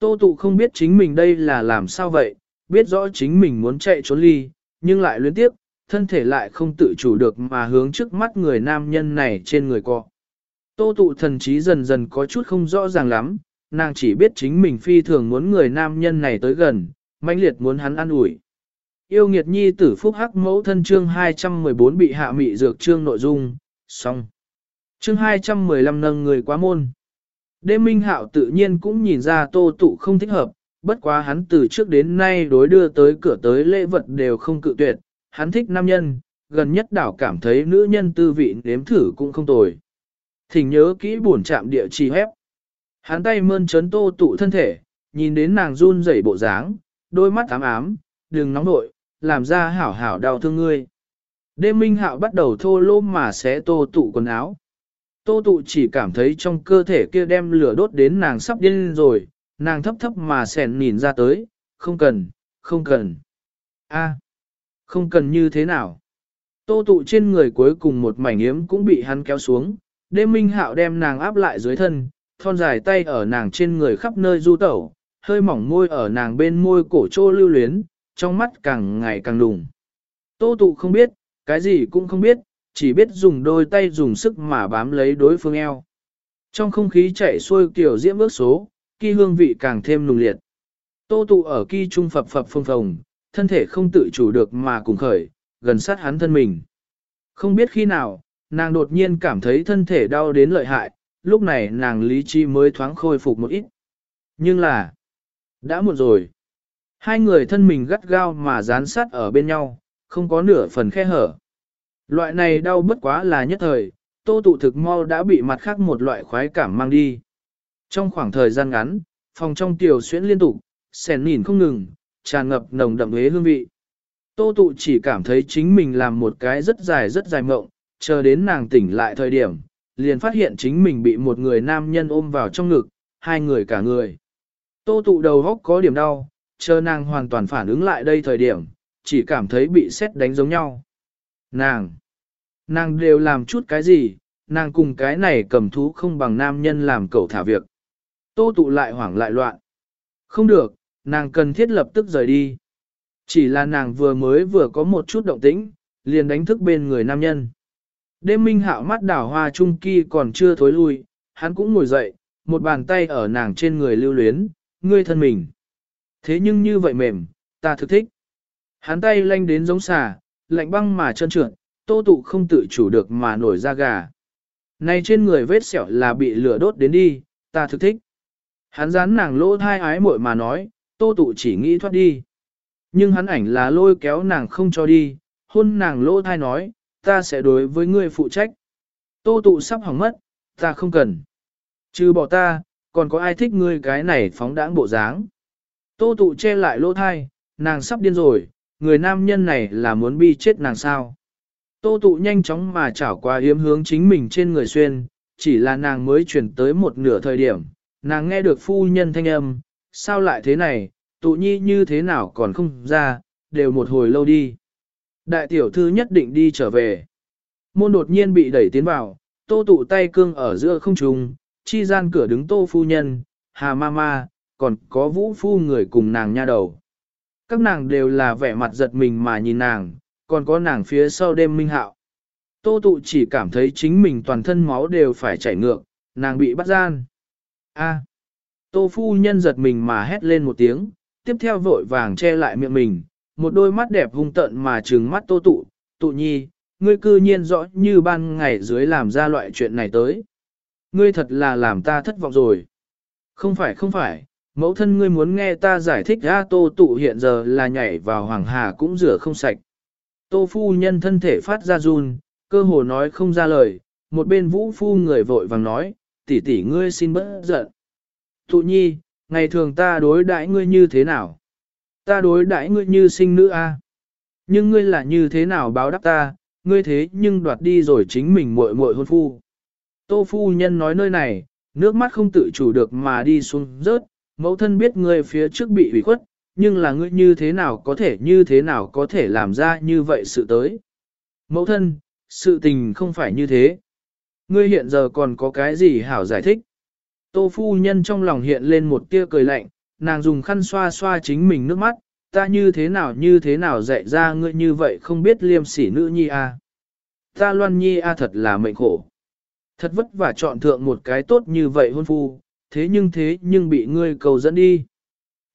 Tô tụ không biết chính mình đây là làm sao vậy, biết rõ chính mình muốn chạy trốn ly, nhưng lại luyến tiếp, thân thể lại không tự chủ được mà hướng trước mắt người nam nhân này trên người cọ. Tô tụ thần trí dần dần có chút không rõ ràng lắm, nàng chỉ biết chính mình phi thường muốn người nam nhân này tới gần, mãnh liệt muốn hắn ăn ủi. Yêu nghiệt nhi tử phúc hắc mẫu thân chương 214 bị hạ mị dược chương nội dung, xong. Chương 215 nâng người quá môn. Đêm minh hạo tự nhiên cũng nhìn ra tô tụ không thích hợp, bất quá hắn từ trước đến nay đối đưa tới cửa tới lễ vật đều không cự tuyệt, hắn thích nam nhân, gần nhất đảo cảm thấy nữ nhân tư vị nếm thử cũng không tồi. Thỉnh nhớ kỹ buồn chạm địa chỉ hép. Hắn tay mơn trấn tô tụ thân thể, nhìn đến nàng run rẩy bộ dáng, đôi mắt ám ám, đừng nóng nội, làm ra hảo hảo đau thương ngươi. Đêm minh hạo bắt đầu thô lỗ mà xé tô tụ quần áo. Tô tụ chỉ cảm thấy trong cơ thể kia đem lửa đốt đến nàng sắp điên rồi, nàng thấp thấp mà sèn nhìn ra tới, không cần, không cần. a không cần như thế nào. Tô tụ trên người cuối cùng một mảnh yếm cũng bị hắn kéo xuống, đêm minh hạo đem nàng áp lại dưới thân, thon dài tay ở nàng trên người khắp nơi du tẩu, hơi mỏng môi ở nàng bên môi cổ trô lưu luyến, trong mắt càng ngày càng đùng. Tô tụ không biết, cái gì cũng không biết, chỉ biết dùng đôi tay dùng sức mà bám lấy đối phương eo. Trong không khí chạy xuôi kiểu diễm ước số, kỳ hương vị càng thêm nùng liệt. Tô tụ ở kỳ trung phập phập phồng phồng, thân thể không tự chủ được mà cùng khởi, gần sát hắn thân mình. Không biết khi nào, nàng đột nhiên cảm thấy thân thể đau đến lợi hại, lúc này nàng lý trí mới thoáng khôi phục một ít. Nhưng là, đã muộn rồi. Hai người thân mình gắt gao mà dán sát ở bên nhau, không có nửa phần khe hở. Loại này đau bất quá là nhất thời, tô tụ thực mau đã bị mặt khác một loại khoái cảm mang đi. Trong khoảng thời gian ngắn, phòng trong tiểu xuyễn liên tục, sèn nhìn không ngừng, tràn ngập nồng đậm hế hương vị. Tô tụ chỉ cảm thấy chính mình làm một cái rất dài rất dài mộng, chờ đến nàng tỉnh lại thời điểm, liền phát hiện chính mình bị một người nam nhân ôm vào trong ngực, hai người cả người. Tô tụ đầu góc có điểm đau, chờ nàng hoàn toàn phản ứng lại đây thời điểm, chỉ cảm thấy bị xét đánh giống nhau. Nàng, nàng đều làm chút cái gì, nàng cùng cái này cầm thú không bằng nam nhân làm cậu thả việc. Tô tụ lại hoảng lại loạn. Không được, nàng cần thiết lập tức rời đi. Chỉ là nàng vừa mới vừa có một chút động tĩnh, liền đánh thức bên người nam nhân. Đêm minh hạo mắt đảo hoa trung kỳ còn chưa thối lui, hắn cũng ngồi dậy, một bàn tay ở nàng trên người lưu luyến, ngươi thân mình. Thế nhưng như vậy mềm, ta thực thích. Hắn tay lanh đến giống xà, lạnh băng mà trơn trượt, tô tụ không tự chủ được mà nổi ra gà. Này trên người vết sẹo là bị lửa đốt đến đi, ta thực thích. Hắn dán nàng lỗ thai ái muội mà nói, tô tụ chỉ nghĩ thoát đi. Nhưng hắn ảnh là lôi kéo nàng không cho đi, hôn nàng lỗ thai nói, ta sẽ đối với ngươi phụ trách. Tô tụ sắp hỏng mất, ta không cần. Trừ bỏ ta, còn có ai thích ngươi cái này phóng đãng bộ dáng. Tô tụ che lại lỗ thai, nàng sắp điên rồi, người nam nhân này là muốn bi chết nàng sao. Tô tụ nhanh chóng mà chảo qua yếm hướng chính mình trên người xuyên, chỉ là nàng mới chuyển tới một nửa thời điểm, nàng nghe được phu nhân thanh âm, sao lại thế này, tụ nhi như thế nào còn không ra, đều một hồi lâu đi. Đại tiểu thư nhất định đi trở về. Môn đột nhiên bị đẩy tiến vào, tô tụ tay cương ở giữa không trùng, chi gian cửa đứng tô phu nhân, hà ma ma, còn có vũ phu người cùng nàng nha đầu. Các nàng đều là vẻ mặt giật mình mà nhìn nàng, còn có nàng phía sau đêm minh hạo. Tô tụ chỉ cảm thấy chính mình toàn thân máu đều phải chảy ngược, nàng bị bắt gian. A. Tô phu nhân giật mình mà hét lên một tiếng, tiếp theo vội vàng che lại miệng mình, một đôi mắt đẹp hung tợn mà trừng mắt tô tụ, tụ nhi, ngươi cư nhiên rõ như ban ngày dưới làm ra loại chuyện này tới. Ngươi thật là làm ta thất vọng rồi. Không phải không phải, mẫu thân ngươi muốn nghe ta giải thích ra tô tụ hiện giờ là nhảy vào hoàng hà cũng rửa không sạch. Tô phu nhân thân thể phát ra run, cơ hồ nói không ra lời, một bên vũ phu người vội vàng nói, tỷ tỷ ngươi xin bớt giận. Thụ nhi, ngày thường ta đối đãi ngươi như thế nào? Ta đối đãi ngươi như sinh nữ a. Nhưng ngươi là như thế nào báo đáp ta, ngươi thế nhưng đoạt đi rồi chính mình muội muội hôn phu. Tô phu nhân nói nơi này, nước mắt không tự chủ được mà đi xuống rớt, mẫu thân biết ngươi phía trước bị hủy khuất, nhưng là ngươi như thế nào có thể như thế nào có thể làm ra như vậy sự tới. Mẫu thân, sự tình không phải như thế. Ngươi hiện giờ còn có cái gì hảo giải thích? Tô phu nhân trong lòng hiện lên một tia cười lạnh, nàng dùng khăn xoa xoa chính mình nước mắt, ta như thế nào như thế nào dạy ra ngươi như vậy không biết liêm sỉ nữ nhi a. À. Ta loan nhi a thật là mệnh khổ. Thật vất vả chọn thượng một cái tốt như vậy hôn phu, thế nhưng thế nhưng bị ngươi cầu dẫn đi.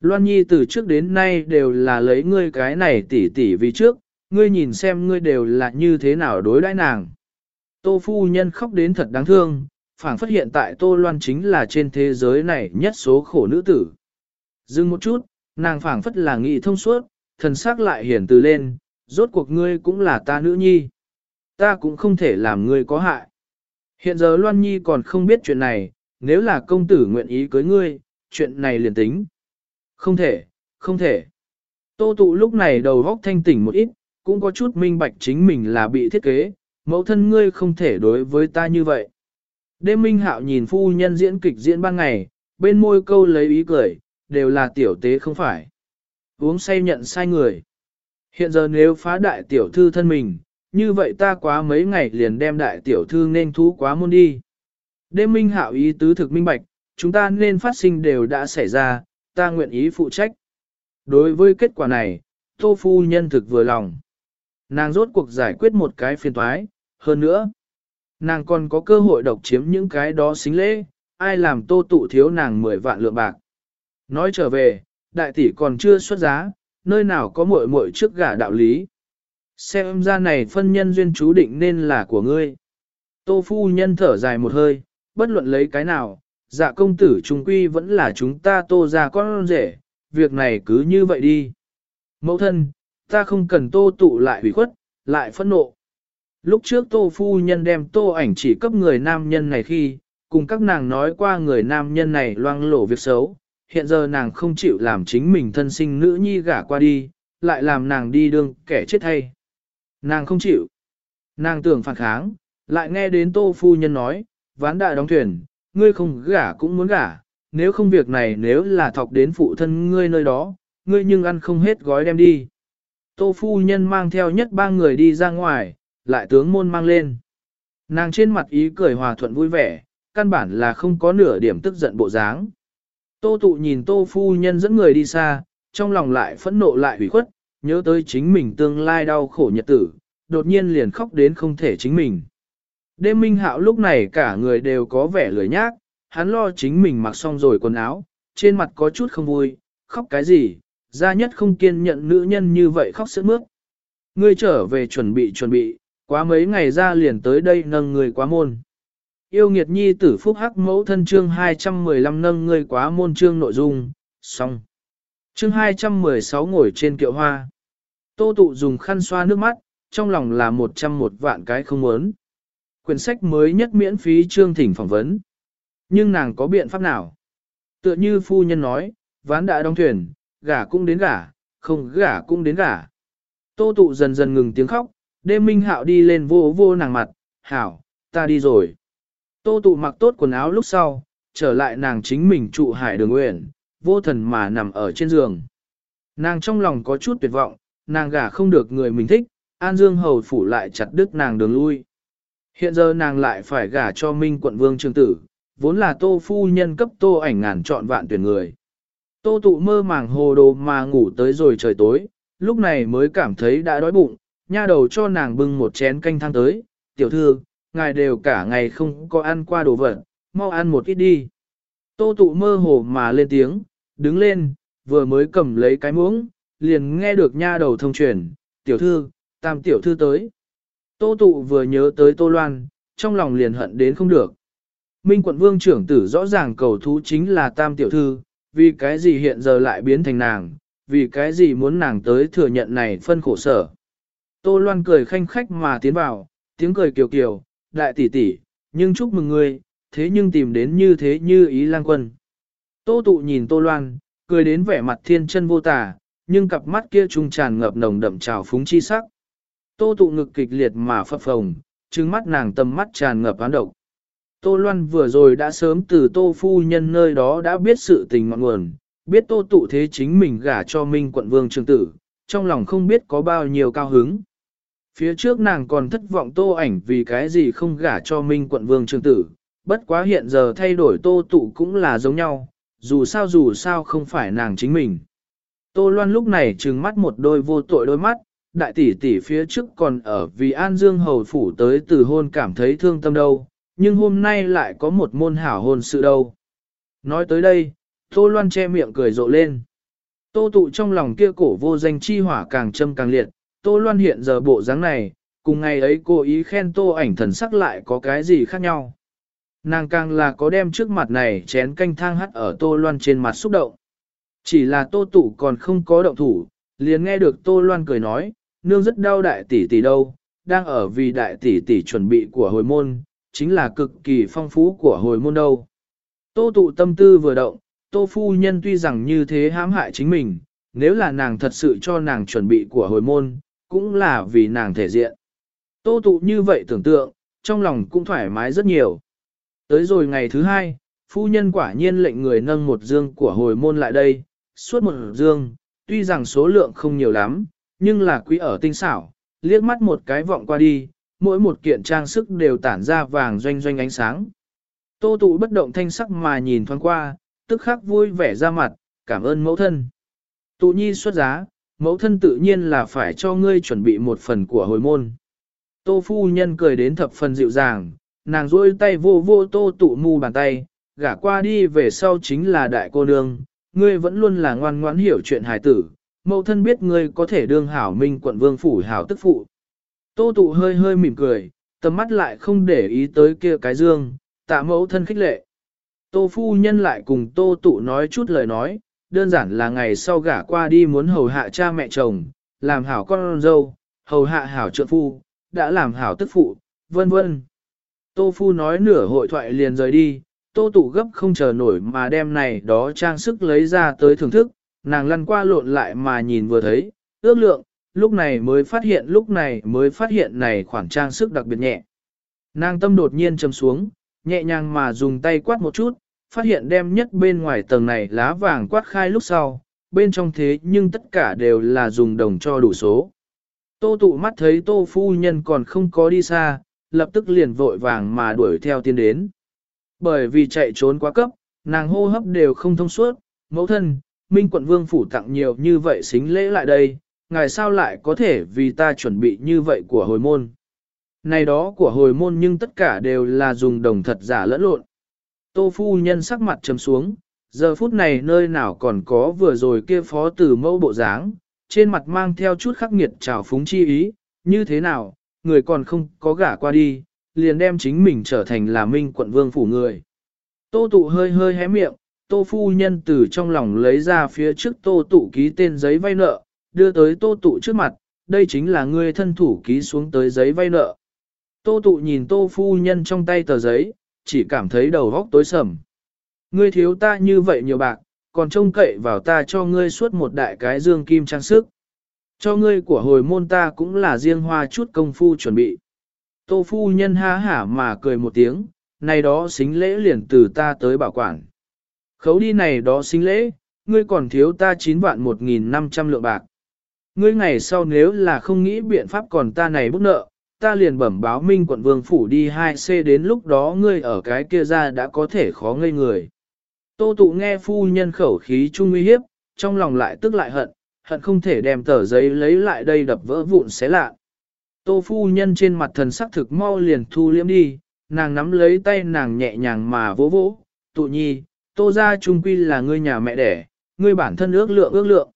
Loan nhi từ trước đến nay đều là lấy ngươi cái này tỉ tỉ vì trước, ngươi nhìn xem ngươi đều là như thế nào đối đãi nàng. Tô phu nhân khóc đến thật đáng thương, phảng phát hiện tại Tô Loan chính là trên thế giới này nhất số khổ nữ tử. Dừng một chút, nàng phảng phất là nghị thông suốt, thần sắc lại hiển từ lên, rốt cuộc ngươi cũng là ta nữ nhi. Ta cũng không thể làm ngươi có hại. Hiện giờ Loan Nhi còn không biết chuyện này, nếu là công tử nguyện ý cưới ngươi, chuyện này liền tính. Không thể, không thể. Tô tụ lúc này đầu góc thanh tỉnh một ít, cũng có chút minh bạch chính mình là bị thiết kế, mẫu thân ngươi không thể đối với ta như vậy. Đêm minh hạo nhìn phu nhân diễn kịch diễn ban ngày, bên môi câu lấy ý cười, đều là tiểu tế không phải. Uống say nhận sai người. Hiện giờ nếu phá đại tiểu thư thân mình, như vậy ta quá mấy ngày liền đem đại tiểu thư nên thú quá môn đi. Đêm minh hạo ý tứ thực minh bạch, chúng ta nên phát sinh đều đã xảy ra, ta nguyện ý phụ trách. Đối với kết quả này, tô phu nhân thực vừa lòng. Nàng rốt cuộc giải quyết một cái phiền toái, hơn nữa. Nàng còn có cơ hội độc chiếm những cái đó xính lễ, ai làm tô tụ thiếu nàng 10 vạn lượng bạc. Nói trở về, đại tỷ còn chưa xuất giá, nơi nào có muội muội trước gả đạo lý. Xem ra này phân nhân duyên chú định nên là của ngươi. Tô phu nhân thở dài một hơi, bất luận lấy cái nào, dạ công tử trung quy vẫn là chúng ta tô ra con rể, việc này cứ như vậy đi. Mẫu thân, ta không cần tô tụ lại hủy khuất, lại phẫn nộ. Lúc trước tô phu nhân đem tô ảnh chỉ cấp người nam nhân này khi, cùng các nàng nói qua người nam nhân này loang lổ việc xấu, hiện giờ nàng không chịu làm chính mình thân sinh nữ nhi gả qua đi, lại làm nàng đi đương kẻ chết hay. Nàng không chịu. Nàng tưởng phản kháng, lại nghe đến tô phu nhân nói, ván đại đóng thuyền, ngươi không gả cũng muốn gả, nếu không việc này nếu là thọc đến phụ thân ngươi nơi đó, ngươi nhưng ăn không hết gói đem đi. Tô phu nhân mang theo nhất ba người đi ra ngoài, lại tướng môn mang lên. Nàng trên mặt ý cười hòa thuận vui vẻ, căn bản là không có nửa điểm tức giận bộ dáng. Tô tụ nhìn tô phu nhân dẫn người đi xa, trong lòng lại phẫn nộ lại hủy khuất, nhớ tới chính mình tương lai đau khổ nhật tử, đột nhiên liền khóc đến không thể chính mình. Đêm minh hạo lúc này cả người đều có vẻ lười nhác, hắn lo chính mình mặc xong rồi quần áo, trên mặt có chút không vui, khóc cái gì, ra nhất không kiên nhận nữ nhân như vậy khóc sướt mướt. Ngươi trở về chuẩn bị chuẩn bị, quá mấy ngày ra liền tới đây nâng người quá môn. Yêu nghiệt nhi tử phúc hắc mẫu thân chương 215 nâng người quá môn chương nội dung, xong. Chương 216 ngồi trên kiệu hoa. Tô tụ dùng khăn xoa nước mắt, trong lòng là một trăm một vạn cái không muốn. Quyển sách mới nhất miễn phí chương thỉnh phỏng vấn. Nhưng nàng có biện pháp nào? Tựa như phu nhân nói, ván đã đóng thuyền, gả cũng đến gả, không gả cũng đến gả. Tô tụ dần dần ngừng tiếng khóc, đêm minh hạo đi lên vô vô nàng mặt, hảo, ta đi rồi. Tô tụ mặc tốt quần áo lúc sau, trở lại nàng chính mình trụ hải đường nguyện, vô thần mà nằm ở trên giường. Nàng trong lòng có chút tuyệt vọng, nàng gả không được người mình thích, An Dương Hầu phủ lại chặt đứt nàng đường lui. Hiện giờ nàng lại phải gả cho Minh quận vương trương tử, vốn là tô phu nhân cấp tô ảnh ngàn chọn vạn tuyển người. Tô tụ mơ màng hồ đồ mà ngủ tới rồi trời tối, lúc này mới cảm thấy đã đói bụng, nha đầu cho nàng bưng một chén canh thang tới, tiểu thư, ngài đều cả ngày không có ăn qua đồ vật, mau ăn một ít đi. Tô tụ mơ hồ mà lên tiếng, đứng lên, vừa mới cầm lấy cái muỗng, liền nghe được nha đầu thông truyền, tiểu thư, tam tiểu thư tới. Tô tụ vừa nhớ tới tô loan, trong lòng liền hận đến không được. Minh quận vương trưởng tử rõ ràng cầu thú chính là tam tiểu thư, vì cái gì hiện giờ lại biến thành nàng, vì cái gì muốn nàng tới thừa nhận này phân khổ sở. Tô loan cười khanh khách mà tiến vào, tiếng cười kiều kiều, đại tỷ tỷ, nhưng chúc mừng ngươi, thế nhưng tìm đến như thế như ý lang quân. Tô tụ nhìn tô loan, cười đến vẻ mặt thiên chân vô tả, nhưng cặp mắt kia trung tràn ngập nồng đậm trào phúng chi sắc. Tô tụ ngực kịch liệt mà phập phồng, trừng mắt nàng tầm mắt tràn ngập án độc. Tô Loan vừa rồi đã sớm từ Tô Phu Nhân nơi đó đã biết sự tình ngọn nguồn, biết Tô tụ thế chính mình gả cho Minh quận vương trường tử, trong lòng không biết có bao nhiêu cao hứng. Phía trước nàng còn thất vọng Tô ảnh vì cái gì không gả cho Minh quận vương trường tử, bất quá hiện giờ thay đổi Tô tụ cũng là giống nhau, dù sao dù sao không phải nàng chính mình. Tô Loan lúc này trừng mắt một đôi vô tội đôi mắt, đại tỷ tỷ phía trước còn ở vì An Dương Hầu Phủ tới từ hôn cảm thấy thương tâm đâu, nhưng hôm nay lại có một môn hảo hôn sự đâu. Nói tới đây, Tô Loan che miệng cười rộ lên. Tô tụ trong lòng kia cổ vô danh chi hỏa càng châm càng liệt, Tô Loan hiện giờ bộ dáng này, cùng ngày ấy cô ý khen Tô ảnh thần sắc lại có cái gì khác nhau. Nàng càng là có đem trước mặt này chén canh thang hắt ở Tô Loan trên mặt xúc động. Chỉ là Tô tụ còn không có động thủ, liền nghe được Tô Loan cười nói, nương rất đau đại tỷ tỷ đâu, đang ở vì đại tỷ tỷ chuẩn bị của hồi môn, chính là cực kỳ phong phú của hồi môn đâu. Tô tụ tâm tư vừa động, tô phu nhân tuy rằng như thế hãm hại chính mình, nếu là nàng thật sự cho nàng chuẩn bị của hồi môn, cũng là vì nàng thể diện. Tô tụ như vậy tưởng tượng, trong lòng cũng thoải mái rất nhiều. Tới rồi ngày thứ hai, phu nhân quả nhiên lệnh người nâng một dương của hồi môn lại đây, suốt một dương, tuy rằng số lượng không nhiều lắm, nhưng là quý ở tinh xảo, liếc mắt một cái vọng qua đi, mỗi một kiện trang sức đều tản ra vàng doanh doanh ánh sáng. Tô tụ bất động thanh sắc mà nhìn thoáng qua, tức khắc vui vẻ ra mặt, cảm ơn mẫu thân. Tụ nhi xuất giá, mẫu thân tự nhiên là phải cho ngươi chuẩn bị một phần của hồi môn. Tô phu nhân cười đến thập phần dịu dàng, nàng rôi tay vô vô tô tụ mu bàn tay, gả qua đi về sau chính là đại cô nương, ngươi vẫn luôn là ngoan ngoãn hiểu chuyện hài tử, mẫu thân biết ngươi có thể đương hảo minh quận vương phủ hảo tức phụ. Tô tụ hơi hơi mỉm cười, tầm mắt lại không để ý tới kia cái dương, tạ mẫu thân khích lệ. Tô phu nhân lại cùng tô tụ nói chút lời nói, đơn giản là ngày sau gả qua đi muốn hầu hạ cha mẹ chồng, làm hảo con dâu, hầu hạ hảo trợ phu, đã làm hảo tức phụ, vân vân. Tô phu nói nửa hội thoại liền rời đi, tô tụ gấp không chờ nổi mà đem này đó trang sức lấy ra tới thưởng thức, nàng lăn qua lộn lại mà nhìn vừa thấy, ước lượng, lúc này mới phát hiện lúc này mới phát hiện này khoản trang sức đặc biệt nhẹ. Nàng tâm đột nhiên chầm xuống, nhẹ nhàng mà dùng tay quát một chút, phát hiện đem nhất bên ngoài tầng này lá vàng quát khai lúc sau, bên trong thế nhưng tất cả đều là dùng đồng cho đủ số. Tô tụ mắt thấy tô phu nhân còn không có đi xa, lập tức liền vội vàng mà đuổi theo tiến đến. Bởi vì chạy trốn quá cấp, nàng hô hấp đều không thông suốt, mẫu thân, Minh quận vương phủ tặng nhiều như vậy xính lễ lại đây, ngài sao lại có thể vì ta chuẩn bị như vậy của hồi môn. Này đó của hồi môn nhưng tất cả đều là dùng đồng thật giả lẫn lộn. Tô phu nhân sắc mặt trầm xuống, giờ phút này nơi nào còn có vừa rồi kia phó tử mẫu bộ dáng, trên mặt mang theo chút khắc nghiệt trào phúng chi ý, như thế nào, người còn không có gả qua đi, liền đem chính mình trở thành là minh quận vương phủ người. Tô tụ hơi hơi hé miệng, tô phu nhân từ trong lòng lấy ra phía trước tô tụ ký tên giấy vay nợ, đưa tới tô tụ trước mặt, đây chính là ngươi thân thủ ký xuống tới giấy vay nợ. Tô tụ nhìn tô phu nhân trong tay tờ giấy, chỉ cảm thấy đầu góc tối sầm. Ngươi thiếu ta như vậy nhiều bạc, còn trông cậy vào ta cho ngươi suốt một đại cái dương kim trang sức. Cho ngươi của hồi môn ta cũng là riêng hoa chút công phu chuẩn bị. Tô phu nhân ha hả mà cười một tiếng, này đó xính lễ liền từ ta tới bảo quản. Khấu đi này đó xính lễ, ngươi còn thiếu ta 9 vạn 1.500 lượng bạc. Ngươi ngày sau nếu là không nghĩ biện pháp còn ta này bức nợ, ta liền bẩm báo minh quận vương phủ đi 2C đến lúc đó ngươi ở cái kia ra đã có thể khó ngây người. Tô tụ nghe phu nhân khẩu khí trung uy hiếp, trong lòng lại tức lại hận, hận không thể đem tờ giấy lấy lại đây đập vỡ vụn xé lạ. Tô phu nhân trên mặt thần sắc thực mau liền thu liếm đi, nàng nắm lấy tay nàng nhẹ nhàng mà vỗ vỗ, tụ nhi, tô ra trung quy là ngươi nhà mẹ đẻ, ngươi bản thân ước lượng ước lượng.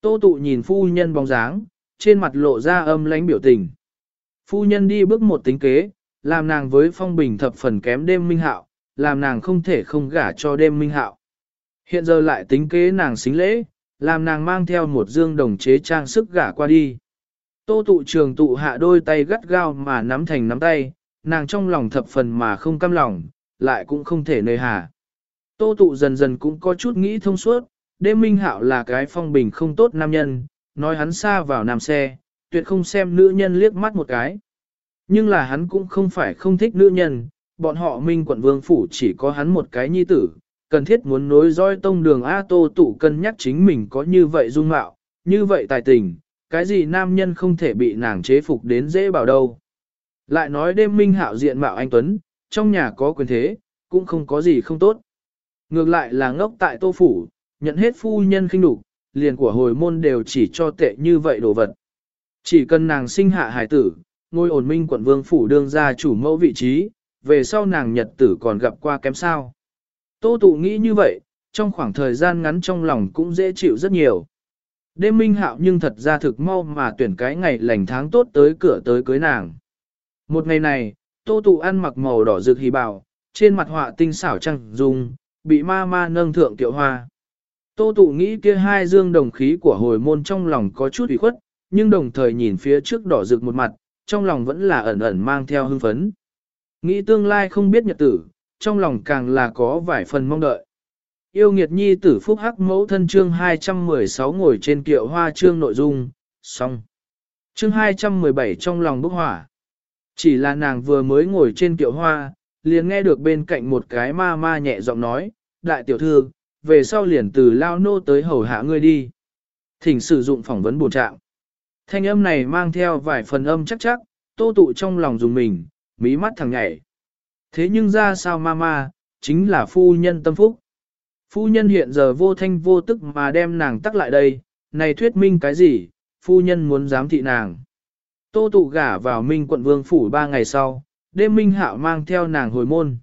Tô tụ nhìn phu nhân bóng dáng, trên mặt lộ ra âm lánh biểu tình. Phu nhân đi bước một tính kế, làm nàng với phong bình thập phần kém đêm minh hạo, làm nàng không thể không gả cho đêm minh hạo. Hiện giờ lại tính kế nàng xính lễ, làm nàng mang theo một dương đồng chế trang sức gả qua đi. Tô tụ trường tụ hạ đôi tay gắt gao mà nắm thành nắm tay, nàng trong lòng thập phần mà không căm lòng, lại cũng không thể nơi hà. Tô tụ dần dần cũng có chút nghĩ thông suốt, đêm minh hạo là cái phong bình không tốt nam nhân, nói hắn xa vào nam xe, tuyệt không xem nữ nhân liếc mắt một cái. Nhưng là hắn cũng không phải không thích nữ nhân, bọn họ minh quận vương phủ chỉ có hắn một cái nhi tử, cần thiết muốn nối dõi tông đường A Tô tụ cân nhắc chính mình có như vậy dung mạo, như vậy tài tình, cái gì nam nhân không thể bị nàng chế phục đến dễ bảo đâu. Lại nói đêm minh hạo diện mạo anh Tuấn, trong nhà có quyền thế, cũng không có gì không tốt. Ngược lại là ngốc tại tô phủ, nhận hết phu nhân khinh đục, liền của hồi môn đều chỉ cho tệ như vậy đồ vật. Chỉ cần nàng sinh hạ hài tử, ngôi ổn minh quận vương phủ đương ra chủ mẫu vị trí, về sau nàng nhật tử còn gặp qua kém sao. Tô tụ nghĩ như vậy, trong khoảng thời gian ngắn trong lòng cũng dễ chịu rất nhiều. Đêm minh hạo nhưng thật ra thực mau mà tuyển cái ngày lành tháng tốt tới cửa tới cưới nàng. Một ngày này, tô tụ ăn mặc màu đỏ rực hì bào, trên mặt họa tinh xảo trăng dung, bị ma ma nâng thượng tiểu hoa. Tô tụ nghĩ kia hai dương đồng khí của hồi môn trong lòng có chút ủy khuất, nhưng đồng thời nhìn phía trước đỏ rực một mặt, trong lòng vẫn là ẩn ẩn mang theo hưng phấn. Nghĩ tương lai không biết nhật tử, trong lòng càng là có vài phần mong đợi. Yêu nghiệt nhi tử phúc hắc mẫu thân chương 216 ngồi trên kiệu hoa chương nội dung, xong. Chương 217 trong lòng bức hỏa. Chỉ là nàng vừa mới ngồi trên kiệu hoa, liền nghe được bên cạnh một cái ma ma nhẹ giọng nói, đại tiểu thư, về sau liền từ lao nô tới hầu hạ ngươi đi. Thỉnh sử dụng phỏng vấn bổ trạng. Thanh âm này mang theo vài phần âm chắc chắc, tô tụ trong lòng dùng mình, mí mắt thằng nhảy. Thế nhưng ra sao ma ma, chính là phu nhân tâm phúc. Phu nhân hiện giờ vô thanh vô tức mà đem nàng tắc lại đây, này thuyết minh cái gì, phu nhân muốn giám thị nàng. Tô tụ gả vào Minh quận vương phủ ba ngày sau, đêm Minh hạo mang theo nàng hồi môn.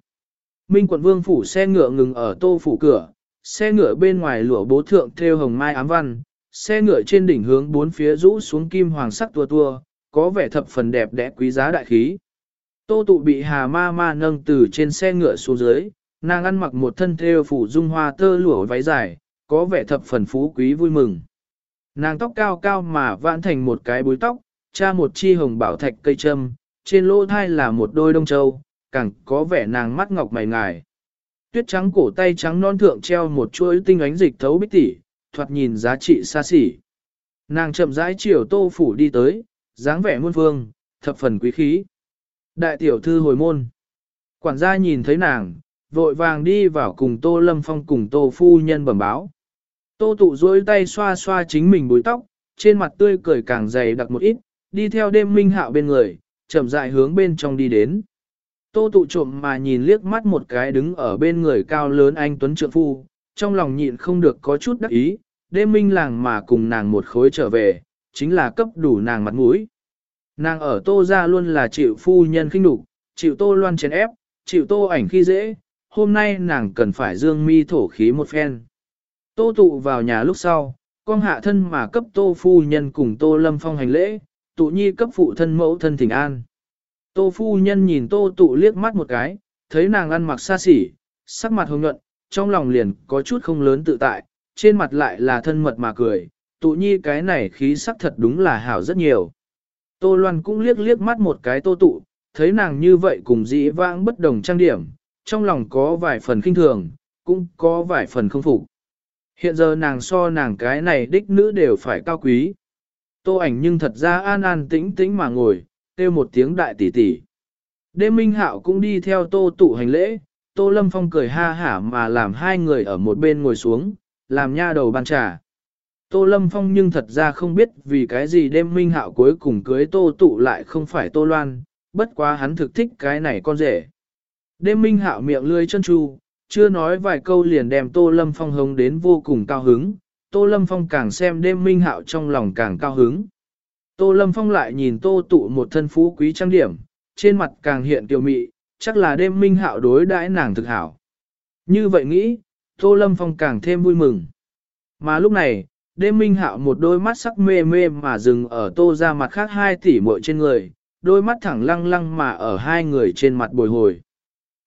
Minh quận vương phủ xe ngựa ngừng ở tô phủ cửa, xe ngựa bên ngoài lụa bố thượng theo hồng mai ám văn, xe ngựa trên đỉnh hướng bốn phía rũ xuống kim hoàng sắc tua tua, có vẻ thập phần đẹp đẽ quý giá đại khí. Tô tụ bị hà ma ma nâng từ trên xe ngựa xuống dưới, nàng ăn mặc một thân theo phủ dung hoa tơ lụa váy dài, có vẻ thập phần phú quý vui mừng. Nàng tóc cao cao mà vãn thành một cái búi tóc, Tra một chi hồng bảo thạch cây châm, trên lỗ thai là một đôi đông châu, càng có vẻ nàng mắt ngọc mày ngài. Tuyết trắng cổ tay trắng non thượng treo một chuỗi tinh ánh dịch thấu bích tỉ, thoạt nhìn giá trị xa xỉ. Nàng chậm rãi chiều tô phủ đi tới, dáng vẻ muôn phương, thập phần quý khí. Đại tiểu thư hồi môn. Quản gia nhìn thấy nàng, vội vàng đi vào cùng tô lâm phong cùng tô phu nhân bẩm báo. Tô tụ duỗi tay xoa xoa chính mình búi tóc, trên mặt tươi cười càng dày đặc một ít, đi theo đêm minh hạo bên người, chậm rãi hướng bên trong đi đến. Tô tụ trộm mà nhìn liếc mắt một cái đứng ở bên người cao lớn anh Tuấn Trượng Phu, trong lòng nhịn không được có chút đắc ý, đêm minh làng mà cùng nàng một khối trở về, chính là cấp đủ nàng mặt mũi. Nàng ở tô ra luôn là chịu phu nhân khinh đục, chịu tô loan chén ép, chịu tô ảnh khi dễ, hôm nay nàng cần phải dương mi thổ khí một phen. Tô tụ vào nhà lúc sau, con hạ thân mà cấp tô phu nhân cùng tô lâm phong hành lễ, tụ nhi cấp phụ thân mẫu thân thỉnh an. Tô phu nhân nhìn tô tụ liếc mắt một cái, thấy nàng ăn mặc xa xỉ, sắc mặt hồng nhuận, trong lòng liền có chút không lớn tự tại, trên mặt lại là thân mật mà cười, tụ nhi cái này khí sắc thật đúng là hảo rất nhiều. Tô Loan cũng liếc liếc mắt một cái tô tụ, thấy nàng như vậy cùng dĩ vãng bất đồng trang điểm, trong lòng có vài phần kinh thường, cũng có vài phần không phục. Hiện giờ nàng so nàng cái này đích nữ đều phải cao quý. Tô ảnh nhưng thật ra an an tĩnh tĩnh mà ngồi, kêu một tiếng đại tỷ tỷ. Đêm Minh Hạo cũng đi theo tô tụ hành lễ, tô lâm phong cười ha hả mà làm hai người ở một bên ngồi xuống, làm nha đầu ban trà. Tô Lâm Phong nhưng thật ra không biết vì cái gì đêm minh hạo cuối cùng cưới tô tụ lại không phải tô loan, bất quá hắn thực thích cái này con rể. Đêm minh hạo miệng lươi chân tru, chưa nói vài câu liền đem tô lâm phong hống đến vô cùng cao hứng, tô lâm phong càng xem đêm minh hạo trong lòng càng cao hứng. Tô lâm phong lại nhìn tô tụ một thân phú quý trang điểm, trên mặt càng hiện tiểu mị, chắc là đêm minh hạo đối đãi nàng thực hảo. Như vậy nghĩ, tô lâm phong càng thêm vui mừng. Mà lúc này, đêm minh hạo một đôi mắt sắc mê mê mà dừng ở tô ra mặt khác hai tỷ muội trên người, đôi mắt thẳng lăng lăng mà ở hai người trên mặt bồi hồi.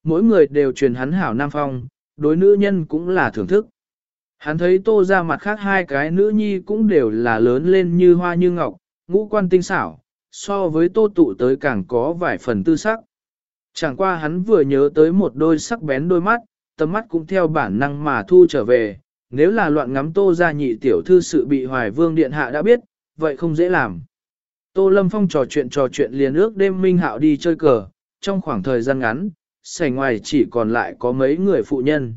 Mỗi người đều truyền hắn hảo nam phong, đối nữ nhân cũng là thưởng thức. Hắn thấy tô ra mặt khác hai cái nữ nhi cũng đều là lớn lên như hoa như ngọc, ngũ quan tinh xảo, so với tô tụ tới càng có vài phần tư sắc. Chẳng qua hắn vừa nhớ tới một đôi sắc bén đôi mắt, tầm mắt cũng theo bản năng mà thu trở về, nếu là loạn ngắm tô ra nhị tiểu thư sự bị hoài vương điện hạ đã biết, vậy không dễ làm. Tô Lâm Phong trò chuyện trò chuyện liền ước đêm Minh Hạo đi chơi cờ, trong khoảng thời gian ngắn, sảnh ngoài chỉ còn lại có mấy người phụ nhân.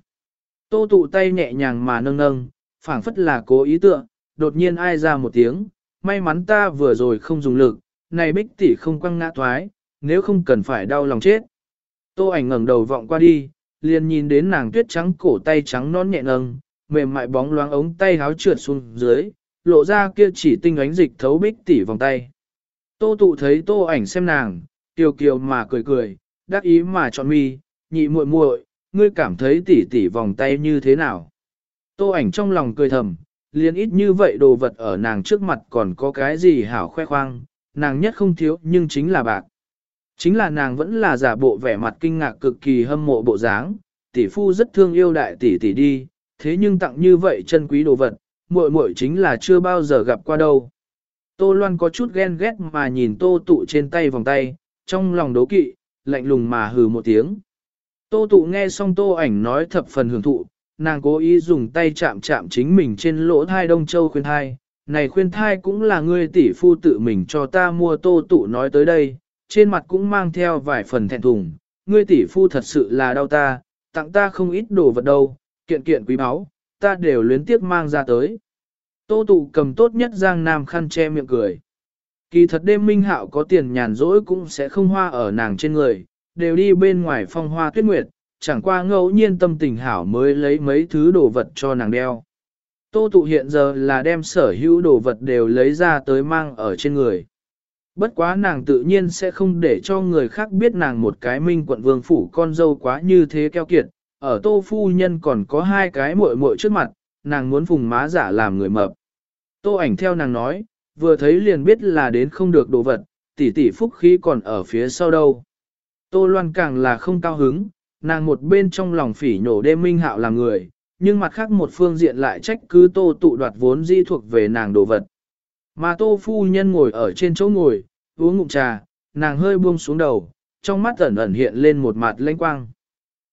Tô tụ tay nhẹ nhàng mà nâng nâng, phảng phất là cố ý tựa, đột nhiên ai ra một tiếng, may mắn ta vừa rồi không dùng lực, này bích tỷ không quăng ngã thoái, nếu không cần phải đau lòng chết. Tô ảnh ngẩng đầu vọng qua đi, liền nhìn đến nàng tuyết trắng cổ tay trắng non nhẹ nâng, mềm mại bóng loáng ống tay háo trượt xuống dưới, lộ ra kia chỉ tinh ánh dịch thấu bích tỷ vòng tay. Tô tụ thấy tô ảnh xem nàng, kiều kiều mà cười cười, đắc ý mà chọn mi, nhị muội muội, ngươi cảm thấy tỉ tỉ vòng tay như thế nào? Tô ảnh trong lòng cười thầm, liền ít như vậy đồ vật ở nàng trước mặt còn có cái gì hảo khoe khoang, nàng nhất không thiếu nhưng chính là bạc. Chính là nàng vẫn là giả bộ vẻ mặt kinh ngạc cực kỳ hâm mộ bộ dáng, tỷ phu rất thương yêu đại tỷ tỷ đi, thế nhưng tặng như vậy chân quý đồ vật, muội muội chính là chưa bao giờ gặp qua đâu. Tô Loan có chút ghen ghét mà nhìn tô tụ trên tay vòng tay, trong lòng đố kỵ, lạnh lùng mà hừ một tiếng. Tô tụ nghe xong tô ảnh nói thập phần hưởng thụ, nàng cố ý dùng tay chạm chạm chính mình trên lỗ thai đông châu khuyên thai. Này khuyên thai cũng là ngươi tỷ phu tự mình cho ta mua tô tụ nói tới đây, trên mặt cũng mang theo vài phần thẹn thùng. Ngươi tỷ phu thật sự là đau ta, tặng ta không ít đồ vật đâu, kiện kiện quý báu, ta đều luyến tiếc mang ra tới. Tô tụ cầm tốt nhất giang nam khăn che miệng cười. Kỳ thật đêm minh hạo có tiền nhàn rỗi cũng sẽ không hoa ở nàng trên người, đều đi bên ngoài phong hoa tuyết nguyệt, chẳng qua ngẫu nhiên tâm tình hảo mới lấy mấy thứ đồ vật cho nàng đeo. Tô tụ hiện giờ là đem sở hữu đồ vật đều lấy ra tới mang ở trên người. Bất quá nàng tự nhiên sẽ không để cho người khác biết nàng một cái minh quận vương phủ con dâu quá như thế keo kiệt, ở tô phu nhân còn có hai cái muội muội trước mặt, nàng muốn phùng má giả làm người mập. Tô ảnh theo nàng nói, vừa thấy liền biết là đến không được đồ vật, tỷ tỷ phúc khí còn ở phía sau đâu. Tô Loan càng là không cao hứng, nàng một bên trong lòng phỉ nhổ đêm minh hạo là người, nhưng mặt khác một phương diện lại trách cứ tô tụ đoạt vốn di thuộc về nàng đồ vật. Mà tô phu nhân ngồi ở trên chỗ ngồi, uống ngụm trà, nàng hơi buông xuống đầu, trong mắt ẩn ẩn hiện lên một mặt lanh quang.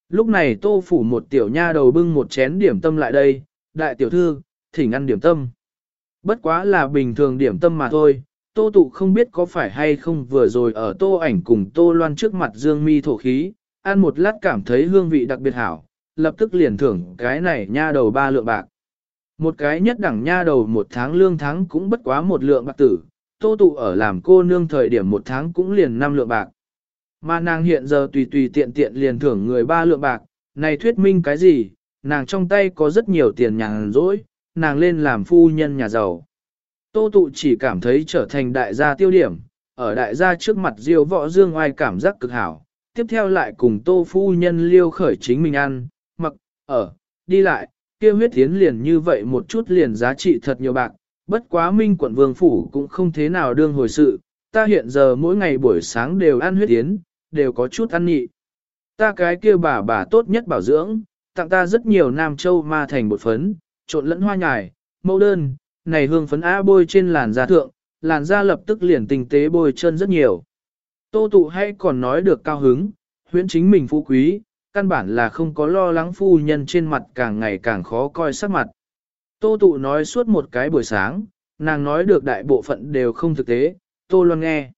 Lúc này tô phủ một tiểu nha đầu bưng một chén điểm tâm lại đây, đại tiểu thư, thỉnh ăn điểm tâm. Bất quá là bình thường điểm tâm mà thôi, tô tụ không biết có phải hay không vừa rồi ở tô ảnh cùng tô loan trước mặt dương mi thổ khí, ăn một lát cảm thấy hương vị đặc biệt hảo, lập tức liền thưởng cái này nha đầu ba lượng bạc. Một cái nhất đẳng nha đầu một tháng lương tháng cũng bất quá một lượng bạc tử, tô tụ ở làm cô nương thời điểm một tháng cũng liền năm lượng bạc. Mà nàng hiện giờ tùy tùy tiện tiện liền thưởng người ba lượng bạc, này thuyết minh cái gì, nàng trong tay có rất nhiều tiền nhàn rỗi, nàng lên làm phu nhân nhà giàu. Tô tụ chỉ cảm thấy trở thành đại gia tiêu điểm, ở đại gia trước mặt diêu võ dương oai cảm giác cực hảo, tiếp theo lại cùng tô phu nhân liêu khởi chính mình ăn, mặc, ở, đi lại, kia huyết tiến liền như vậy một chút liền giá trị thật nhiều bạc, bất quá minh quận vương phủ cũng không thế nào đương hồi sự, ta hiện giờ mỗi ngày buổi sáng đều ăn huyết tiến, đều có chút ăn nhị. Ta cái kia bà bà tốt nhất bảo dưỡng, tặng ta rất nhiều nam châu ma thành bột phấn, trộn lẫn hoa nhài, mẫu đơn, này hương phấn á bôi trên làn da thượng, làn da lập tức liền tinh tế bôi chân rất nhiều. Tô tụ hay còn nói được cao hứng, huyễn chính mình phú quý, căn bản là không có lo lắng phu nhân trên mặt càng ngày càng khó coi sắc mặt. Tô tụ nói suốt một cái buổi sáng, nàng nói được đại bộ phận đều không thực tế, tô loan nghe.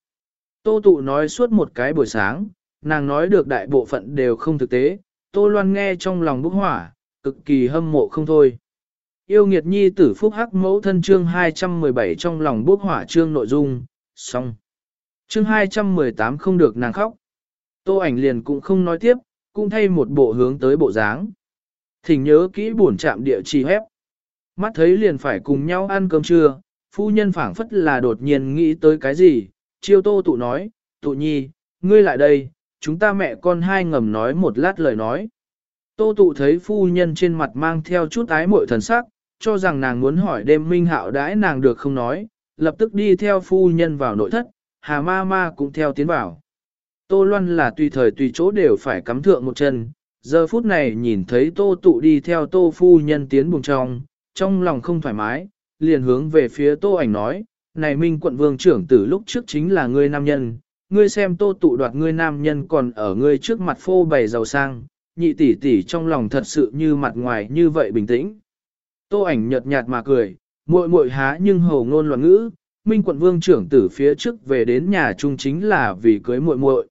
Tô tụ nói suốt một cái buổi sáng, nàng nói được đại bộ phận đều không thực tế, tô loan nghe trong lòng bốc hỏa, cực kỳ hâm mộ không thôi. Yêu nghiệt nhi tử phúc hắc mẫu thân chương 217 trong lòng bốc hỏa chương nội dung, xong. Chương 218 không được nàng khóc. Tô ảnh liền cũng không nói tiếp, cũng thay một bộ hướng tới bộ dáng. Thỉnh nhớ kỹ buồn chạm địa chỉ hép. Mắt thấy liền phải cùng nhau ăn cơm trưa, phu nhân phảng phất là đột nhiên nghĩ tới cái gì, chiêu tô tụ nói, tụ nhi, ngươi lại đây, chúng ta mẹ con hai ngầm nói một lát lời nói. Tô tụ thấy phu nhân trên mặt mang theo chút ái mội thần sắc, cho rằng nàng muốn hỏi đêm minh hạo đãi nàng được không nói, lập tức đi theo phu nhân vào nội thất, hà ma ma cũng theo tiến vào. Tô Loan là tùy thời tùy chỗ đều phải cắm thượng một chân, giờ phút này nhìn thấy tô tụ đi theo tô phu nhân tiến buồng trong, trong lòng không thoải mái, liền hướng về phía tô ảnh nói, này minh quận vương trưởng tử lúc trước chính là ngươi nam nhân, ngươi xem tô tụ đoạt ngươi nam nhân còn ở ngươi trước mặt phô bày giàu sang, nhị tỷ tỷ trong lòng thật sự như mặt ngoài như vậy bình tĩnh. Tô ảnh nhợt nhạt mà cười, muội muội há nhưng hầu ngôn loạn ngữ, minh quận vương trưởng tử phía trước về đến nhà trung chính là vì cưới muội muội.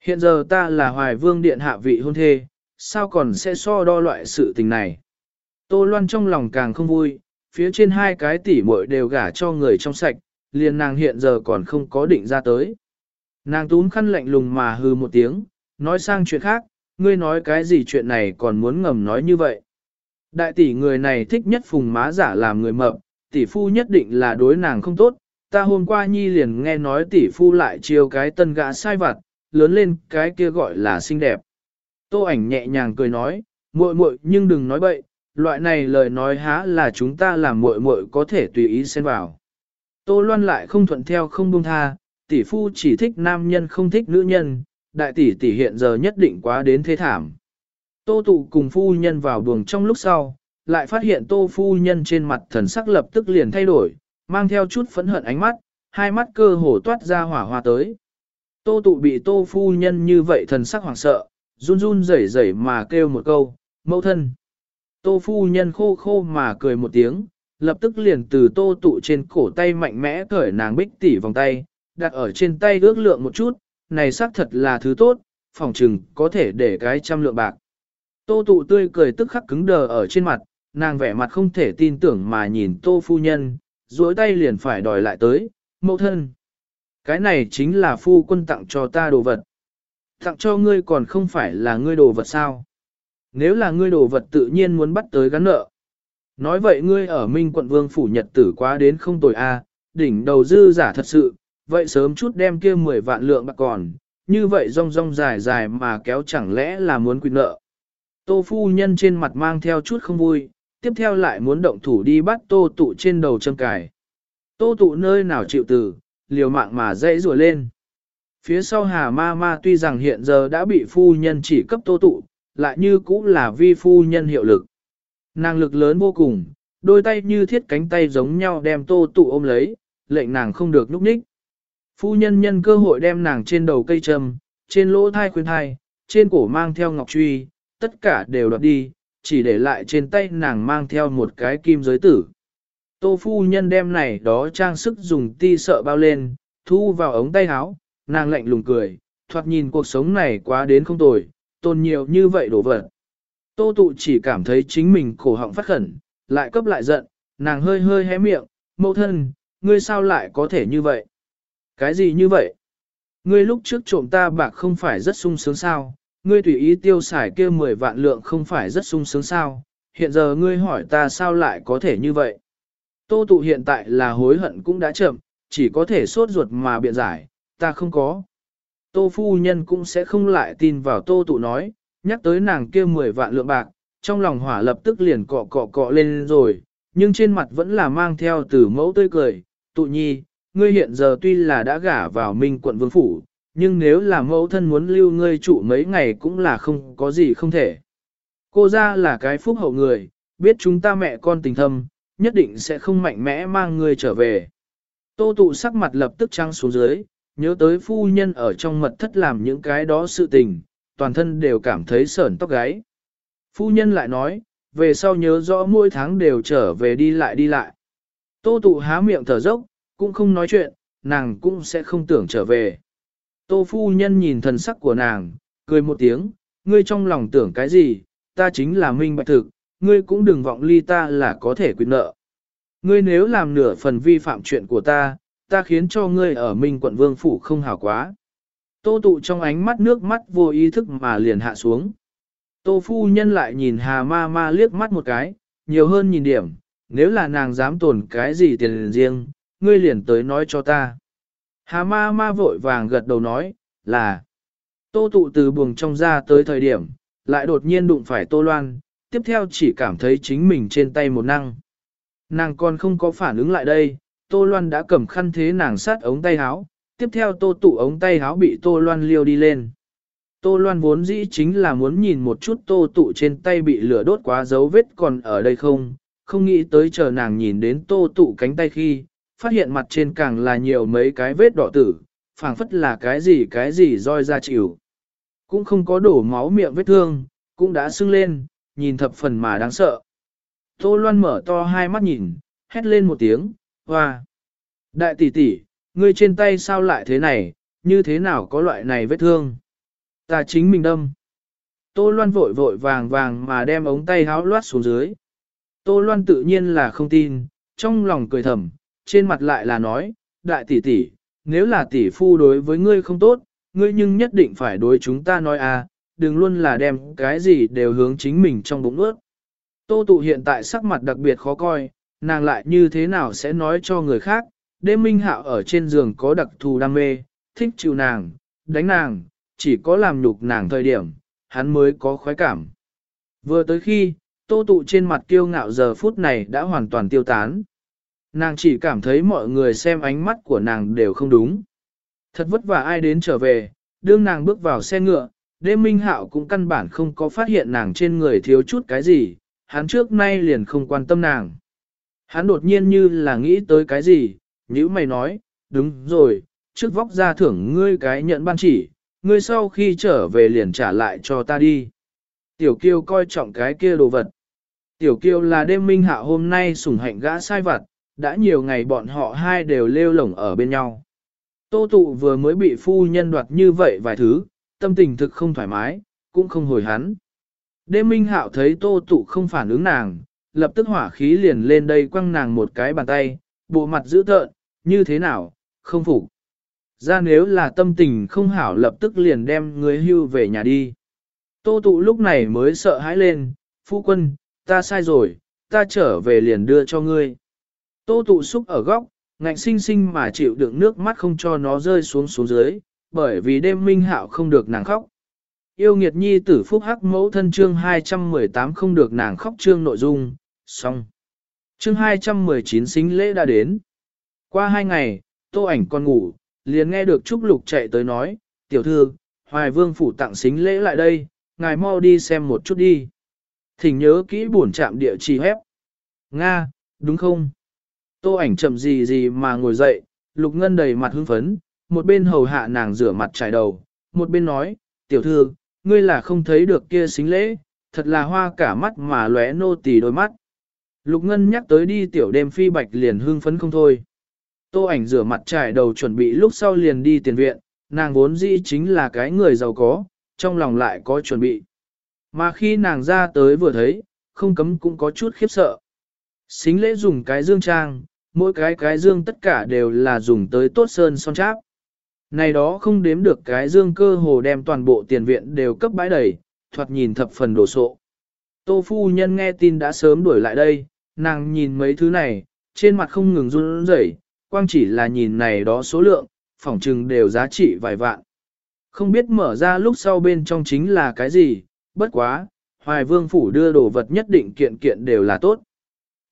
Hiện giờ ta là hoài vương điện hạ vị hôn thê, sao còn sẽ so đo loại sự tình này. Tô Loan trong lòng càng không vui, phía trên hai cái tỷ muội đều gả cho người trong sạch, liền nàng hiện giờ còn không có định ra tới. Nàng túm khăn lạnh lùng mà hư một tiếng, nói sang chuyện khác, ngươi nói cái gì chuyện này còn muốn ngầm nói như vậy. Đại tỷ người này thích nhất phùng má giả làm người mập, tỷ phu nhất định là đối nàng không tốt, ta hôm qua nhi liền nghe nói tỷ phu lại chiêu cái tân gã sai vặt, lớn lên cái kia gọi là xinh đẹp. Tô ảnh nhẹ nhàng cười nói, muội muội nhưng đừng nói bậy, loại này lời nói há là chúng ta làm muội muội có thể tùy ý xen vào. Tô Loan lại không thuận theo không buông tha, tỷ phu chỉ thích nam nhân không thích nữ nhân, đại tỷ tỷ hiện giờ nhất định quá đến thế thảm. Tô tụ cùng phu nhân vào buồng trong lúc sau, lại phát hiện tô phu nhân trên mặt thần sắc lập tức liền thay đổi, mang theo chút phẫn hận ánh mắt, hai mắt cơ hồ toát ra hỏa hoa tới. Tô tụ bị tô phu nhân như vậy thần sắc hoảng sợ, run run rẩy rẩy mà kêu một câu, mẫu thân. Tô phu nhân khô khô mà cười một tiếng, lập tức liền từ tô tụ trên cổ tay mạnh mẽ cởi nàng bích tỉ vòng tay, đặt ở trên tay ước lượng một chút, này xác thật là thứ tốt, phòng trừng có thể để cái trăm lượng bạc. Tô tụ tươi cười tức khắc cứng đờ ở trên mặt, nàng vẻ mặt không thể tin tưởng mà nhìn tô phu nhân, duỗi tay liền phải đòi lại tới, mẫu thân. Cái này chính là phu quân tặng cho ta đồ vật. Tặng cho ngươi còn không phải là ngươi đồ vật sao? Nếu là ngươi đồ vật tự nhiên muốn bắt tới gắn nợ. Nói vậy ngươi ở Minh quận vương phủ nhật tử quá đến không tồi a, đỉnh đầu dư giả thật sự, vậy sớm chút đem kia 10 vạn lượng bạc còn, như vậy rong rong dài dài mà kéo chẳng lẽ là muốn quy nợ. Tô phu nhân trên mặt mang theo chút không vui, tiếp theo lại muốn động thủ đi bắt tô tụ trên đầu châm cài. Tô tụ nơi nào chịu từ, liều mạng mà dãy rùa lên. Phía sau hà ma ma tuy rằng hiện giờ đã bị phu nhân chỉ cấp tô tụ, lại như cũng là vi phu nhân hiệu lực. Nàng lực lớn vô cùng, đôi tay như thiết cánh tay giống nhau đem tô tụ ôm lấy, lệnh nàng không được núp ních. Phu nhân nhân cơ hội đem nàng trên đầu cây trầm, trên lỗ thai khuyên thai, trên cổ mang theo ngọc truy, tất cả đều đoạt đi, chỉ để lại trên tay nàng mang theo một cái kim giới tử. Tô phu nhân đem này đó trang sức dùng ti sợ bao lên, thu vào ống tay áo, nàng lạnh lùng cười, thoạt nhìn cuộc sống này quá đến không tồi, tồn nhiều như vậy đổ vật. Tô tụ chỉ cảm thấy chính mình cổ họng phát khẩn, lại cấp lại giận, nàng hơi hơi hé miệng, mẫu thân, ngươi sao lại có thể như vậy? Cái gì như vậy? Ngươi lúc trước trộm ta bạc không phải rất sung sướng sao? Ngươi tùy ý tiêu xài kia 10 vạn lượng không phải rất sung sướng sao? Hiện giờ ngươi hỏi ta sao lại có thể như vậy? Tô tụ hiện tại là hối hận cũng đã chậm, chỉ có thể sốt ruột mà biện giải, ta không có. Tô phu nhân cũng sẽ không lại tin vào tô tụ nói, nhắc tới nàng kia 10 vạn lượng bạc, trong lòng hỏa lập tức liền cọ cọ cọ lên rồi, nhưng trên mặt vẫn là mang theo từ mẫu tươi cười, tụ nhi, ngươi hiện giờ tuy là đã gả vào minh quận vương phủ, nhưng nếu là mẫu thân muốn lưu ngươi trụ mấy ngày cũng là không có gì không thể. Cô ra là cái phúc hậu người, biết chúng ta mẹ con tình thâm, nhất định sẽ không mạnh mẽ mang ngươi trở về. Tô tụ sắc mặt lập tức trăng xuống dưới, nhớ tới phu nhân ở trong mật thất làm những cái đó sự tình, toàn thân đều cảm thấy sởn tóc gáy. Phu nhân lại nói, về sau nhớ rõ mỗi tháng đều trở về đi lại đi lại. Tô tụ há miệng thở dốc, cũng không nói chuyện, nàng cũng sẽ không tưởng trở về. Tô phu nhân nhìn thần sắc của nàng, cười một tiếng, ngươi trong lòng tưởng cái gì, ta chính là minh bạch thực, ngươi cũng đừng vọng ly ta là có thể quyết nợ. Ngươi nếu làm nửa phần vi phạm chuyện của ta, ta khiến cho ngươi ở Minh quận vương phủ không hảo quá. Tô tụ trong ánh mắt nước mắt vô ý thức mà liền hạ xuống. Tô phu nhân lại nhìn hà ma ma liếc mắt một cái, nhiều hơn nhìn điểm, nếu là nàng dám tồn cái gì tiền riêng, ngươi liền tới nói cho ta. Hà ma ma vội vàng gật đầu nói, là. Tô tụ từ buồng trong ra tới thời điểm, lại đột nhiên đụng phải tô loan, tiếp theo chỉ cảm thấy chính mình trên tay một năng. Nàng còn không có phản ứng lại đây, Tô Loan đã cầm khăn thế nàng sát ống tay áo, tiếp theo Tô tụ ống tay áo bị Tô Loan liêu đi lên. Tô Loan vốn dĩ chính là muốn nhìn một chút Tô tụ trên tay bị lửa đốt quá dấu vết còn ở đây không, không nghĩ tới chờ nàng nhìn đến Tô tụ cánh tay khi, phát hiện mặt trên càng là nhiều mấy cái vết đỏ tử, phảng phất là cái gì cái gì roi ra chịu. Cũng không có đổ máu miệng vết thương, cũng đã sưng lên, nhìn thập phần mà đáng sợ. Tô Loan mở to hai mắt nhìn, hét lên một tiếng, hoa. Đại tỷ tỷ, ngươi trên tay sao lại thế này, như thế nào có loại này vết thương? Ta chính mình đâm. Tô Loan vội vội vàng vàng mà đem ống tay háo loát xuống dưới. Tô Loan tự nhiên là không tin, trong lòng cười thầm, trên mặt lại là nói, đại tỷ tỷ, nếu là tỷ phu đối với ngươi không tốt, ngươi nhưng nhất định phải đối chúng ta nói à, đừng luôn là đem cái gì đều hướng chính mình trong bụng ướt. Tô tụ hiện tại sắc mặt đặc biệt khó coi, nàng lại như thế nào sẽ nói cho người khác, đêm minh hạo ở trên giường có đặc thù đam mê, thích chịu nàng, đánh nàng, chỉ có làm nhục nàng thời điểm, hắn mới có khoái cảm. Vừa tới khi, tô tụ trên mặt kiêu ngạo giờ phút này đã hoàn toàn tiêu tán. Nàng chỉ cảm thấy mọi người xem ánh mắt của nàng đều không đúng. Thật vất vả ai đến trở về, đương nàng bước vào xe ngựa, đêm minh hạo cũng căn bản không có phát hiện nàng trên người thiếu chút cái gì, hắn trước nay liền không quan tâm nàng. Hắn đột nhiên như là nghĩ tới cái gì, như mày nói, đúng rồi, trước vóc ra thưởng ngươi cái nhận ban chỉ, ngươi sau khi trở về liền trả lại cho ta đi. Tiểu kiêu coi trọng cái kia đồ vật. Tiểu kiêu là đêm minh hạ hôm nay sủng hạnh gã sai vặt, đã nhiều ngày bọn họ hai đều lêu lổng ở bên nhau. Tô tụ vừa mới bị phu nhân đoạt như vậy vài thứ, tâm tình thực không thoải mái, cũng không hồi hắn. Đêm minh hạo thấy tô tụ không phản ứng nàng, lập tức hỏa khí liền lên đây quăng nàng một cái bàn tay, bộ mặt dữ tợn, như thế nào, không phục. Ra nếu là tâm tình không hảo lập tức liền đem người hưu về nhà đi. Tô tụ lúc này mới sợ hãi lên, phu quân, ta sai rồi, ta trở về liền đưa cho ngươi. Tô tụ xúc ở góc, ngạnh sinh sinh mà chịu đựng nước mắt không cho nó rơi xuống xuống dưới, bởi vì đêm minh hạo không được nàng khóc. Yêu nghiệt nhi tử phúc hắc mẫu thân chương 218 không được nàng khóc chương nội dung, xong. Chương 219 xính lễ đã đến. Qua hai ngày, tô ảnh còn ngủ, liền nghe được Trúc Lục chạy tới nói, tiểu thư, Hoài Vương phủ tặng xính lễ lại đây, ngài mau đi xem một chút đi. Thỉnh nhớ kỹ buồn chạm địa chỉ hép. Nga, đúng không? Tô ảnh chậm gì gì mà ngồi dậy, Lục Ngân đầy mặt hưng phấn, một bên hầu hạ nàng rửa mặt trải đầu, một bên nói, tiểu thư, ngươi là không thấy được kia xính lễ, thật là hoa cả mắt mà lóe nô tỳ đôi mắt. Lục Ngân nhắc tới đi tiểu đêm phi bạch liền hưng phấn không thôi. Tô ảnh rửa mặt trải đầu chuẩn bị lúc sau liền đi tiền viện, nàng vốn dĩ chính là cái người giàu có, trong lòng lại có chuẩn bị. Mà khi nàng ra tới vừa thấy, không cấm cũng có chút khiếp sợ. Xính lễ dùng cái dương trang, mỗi cái cái dương tất cả đều là dùng tới tốt sơn son cháp. Này đó không đếm được cái dương cơ hồ đem toàn bộ tiền viện đều cấp bãi đầy, thoạt nhìn thập phần đồ sộ. Tô phu nhân nghe tin đã sớm đuổi lại đây, nàng nhìn mấy thứ này, trên mặt không ngừng run rẩy, quang chỉ là nhìn này đó số lượng, phỏng trừng đều giá trị vài vạn. Không biết mở ra lúc sau bên trong chính là cái gì, bất quá, hoài vương phủ đưa đồ vật nhất định kiện kiện đều là tốt.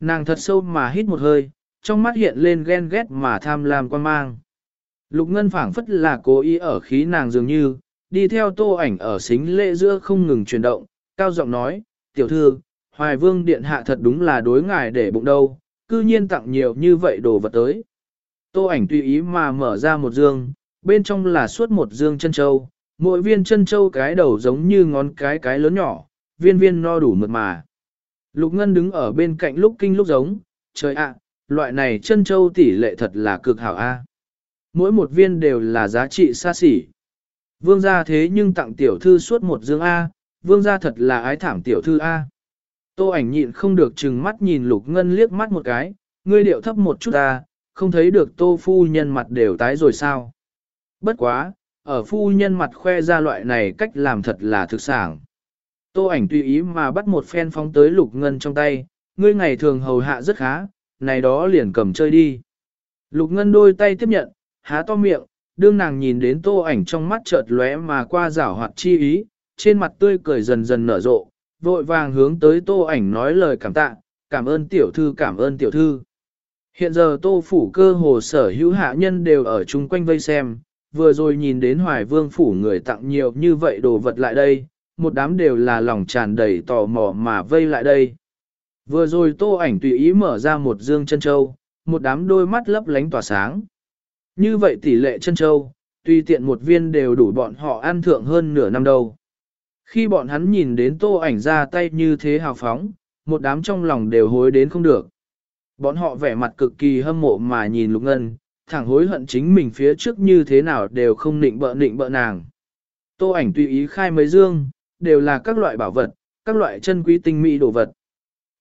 Nàng thật sâu mà hít một hơi, trong mắt hiện lên ghen ghét mà tham lam quan mang. Lục Ngân phảng phất là cố ý ở khí nàng dường như, đi theo tô ảnh ở xính lễ giữa không ngừng chuyển động, cao giọng nói, tiểu thư, hoài vương điện hạ thật đúng là đối ngài để bụng đâu, cư nhiên tặng nhiều như vậy đồ vật tới. Tô ảnh tùy ý mà mở ra một dương, bên trong là suốt một dương chân châu, mỗi viên chân châu cái đầu giống như ngón cái cái lớn nhỏ, viên viên no đủ mượt mà. Lục Ngân đứng ở bên cạnh lúc kinh lúc giống, trời ạ, loại này chân châu tỷ lệ thật là cực hảo a. Mỗi một viên đều là giá trị xa xỉ. Vương gia thế nhưng tặng tiểu thư suốt một dương A, vương gia thật là ái thảm tiểu thư A. Tô ảnh nhịn không được chừng mắt nhìn Lục Ngân liếc mắt một cái, ngươi điệu thấp một chút A, không thấy được tô phu nhân mặt đều tái rồi sao. Bất quá, ở phu nhân mặt khoe ra loại này cách làm thật là thực sản. Tô ảnh tùy ý mà bắt một phen phóng tới lục ngân trong tay, ngươi ngày thường hầu hạ rất khá, này đó liền cầm chơi đi. Lục ngân đôi tay tiếp nhận, há to miệng, đương nàng nhìn đến tô ảnh trong mắt chợt lóe mà qua giảo hoạt chi ý, trên mặt tươi cười dần dần nở rộ, vội vàng hướng tới tô ảnh nói lời cảm tạ, cảm ơn tiểu thư cảm ơn tiểu thư. Hiện giờ tô phủ cơ hồ sở hữu hạ nhân đều ở chung quanh vây xem, vừa rồi nhìn đến hoài vương phủ người tặng nhiều như vậy đồ vật lại đây, một đám đều là lòng tràn đầy tò mò mà vây lại đây. Vừa rồi tô ảnh tùy ý mở ra một dương chân châu, một đám đôi mắt lấp lánh tỏa sáng. Như vậy tỷ lệ chân châu, tùy tiện một viên đều đủ bọn họ ăn thượng hơn nửa năm đầu. Khi bọn hắn nhìn đến tô ảnh ra tay như thế hào phóng, một đám trong lòng đều hối đến không được. Bọn họ vẻ mặt cực kỳ hâm mộ mà nhìn Lục Ngân, thẳng hối hận chính mình phía trước như thế nào đều không nịnh bợ nịnh bợ nàng. Tô ảnh tùy ý khai mấy dương, đều là các loại bảo vật, các loại chân quý tinh mỹ đồ vật.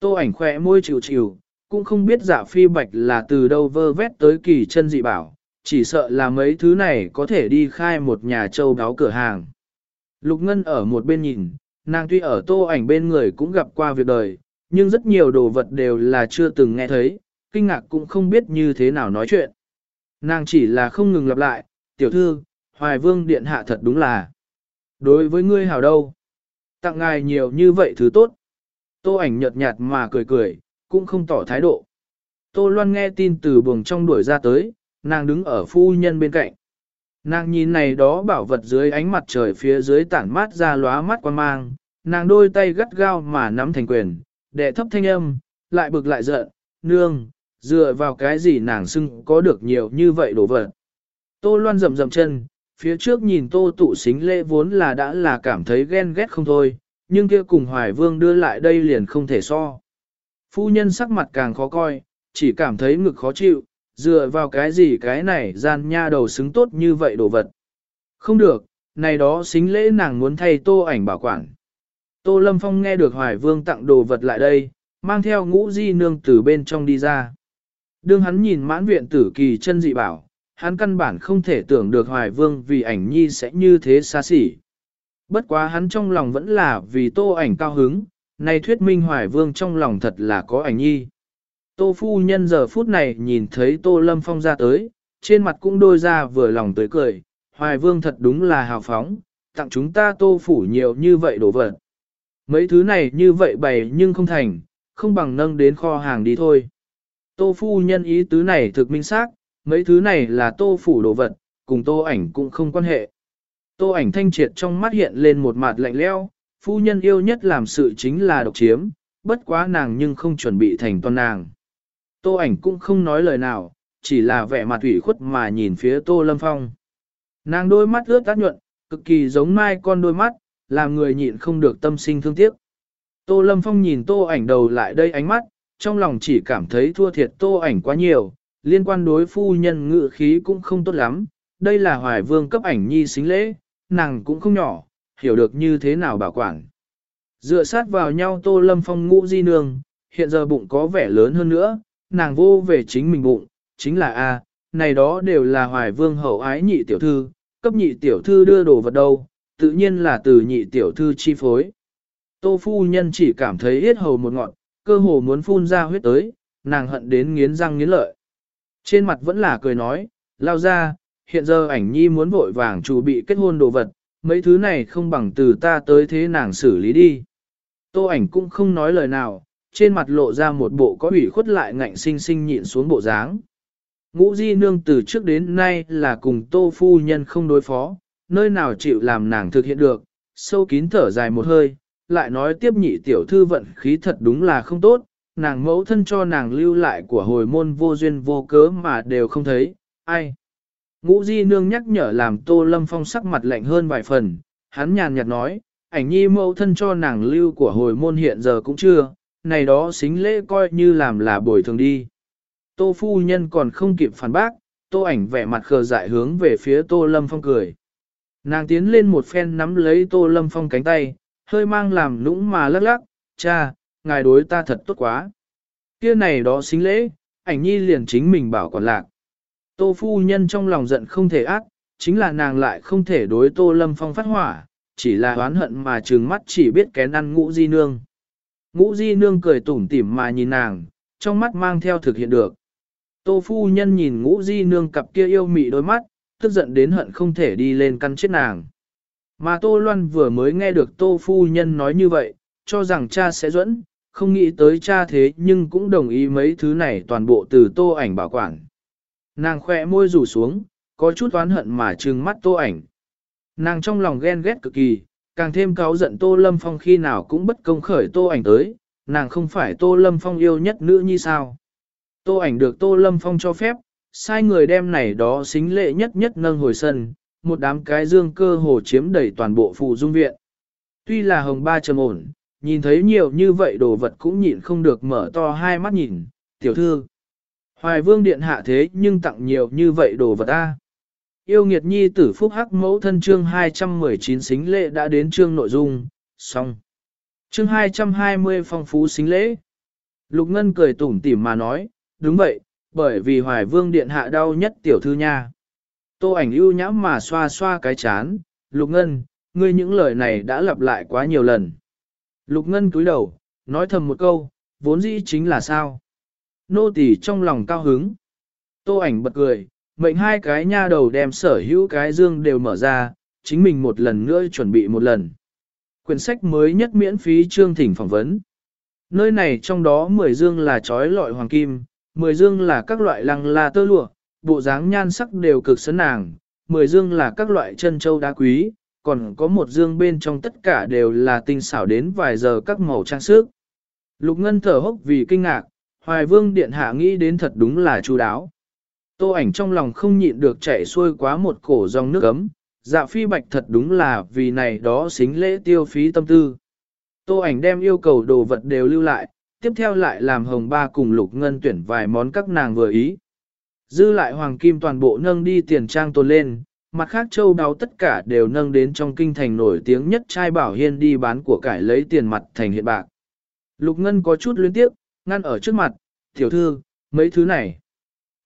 Tô ảnh khỏe môi chịu chịu, cũng không biết giả phi bạch là từ đâu vơ vét tới kỳ chân dị bảo, chỉ sợ là mấy thứ này có thể đi khai một nhà châu đáo cửa hàng. Lục Ngân ở một bên nhìn, nàng tuy ở tô ảnh bên người cũng gặp qua việc đời, nhưng rất nhiều đồ vật đều là chưa từng nghe thấy, kinh ngạc cũng không biết như thế nào nói chuyện. Nàng chỉ là không ngừng lặp lại, tiểu thư, hoài vương điện hạ thật đúng là. Đối với ngươi hảo đâu? Tặng ngài nhiều như vậy thứ tốt. Tô ảnh nhợt nhạt mà cười cười, cũng không tỏ thái độ. Tô Loan nghe tin từ buồng trong đuổi ra tới, nàng đứng ở phu nhân bên cạnh. Nàng nhìn này đó bảo vật dưới ánh mặt trời phía dưới tản mát ra lóa mắt quan mang, nàng đôi tay gắt gao mà nắm thành quyền, đệ thấp thanh âm, lại bực lại giận, nương, dựa vào cái gì nàng xưng có được nhiều như vậy đồ vật. Tô Loan rầm rầm chân, phía trước nhìn tô tụ xính lễ vốn là đã là cảm thấy ghen ghét không thôi, nhưng kia cùng Hoài Vương đưa lại đây liền không thể so. Phu nhân sắc mặt càng khó coi, chỉ cảm thấy ngực khó chịu, dựa vào cái gì cái này gian nha đầu xứng tốt như vậy đồ vật. Không được, này đó xính lễ nàng muốn thay tô ảnh bảo quản. Tô Lâm Phong nghe được Hoài Vương tặng đồ vật lại đây, mang theo ngũ di nương từ bên trong đi ra. Đương hắn nhìn mãn viện tử kỳ chân dị bảo, hắn căn bản không thể tưởng được Hoài Vương vì ảnh nhi sẽ như thế xa xỉ. Bất quá hắn trong lòng vẫn là vì tô ảnh cao hứng, này thuyết minh Hoài Vương trong lòng thật là có ảnh nhi. Tô phu nhân giờ phút này nhìn thấy Tô Lâm Phong ra tới, trên mặt cũng đôi ra vừa lòng tới cười, Hoài Vương thật đúng là hào phóng, tặng chúng ta Tô phủ nhiều như vậy đồ vật. Mấy thứ này như vậy bày nhưng không thành, không bằng nâng đến kho hàng đi thôi. Tô phu nhân ý tứ này thực minh xác, mấy thứ này là Tô phủ đồ vật, cùng Tô ảnh cũng không quan hệ. Tô ảnh thanh triệt trong mắt hiện lên một mặt lạnh lẽo, phu nhân yêu nhất làm sự chính là độc chiếm, bất quá nàng nhưng không chuẩn bị thành toàn nàng. Tô ảnh cũng không nói lời nào, chỉ là vẻ mặt ủy khuất mà nhìn phía Tô Lâm Phong. Nàng đôi mắt ướt át nhuận, cực kỳ giống mai con đôi mắt, làm người nhịn không được tâm sinh thương tiếc. Tô Lâm Phong nhìn Tô ảnh đầu lại đây ánh mắt, trong lòng chỉ cảm thấy thua thiệt Tô ảnh quá nhiều, liên quan đối phu nhân ngự khí cũng không tốt lắm, đây là hoài vương cấp ảnh nhi xính lễ, nàng cũng không nhỏ, hiểu được như thế nào bảo quản. Dựa sát vào nhau Tô Lâm Phong ngũ di nương, hiện giờ bụng có vẻ lớn hơn nữa, nàng vô về chính mình bụng, chính là A, này đó đều là hoài vương hậu ái nhị tiểu thư, cấp nhị tiểu thư đưa đồ vật đâu, tự nhiên là từ nhị tiểu thư chi phối. Tô phu nhân chỉ cảm thấy hết hầu một ngọn, cơ hồ muốn phun ra huyết tới, nàng hận đến nghiến răng nghiến lợi. Trên mặt vẫn là cười nói, lao ra, hiện giờ ảnh nhi muốn vội vàng chủ bị kết hôn đồ vật, mấy thứ này không bằng từ ta tới thế nàng xử lý đi. Tô ảnh cũng không nói lời nào, trên mặt lộ ra một bộ có ủy khuất lại ngạnh sinh sinh nhịn xuống bộ dáng. Ngũ di nương từ trước đến nay là cùng tô phu nhân không đối phó, nơi nào chịu làm nàng thực hiện được, sâu kín thở dài một hơi, lại nói tiếp nhị tiểu thư vận khí thật đúng là không tốt, nàng mẫu thân cho nàng lưu lại của hồi môn vô duyên vô cớ mà đều không thấy, ai. Ngũ di nương nhắc nhở làm tô lâm phong sắc mặt lạnh hơn vài phần, hắn nhàn nhạt nói, ảnh nhi mẫu thân cho nàng lưu của hồi môn hiện giờ cũng chưa, này đó xính lễ coi như làm là bồi thường đi. Tô phu nhân còn không kịp phản bác, tô ảnh vẻ mặt khờ dại hướng về phía tô lâm phong cười. Nàng tiến lên một phen nắm lấy tô lâm phong cánh tay, hơi mang làm nũng mà lắc lắc, cha, ngài đối ta thật tốt quá. Kia này đó xính lễ, ảnh nhi liền chính mình bảo còn lạc. Tô phu nhân trong lòng giận không thể ác, chính là nàng lại không thể đối tô lâm phong phát hỏa, chỉ là oán hận mà trừng mắt chỉ biết kén ăn ngũ di nương. Ngũ di nương cười tủm tỉm mà nhìn nàng, trong mắt mang theo thực hiện được. Tô phu nhân nhìn ngũ di nương cặp kia yêu mị đôi mắt, tức giận đến hận không thể đi lên căn chết nàng. Mà Tô Loan vừa mới nghe được Tô phu nhân nói như vậy, cho rằng cha sẽ dẫn, không nghĩ tới cha thế nhưng cũng đồng ý mấy thứ này toàn bộ từ Tô ảnh bảo quản. Nàng khỏe môi rủ xuống, có chút oán hận mà trừng mắt Tô ảnh. Nàng trong lòng ghen ghét cực kỳ, càng thêm cáo giận Tô Lâm Phong khi nào cũng bất công khởi Tô ảnh tới, nàng không phải Tô Lâm Phong yêu nhất nữ như sao. Tô ảnh được Tô Lâm Phong cho phép, sai người đem này đó xính lệ nhất nhất nâng hồi sân, một đám cái dương cơ hồ chiếm đầy toàn bộ phụ dung viện. Tuy là hồng ba trầm ổn, nhìn thấy nhiều như vậy đồ vật cũng nhịn không được mở to hai mắt nhìn, tiểu thư. Hoài vương điện hạ thế nhưng tặng nhiều như vậy đồ vật ta. Yêu nghiệt nhi tử phúc hắc mẫu thân chương 219 xính lễ đã đến chương nội dung, xong. Chương 220 phong phú xính lễ. Lục Ngân cười tủm tỉm mà nói, đúng vậy, bởi vì hoài vương điện hạ đau nhất tiểu thư nha. Tô ảnh ưu nhãm mà xoa xoa cái chán, Lục Ngân, ngươi những lời này đã lặp lại quá nhiều lần. Lục Ngân cúi đầu, nói thầm một câu, vốn dĩ chính là sao. Nô tỳ trong lòng cao hứng. Tô ảnh bật cười, mệnh hai cái nha đầu đem sở hữu cái dương đều mở ra, chính mình một lần nữa chuẩn bị một lần. Quyển sách mới nhất miễn phí chương thỉnh phỏng vấn. Nơi này trong đó 10 dương là trói lọi hoàng kim, 10 dương là các loại lăng la tơ lụa, bộ dáng nhan sắc đều cực sấn nàng, 10 dương là các loại chân châu đá quý, còn có một dương bên trong tất cả đều là tinh xảo đến vài giờ các màu trang sức. Lục Ngân thở hốc vì kinh ngạc, Hoài Vương Điện Hạ nghĩ đến thật đúng là chu đáo. Tô ảnh trong lòng không nhịn được chảy xuôi quá một cổ dòng nước ấm, dạ phi bạch thật đúng là vì này đó xính lễ tiêu phí tâm tư. Tô ảnh đem yêu cầu đồ vật đều lưu lại, tiếp theo lại làm hồng ba cùng lục ngân tuyển vài món các nàng vừa ý. Dư lại hoàng kim toàn bộ nâng đi tiền trang tồn lên, mặt khác châu đáo tất cả đều nâng đến trong kinh thành nổi tiếng nhất trai bảo hiên đi bán của cải lấy tiền mặt thành hiện bạc. Lục ngân có chút luyến tiếc, ngăn ở trước mặt, tiểu thư, mấy thứ này.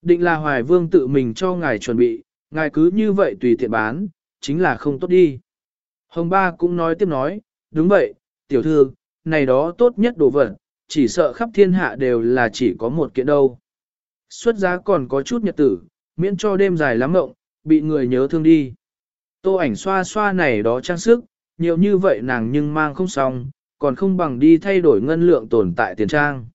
Định là hoài vương tự mình cho ngài chuẩn bị, ngài cứ như vậy tùy tiện bán, chính là không tốt đi. Hồng ba cũng nói tiếp nói, đúng vậy, tiểu thư, này đó tốt nhất đồ vật, chỉ sợ khắp thiên hạ đều là chỉ có một kiện đâu. Xuất giá còn có chút nhật tử, miễn cho đêm dài lắm mộng, bị người nhớ thương đi. Tô ảnh xoa xoa này đó trang sức, nhiều như vậy nàng nhưng mang không xong, còn không bằng đi thay đổi ngân lượng tồn tại tiền trang.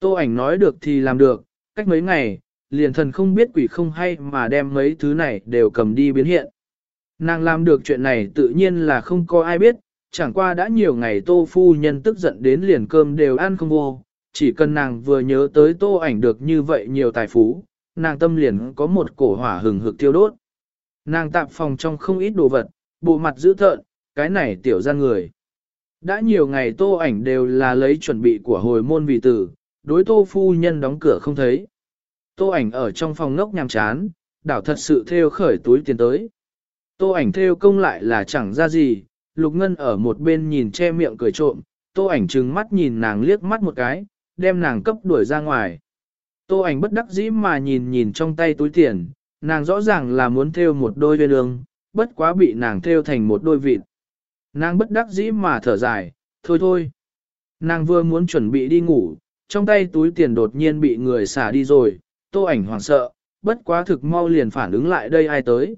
Tô ảnh nói được thì làm được, cách mấy ngày, liền thần không biết quỷ không hay mà đem mấy thứ này đều cầm đi biến hiện. Nàng làm được chuyện này tự nhiên là không có ai biết, chẳng qua đã nhiều ngày tô phu nhân tức giận đến liền cơm đều ăn không vô, chỉ cần nàng vừa nhớ tới tô ảnh được như vậy nhiều tài phú, nàng tâm liền có một cổ hỏa hừng hực tiêu đốt. Nàng tạm phòng trong không ít đồ vật, bộ mặt dữ thợn, cái này tiểu gian người. Đã nhiều ngày tô ảnh đều là lấy chuẩn bị của hồi môn vị tử, đối tô phu nhân đóng cửa không thấy. Tô ảnh ở trong phòng ngốc nhàm chán, đảo thật sự theo khởi túi tiền tới. Tô ảnh theo công lại là chẳng ra gì, Lục Ngân ở một bên nhìn che miệng cười trộm, tô ảnh trừng mắt nhìn nàng liếc mắt một cái, đem nàng cấp đuổi ra ngoài. Tô ảnh bất đắc dĩ mà nhìn nhìn trong tay túi tiền, nàng rõ ràng là muốn theo một đôi viên đường, bất quá bị nàng theo thành một đôi vịt. Nàng bất đắc dĩ mà thở dài, thôi thôi. Nàng vừa muốn chuẩn bị đi ngủ, trong tay túi tiền đột nhiên bị người xả đi rồi, tô ảnh hoảng sợ, bất quá thực mau liền phản ứng lại đây ai tới.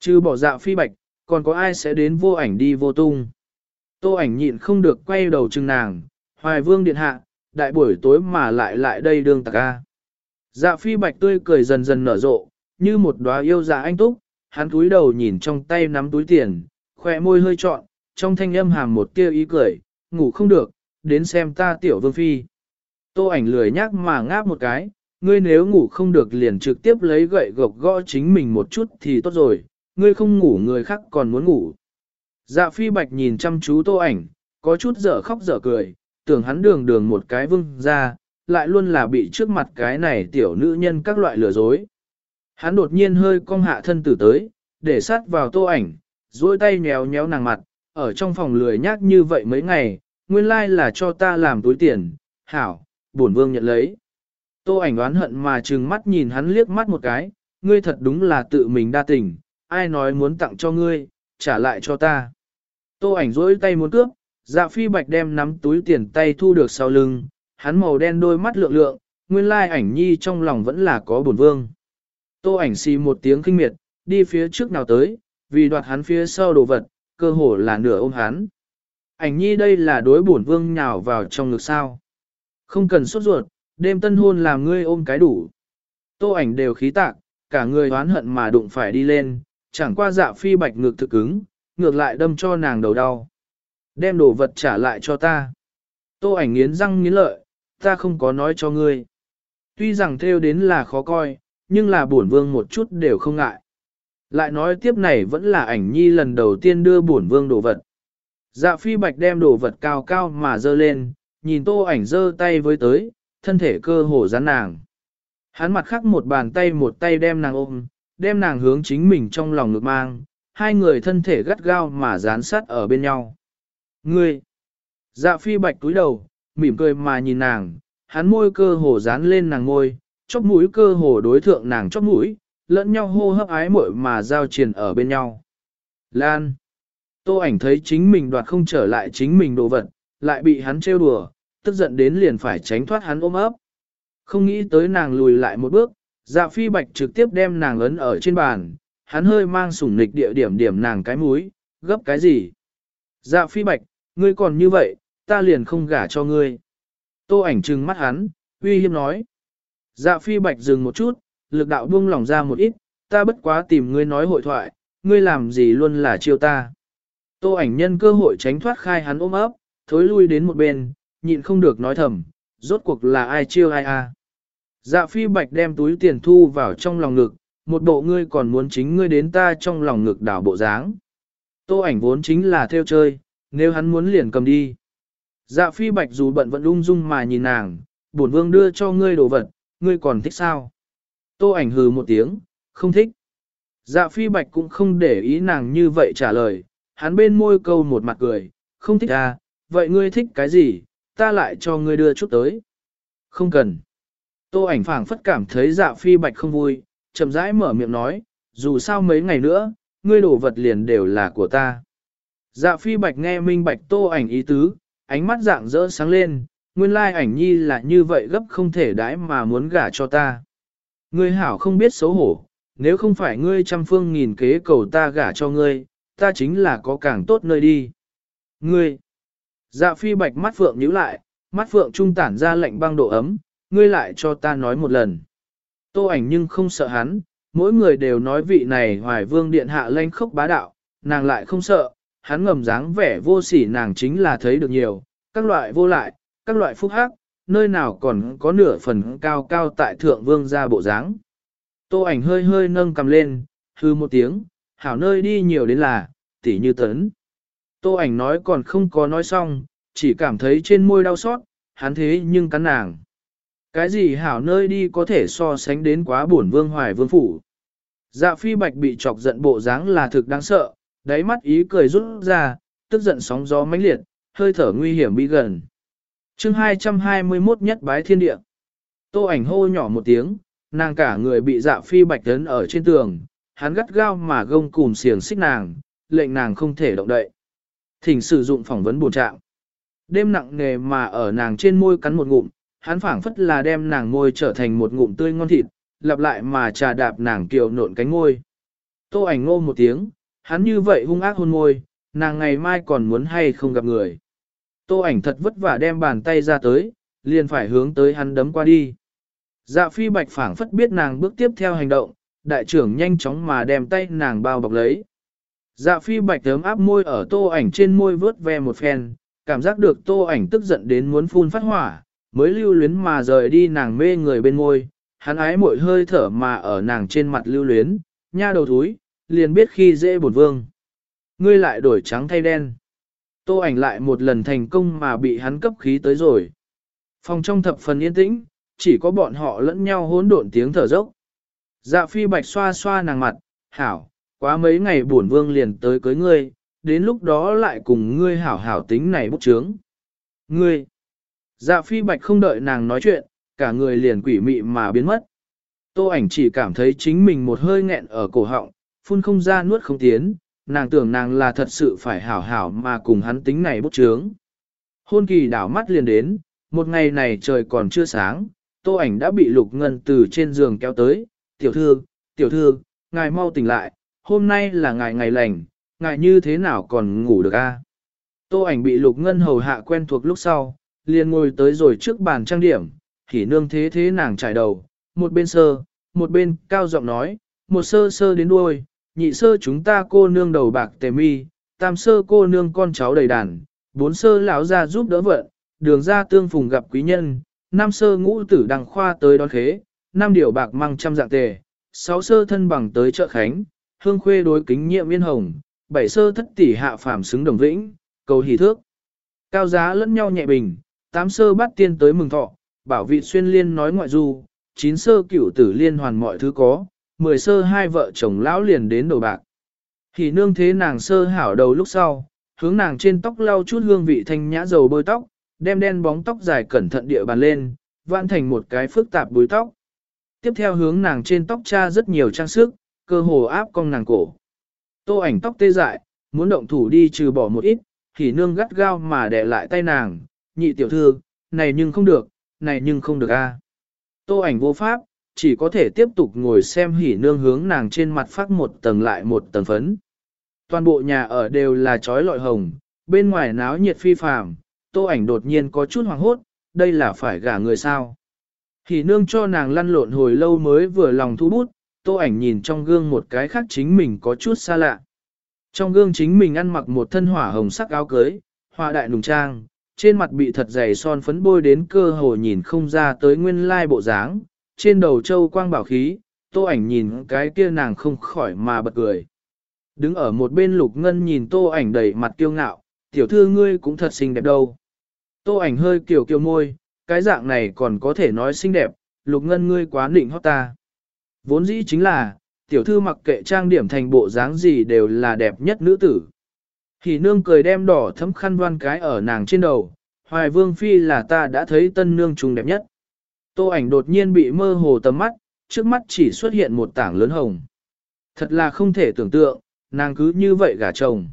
Chứ bỏ dạ phi bạch, còn có ai sẽ đến vô ảnh đi vô tung. Tô ảnh nhịn không được quay đầu chừng nàng, hoài vương điện hạ, đại buổi tối mà lại lại đây đương tạc ca. Dạ phi bạch tươi cười dần dần nở rộ, như một đóa yêu dạ anh túc, hắn cúi đầu nhìn trong tay nắm túi tiền, khỏe môi hơi trọn, trong thanh âm hàm một tia ý cười, ngủ không được, đến xem ta tiểu vương phi. Tô ảnh lười nhác mà ngáp một cái, ngươi nếu ngủ không được liền trực tiếp lấy gậy gộc gõ chính mình một chút thì tốt rồi, ngươi không ngủ người khác còn muốn ngủ. Dạ phi bạch nhìn chăm chú tô ảnh, có chút dở khóc dở cười, tưởng hắn đường đường một cái vương ra, lại luôn là bị trước mặt cái này tiểu nữ nhân các loại lừa dối. Hắn đột nhiên hơi cong hạ thân tử tới, để sát vào tô ảnh, duỗi tay nhéo nhéo nàng mặt, ở trong phòng lười nhác như vậy mấy ngày, nguyên lai là cho ta làm túi tiền, hảo, bổn vương nhận lấy. Tô ảnh oán hận mà trừng mắt nhìn hắn liếc mắt một cái, ngươi thật đúng là tự mình đa tình, ai nói muốn tặng cho ngươi, trả lại cho ta. Tô ảnh rỗi tay muốn cướp, dạ phi bạch đem nắm túi tiền tay thu được sau lưng, hắn màu đen đôi mắt lượng lượng, nguyên lai ảnh nhi trong lòng vẫn là có bổn vương. Tô ảnh xì một tiếng kinh miệt, đi phía trước nào tới, vì đoạt hắn phía sau đồ vật, cơ hồ là nửa ôm hắn. Ảnh nhi đây là đối bổn vương nhào vào trong ngực sao. Không cần sốt ruột, đêm tân hôn làm ngươi ôm cái đủ. Tô ảnh đều khí tạc, cả người oán hận mà đụng phải đi lên, chẳng qua dạ phi bạch ngược thực cứng, ngược lại đâm cho nàng đầu đau. Đem đồ vật trả lại cho ta. Tô ảnh nghiến răng nghiến lợi, ta không có nói cho ngươi. Tuy rằng theo đến là khó coi, nhưng là bổn vương một chút đều không ngại. Lại nói tiếp này vẫn là ảnh nhi lần đầu tiên đưa bổn vương đồ vật. Dạ phi bạch đem đồ vật cao cao mà dơ lên, nhìn tô ảnh giơ tay với tới, thân thể cơ hồ rắn nàng. Hắn mặt khắc một bàn tay một tay đem nàng ôm, đem nàng hướng chính mình trong lòng ngực mang, hai người thân thể gắt gao mà dán sát ở bên nhau. Ngươi! Dạ phi bạch túi đầu, mỉm cười mà nhìn nàng, hắn môi cơ hồ dán lên nàng môi, chóp mũi cơ hồ đối thượng nàng chóp mũi, lẫn nhau hô hấp ái muội mà giao triền ở bên nhau. Lan! Tô ảnh thấy chính mình đoạt không trở lại chính mình đồ vật, lại bị hắn trêu đùa, tức giận đến liền phải tránh thoát hắn ôm ấp. Không nghĩ tới nàng lùi lại một bước, dạ phi bạch trực tiếp đem nàng ấn ở trên bàn, hắn hơi mang sủng nịch địa điểm điểm nàng cái mũi, gấp cái gì. Dạ phi bạch, ngươi còn như vậy, ta liền không gả cho ngươi. Tô ảnh trừng mắt hắn, uy hiếp nói. Dạ phi bạch dừng một chút, lực đạo buông lỏng ra một ít, ta bất quá tìm ngươi nói hội thoại, ngươi làm gì luôn là chiêu ta. Tô ảnh nhân cơ hội tránh thoát khai hắn ôm ấp, thối lui đến một bên, nhịn không được nói thầm, rốt cuộc là ai chiêu ai a. Dạ phi bạch đem túi tiền thu vào trong lòng ngực, một bộ ngươi còn muốn chính ngươi đến ta trong lòng ngực đảo bộ dáng. Tô ảnh vốn chính là theo chơi, nếu hắn muốn liền cầm đi. Dạ phi bạch dù bận vẫn ung dung mà nhìn nàng, bổn vương đưa cho ngươi đồ vật, ngươi còn thích sao? Tô ảnh hừ một tiếng, không thích. Dạ phi bạch cũng không để ý nàng như vậy trả lời, hắn bên môi câu một mặt cười, không thích à, vậy ngươi thích cái gì, ta lại cho ngươi đưa chút tới. Không cần. Tô ảnh phảng phất cảm thấy dạ phi bạch không vui, chậm rãi mở miệng nói, dù sao mấy ngày nữa, ngươi đổ vật liền đều là của ta. Dạ phi bạch nghe minh bạch tô ảnh ý tứ, ánh mắt dạng rỡ sáng lên, nguyên lai ảnh nhi là như vậy gấp không thể đãi mà muốn gả cho ta. Ngươi hảo không biết xấu hổ, nếu không phải ngươi trăm phương nghìn kế cầu ta gả cho ngươi, ta chính là có càng tốt nơi đi. Ngươi, dạ phi bạch mắt phượng nhíu lại, mắt phượng trung tản ra lạnh băng độ ấm, ngươi lại cho ta nói một lần. Tô ảnh nhưng không sợ hắn, mỗi người đều nói vị này hoài vương điện hạ lanh khốc bá đạo, nàng lại không sợ, hắn ngầm dáng vẻ vô sỉ nàng chính là thấy được nhiều, các loại vô lại, các loại phúc hắc, nơi nào còn có nửa phần cao cao tại thượng vương gia bộ dáng. Tô ảnh hơi hơi nâng cầm lên, hư một tiếng, hảo nơi đi nhiều đến là, tỉ như tấn. Tô ảnh nói còn không có nói xong, chỉ cảm thấy trên môi đau xót, hắn thế nhưng cắn nàng. Cái gì hảo nơi đi có thể so sánh đến quá buồn vương hoài vương phủ. Dạ phi bạch bị chọc giận bộ dáng là thực đáng sợ, đáy mắt ý cười rút ra, tức giận sóng gió mãnh liệt, hơi thở nguy hiểm bị gần. chương 221 nhất bái thiên địa. Tô ảnh hô nhỏ một tiếng, nàng cả người bị dạ phi bạch tấn ở trên tường, hắn gắt gao mà gông cùm xiềng xích nàng, lệnh nàng không thể động đậy. Thỉnh sử dụng phỏng vấn bổ trạng. Đêm nặng nề mà ở nàng trên môi cắn một ngụm, hắn phảng phất là đem nàng môi trở thành một ngụm tươi ngon thịt, lặp lại mà trà đạp nàng kiều nộn cánh môi. Tô ảnh ngô một tiếng, hắn như vậy hung ác hôn môi, nàng ngày mai còn muốn hay không gặp người. Tô ảnh thật vất vả đem bàn tay ra tới, liền phải hướng tới hắn đấm qua đi. Dạ phi bạch phảng phất biết nàng bước tiếp theo hành động, đại trưởng nhanh chóng mà đem tay nàng bao bọc lấy. Dạ phi bạch tớm áp môi ở tô ảnh trên môi vớt ve một phen, cảm giác được tô ảnh tức giận đến muốn phun phát hỏa, mới lưu luyến mà rời đi nàng mê người bên môi, hắn ái mội hơi thở mà ở nàng trên mặt lưu luyến, nha đầu thúi, liền biết khi dễ bổn vương. Ngươi lại đổi trắng thay đen. Tô ảnh lại một lần thành công mà bị hắn cấp khí tới rồi. Phòng trong thập phần yên tĩnh, chỉ có bọn họ lẫn nhau hỗn độn tiếng thở dốc. Dạ phi bạch xoa xoa nàng mặt, hảo, quá mấy ngày bổn vương liền tới cưới ngươi, đến lúc đó lại cùng ngươi hảo hảo tính này bút chướng. Ngươi, dạ phi bạch không đợi nàng nói chuyện, cả người liền quỷ mị mà biến mất. Tô ảnh chỉ cảm thấy chính mình một hơi nghẹn ở cổ họng, phun không ra nuốt không tiến, nàng tưởng nàng là thật sự phải hảo hảo mà cùng hắn tính này bút chướng. Hôn kỳ đảo mắt liền đến, một ngày này trời còn chưa sáng, tô ảnh đã bị lục ngân từ trên giường kéo tới, tiểu thư, tiểu thư, ngài mau tỉnh lại, hôm nay là ngày ngày lành, ngài như thế nào còn ngủ được a? Tô ảnh bị lục ngân hầu hạ quen thuộc lúc sau, liền ngồi tới rồi trước bàn trang điểm, thì nương thế thế nàng trải đầu, một bên sơ, một bên cao giọng nói, một sơ sơ đến đuôi, nhị sơ chúng ta cô nương đầu bạc tề mi, tam sơ cô nương con cháu đầy đàn, bốn sơ lão gia giúp đỡ vợ, đường ra tương phùng gặp quý nhân, năm sơ ngũ tử đăng khoa tới đón khế, năm điều bạc mang trăm dạng tề, sáu sơ thân bằng tới chợ khánh, hương khuê đối kính nhiệm yên hồng, bảy sơ thất tỷ hạ phàm xứng đồng vĩnh, cầu hỷ thước. Cao giá lẫn nhau nhẹ bình, tám sơ bắt tiên tới mừng thọ, bảo vị xuyên liên nói ngoại du, chín sơ cửu tử liên hoàn mọi thứ có, mười sơ hai vợ chồng lão liền đến đầu bạc. Hỷ nương thế nàng sơ hảo đầu lúc sau, hướng nàng trên tóc lau chút hương vị thanh nhã dầu bôi tóc, đem đen bóng tóc dài cẩn thận địa bàn lên, vạn thành một cái phức tạp búi tóc. Tiếp theo hướng nàng trên tóc cha rất nhiều trang sức, cơ hồ áp cong nàng cổ. Tô ảnh tóc tê dại, muốn động thủ đi trừ bỏ một ít, thì nương gắt gao mà đè lại tay nàng, nhị tiểu thư, này nhưng không được, này nhưng không được a. Tô ảnh vô pháp, chỉ có thể tiếp tục ngồi xem hỉ nương hướng nàng trên mặt phát một tầng lại một tầng phấn. Toàn bộ nhà ở đều là chói lọi hồng, bên ngoài náo nhiệt phi phàm, tô ảnh đột nhiên có chút hoảng hốt, đây là phải gả người sao. Hỉ nương cho nàng lăn lộn hồi lâu mới vừa lòng thu bút, tô ảnh nhìn trong gương một cái khác chính mình có chút xa lạ. Trong gương chính mình ăn mặc một thân hỏa hồng sắc áo cưới, hoa đại nùng trang, trên mặt bị thật dày son phấn bôi đến cơ hồ nhìn không ra tới nguyên lai bộ dáng, trên đầu châu quang bảo khí, tô ảnh nhìn cái kia nàng không khỏi mà bật cười. Đứng ở một bên lục ngân nhìn tô ảnh đầy mặt kiêu ngạo, tiểu thư ngươi cũng thật xinh đẹp đâu. Tô ảnh hơi kiều kiều môi, cái dạng này còn có thể nói xinh đẹp, lục ngân ngươi quá nịnh hót ta. Vốn dĩ chính là, tiểu thư mặc kệ trang điểm thành bộ dáng gì đều là đẹp nhất nữ tử. Hỉ nương cười đem đỏ thấm khăn đoan cái ở nàng trên đầu, hoài vương phi là ta đã thấy tân nương trùng đẹp nhất. Tô ảnh đột nhiên bị mơ hồ tầm mắt, trước mắt chỉ xuất hiện một tảng lớn hồng. Thật là không thể tưởng tượng, nàng cứ như vậy gả chồng.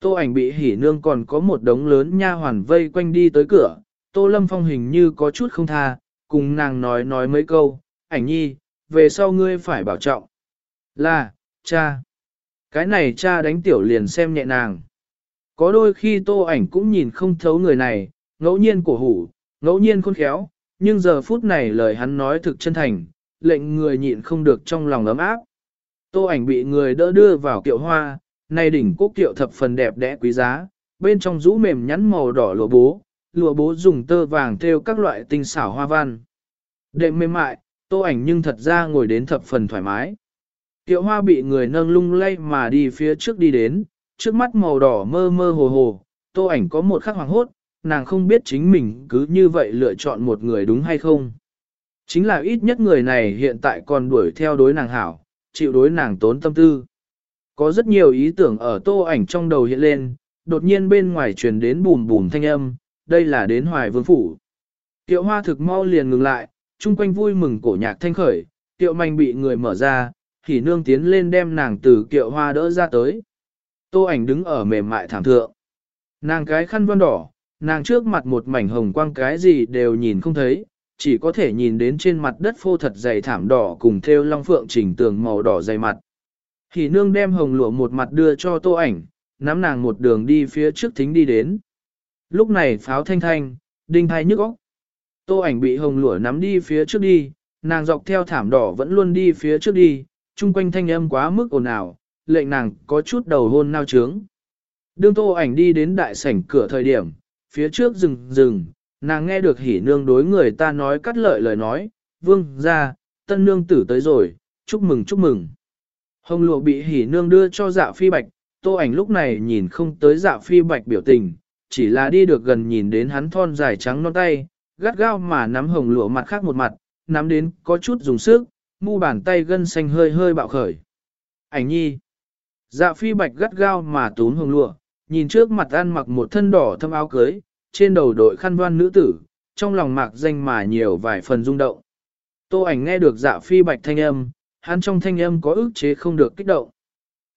Tô ảnh bị hỉ nương còn có một đống lớn nha hoàn vây quanh đi tới cửa, Tô Lâm Phong hình như có chút không tha, cùng nàng nói nói mấy câu, ảnh nhi, về sau ngươi phải bảo trọng. Là, cha. Cái này cha đánh tiểu liền xem nhẹ nàng. Có đôi khi tô ảnh cũng nhìn không thấu người này, ngẫu nhiên cổ hủ, ngẫu nhiên khôn khéo, nhưng giờ phút này lời hắn nói thực chân thành, lệnh người nhịn không được trong lòng ấm áp. Tô ảnh bị người đỡ đưa vào kiệu hoa, này đỉnh quốc kiệu thập phần đẹp đẽ quý giá, bên trong rũ mềm nhắn màu đỏ lụa bố, lụa bố dùng tơ vàng thêu các loại tinh xảo hoa văn. Đệm mềm mại, tô ảnh nhưng thật ra ngồi đến thập phần thoải mái. Kiệu hoa bị người nâng lung lay mà đi phía trước đi đến, trước mắt màu đỏ mơ mơ hồ hồ, tô ảnh có một khắc hoàng hốt, nàng không biết chính mình cứ như vậy lựa chọn một người đúng hay không. Chính là ít nhất người này hiện tại còn đuổi theo đối nàng hảo, chịu đối nàng tốn tâm tư. Có rất nhiều ý tưởng ở tô ảnh trong đầu hiện lên, đột nhiên bên ngoài truyền đến bùm bùm thanh âm, đây là đến hoài vương phủ. Tiệu hoa thực mau liền ngừng lại, chung quanh vui mừng cổ nhạc thanh khởi, tiệu manh bị người mở ra, thì nương tiến lên đem nàng từ kiệu hoa đỡ ra tới. Tô ảnh đứng ở mềm mại thảm thượng. Nàng cái khăn vân đỏ, nàng trước mặt một mảnh hồng quang cái gì đều nhìn không thấy, chỉ có thể nhìn đến trên mặt đất phô thật dày thảm đỏ cùng theo long phượng chỉnh tường màu đỏ dày mặt. Thì nương đem hồng lụa một mặt đưa cho tô ảnh, nắm nàng một đường đi phía trước thính đi đến. Lúc này pháo thanh thanh, đinh thai nhức óc. Tô ảnh bị hồng lụa nắm đi phía trước đi, nàng dọc theo thảm đỏ vẫn luôn đi phía trước đi, chung quanh thanh âm quá mức ồn ào, lệnh nàng có chút đầu hôn nao trướng. Đương tô ảnh đi đến đại sảnh cửa thời điểm, phía trước rừng rừng, nàng nghe được hỉ nương đối người ta nói cắt lợi lời nói, vương ra, tân nương tử tới rồi, chúc mừng chúc mừng. Hồng lụa bị hỉ nương đưa cho dạ phi bạch, tô ảnh lúc này nhìn không tới dạ phi bạch biểu tình, chỉ là đi được gần nhìn đến hắn thon dài trắng non tay, gắt gao mà nắm hồng lụa mặt khác một mặt, nắm đến có chút dùng sức, mu bàn tay gân xanh hơi hơi bạo khởi. Ảnh nhi. Dạ phi bạch gắt gao mà tún hồng lụa, nhìn trước mặt ăn mặc một thân đỏ thâm áo cưới, trên đầu đội khăn đoan nữ tử, trong lòng mạc danh mà nhiều vài phần rung động. Tô ảnh nghe được dạ phi bạch thanh âm, hắn trong thanh âm có ức chế không được kích động.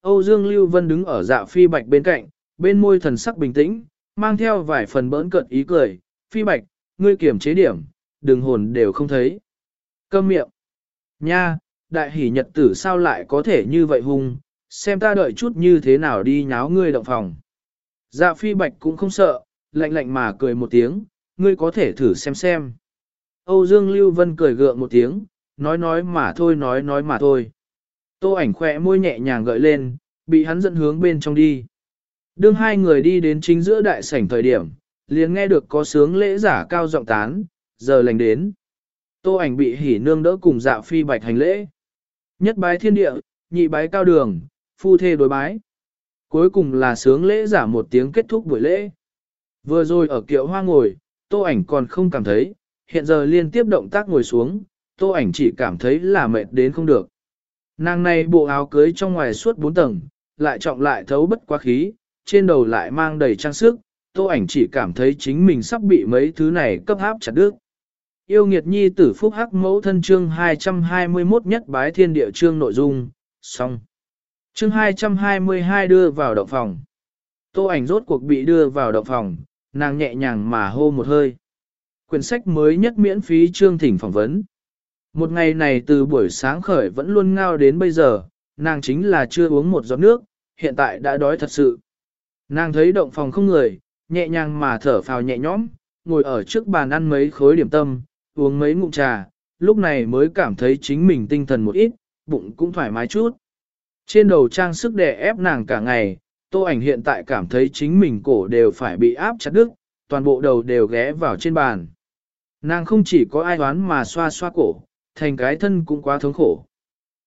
Âu Dương Lưu Vân đứng ở dạ phi bạch bên cạnh, bên môi thần sắc bình tĩnh, mang theo vài phần bỡn cợt ý cười, phi bạch, ngươi kiểm chế điểm, đừng hồn đều không thấy. Câm miệng. Nha, đại hỷ nhật tử sao lại có thể như vậy hung, xem ta đợi chút như thế nào đi nháo ngươi động phòng. Dạ phi bạch cũng không sợ, lạnh lạnh mà cười một tiếng, ngươi có thể thử xem xem. Âu Dương Lưu Vân cười gượng một tiếng, nói nói mà thôi nói nói mà thôi. Tô ảnh khẽ môi nhẹ nhàng gợi lên, bị hắn dẫn hướng bên trong đi. Đương hai người đi đến chính giữa đại sảnh thời điểm, liền nghe được có sướng lễ giả cao giọng tán, giờ lành đến. Tô ảnh bị hỉ nương đỡ cùng dạ phi bạch hành lễ. Nhất bái thiên địa, nhị bái cao đường, phu thê đối bái. Cuối cùng là sướng lễ giả một tiếng kết thúc buổi lễ. Vừa rồi ở kiệu hoa ngồi, tô ảnh còn không cảm thấy, hiện giờ liên tiếp động tác ngồi xuống, tô ảnh chỉ cảm thấy là mệt đến không được. Nàng này bộ áo cưới trong ngoài suốt bốn tầng, lại trọng lại thấu bất quá khí, trên đầu lại mang đầy trang sức, tô ảnh chỉ cảm thấy chính mình sắp bị mấy thứ này cấp háp chặt đứt. Yêu nghiệt nhi tử phúc hắc mẫu thân chương 221 nhất bái thiên địa chương nội dung, xong. chương 222 đưa vào động phòng. Tô ảnh rốt cuộc bị đưa vào động phòng, nàng nhẹ nhàng mà hô một hơi. Quyển sách mới nhất miễn phí chương thỉnh phỏng vấn. Một ngày này từ buổi sáng khởi vẫn luôn ngao đến bây giờ, nàng chính là chưa uống một giọt nước, hiện tại đã đói thật sự. Nàng thấy động phòng không người, nhẹ nhàng mà thở phào nhẹ nhõm, ngồi ở trước bàn ăn mấy khối điểm tâm, uống mấy ngụm trà, lúc này mới cảm thấy chính mình tinh thần một ít, bụng cũng thoải mái chút. Trên đầu trang sức đè ép nàng cả ngày, tô ảnh hiện tại cảm thấy chính mình cổ đều phải bị áp chặt đứt, toàn bộ đầu đều ghé vào trên bàn. Nàng không chỉ có ai đoán mà xoa xoa cổ, thành cái thân cũng quá thống khổ.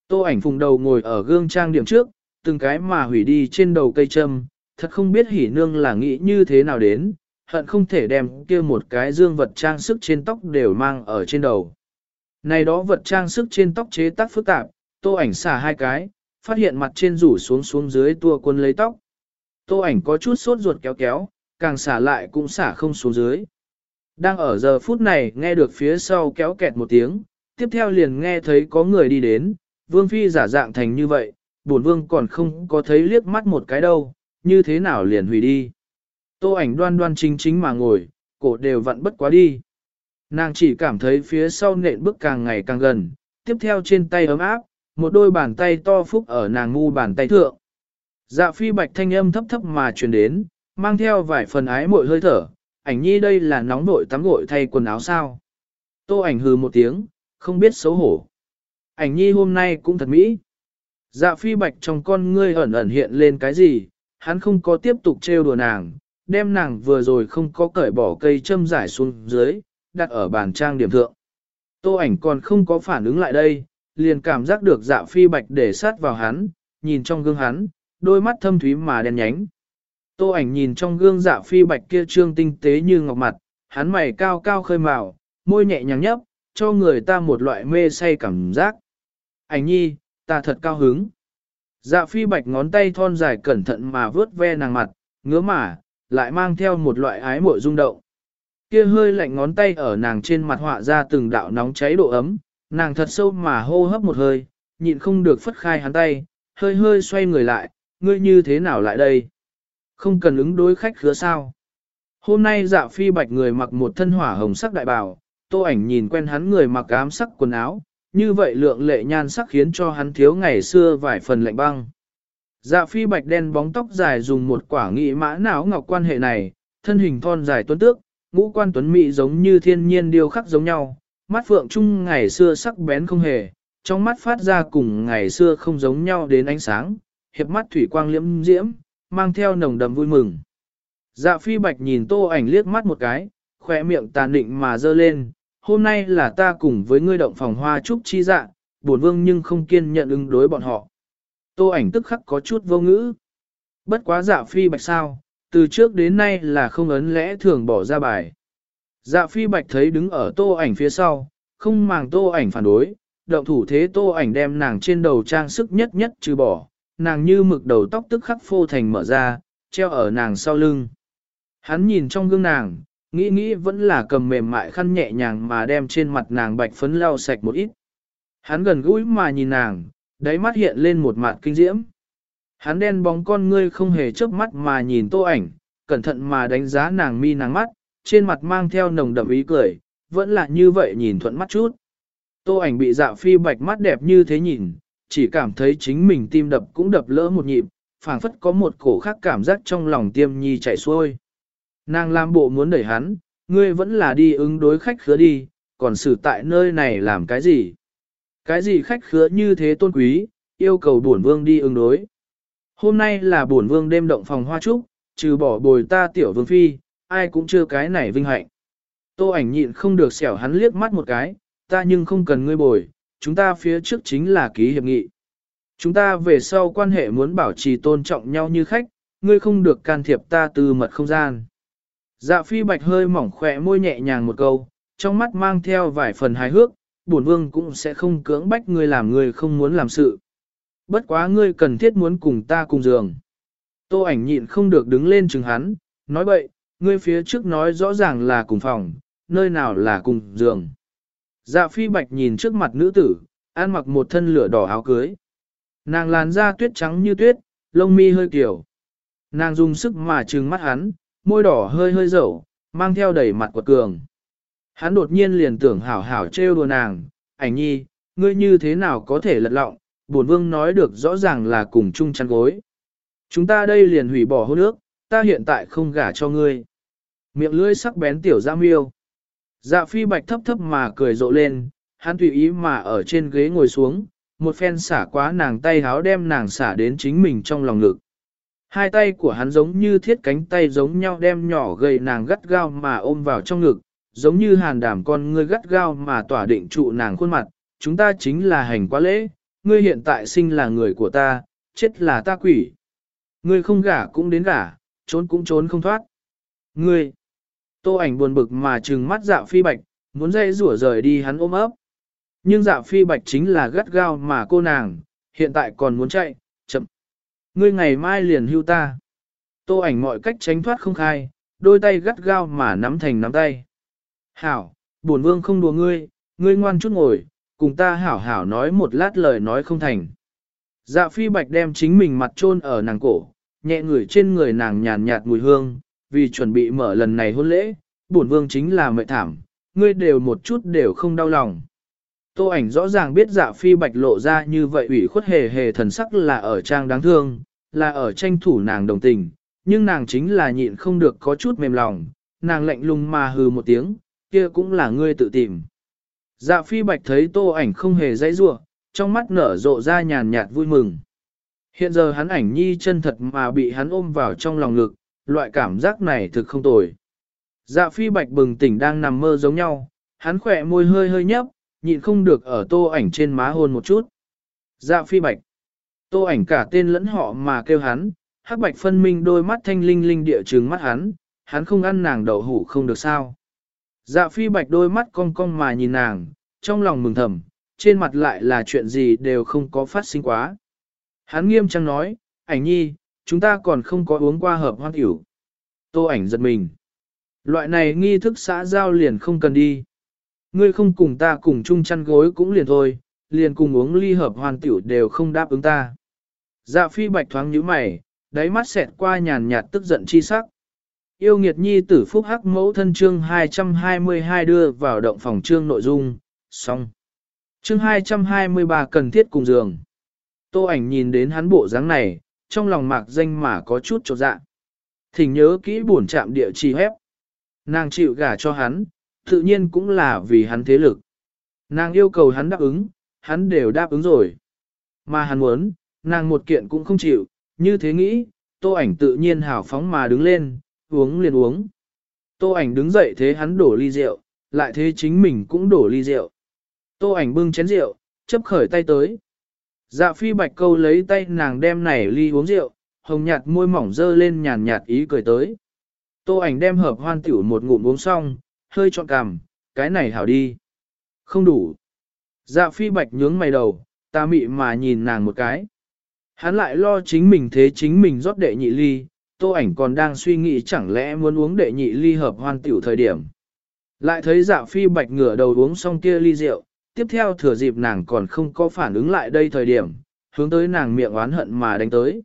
Tô ảnh phùng đầu ngồi ở gương trang điểm trước, từng cái mà hủy đi trên đầu cây châm, thật không biết hỉ nương là nghĩ như thế nào đến, hận không thể đem kia một cái dương vật trang sức trên tóc đều mang ở trên đầu. Này đó vật trang sức trên tóc chế tác phức tạp, tô ảnh xả hai cái, phát hiện mặt trên rủ xuống xuống dưới tua quân lấy tóc. Tô ảnh có chút sốt ruột kéo kéo, càng xả lại cũng xả không xuống dưới. Đang ở giờ phút này nghe được phía sau kéo kẹt một tiếng, tiếp theo liền nghe thấy có người đi đến, vương phi giả dạng thành như vậy, bổn vương còn không có thấy liếc mắt một cái đâu, như thế nào liền hủy đi. Tô ảnh đoan đoan chính chính mà ngồi, cổ đều vặn bất quá đi. Nàng chỉ cảm thấy phía sau nện bước càng ngày càng gần, tiếp theo trên tay ấm áp, một đôi bàn tay to phúc ở nàng ngu bàn tay thượng. Dạ phi bạch thanh âm thấp thấp mà truyền đến, mang theo vài phần ái muội hơi thở, ảnh nhi đây là nóng nội tắm gội thay quần áo sao. Tô ảnh hừ một tiếng, không biết xấu hổ. Ảnh nhi hôm nay cũng thật mỹ. Dạ phi bạch trong con ngươi ẩn ẩn hiện lên cái gì, hắn không có tiếp tục trêu đùa nàng, đem nàng vừa rồi không có cởi bỏ cây châm giải xuống dưới, đặt ở bàn trang điểm thượng. Tô ảnh còn không có phản ứng lại đây, liền cảm giác được dạ phi bạch để sát vào hắn, nhìn trong gương hắn, đôi mắt thâm thúy mà đen nhánh. Tô ảnh nhìn trong gương dạ phi bạch kia trương tinh tế như ngọc mặt, hắn mày cao cao khơi màu, môi nhẹ nhàng nhấp, cho người ta một loại mê say cảm giác. Ảnh nhi, ta thật cao hứng. Dạ phi bạch ngón tay thon dài cẩn thận mà vớt ve nàng mặt, ngứa mà, lại mang theo một loại ái mội rung động. Kia hơi lạnh ngón tay ở nàng trên mặt họa ra từng đạo nóng cháy độ ấm, nàng thật sâu mà hô hấp một hơi, nhịn không được phất khai hắn tay, hơi hơi xoay người lại, ngươi như thế nào lại đây? Không cần ứng đối khách khứa sao? Hôm nay dạ phi bạch người mặc một thân hỏa hồng sắc đại bào, tô ảnh nhìn quen hắn người mặc ám sắc quần áo, như vậy lượng lệ nhan sắc khiến cho hắn thiếu ngày xưa vài phần lạnh băng. Dạ phi bạch đen bóng tóc dài dùng một quả nghị mã não ngọc quan hệ này, thân hình thon dài tuấn tước, ngũ quan tuấn mỹ giống như thiên nhiên điêu khắc giống nhau, mắt phượng trung ngày xưa sắc bén không hề, trong mắt phát ra cùng ngày xưa không giống nhau đến ánh sáng, hiệp mắt thủy quang liễm diễm, mang theo nồng đầm vui mừng. Dạ phi bạch nhìn tô ảnh liếc mắt một cái, khỏe miệng tàn định mà dơ lên, hôm nay là ta cùng với ngươi động phòng hoa trúc chi dạ, buồn vương nhưng không kiên nhận ứng đối bọn họ. Tô ảnh tức khắc có chút vô ngữ. Bất quá dạ phi bạch sao, từ trước đến nay là không ấn lẽ thường bỏ ra bài. Dạ phi bạch thấy đứng ở tô ảnh phía sau, không màng tô ảnh phản đối, động thủ thế tô ảnh đem nàng trên đầu trang sức nhất nhất trừ bỏ, nàng như mực đầu tóc tức khắc phô thành mở ra, treo ở nàng sau lưng. Hắn nhìn trong gương nàng, nghĩ nghĩ vẫn là cầm mềm mại khăn nhẹ nhàng mà đem trên mặt nàng bạch phấn lau sạch một ít. Hắn gần gũi mà nhìn nàng, đáy mắt hiện lên một mặt kinh diễm. Hắn đen bóng con ngươi không hề chớp mắt mà nhìn tô ảnh, cẩn thận mà đánh giá nàng mi nàng mắt, trên mặt mang theo nồng đậm ý cười, vẫn là như vậy nhìn thuận mắt chút. Tô ảnh bị dạ phi bạch mắt đẹp như thế nhìn, chỉ cảm thấy chính mình tim đập cũng đập lỡ một nhịp, phảng phất có một cổ khác cảm giác trong lòng tiêm nhi chảy xuôi. Nàng làm bộ muốn đẩy hắn, ngươi vẫn là đi ứng đối khách khứa đi, còn xử tại nơi này làm cái gì? Cái gì khách khứa như thế tôn quý, yêu cầu bổn vương đi ứng đối. Hôm nay là bổn vương đêm động phòng hoa trúc, trừ bỏ bồi ta tiểu vương phi, ai cũng chưa cái này vinh hạnh. Tô ảnh nhịn không được xẻo hắn liếc mắt một cái, ta nhưng không cần ngươi bồi, chúng ta phía trước chính là ký hiệp nghị. Chúng ta về sau quan hệ muốn bảo trì tôn trọng nhau như khách, ngươi không được can thiệp ta từ mật không gian. Dạ phi bạch hơi mỏng khỏe môi nhẹ nhàng một câu, trong mắt mang theo vài phần hài hước, bổn vương cũng sẽ không cưỡng bách ngươi làm ngươi không muốn làm sự. Bất quá ngươi cần thiết muốn cùng ta cùng giường. Tô ảnh nhịn không được đứng lên chừng hắn, nói bậy, ngươi phía trước nói rõ ràng là cùng phòng, nơi nào là cùng giường. Dạ phi bạch nhìn trước mặt nữ tử, ăn mặc một thân lửa đỏ áo cưới. Nàng làn da tuyết trắng như tuyết, lông mi hơi kiểu. Nàng dùng sức mà trừng mắt hắn, môi đỏ hơi hơi dầu, mang theo đầy mặt quật cường. Hắn đột nhiên liền tưởng hảo hảo trêu đùa nàng, ảnh nhi, ngươi như thế nào có thể lật lọng, bổn vương nói được rõ ràng là cùng chung chăn gối. Chúng ta đây liền hủy bỏ hôn ước, ta hiện tại không gả cho ngươi. Miệng lưỡi sắc bén tiểu ra miêu. Dạ phi bạch thấp thấp mà cười rộ lên, hắn tùy ý mà ở trên ghế ngồi xuống, một phen xả quá nàng tay háo đem nàng xả đến chính mình trong lòng ngực. Hai tay của hắn giống như thiết cánh tay giống nhau đem nhỏ gầy nàng gắt gao mà ôm vào trong ngực, giống như hàn đảm con ngươi gắt gao mà tỏa định trụ nàng khuôn mặt, chúng ta chính là hành quá lễ, ngươi hiện tại sinh là người của ta, chết là ta quỷ. Ngươi không gả cũng đến gả, trốn cũng trốn không thoát. Ngươi, tô ảnh buồn bực mà trừng mắt dạ phi bạch, muốn dây rủa rời đi hắn ôm ấp. Nhưng dạ phi bạch chính là gắt gao mà cô nàng, hiện tại còn muốn chạy. Ngươi ngày mai liền hưu ta. Tô ảnh mọi cách tránh thoát không khai, đôi tay gắt gao mà nắm thành nắm tay. Hảo, bổn vương không đùa ngươi, ngươi ngoan chút ngồi, cùng ta hảo hảo nói một lát lời nói không thành. Dạ phi bạch đem chính mình mặt chôn ở nàng cổ, nhẹ ngửi trên người nàng nhàn nhạt mùi hương, vì chuẩn bị mở lần này hôn lễ, bổn vương chính là mệnh thảm, ngươi đều một chút đều không đau lòng. Tô ảnh rõ ràng biết dạ phi bạch lộ ra như vậy ủy khuất hề hề thần sắc là ở trang đáng thương, là ở tranh thủ nàng đồng tình, nhưng nàng chính là nhịn không được có chút mềm lòng, nàng lạnh lùng mà hừ một tiếng, kia cũng là ngươi tự tìm. Dạ phi bạch thấy tô ảnh không hề dãy rủa, trong mắt nở rộ ra nhàn nhạt vui mừng. Hiện giờ hắn ảnh nhi chân thật mà bị hắn ôm vào trong lòng ngực, loại cảm giác này thực không tồi. Dạ phi bạch bừng tỉnh đang nằm mơ giống nhau, hắn khỏe môi hơi hơi nhấp, nhịn không được ở tô ảnh trên má hôn một chút. Dạ phi bạch. Tô ảnh cả tên lẫn họ mà kêu hắn, hắc bạch phân minh đôi mắt thanh linh linh địa trừng mắt hắn, hắn không ăn nàng đậu hủ không được sao. Dạ phi bạch đôi mắt cong cong mà nhìn nàng, trong lòng mừng thầm, trên mặt lại là chuyện gì đều không có phát sinh quá. Hắn nghiêm trang nói, ảnh nhi, chúng ta còn không có uống qua hợp hoan hiểu. Tô ảnh giật mình. Loại này nghi thức xã giao liền không cần đi. Ngươi không cùng ta cùng chung chăn gối cũng liền thôi, liền cùng uống ly hợp hoàn tiểu đều không đáp ứng ta. Dạ phi bạch thoáng nhíu mày, đáy mắt xẹt qua nhàn nhạt tức giận chi sắc. Yêu nghiệt nhi tử phúc hắc mẫu thân chương 222 đưa vào động phòng chương nội dung, xong. Chương 223 cần thiết cùng giường. Tô ảnh nhìn đến hắn bộ dáng này, trong lòng mạc danh mà có chút chột dạ. Thỉnh nhớ kỹ buồn chạm địa chỉ hép. Nàng chịu gả cho hắn, tự nhiên cũng là vì hắn thế lực. Nàng yêu cầu hắn đáp ứng, hắn đều đáp ứng rồi. Mà hắn muốn, nàng một kiện cũng không chịu, như thế nghĩ, tô ảnh tự nhiên hào phóng mà đứng lên, uống liền uống. Tô ảnh đứng dậy thế hắn đổ ly rượu, lại thế chính mình cũng đổ ly rượu. Tô ảnh bưng chén rượu, chấp khởi tay tới. Dạ phi bạch câu lấy tay nàng đem này ly uống rượu, hồng nhạt môi mỏng dơ lên nhàn nhạt ý cười tới. Tô ảnh đem hợp hoan tiểu một ngụm uống xong, hơi trọn cằm, cái này hảo đi. Không đủ. Dạ phi bạch nhướng mày đầu, ta mị mà nhìn nàng một cái. Hắn lại lo chính mình thế chính mình rót đệ nhị ly, tô ảnh còn đang suy nghĩ chẳng lẽ muốn uống đệ nhị ly hợp hoan tiểu thời điểm. Lại thấy dạ phi bạch ngửa đầu uống xong kia ly rượu, tiếp theo thừa dịp nàng còn không có phản ứng lại đây thời điểm, hướng tới nàng miệng oán hận mà đánh tới.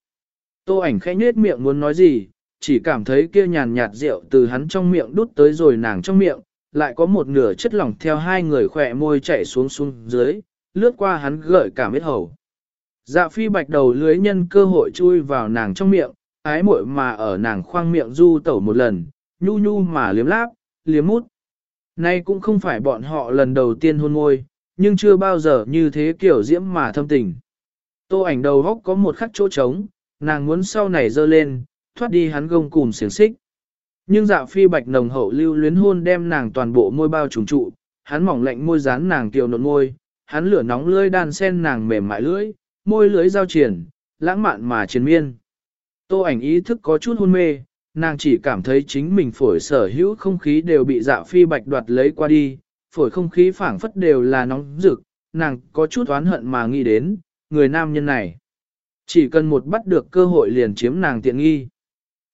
Tô ảnh khẽ nhếch miệng muốn nói gì, chỉ cảm thấy kia nhàn nhạt rượu từ hắn trong miệng đút tới rồi nàng trong miệng, lại có một nửa chất lỏng theo hai người khỏe môi chảy xuống xuống dưới, lướt qua hắn gợi cả miết hầu. Dạ phi bạch đầu lưới nhân cơ hội chui vào nàng trong miệng, ái muội mà ở nàng khoang miệng du tẩu một lần, nhu nhu mà liếm láp, liếm mút. Nay cũng không phải bọn họ lần đầu tiên hôn môi, nhưng chưa bao giờ như thế kiểu diễm mà thâm tình. Tô ảnh đầu góc có một khắc chỗ trống, nàng muốn sau này dơ lên, thoát đi hắn gông cùng xiềng xích. Nhưng dạ phi bạch nồng hậu lưu luyến hôn đem nàng toàn bộ môi bao trùng trụ, hắn mỏng lạnh môi dán nàng kiều nộn môi, hắn lửa nóng lưỡi đan sen nàng mềm mại lưỡi, môi lưỡi giao triển, lãng mạn mà triền miên. Tô ảnh ý thức có chút hôn mê, nàng chỉ cảm thấy chính mình phổi sở hữu không khí đều bị dạ phi bạch đoạt lấy qua đi, phổi không khí phảng phất đều là nóng rực, nàng có chút oán hận mà nghĩ đến, người nam nhân này. Chỉ cần một bắt được cơ hội liền chiếm nàng tiện nghi.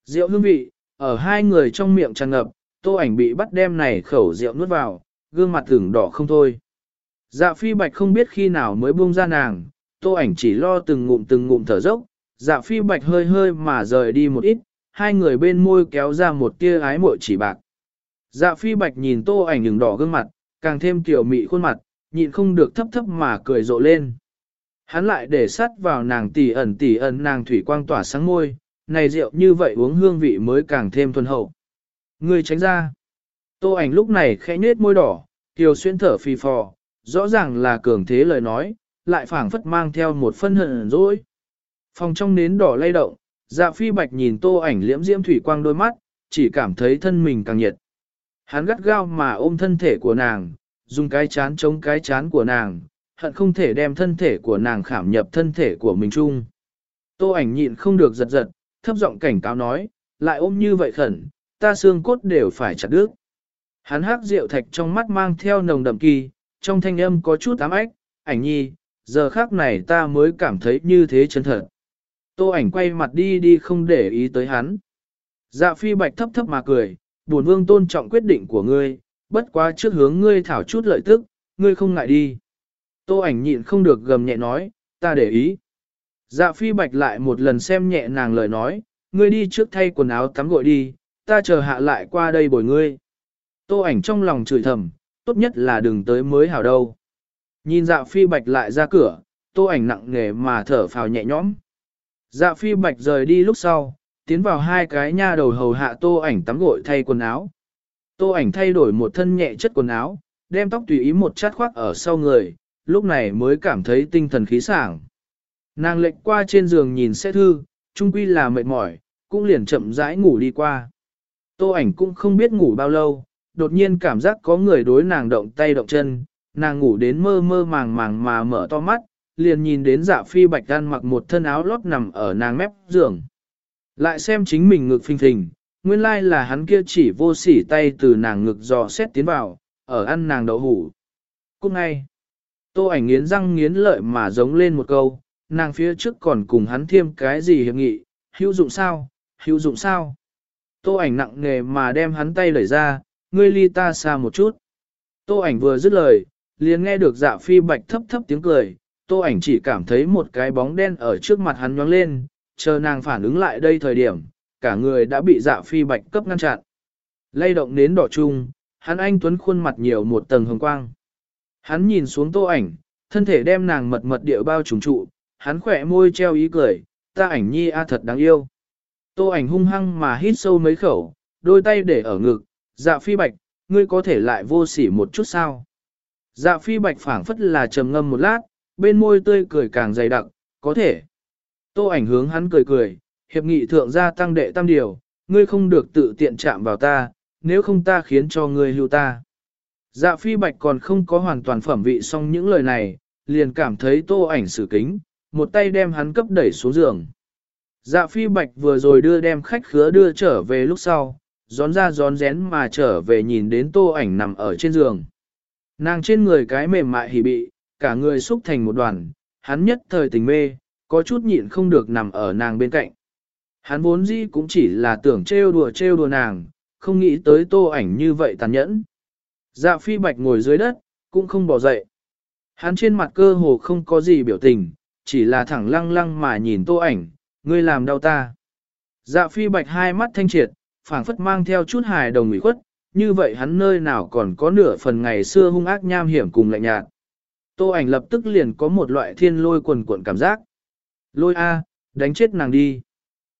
Rượu hương vị, ở hai người trong miệng tràn ngập, tô ảnh bị bắt đem này khẩu rượu nuốt vào, gương mặt tưởng đỏ không thôi. Dạ phi bạch không biết khi nào mới buông ra nàng, tô ảnh chỉ lo từng ngụm từng ngụm thở dốc, dạ phi bạch hơi hơi mà rời đi một ít, hai người bên môi kéo ra một tia ái muội chỉ bạc. Dạ phi bạch nhìn tô ảnh ửng đỏ gương mặt, càng thêm tiểu mị khuôn mặt, nhịn không được thấp thấp mà cười rộ lên. Hắn lại để sắt vào nàng tỉ ẩn tỉ ẩn nàng thủy quang tỏa sáng môi, này rượu như vậy uống hương vị mới càng thêm thuần hậu. Người tránh ra. Tô ảnh lúc này khẽ nhếch môi đỏ, kiều xuyên thở phì phò, rõ ràng là cường thế lời nói, lại phảng phất mang theo một phân hận dỗi. Phòng trong nến đỏ lay động, dạ phi bạch nhìn tô ảnh liễm diễm thủy quang đôi mắt, chỉ cảm thấy thân mình càng nhiệt. Hắn gắt gao mà ôm thân thể của nàng, dùng cái chán chống cái chán của nàng, hận không thể đem thân thể của nàng khảm nhập thân thể của mình chung. Tô ảnh nhịn không được giật giật, thấp giọng cảnh cáo nói, lại ôm như vậy khẩn, ta xương cốt đều phải chặt đứt. Hắn hắc rượu thạch trong mắt mang theo nồng đậm kỳ, trong thanh âm có chút ám ách, ảnh nhi, giờ khác này ta mới cảm thấy như thế chân thật. Tô ảnh quay mặt đi đi không để ý tới hắn. Dạ phi bạch thấp thấp mà cười, buồn vương tôn trọng quyết định của ngươi, bất quá trước hướng ngươi thảo chút lợi tức, ngươi không ngại đi. Tô ảnh nhịn không được gầm nhẹ nói, ta để ý. Dạ phi bạch lại một lần xem nhẹ nàng lời nói, ngươi đi trước thay quần áo tắm gội đi, ta chờ hạ lại qua đây bồi ngươi. Tô ảnh trong lòng chửi thầm, tốt nhất là đừng tới mới hảo đâu. Nhìn dạ phi bạch lại ra cửa, tô ảnh nặng nề mà thở phào nhẹ nhõm. Dạ phi bạch rời đi lúc sau, tiến vào hai cái nha đầu hầu hạ tô ảnh tắm gội thay quần áo. Tô ảnh thay đổi một thân nhẹ chất quần áo, đem tóc tùy ý một chát khoác ở sau người, lúc này mới cảm thấy tinh thần khí sảng. Nàng lệch qua trên giường nhìn xe thư, trung quy là mệt mỏi, cũng liền chậm rãi ngủ đi qua. Tô ảnh cũng không biết ngủ bao lâu, đột nhiên cảm giác có người đối nàng động tay động chân, nàng ngủ đến mơ mơ màng màng mà mở to mắt, liền nhìn đến dạ phi bạch đan mặc một thân áo lót nằm ở nàng mép giường. Lại xem chính mình ngực phình phình, nguyên lai là hắn kia chỉ vô sỉ tay từ nàng ngực dò xét tiến vào, ở ăn nàng đậu hủ. Cúc ngay, tô ảnh nghiến răng nghiến lợi mà giống lên một câu, nàng phía trước còn cùng hắn thêm cái gì hiệp nghị, hữu dụng sao, hữu dụng sao. Tô ảnh nặng nề mà đem hắn tay lẩy ra, ngươi ly ta xa một chút. Tô ảnh vừa dứt lời, liền nghe được dạ phi bạch thấp thấp tiếng cười, tô ảnh chỉ cảm thấy một cái bóng đen ở trước mặt hắn nhoáng lên, chờ nàng phản ứng lại đây thời điểm, cả người đã bị dạ phi bạch cấp ngăn chặn. Lay động nến đỏ chung, hắn anh tuấn khuôn mặt nhiều một tầng hồng quang. Hắn nhìn xuống tô ảnh, thân thể đem nàng mật mật điệu bao trùng trụ, hắn khỏe môi treo ý cười, ta ảnh nhi a thật đáng yêu. Tô ảnh hung hăng mà hít sâu mấy khẩu, đôi tay để ở ngực, dạ phi bạch, ngươi có thể lại vô sỉ một chút sao? Dạ phi bạch phảng phất là trầm ngâm một lát, bên môi tươi cười càng dày đặc, có thể. Tô ảnh hướng hắn cười cười, hiệp nghị thượng gia tăng đệ tam điều, ngươi không được tự tiện chạm vào ta, nếu không ta khiến cho ngươi hưu ta. Dạ phi bạch còn không có hoàn toàn phẩm vị xong những lời này, liền cảm thấy tô ảnh xử kính, một tay đem hắn cấp đẩy xuống giường. Dạ phi bạch vừa rồi đưa đem khách khứa đưa trở về lúc sau, gión ra gión rén mà trở về nhìn đến tô ảnh nằm ở trên giường. Nàng trên người cái mềm mại hỉ bị, cả người xúc thành một đoàn, hắn nhất thời tình mê, có chút nhịn không được nằm ở nàng bên cạnh. Hắn vốn dĩ cũng chỉ là tưởng trêu đùa trêu đùa nàng, không nghĩ tới tô ảnh như vậy tàn nhẫn. Dạ phi bạch ngồi dưới đất, cũng không bỏ dậy. Hắn trên mặt cơ hồ không có gì biểu tình, chỉ là thẳng lăng lăng mà nhìn tô ảnh, ngươi làm đau ta. Dạ phi bạch hai mắt thanh triệt, phảng phất mang theo chút hài đồng ủy khuất, như vậy hắn nơi nào còn có nửa phần ngày xưa hung ác nham hiểm cùng lạnh nhạt. Tô ảnh lập tức liền có một loại thiên lôi quần cuộn cảm giác. Lôi A, đánh chết nàng đi.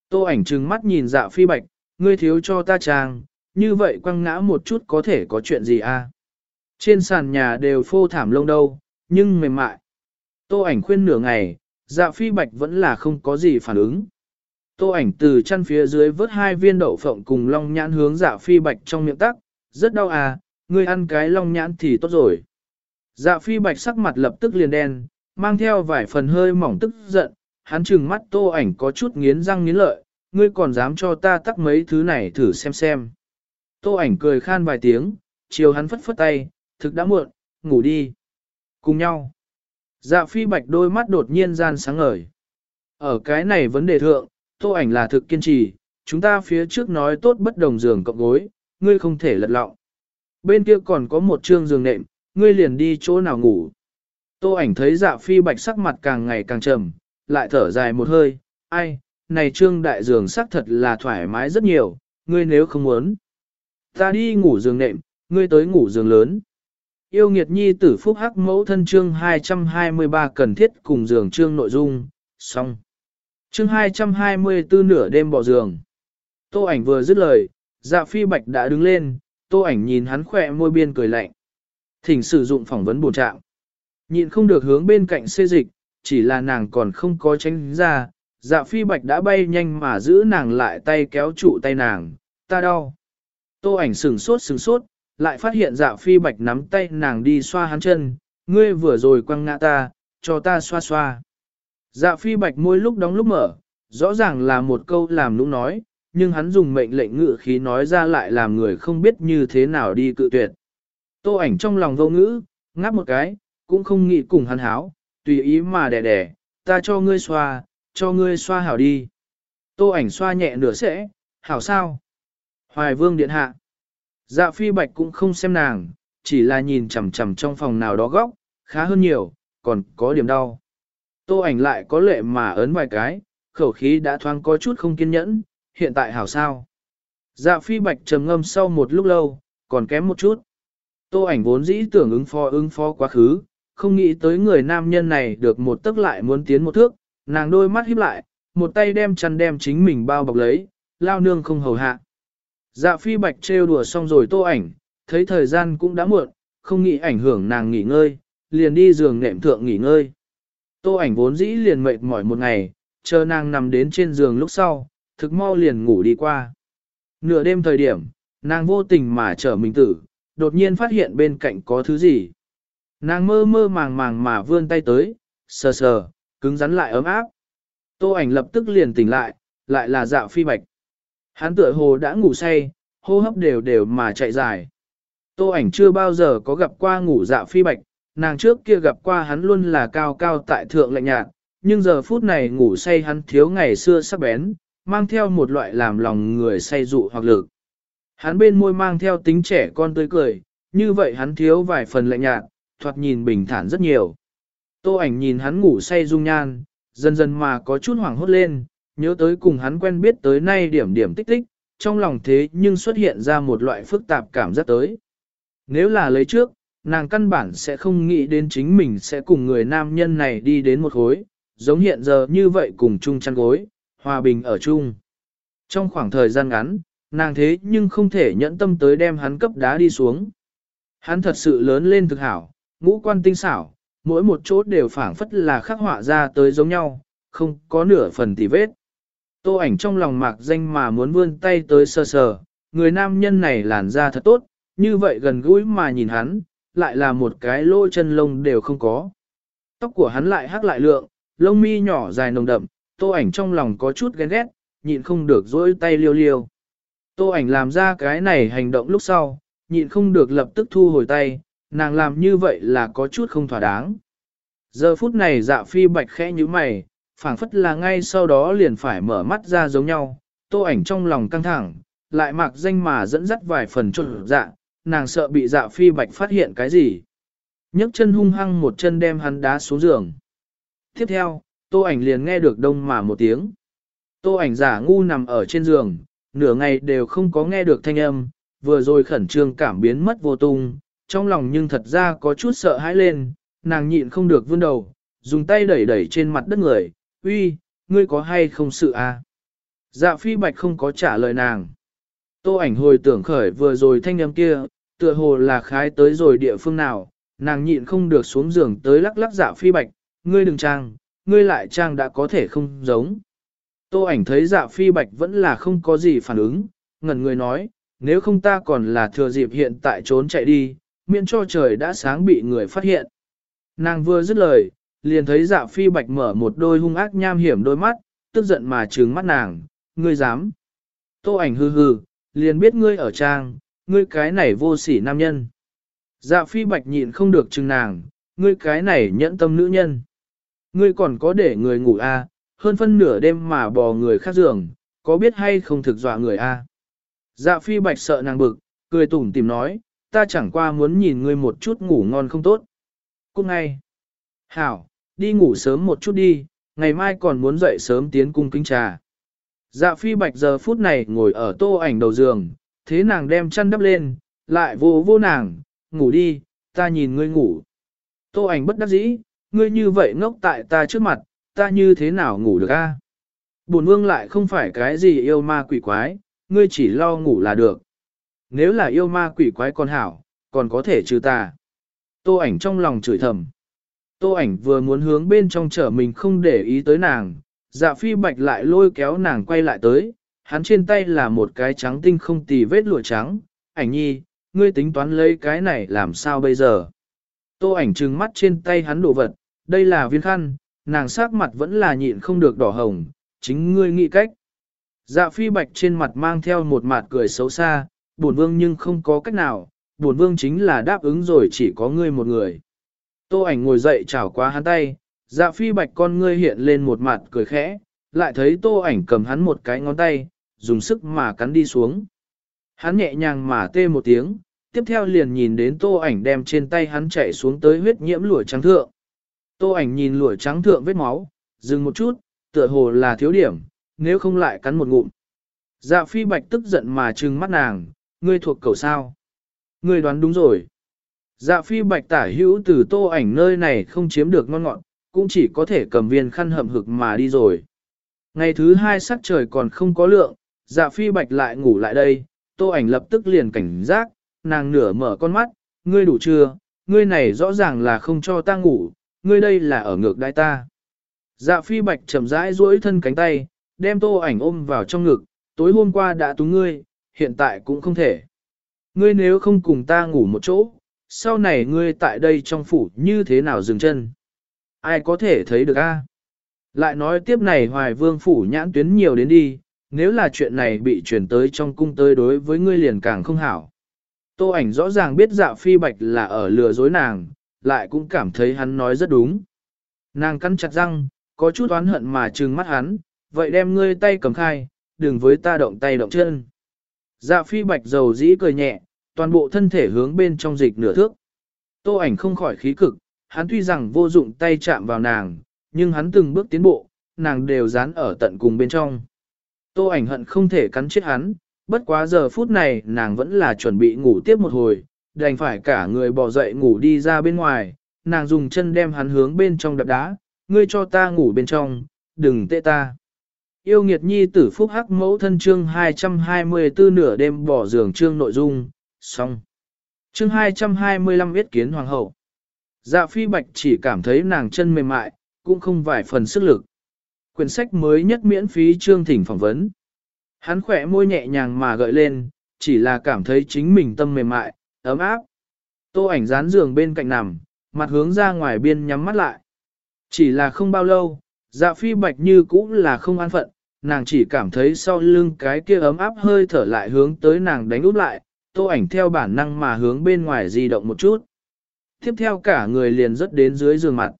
Tô ảnh trừng mắt nhìn dạ phi bạch, ngươi thiếu cho ta trang, như vậy quăng ngã một chút có thể có chuyện gì a? Trên sàn nhà đều phô thảm lông đâu, nhưng mềm mại. Tô ảnh khuyên nửa ngày, dạ phi bạch vẫn là không có gì phản ứng. Tô ảnh từ chân phía dưới vớt hai viên đậu phộng cùng long nhãn hướng dạ phi bạch trong miệng tắc, rất đau à, ngươi ăn cái long nhãn thì tốt rồi. Dạ phi bạch sắc mặt lập tức liền đen, mang theo vài phần hơi mỏng tức giận, hắn trừng mắt tô ảnh có chút nghiến răng nghiến lợi, ngươi còn dám cho ta tắc mấy thứ này thử xem xem. Tô ảnh cười khan vài tiếng, chiều hắn phất phất tay, thực đã muộn, ngủ đi. Cùng nhau. Dạ phi bạch đôi mắt đột nhiên gian sáng ngời. Ở cái này vấn đề thượng, tô ảnh là thực kiên trì, chúng ta phía trước nói tốt bất đồng giường cộng gối, ngươi không thể lật lọng. Bên kia còn có một trương giường nệm, ngươi liền đi chỗ nào ngủ. Tô ảnh thấy dạ phi bạch sắc mặt càng ngày càng trầm, lại thở dài một hơi, ai, này trương đại giường sắc thật là thoải mái rất nhiều, ngươi nếu không muốn. Ta đi ngủ giường nệm, ngươi tới ngủ giường lớn. Yêu nghiệt nhi tử phúc hắc mẫu thân chương 223 cần thiết cùng giường chương nội dung, xong. Chương 224 nửa đêm bỏ giường. Tô ảnh vừa dứt lời, dạ phi bạch đã đứng lên, tô ảnh nhìn hắn khỏe môi biên cười lạnh. Thỉnh sử dụng phỏng vấn bổ trạng. Nhịn không được hướng bên cạnh xê dịch, chỉ là nàng còn không có tránh ra, dạ phi bạch đã bay nhanh mà giữ nàng lại tay kéo trụ tay nàng, ta đau. Tô ảnh sừng sốt sừng sốt, lại phát hiện dạ phi bạch nắm tay nàng đi xoa hắn chân, ngươi vừa rồi quăng ngã ta, cho ta xoa xoa. Dạ phi bạch môi lúc đóng lúc mở, rõ ràng là một câu làm nũng nói, nhưng hắn dùng mệnh lệnh ngự khí nói ra lại làm người không biết như thế nào đi cự tuyệt. Tô ảnh trong lòng vô ngữ, ngáp một cái, cũng không nghĩ cùng hắn háo, tùy ý mà đẻ đẻ, ta cho ngươi xoa, cho ngươi xoa hảo đi. Tô ảnh xoa nhẹ nửa sẽ, hảo sao? Hoài vương điện hạ. Dạ phi bạch cũng không xem nàng, chỉ là nhìn chằm chằm trong phòng nào đó góc, khá hơn nhiều, còn có điểm đau. Tô ảnh lại có lệ mà ấn vài cái, khẩu khí đã thoáng có chút không kiên nhẫn, hiện tại hảo sao. Dạ phi bạch trầm ngâm sau một lúc lâu, còn kém một chút. Tô ảnh vốn dĩ tưởng ứng phó ứng phó quá khứ, không nghĩ tới người nam nhân này được một tức lại muốn tiến một thước, nàng đôi mắt híp lại, một tay đem chăn đem chính mình bao bọc lấy, lao nương không hầu hạ. Dạ phi bạch trêu đùa xong rồi tô ảnh, thấy thời gian cũng đã muộn, không nghĩ ảnh hưởng nàng nghỉ ngơi, liền đi giường nệm thượng nghỉ ngơi. Tô ảnh vốn dĩ liền mệt mỏi một ngày, chờ nàng nằm đến trên giường lúc sau, thực mau liền ngủ đi qua. Nửa đêm thời điểm, nàng vô tình mà trở mình tử, đột nhiên phát hiện bên cạnh có thứ gì. Nàng mơ mơ màng màng mà vươn tay tới, sờ sờ, cứng rắn lại ấm áp. Tô ảnh lập tức liền tỉnh lại, lại là dạo phi bạch. Hắn tựa hồ đã ngủ say, hô hấp đều đều mà chạy dài. Tô ảnh chưa bao giờ có gặp qua ngủ dạo phi bạch, nàng trước kia gặp qua hắn luôn là cao cao tại thượng lạnh nhạt, nhưng giờ phút này ngủ say hắn thiếu ngày xưa sắc bén, mang theo một loại làm lòng người say dụ hoặc lực. Hắn bên môi mang theo tính trẻ con tươi cười, như vậy hắn thiếu vài phần lạnh nhạt, thoạt nhìn bình thản rất nhiều. Tô ảnh nhìn hắn ngủ say dung nhan, dần dần mà có chút hoảng hốt lên, nhớ tới cùng hắn quen biết tới nay điểm điểm tích tích, trong lòng thế nhưng xuất hiện ra một loại phức tạp cảm giác tới. Nếu là lấy trước, nàng căn bản sẽ không nghĩ đến chính mình sẽ cùng người nam nhân này đi đến một khối, giống hiện giờ như vậy cùng chung chăn gối, hòa bình ở chung. Trong khoảng thời gian ngắn, nàng thế nhưng không thể nhẫn tâm tới đem hắn cấp đá đi xuống. Hắn thật sự lớn lên thực hảo, ngũ quan tinh xảo, mỗi một chỗ đều phảng phất là khắc họa ra tới giống nhau, không có nửa phần tì vết. Tô ảnh trong lòng mạc danh mà muốn vươn tay tới sờ sờ, người nam nhân này làn da thật tốt, như vậy gần gũi mà nhìn hắn, lại là một cái lỗ chân lông đều không có. Tóc của hắn lại hắc lại lượng, lông mi nhỏ dài nồng đậm, tô ảnh trong lòng có chút ghen ghét, nhịn không được dỗi tay liêu liêu. Tô ảnh làm ra cái này hành động lúc sau, nhịn không được lập tức thu hồi tay, nàng làm như vậy là có chút không thỏa đáng. Giờ phút này dạ phi bạch khẽ như mày, phảng phất là ngay sau đó liền phải mở mắt ra giống nhau, tô ảnh trong lòng căng thẳng, lại mặc danh mà dẫn dắt vài phần trộn dạ, nàng sợ bị dạ phi bạch phát hiện cái gì. nhấc chân hung hăng một chân đem hắn đá xuống giường. Tiếp theo, tô ảnh liền nghe được đông mà một tiếng. Tô ảnh giả ngu nằm ở trên giường, nửa ngày đều không có nghe được thanh âm, vừa rồi khẩn trương cảm biến mất vô tung, trong lòng nhưng thật ra có chút sợ hãi lên, nàng nhịn không được vươn đầu, dùng tay đẩy đẩy trên mặt đất người, uy, ngươi có hay không sự à? Dạ phi bạch không có trả lời nàng. Tô ảnh hồi tưởng khởi vừa rồi thanh âm kia, tựa hồ là khái tới rồi địa phương nào, nàng nhịn không được xuống giường tới lắc lắc dạ phi bạch, ngươi đừng trang, ngươi lại trang đã có thể không giống. Tô ảnh thấy dạ phi bạch vẫn là không có gì phản ứng, ngẩn người nói, nếu không ta còn là thừa dịp hiện tại trốn chạy đi, miễn cho trời đã sáng bị người phát hiện. Nàng vừa dứt lời, liền thấy dạ phi bạch mở một đôi hung ác nham hiểm đôi mắt, tức giận mà trừng mắt nàng, ngươi dám. Tô ảnh hừ hừ, liền biết ngươi ở trang, ngươi cái này vô sỉ nam nhân. Dạ phi bạch nhịn không được trừng nàng, ngươi cái này nhẫn tâm nữ nhân. Ngươi còn có để người ngủ à, hơn phân nửa đêm mà bò người khác giường, có biết hay không thực dọa người a? À? Dạ phi bạch sợ nàng bực, cười tủm tìm nói, ta chẳng qua muốn nhìn ngươi một chút ngủ ngon không tốt. cũng ngay. Hảo, đi ngủ sớm một chút đi, ngày mai còn muốn dậy sớm tiến cung kính trà. Dạ phi bạch giờ phút này ngồi ở tô ảnh đầu giường, thế nàng đem chăn đắp lên, lại vô vô nàng, ngủ đi, ta nhìn ngươi ngủ. Tô ảnh bất đắc dĩ, ngươi như vậy ngốc tại ta trước mặt, ta như thế nào ngủ được a? Bổn vương lại không phải cái gì yêu ma quỷ quái, ngươi chỉ lo ngủ là được. Nếu là yêu ma quỷ quái còn hảo, còn có thể trừ ta. Tô ảnh trong lòng chửi thầm. Tô ảnh vừa muốn hướng bên trong trở mình không để ý tới nàng, dạ phi bạch lại lôi kéo nàng quay lại tới, hắn trên tay là một cái trắng tinh không tì vết lụa trắng, ảnh nhi, ngươi tính toán lấy cái này làm sao bây giờ. Tô ảnh trừng mắt trên tay hắn đồ vật, đây là viên khăn, nàng sắc mặt vẫn là nhịn không được đỏ hồng, chính ngươi nghĩ cách. Dạ phi bạch trên mặt mang theo một mặt cười xấu xa, buồn vương nhưng không có cách nào, buồn vương chính là đáp ứng rồi chỉ có ngươi một người. Tô ảnh ngồi dậy chảo qua hắn tay, dạ phi bạch con ngươi hiện lên một mặt cười khẽ, lại thấy tô ảnh cầm hắn một cái ngón tay, dùng sức mà cắn đi xuống. Hắn nhẹ nhàng mà tê một tiếng, tiếp theo liền nhìn đến tô ảnh đem trên tay hắn chạy xuống tới huyết nhiễm lụa trắng thượng. Tô ảnh nhìn lụa trắng thượng vết máu, dừng một chút, tựa hồ là thiếu điểm, nếu không lại cắn một ngụm. Dạ phi bạch tức giận mà trừng mắt nàng, ngươi thuộc cầu sao? Ngươi đoán đúng rồi. Dạ phi bạch tả hữu từ tô ảnh nơi này không chiếm được ngon ngọn, cũng chỉ có thể cầm viên khăn hậm hực mà đi rồi. Ngày thứ hai sắc trời còn không có lượng, dạ phi bạch lại ngủ lại đây, tô ảnh lập tức liền cảnh giác, nàng nửa mở con mắt, ngươi đủ chưa, ngươi này rõ ràng là không cho ta ngủ, ngươi đây là ở ngược đai ta. Dạ phi bạch chậm rãi duỗi thân cánh tay, đem tô ảnh ôm vào trong ngực, tối hôm qua đã túng ngươi, hiện tại cũng không thể. Ngươi nếu không cùng ta ngủ một chỗ, sau này ngươi tại đây trong phủ như thế nào dừng chân? Ai có thể thấy được a? Lại nói tiếp này hoài vương phủ nhãn tuyến nhiều đến đi, nếu là chuyện này bị chuyển tới trong cung tới đối với ngươi liền càng không hảo. Tô ảnh rõ ràng biết dạ phi bạch là ở lừa dối nàng, lại cũng cảm thấy hắn nói rất đúng. Nàng cắn chặt răng, có chút oán hận mà trừng mắt hắn, vậy đem ngươi tay cầm khai, đừng với ta động tay động chân. Dạ phi bạch dầu dĩ cười nhẹ, toàn bộ thân thể hướng bên trong dịch nửa thước. Tô ảnh không khỏi khí cực, hắn tuy rằng vô dụng tay chạm vào nàng, nhưng hắn từng bước tiến bộ, nàng đều dán ở tận cùng bên trong. Tô ảnh hận không thể cắn chết hắn, bất quá giờ phút này nàng vẫn là chuẩn bị ngủ tiếp một hồi, đành phải cả người bò dậy ngủ đi ra bên ngoài, nàng dùng chân đem hắn hướng bên trong đập đá, ngươi cho ta ngủ bên trong, đừng tệ ta. Yêu nghiệt nhi tử phúc hắc mẫu thân chương 224 nửa đêm bỏ giường chương nội dung, xong. Chương 225 viết kiến hoàng hậu. Dạ phi bạch chỉ cảm thấy nàng chân mềm mại, cũng không vài phần sức lực. Quyển sách mới nhất miễn phí chương thỉnh phỏng vấn. Hắn khỏe môi nhẹ nhàng mà gợi lên, chỉ là cảm thấy chính mình tâm mềm mại, ấm áp. Tô ảnh dán giường bên cạnh nằm, mặt hướng ra ngoài biên nhắm mắt lại. Chỉ là không bao lâu, dạ phi bạch như cũng là không an phận, nàng chỉ cảm thấy sau lưng cái kia ấm áp hơi thở lại hướng tới nàng đánh úp lại, tô ảnh theo bản năng mà hướng bên ngoài di động một chút. Tiếp theo cả người liền rớt đến dưới giường mặt.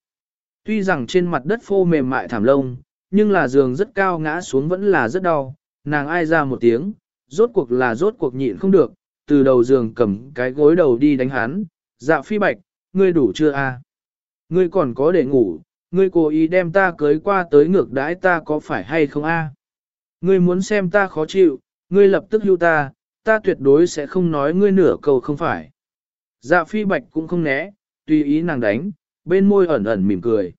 Tuy rằng trên mặt đất phô mềm mại thảm lông, nhưng là giường rất cao ngã xuống vẫn là rất đau, nàng ai ra một tiếng, rốt cuộc là rốt cuộc nhịn không được, từ đầu giường cầm cái gối đầu đi đánh hắn, dạ phi bạch, ngươi đủ chưa a? Ngươi còn có để ngủ, ngươi cố ý đem ta cưới qua tới ngược đãi ta có phải hay không a? Ngươi muốn xem ta khó chịu, ngươi lập tức hưu ta, ta tuyệt đối sẽ không nói ngươi nửa câu không phải. Dạ phi bạch cũng không né, tùy ý nàng đánh, bên môi ẩn ẩn mỉm cười.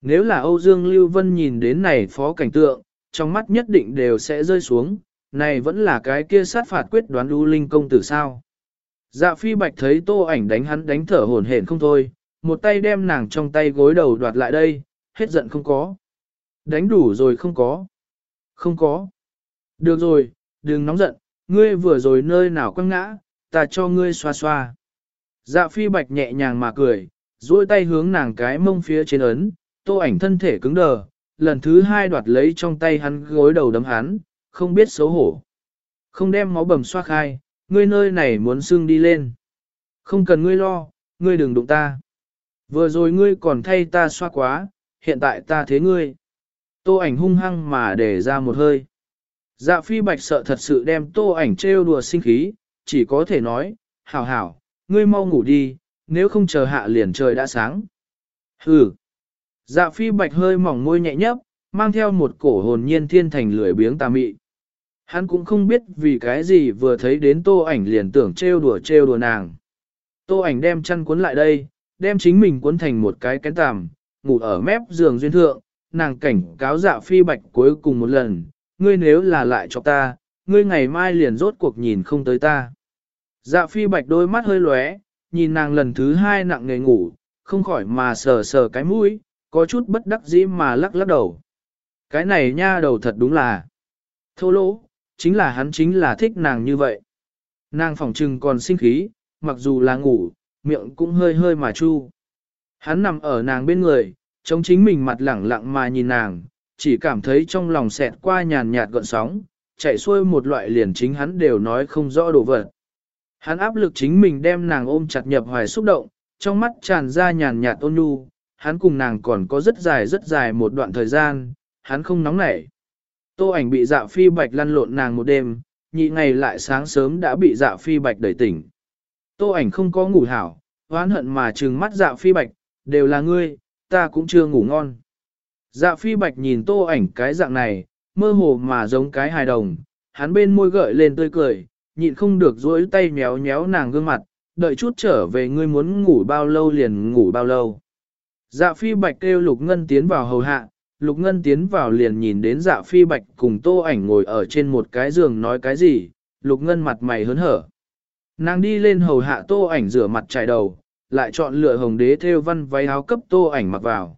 Nếu là Âu Dương Lưu Vân nhìn đến này phó cảnh tượng, trong mắt nhất định đều sẽ rơi xuống, này vẫn là cái kia sát phạt quyết đoán U Linh công tử sao. Dạ phi bạch thấy tô ảnh đánh hắn đánh thở hổn hển không thôi, một tay đem nàng trong tay gối đầu đoạt lại đây, hết giận không có. Đánh đủ rồi không có. Không có. Được rồi, đừng nóng giận, ngươi vừa rồi nơi nào quăng ngã, ta cho ngươi xoa xoa. Dạ phi bạch nhẹ nhàng mà cười, duỗi tay hướng nàng cái mông phía trên ấn, tô ảnh thân thể cứng đờ, lần thứ hai đoạt lấy trong tay hắn gối đầu đấm hắn, không biết xấu hổ. Không đem máu bầm xoa khai, ngươi nơi này muốn xương đi lên. Không cần ngươi lo, ngươi đừng đụng ta. Vừa rồi ngươi còn thay ta xoa quá, hiện tại ta thế ngươi. Tô ảnh hung hăng mà để ra một hơi. Dạ phi bạch sợ thật sự đem tô ảnh trêu đùa sinh khí, chỉ có thể nói, hảo hảo, ngươi mau ngủ đi, nếu không chờ hạ liền trời đã sáng. Hừ. Dạ phi bạch hơi mỏng môi nhẹ nhấp, mang theo một cổ hồn nhiên thiên thành lười biếng tà mị. Hắn cũng không biết vì cái gì vừa thấy đến tô ảnh liền tưởng trêu đùa trêu đùa nàng. Tô ảnh đem chăn cuốn lại đây, đem chính mình cuốn thành một cái kén tằm, ngủ ở mép giường duyên thượng, nàng cảnh cáo dạ phi bạch cuối cùng một lần, ngươi nếu là lại cho ta, ngươi ngày mai liền rốt cuộc nhìn không tới ta. Dạ phi bạch đôi mắt hơi lóe, nhìn nàng lần thứ hai nặng nề ngủ, không khỏi mà sờ sờ cái mũi, có chút bất đắc dĩ mà lắc lắc đầu. Cái này nha đầu thật đúng là thô lỗ, chính là hắn chính là thích nàng như vậy. Nàng phòng trừng còn sinh khí, mặc dù là ngủ, miệng cũng hơi hơi mà chu. Hắn nằm ở nàng bên người, chống chính mình mặt lẳng lặng mà nhìn nàng, chỉ cảm thấy trong lòng xẹt qua nhàn nhạt gợn sóng, chạy xuôi một loại liền chính hắn đều nói không rõ đồ vật. Hắn áp lực chính mình đem nàng ôm chặt nhập hoài xúc động, trong mắt tràn ra nhàn nhạt ôn nhu, hắn cùng nàng còn có rất dài rất dài một đoạn thời gian, hắn không nóng nảy. Tô ảnh bị dạ phi bạch lăn lộn nàng một đêm, nhị ngày lại sáng sớm đã bị dạ phi bạch đẩy tỉnh. Tô ảnh không có ngủ hảo, oán hận mà trừng mắt dạ phi bạch, đều là ngươi, ta cũng chưa ngủ ngon. Dạ phi bạch nhìn tô ảnh cái dạng này, mơ hồ mà giống cái hài đồng, hắn bên môi gợi lên tươi cười, nhịn không được dối tay nhéo nhéo nàng gương mặt, đợi chút trở về ngươi muốn ngủ bao lâu liền ngủ bao lâu. Dạ phi bạch kêu lục ngân tiến vào hầu hạ, lục ngân tiến vào liền nhìn đến dạ phi bạch cùng tô ảnh ngồi ở trên một cái giường nói cái gì, lục ngân mặt mày hớn hở. Nàng đi lên hầu hạ tô ảnh rửa mặt trải đầu, lại chọn lựa hồng đế theo văn váy áo cấp tô ảnh mặc vào.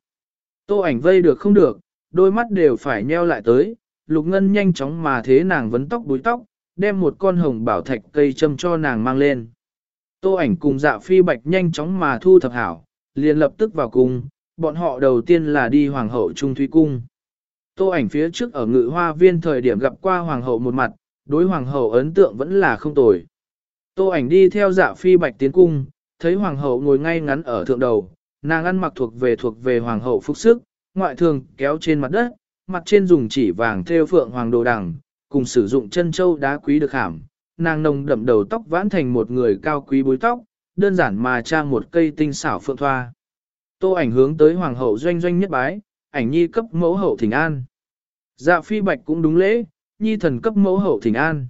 Tô ảnh vây được không được, đôi mắt đều phải nheo lại tới, lục ngân nhanh chóng mà thế nàng vấn tóc búi tóc, đem một con hồng bảo thạch cây châm cho nàng mang lên. Tô ảnh cùng dạ phi bạch nhanh chóng mà thu thập hảo, liền lập tức vào cung, bọn họ đầu tiên là đi hoàng hậu trung thúy cung. Tô ảnh phía trước ở ngự hoa viên thời điểm gặp qua hoàng hậu một mặt, đối hoàng hậu ấn tượng vẫn là không tồi. Tô ảnh đi theo dạ phi bạch tiến cung, thấy hoàng hậu ngồi ngay ngắn ở thượng đầu, nàng ăn mặc thuộc về thuộc về hoàng hậu phúc sức, ngoại thường kéo trên mặt đất, mặt trên dùng chỉ vàng thêu phượng hoàng đồ đằng, cùng sử dụng chân châu đá quý được hàm. Nàng nồng đậm đầu tóc vãn thành một người cao quý bối tóc, đơn giản mà trang một cây tinh xảo phượng thoa. Tô ảnh hướng tới hoàng hậu doanh doanh nhất bái, ảnh nhi cấp mẫu hậu thỉnh an. Dạ phi bạch cũng đúng lễ, nhi thần cấp mẫu hậu thỉnh an.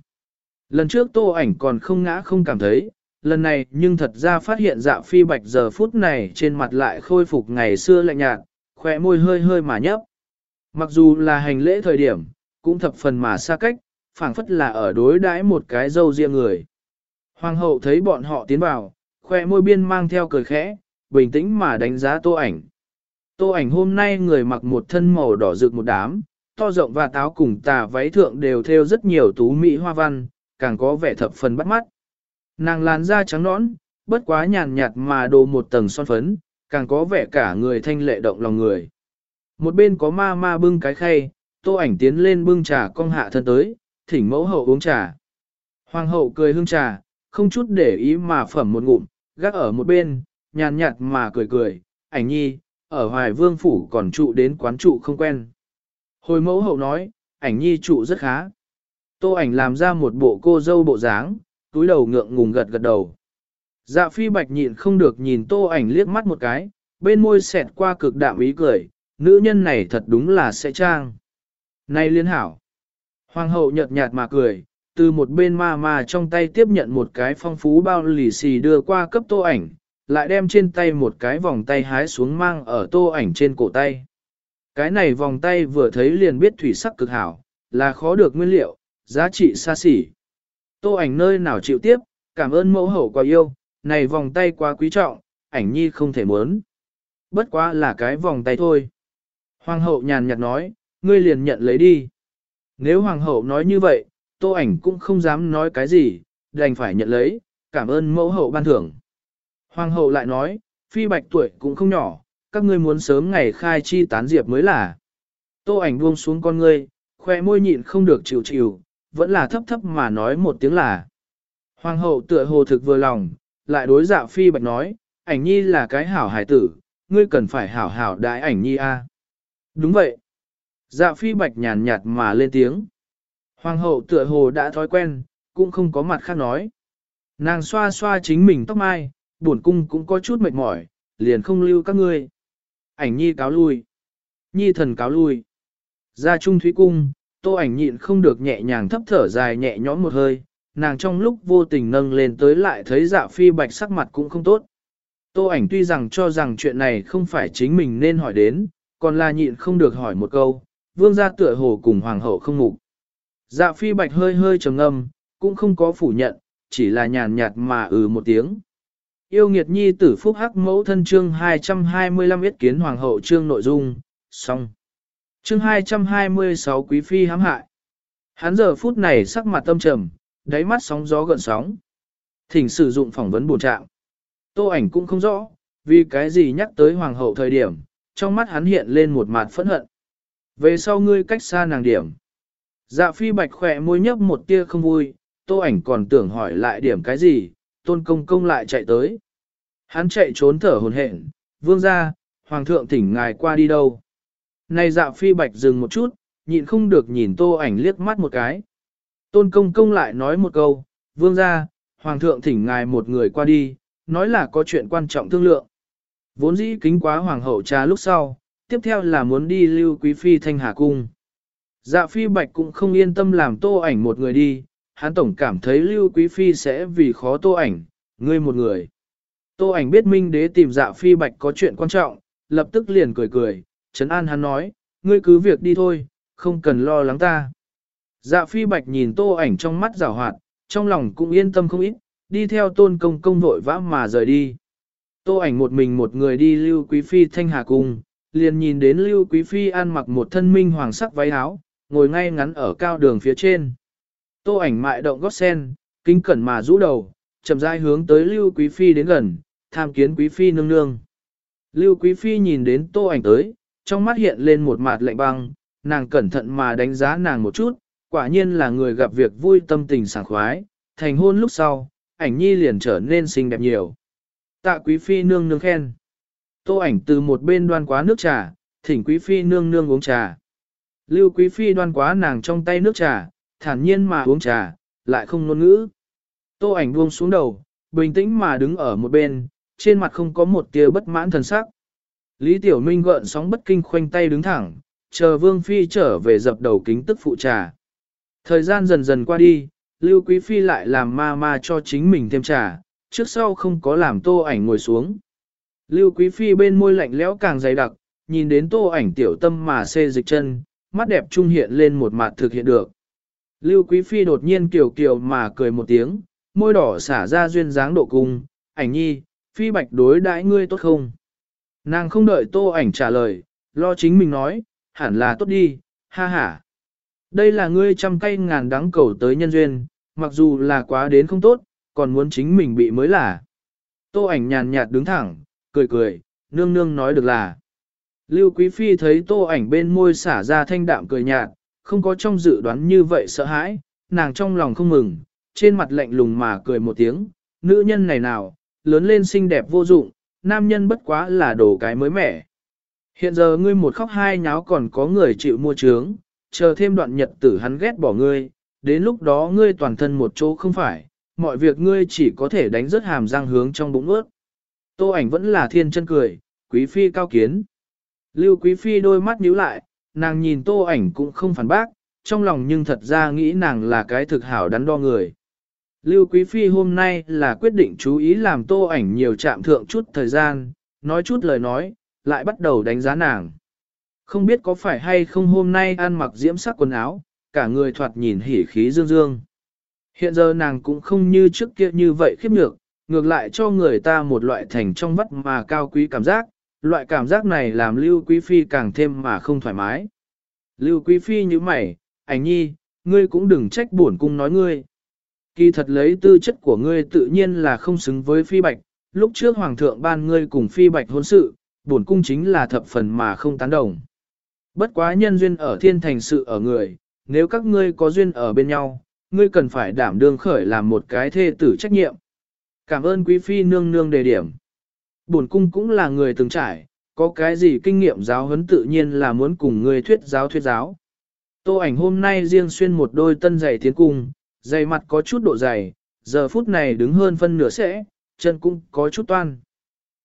Lần trước tô ảnh còn không ngã không cảm thấy, lần này nhưng thật ra phát hiện dạ phi bạch giờ phút này trên mặt lại khôi phục ngày xưa lạnh nhạt, khỏe môi hơi hơi mà nhấp. Mặc dù là hành lễ thời điểm, cũng thập phần mà xa cách, phảng phất là ở đối đãi một cái dâu riêng người. Hoàng hậu thấy bọn họ tiến vào, khoe môi biên mang theo cười khẽ, bình tĩnh mà đánh giá tô ảnh. Tô ảnh hôm nay người mặc một thân màu đỏ rực một đám, to rộng và táo cùng tà váy thượng đều thêu rất nhiều tú mỹ hoa văn, càng có vẻ thập phần bắt mắt. Nàng làn da trắng nõn, bất quá nhàn nhạt mà đồ một tầng son phấn, càng có vẻ cả người thanh lệ động lòng người. Một bên có ma ma bưng cái khay, tô ảnh tiến lên bưng trà cong hạ thân tới, thỉnh mẫu hậu uống trà. Hoàng hậu cười hương trà, không chút để ý mà phẩm một ngụm, gác ở một bên, nhàn nhạt mà cười cười, ảnh nhi, ở hoài vương phủ còn trụ đến quán trụ không quen. Hồi mẫu hậu nói, ảnh nhi trụ rất khá. Tô ảnh làm ra một bộ cô dâu bộ dáng, túi đầu ngượng ngùng gật gật đầu. Dạ phi bạch nhịn không được nhìn tô ảnh liếc mắt một cái, bên môi xẹt qua cực đạm ý cười, nữ nhân này thật đúng là sẽ trang. Này liên hảo. Hoàng hậu nhợt nhạt mà cười, từ một bên ma ma trong tay tiếp nhận một cái phong phú bao lì xì đưa qua cấp tô ảnh, lại đem trên tay một cái vòng tay hái xuống mang ở tô ảnh trên cổ tay. Cái này vòng tay vừa thấy liền biết thủy sắc cực hảo, là khó được nguyên liệu, giá trị xa xỉ. Tô ảnh nơi nào chịu tiếp, cảm ơn mẫu hậu quá yêu, này vòng tay quá quý trọng, ảnh nhi không thể muốn. Bất quá là cái vòng tay thôi. Hoàng hậu nhàn nhạt nói, ngươi liền nhận lấy đi. Nếu hoàng hậu nói như vậy, tô ảnh cũng không dám nói cái gì, đành phải nhận lấy, cảm ơn mẫu hậu ban thưởng. Hoàng hậu lại nói, phi bạch tuổi cũng không nhỏ, các ngươi muốn sớm ngày khai chi tán diệp mới là. Tô ảnh buông xuống con ngươi, khoe môi nhịn không được chịu chịu, vẫn là thấp thấp mà nói một tiếng là. Hoàng hậu tựa hồ thực vừa lòng, lại đối dạ phi bạch nói, ảnh nhi là cái hảo hải tử, ngươi cần phải hảo hảo đại ảnh nhi a. Đúng vậy. Dạ phi bạch nhàn nhạt mà lên tiếng. Hoàng hậu tựa hồ đã thói quen, cũng không có mặt khác nói. Nàng xoa xoa chính mình tóc mai, buồn cung cũng có chút mệt mỏi, liền không lưu các ngươi. Ảnh nhi cáo lui. Nhi thần cáo lui. Ra trung thúy cung, tô ảnh nhịn không được nhẹ nhàng thấp thở dài nhẹ nhõm một hơi, nàng trong lúc vô tình nâng lên tới lại thấy dạ phi bạch sắc mặt cũng không tốt. Tô ảnh tuy rằng cho rằng chuyện này không phải chính mình nên hỏi đến, còn là nhịn không được hỏi một câu, vương gia tựa hồ cùng hoàng hậu không ngủ. Dạ phi bạch hơi hơi trầm ngâm, cũng không có phủ nhận, chỉ là nhàn nhạt mà ừ một tiếng. Yêu nghiệt nhi tử phúc hắc mẫu thân chương 225 yết kiến hoàng hậu chương nội dung, xong. Chương 226 quý phi hãm hại. Hắn giờ phút này sắc mặt tâm trầm, đáy mắt sóng gió gợn sóng. Thỉnh sử dụng phỏng vấn bổ trạng. Tô ảnh cũng không rõ, vì cái gì nhắc tới hoàng hậu thời điểm, trong mắt hắn hiện lên một mặt phẫn hận. Về sau ngươi cách xa nàng điểm. Dạ phi bạch khỏe môi nhấp một tia không vui, tô ảnh còn tưởng hỏi lại điểm cái gì, tôn công công lại chạy tới. Hắn chạy trốn thở hồn hển, vương ra, hoàng thượng thỉnh ngài qua đi đâu. Này dạ phi bạch dừng một chút, nhịn không được nhìn tô ảnh liếc mắt một cái. Tôn công công lại nói một câu, vương ra, hoàng thượng thỉnh ngài một người qua đi, nói là có chuyện quan trọng thương lượng. Vốn dĩ kính quá hoàng hậu trà lúc sau, tiếp theo là muốn đi lưu quý phi thanh hà cung. Dạ phi bạch cũng không yên tâm làm tô ảnh một người đi, hắn tổng cảm thấy lưu quý phi sẽ vì khó tô ảnh, ngươi một người. Tô ảnh biết minh đế tìm dạ phi bạch có chuyện quan trọng, lập tức liền cười cười, trấn an hắn nói, ngươi cứ việc đi thôi, không cần lo lắng ta. Dạ phi bạch nhìn tô ảnh trong mắt rào hoạt, trong lòng cũng yên tâm không ít, đi theo tôn công công vội vã mà rời đi. Tô ảnh một mình một người đi lưu quý phi thanh hà cung, liền nhìn đến lưu quý phi ăn mặc một thân minh hoàng sắc váy áo, ngồi ngay ngắn ở cao đường phía trên. Tô ảnh mại động gót sen, kinh cẩn mà rũ đầu, chậm rãi hướng tới lưu quý phi đến gần, tham kiến quý phi nương nương. Lưu quý phi nhìn đến tô ảnh tới, trong mắt hiện lên một mặt lạnh băng, nàng cẩn thận mà đánh giá nàng một chút, quả nhiên là người gặp việc vui tâm tình sảng khoái, thành hôn lúc sau, ảnh nhi liền trở nên xinh đẹp nhiều. Tạ quý phi nương nương khen. Tô ảnh từ một bên đoan quá nước trà, thỉnh quý phi nương nương uống trà. Lưu quý phi đoan quá nàng trong tay nước trà, thản nhiên mà uống trà, lại không ngôn ngữ. Tô ảnh buông xuống đầu, bình tĩnh mà đứng ở một bên, trên mặt không có một tia bất mãn thần sắc. Lý Tiểu Minh gợn sóng bất kinh khoanh tay đứng thẳng, chờ Vương Phi trở về dập đầu kính tức phụ trà. Thời gian dần dần qua đi, Lưu Quý Phi lại làm ma ma cho chính mình thêm trà, trước sau không có làm tô ảnh ngồi xuống. Lưu Quý Phi bên môi lạnh lẽo càng dày đặc, nhìn đến tô ảnh tiểu tâm mà xê dịch chân, mắt đẹp trung hiện lên một mặt thực hiện được. Lưu Quý Phi đột nhiên kiều kiều mà cười một tiếng, môi đỏ xả ra duyên dáng độ cung, ảnh nhi, Phi bạch đối đãi ngươi tốt không? Nàng không đợi tô ảnh trả lời, lo chính mình nói, hẳn là tốt đi, ha ha. Đây là ngươi trăm cây ngàn đắng cầu tới nhân duyên, mặc dù là quá đến không tốt, còn muốn chính mình bị mới là. Tô ảnh nhàn nhạt đứng thẳng, cười cười, nương nương nói được là. Lưu Quý Phi thấy tô ảnh bên môi xả ra thanh đạm cười nhạt, không có trong dự đoán như vậy sợ hãi, nàng trong lòng không mừng, trên mặt lạnh lùng mà cười một tiếng, nữ nhân này nào, lớn lên xinh đẹp vô dụng, nam nhân bất quá là đồ cái mới mẻ. Hiện giờ ngươi một khóc hai nháo còn có người chịu mua trướng, chờ thêm đoạn nhật tử hắn ghét bỏ ngươi, đến lúc đó ngươi toàn thân một chỗ không phải, mọi việc ngươi chỉ có thể đánh rớt hàm răng hướng trong bụng ướt. Tô ảnh vẫn là thiên chân cười, quý phi cao kiến. Lưu quý phi đôi mắt nhíu lại, nàng nhìn tô ảnh cũng không phản bác, trong lòng nhưng thật ra nghĩ nàng là cái thực hảo đắn đo người. Lưu quý phi hôm nay là quyết định chú ý làm tô ảnh nhiều chạm thượng chút thời gian, nói chút lời nói, lại bắt đầu đánh giá nàng. Không biết có phải hay không hôm nay ăn mặc diễm sắc quần áo, cả người thoạt nhìn hỉ khí dương dương. Hiện giờ nàng cũng không như trước kia như vậy khiếp nhược, ngược lại cho người ta một loại thành trong vắt mà cao quý cảm giác, loại cảm giác này làm Lưu Quý Phi càng thêm mà không thoải mái. Lưu Quý Phi như mày, ảnh nhi, ngươi cũng đừng trách buồn cung nói ngươi. Kỳ thật lấy tư chất của ngươi tự nhiên là không xứng với Phi Bạch, lúc trước Hoàng thượng ban ngươi cùng Phi Bạch hôn sự, bổn cung chính là thập phần mà không tán đồng. Bất quá nhân duyên ở thiên thành sự ở người, nếu các ngươi có duyên ở bên nhau, ngươi cần phải đảm đương khởi làm một cái thê tử trách nhiệm. Cảm ơn quý phi nương nương đề điểm. Bổn cung cũng là người từng trải, có cái gì kinh nghiệm giáo huấn tự nhiên là muốn cùng ngươi thuyết giáo thuyết giáo. Tô ảnh hôm nay riêng xuyên một đôi tân giày tiến cung, dày mặt có chút độ dày, giờ phút này đứng hơn phân nửa sẽ, chân cũng có chút toan.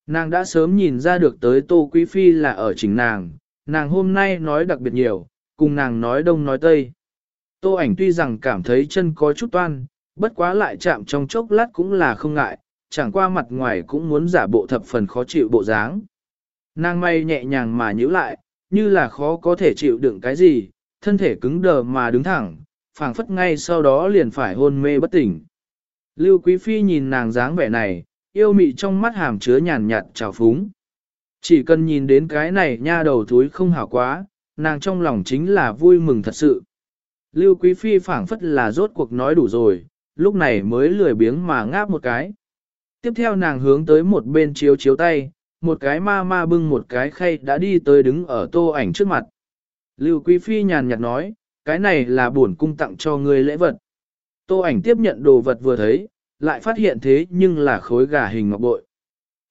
Nàng đã sớm nhìn ra được tới Tô Quý Phi là ở chỉnh nàng, nàng hôm nay nói đặc biệt nhiều, cùng nàng nói đông nói tây. Tô ảnh tuy rằng cảm thấy chân có chút toan, bất quá lại chạm trong chốc lát cũng là không ngại, chẳng qua mặt ngoài cũng muốn giả bộ thập phần khó chịu bộ dáng. Nàng may nhẹ nhàng mà nhíu lại, như là khó có thể chịu đựng cái gì, thân thể cứng đờ mà đứng thẳng, phảng phất ngay sau đó liền phải hôn mê bất tỉnh. Lưu Quý Phi nhìn nàng dáng vẻ này, yêu mị trong mắt hàm chứa nhàn nhạt trào phúng. Chỉ cần nhìn đến cái này nha đầu thúi không hảo quá, nàng trong lòng chính là vui mừng thật sự. Lưu Quý Phi phảng phất là rốt cuộc nói đủ rồi, lúc này mới lười biếng mà ngáp một cái. Tiếp theo nàng hướng tới một bên chiếu chiếu tay, một cái ma ma bưng một cái khay đã đi tới đứng ở tô ảnh trước mặt. Lưu Quý Phi nhàn nhạt nói, cái này là bổn cung tặng cho ngươi lễ vật. Tô ảnh tiếp nhận đồ vật vừa thấy, lại phát hiện thế nhưng là khối gà hình ngọc bội.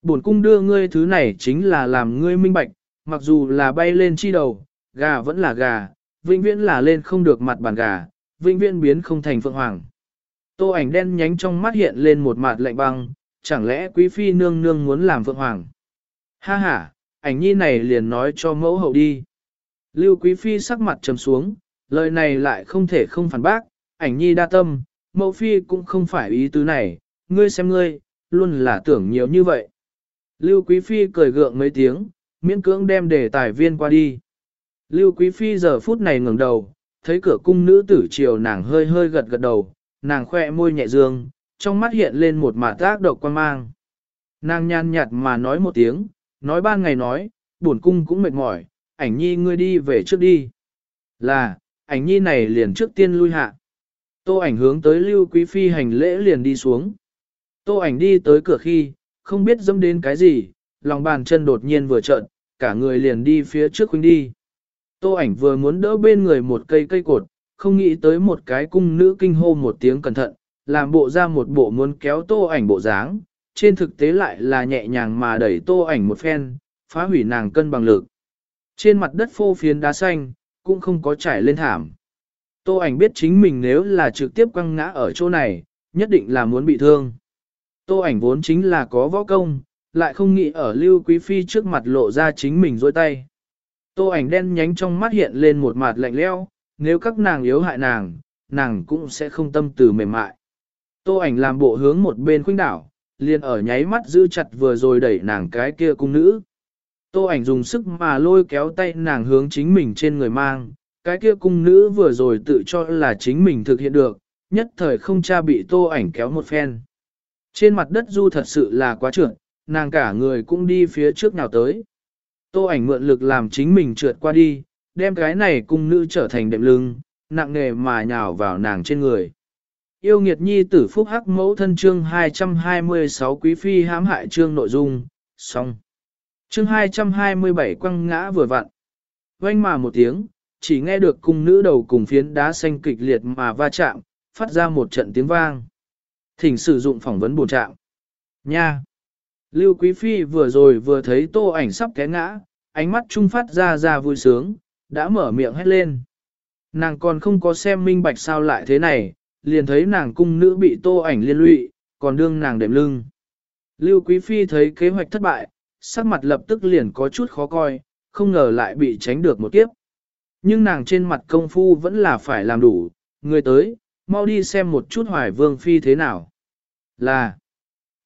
Bổn cung đưa ngươi thứ này chính là làm ngươi minh bạch, mặc dù là bay lên chi đầu, gà vẫn là gà, vĩnh viễn là lên không được mặt bàn gà, vĩnh viễn biến không thành phượng hoàng. Tô ảnh đen nhánh trong mắt hiện lên một mặt lạnh băng, chẳng lẽ quý phi nương nương muốn làm phượng hoàng? Ha ha, ảnh nhi này liền nói cho mẫu hậu đi. Lưu quý phi sắc mặt trầm xuống, lời này lại không thể không phản bác, ảnh nhi đa tâm, mẫu phi cũng không phải ý tứ này, ngươi xem ngươi, luôn là tưởng nhiều như vậy. Lưu quý phi cười gượng mấy tiếng, miễn cưỡng đem đề tài viên qua đi. Lưu quý phi giờ phút này ngẩng đầu, thấy cửa cung nữ tử chiều nàng hơi hơi gật gật đầu, nàng khoe môi nhẹ dương, trong mắt hiện lên một mạt tác độc quan mang. Nàng nhàn nhạt mà nói một tiếng, nói ban ngày nói, buồn cung cũng mệt mỏi, ảnh nhi ngươi đi về trước đi. Là, ảnh nhi này liền trước tiên lui hạ. Tô ảnh hướng tới lưu quý phi hành lễ liền đi xuống. Tô ảnh đi tới cửa khi, không biết dâm đến cái gì, lòng bàn chân đột nhiên vừa trợn, cả người liền đi phía trước khuynh đi. Tô ảnh vừa muốn đỡ bên người một cây cây cột, không nghĩ tới một cái cung nữ kinh hô một tiếng cẩn thận, làm bộ ra một bộ muốn kéo tô ảnh bộ dáng, trên thực tế lại là nhẹ nhàng mà đẩy tô ảnh một phen, phá hủy nàng cân bằng lực. Trên mặt đất phô phiến đá xanh, cũng không có trải lên thảm. Tô ảnh biết chính mình nếu là trực tiếp quăng ngã ở chỗ này, nhất định là muốn bị thương. Tô ảnh vốn chính là có võ công, lại không nghĩ ở Lưu Quý Phi trước mặt lộ ra chính mình dôi tay. Tô ảnh đen nhánh trong mắt hiện lên một mặt lạnh lẽo, nếu các nàng yếu hại nàng, nàng cũng sẽ không tâm từ mềm mại. Tô ảnh làm bộ hướng một bên khuynh đảo, liền ở nháy mắt giữ chặt vừa rồi đẩy nàng cái kia cung nữ. Tô ảnh dùng sức mà lôi kéo tay nàng hướng chính mình trên người mang, cái kia cung nữ vừa rồi tự cho là chính mình thực hiện được, nhất thời không cha bị tô ảnh kéo một phen. Trên mặt đất du thật sự là quá trượt, nàng cả người cũng đi phía trước nào tới. Tô ảnh mượn lực làm chính mình trượt qua đi, đem cái này cung nữ trở thành đệm lưng, nặng nề mà nhào vào nàng trên người. Yêu nghiệt nhi tử phúc hắc mẫu thân chương 226 quý phi hãm hại chương nội dung, xong. Chương 227 quăng ngã vừa vặn. Vanh mà một tiếng, chỉ nghe được cung nữ đầu cùng phiến đá xanh kịch liệt mà va chạm, phát ra một trận tiếng vang. Thỉnh sử dụng phỏng vấn bổ trạng. Nha! Lưu Quý Phi vừa rồi vừa thấy tô ảnh sắp té ngã, ánh mắt trung phát ra ra vui sướng, đã mở miệng hét lên. Nàng còn không có xem minh bạch sao lại thế này, liền thấy nàng cung nữ bị tô ảnh liên lụy, còn đương nàng đệm lưng. Lưu Quý Phi thấy kế hoạch thất bại, sắc mặt lập tức liền có chút khó coi, không ngờ lại bị tránh được một kiếp. Nhưng nàng trên mặt công phu vẫn là phải làm đủ, người tới, mau đi xem một chút hoài vương phi thế nào. Là,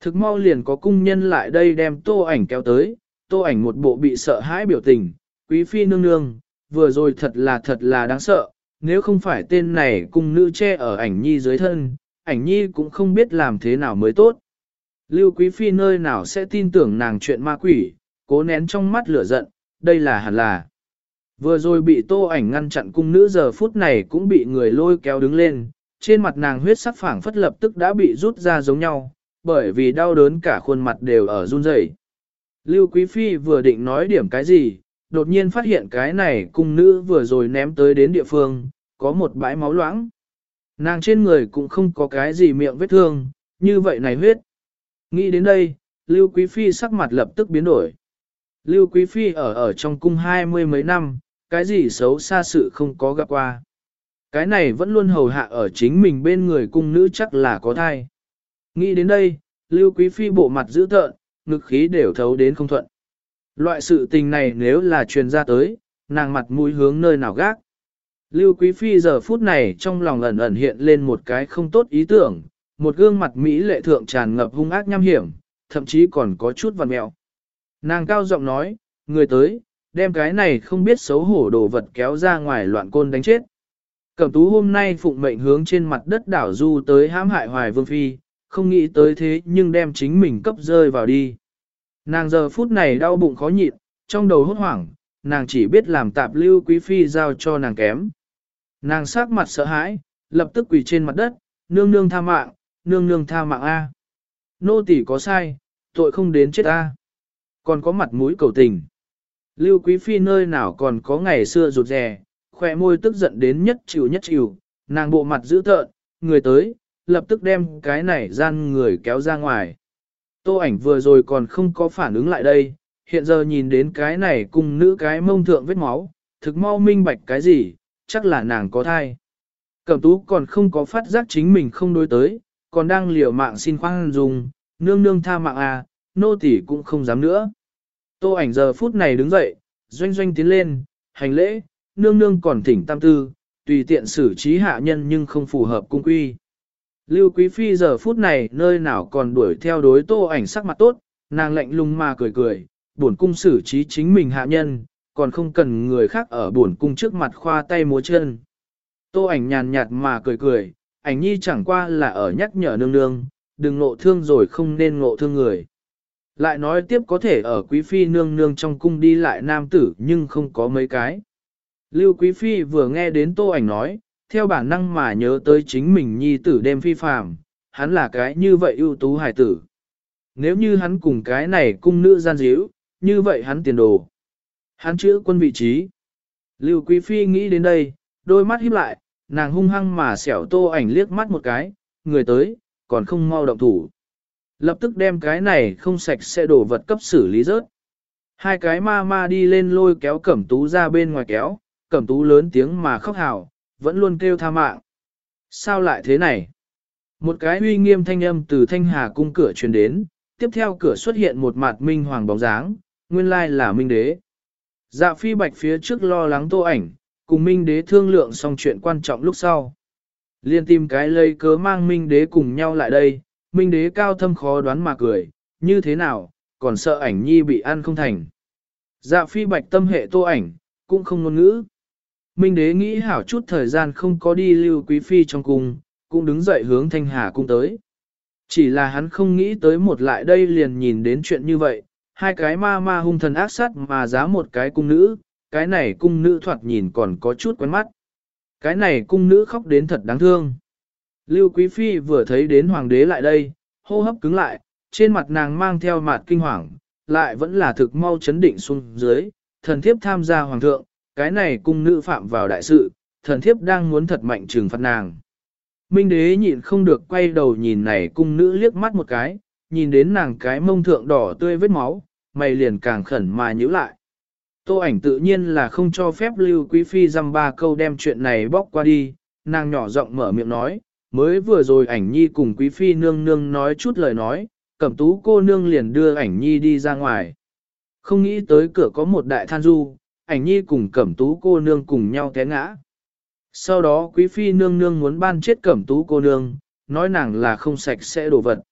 thực mau liền có cung nhân lại đây đem tô ảnh kéo tới, tô ảnh một bộ bị sợ hãi biểu tình, quý phi nương nương, vừa rồi thật là thật là đáng sợ, nếu không phải tên này cung nữ che ở ảnh nhi dưới thân, ảnh nhi cũng không biết làm thế nào mới tốt. Lưu quý phi nơi nào sẽ tin tưởng nàng chuyện ma quỷ, cố nén trong mắt lửa giận, đây là hẳn là. Vừa rồi bị tô ảnh ngăn chặn cung nữ giờ phút này cũng bị người lôi kéo đứng lên, trên mặt nàng huyết sắc phảng phất lập tức đã bị rút ra giống nhau, bởi vì đau đớn cả khuôn mặt đều ở run rẩy. Lưu Quý Phi vừa định nói điểm cái gì, đột nhiên phát hiện cái này cung nữ vừa rồi ném tới đến địa phương, có một bãi máu loãng. Nàng trên người cũng không có cái gì miệng vết thương, như vậy này huyết. Nghĩ đến đây, Lưu Quý Phi sắc mặt lập tức biến đổi. Lưu Quý Phi ở ở trong cung hai mươi mấy năm, cái gì xấu xa sự không có gặp qua. Cái này vẫn luôn hầu hạ ở chính mình bên người cung nữ chắc là có thai. Nghĩ đến đây, Lưu Quý Phi bộ mặt dữ tợn, ngực khí đều thấu đến không thuận. Loại sự tình này nếu là truyền ra tới, nàng mặt mũi hướng nơi nào gác. Lưu Quý Phi giờ phút này trong lòng ẩn ẩn hiện lên một cái không tốt ý tưởng, một gương mặt Mỹ lệ thượng tràn ngập hung ác nham hiểm, thậm chí còn có chút vằn mẹo. Nàng cao giọng nói, người tới, đem cái này không biết xấu hổ đồ vật kéo ra ngoài loạn côn đánh chết. Cẩm tú hôm nay phụng mệnh hướng trên mặt đất đảo du tới hãm hại hoài vương phi, không nghĩ tới thế nhưng đem chính mình cấp rơi vào đi. Nàng giờ phút này đau bụng khó nhịn, trong đầu hốt hoảng, nàng chỉ biết làm tạp lưu quý phi giao cho nàng kém. Nàng sắc mặt sợ hãi, lập tức quỳ trên mặt đất, nương nương tha mạng, nương nương tha mạng A. Nô tỳ có sai, tội không đến chết A. Còn có mặt mũi cầu tình. Lưu quý phi nơi nào còn có ngày xưa rụt rè, khỏe môi tức giận đến nhất chịu nhất chịu, nàng bộ mặt dữ tợn, người tới, lập tức đem cái này gian người kéo ra ngoài. Tô ảnh vừa rồi còn không có phản ứng lại đây, hiện giờ nhìn đến cái này cùng nữ cái mông thượng vết máu, thực mau minh bạch cái gì, chắc là nàng có thai. Cẩm tú còn không có phát giác chính mình không đối tới, còn đang liều mạng xin khoan dùng, nương nương tha mạng à, nô tỳ cũng không dám nữa. Tô ảnh giờ phút này đứng dậy, doanh doanh tiến lên, hành lễ, nương nương còn thỉnh tam tư, tùy tiện xử trí hạ nhân nhưng không phù hợp cung quy. Lưu Quý Phi giờ phút này nơi nào còn đuổi theo đối tô ảnh sắc mặt tốt, nàng lạnh lùng mà cười cười, buồn cung xử trí chính mình hạ nhân, còn không cần người khác ở buồn cung trước mặt khoa tay múa chân. Tô ảnh nhàn nhạt mà cười cười, ảnh nhi chẳng qua là ở nhắc nhở nương nương, đừng ngộ thương rồi không nên ngộ thương người. Lại nói tiếp có thể ở quý phi nương nương trong cung đi lại nam tử nhưng không có mấy cái. Lưu quý phi vừa nghe đến tô ảnh nói, theo bản năng mà nhớ tới chính mình nhi tử đêm phi phàm, hắn là cái như vậy ưu tú hài tử. Nếu như hắn cùng cái này cung nữ gian díu, như vậy hắn tiền đồ. Hắn chữ quân vị trí. Lưu Quý Phi nghĩ đến đây, đôi mắt híp lại, nàng hung hăng mà xẻo tô ảnh liếc mắt một cái, người tới, còn không mau động thủ. Lập tức đem cái này không sạch sẽ đổ vật cấp xử lý rớt. Hai cái ma ma đi lên lôi kéo cẩm tú ra bên ngoài kéo, cẩm tú lớn tiếng mà khóc hào, vẫn luôn kêu tha mạng. Sao lại thế này? Một cái uy nghiêm thanh âm từ thanh hà cung cửa truyền đến, tiếp theo cửa xuất hiện một mặt minh hoàng bóng dáng, nguyên lai là minh đế. Dạ phi bạch phía trước lo lắng tô ảnh, cùng minh đế thương lượng xong chuyện quan trọng lúc sau. Liên tìm cái lây cớ mang minh đế cùng nhau lại đây, minh đế cao thâm khó đoán mà cười, như thế nào, còn sợ ảnh nhi bị ăn không thành. Dạ phi bạch tâm hệ tô ảnh, cũng không ngôn ngữ. Minh đế nghĩ hảo chút thời gian không có đi lưu quý phi trong cung, cũng đứng dậy hướng thanh hà cung tới. Chỉ là hắn không nghĩ tới một lại đây liền nhìn đến chuyện như vậy, hai cái ma ma hung thần ác sát mà giá một cái cung nữ, cái này cung nữ thoạt nhìn còn có chút quen mắt. Cái này cung nữ khóc đến thật đáng thương. Lưu Quý Phi vừa thấy đến hoàng đế lại đây, hô hấp cứng lại, trên mặt nàng mang theo mặt kinh hoàng, lại vẫn là thực mau chấn định xuống dưới, thần thiếp tham gia hoàng thượng, cái này cung nữ phạm vào đại sự, thần thiếp đang muốn thật mạnh trừng phạt nàng. Minh đế nhịn không được quay đầu nhìn này cung nữ liếc mắt một cái, nhìn đến nàng cái mông thượng đỏ tươi vết máu, mày liền càng khẩn mà nhíu lại. Tô ảnh tự nhiên là không cho phép Lưu Quý Phi dăm ba câu đem chuyện này bóc qua đi, nàng nhỏ giọng mở miệng nói, mới vừa rồi ảnh nhi cùng Quý Phi nương nương nói chút lời nói, cẩm tú cô nương liền đưa ảnh nhi đi ra ngoài. Không nghĩ tới cửa có một đại than du, ảnh nhi cùng cẩm tú cô nương cùng nhau té ngã. Sau đó quý phi nương nương muốn ban chết cẩm tú cô nương, nói nàng là không sạch sẽ đổ vật.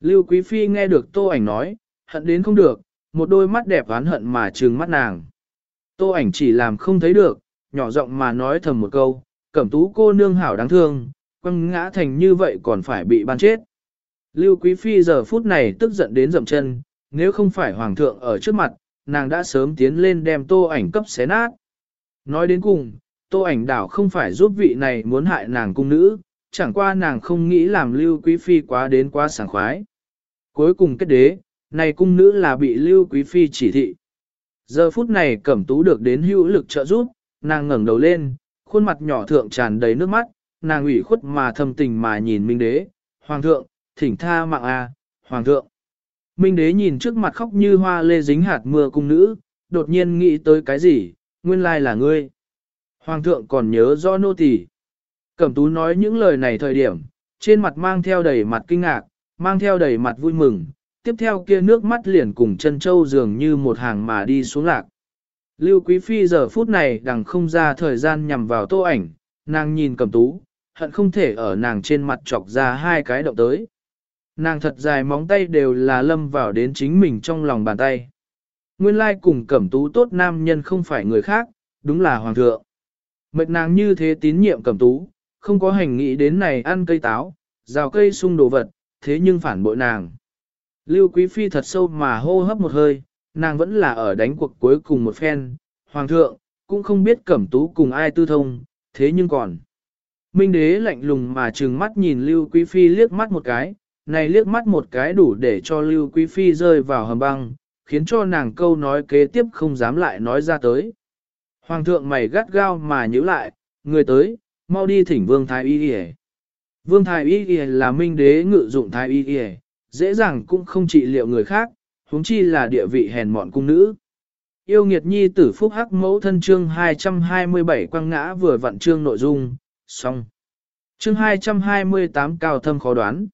Lưu quý phi nghe được tô ảnh nói, hận đến không được, một đôi mắt đẹp oán hận mà trừng mắt nàng. Tô ảnh chỉ làm không thấy được, nhỏ giọng mà nói thầm một câu, cẩm tú cô nương hảo đáng thương, quăng ngã thành như vậy còn phải bị ban chết. Lưu quý phi giờ phút này tức giận đến dậm chân, nếu không phải hoàng thượng ở trước mặt, nàng đã sớm tiến lên đem tô ảnh cấp xé nát. Nói đến cùng, tô ảnh đảo không phải giúp vị này muốn hại nàng cung nữ, chẳng qua nàng không nghĩ làm lưu quý phi quá đến quá sảng khoái. Cuối cùng kết đế, này cung nữ là bị lưu quý phi chỉ thị. Giờ phút này cẩm tú được đến hữu lực trợ giúp, nàng ngẩng đầu lên, khuôn mặt nhỏ thượng tràn đầy nước mắt, nàng ủy khuất mà thâm tình mà nhìn minh đế, hoàng thượng, thỉnh tha mạng a, hoàng thượng. Minh đế nhìn trước mặt khóc như hoa lê dính hạt mưa cung nữ, đột nhiên nghĩ tới cái gì, nguyên lai là ngươi. Hoàng thượng còn nhớ rõ nô tỳ. Cẩm tú nói những lời này thời điểm, trên mặt mang theo đầy mặt kinh ngạc, mang theo đầy mặt vui mừng, tiếp theo kia nước mắt liền cùng chân châu dường như một hàng mà đi xuống lạc. Lưu Quý Phi giờ phút này đằng không ra thời gian nhằm vào tô ảnh, nàng nhìn cầm tú, hận không thể ở nàng trên mặt chọc ra hai cái động tới. Nàng thật dài móng tay đều là lâm vào đến chính mình trong lòng bàn tay. Nguyên lai cùng cẩm tú tốt nam nhân không phải người khác, đúng là hoàng thượng. Mệt nàng như thế tín nhiệm cẩm tú, không có hành nghĩ đến này ăn cây táo, rào cây sung đồ vật, thế nhưng phản bội nàng. Lưu Quý Phi thật sâu mà hô hấp một hơi, nàng vẫn là ở đánh cuộc cuối cùng một phen, hoàng thượng, cũng không biết cẩm tú cùng ai tư thông, thế nhưng còn. Minh đế lạnh lùng mà trừng mắt nhìn Lưu Quý Phi liếc mắt một cái, này liếc mắt một cái đủ để cho Lưu Quý Phi rơi vào hầm băng, khiến cho nàng câu nói kế tiếp không dám lại nói ra tới. Hoàng thượng mày gắt gao mà nhíu lại, người tới, mau đi thỉnh Vương Thái Y Y. Vương Thái Y Y là minh đế ngự dụng Thái Y Y, dễ dàng cũng không trị liệu người khác, huống chi là địa vị hèn mọn cung nữ. Yêu nghiệt nhi tử phúc hắc mẫu thân chương 227 quăng ngã vừa vặn chương nội dung, xong. Chương 228 cao thâm khó đoán.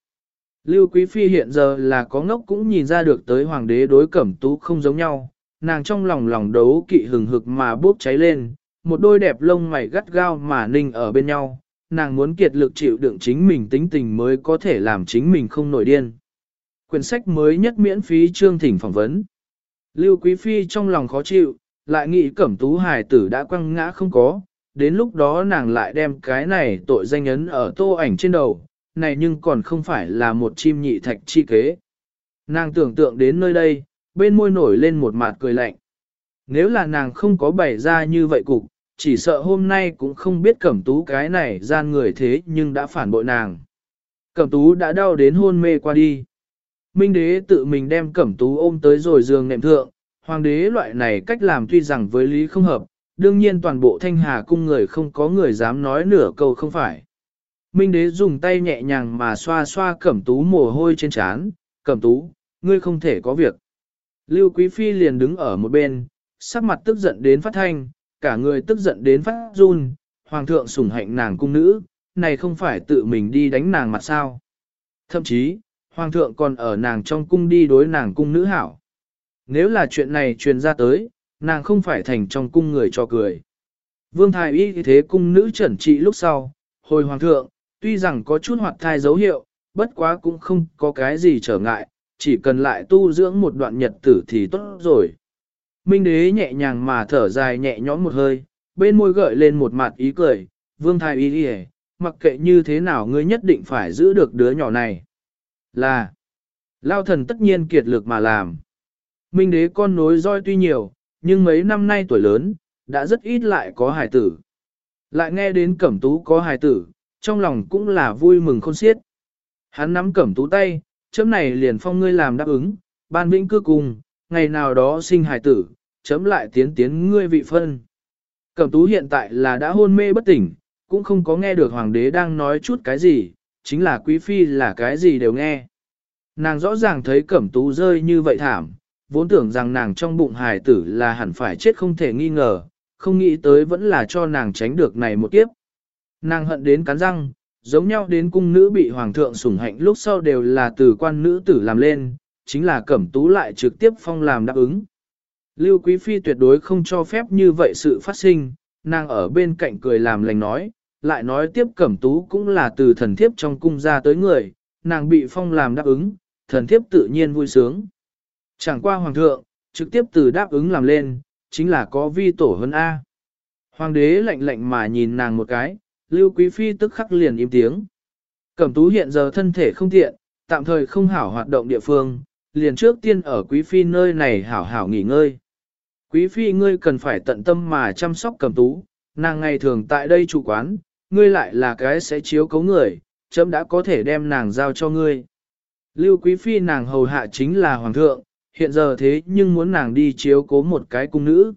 Lưu Quý Phi hiện giờ là có ngốc cũng nhìn ra được tới hoàng đế đối cẩm tú không giống nhau, nàng trong lòng lòng đấu kỵ hừng hực mà bốc cháy lên, một đôi đẹp lông mày gắt gao mà ninh ở bên nhau, nàng muốn kiệt lực chịu đựng chính mình tính tình mới có thể làm chính mình không nổi điên. Quyển sách mới nhất miễn phí chương thỉnh phỏng vấn. Lưu Quý Phi trong lòng khó chịu, lại nghĩ cẩm tú hài tử đã quăng ngã không có, đến lúc đó nàng lại đem cái này tội danh ấn ở tô ảnh trên đầu, này nhưng còn không phải là một chim nhị thạch chi kế. Nàng tưởng tượng đến nơi đây, bên môi nổi lên một mặt cười lạnh. Nếu là nàng không có bày ra như vậy cục, chỉ sợ hôm nay cũng không biết cẩm tú cái này gian người thế nhưng đã phản bội nàng. Cẩm tú đã đau đến hôn mê qua đi. Minh đế tự mình đem cẩm tú ôm tới rồi giường nệm thượng, hoàng đế loại này cách làm tuy rằng với lý không hợp, đương nhiên toàn bộ thanh hà cung người không có người dám nói nửa câu không phải. Minh đế dùng tay nhẹ nhàng mà xoa xoa cẩm tú mồ hôi trên trán, cẩm tú, ngươi không thể có việc. Lưu Quý Phi liền đứng ở một bên, sắc mặt tức giận đến phát thanh, cả người tức giận đến phát run, hoàng thượng sủng hạnh nàng cung nữ, này không phải tự mình đi đánh nàng mặt sao. Thậm chí, hoàng thượng còn ở nàng trong cung đi đối nàng cung nữ hảo. Nếu là chuyện này truyền ra tới, nàng không phải thành trong cung người cho cười. Vương Thái Y thế cung nữ chuẩn trị lúc sau, hồi hoàng thượng, tuy rằng có chút hoạt thai dấu hiệu, bất quá cũng không có cái gì trở ngại, chỉ cần lại tu dưỡng một đoạn nhật tử thì tốt rồi. Minh đế nhẹ nhàng mà thở dài nhẹ nhõm một hơi, bên môi gợi lên một mặt ý cười, vương thái y đi mặc kệ như thế nào ngươi nhất định phải giữ được đứa nhỏ này. Là, lao thần tất nhiên kiệt lực mà làm. Minh đế con nối roi tuy nhiều, nhưng mấy năm nay tuổi lớn, đã rất ít lại có hài tử. Lại nghe đến cẩm tú có hài tử, trong lòng cũng là vui mừng khôn xiết. Hắn nắm cẩm tú tay, chấm này liền phong ngươi làm đáp ứng, ban vĩnh cư cùng, ngày nào đó sinh hài tử, chấm lại tiến tiến ngươi vị phân. Cẩm tú hiện tại là đã hôn mê bất tỉnh, cũng không có nghe được hoàng đế đang nói chút cái gì, chính là quý phi là cái gì đều nghe. Nàng rõ ràng thấy cẩm tú rơi như vậy thảm, vốn tưởng rằng nàng trong bụng hài tử là hẳn phải chết không thể nghi ngờ, không nghĩ tới vẫn là cho nàng tránh được này một kiếp. Nàng hận đến cắn răng, giống nhau đến cung nữ bị hoàng thượng sủng hạnh lúc sau đều là từ quan nữ tử làm lên, chính là cẩm tú lại trực tiếp phong làm đáp ứng. Lưu Quý Phi tuyệt đối không cho phép như vậy sự phát sinh, nàng ở bên cạnh cười làm lành nói, lại nói tiếp cẩm tú cũng là từ thần thiếp trong cung ra tới người, nàng bị phong làm đáp ứng, thần thiếp tự nhiên vui sướng. Chẳng qua hoàng thượng, trực tiếp từ đáp ứng làm lên, chính là có vi tổ hơn A. Hoàng đế lạnh lạnh mà nhìn nàng một cái, Lưu Quý Phi tức khắc liền im tiếng. Cẩm tú hiện giờ thân thể không tiện, tạm thời không hảo hoạt động địa phương, liền trước tiên ở Quý Phi nơi này hảo hảo nghỉ ngơi. Quý Phi ngươi cần phải tận tâm mà chăm sóc cẩm tú, nàng ngày thường tại đây chủ quán, ngươi lại là cái sẽ chiếu cấu người, chấm đã có thể đem nàng giao cho ngươi. Lưu Quý Phi nàng hầu hạ chính là Hoàng thượng, hiện giờ thế nhưng muốn nàng đi chiếu cố một cái cung nữ.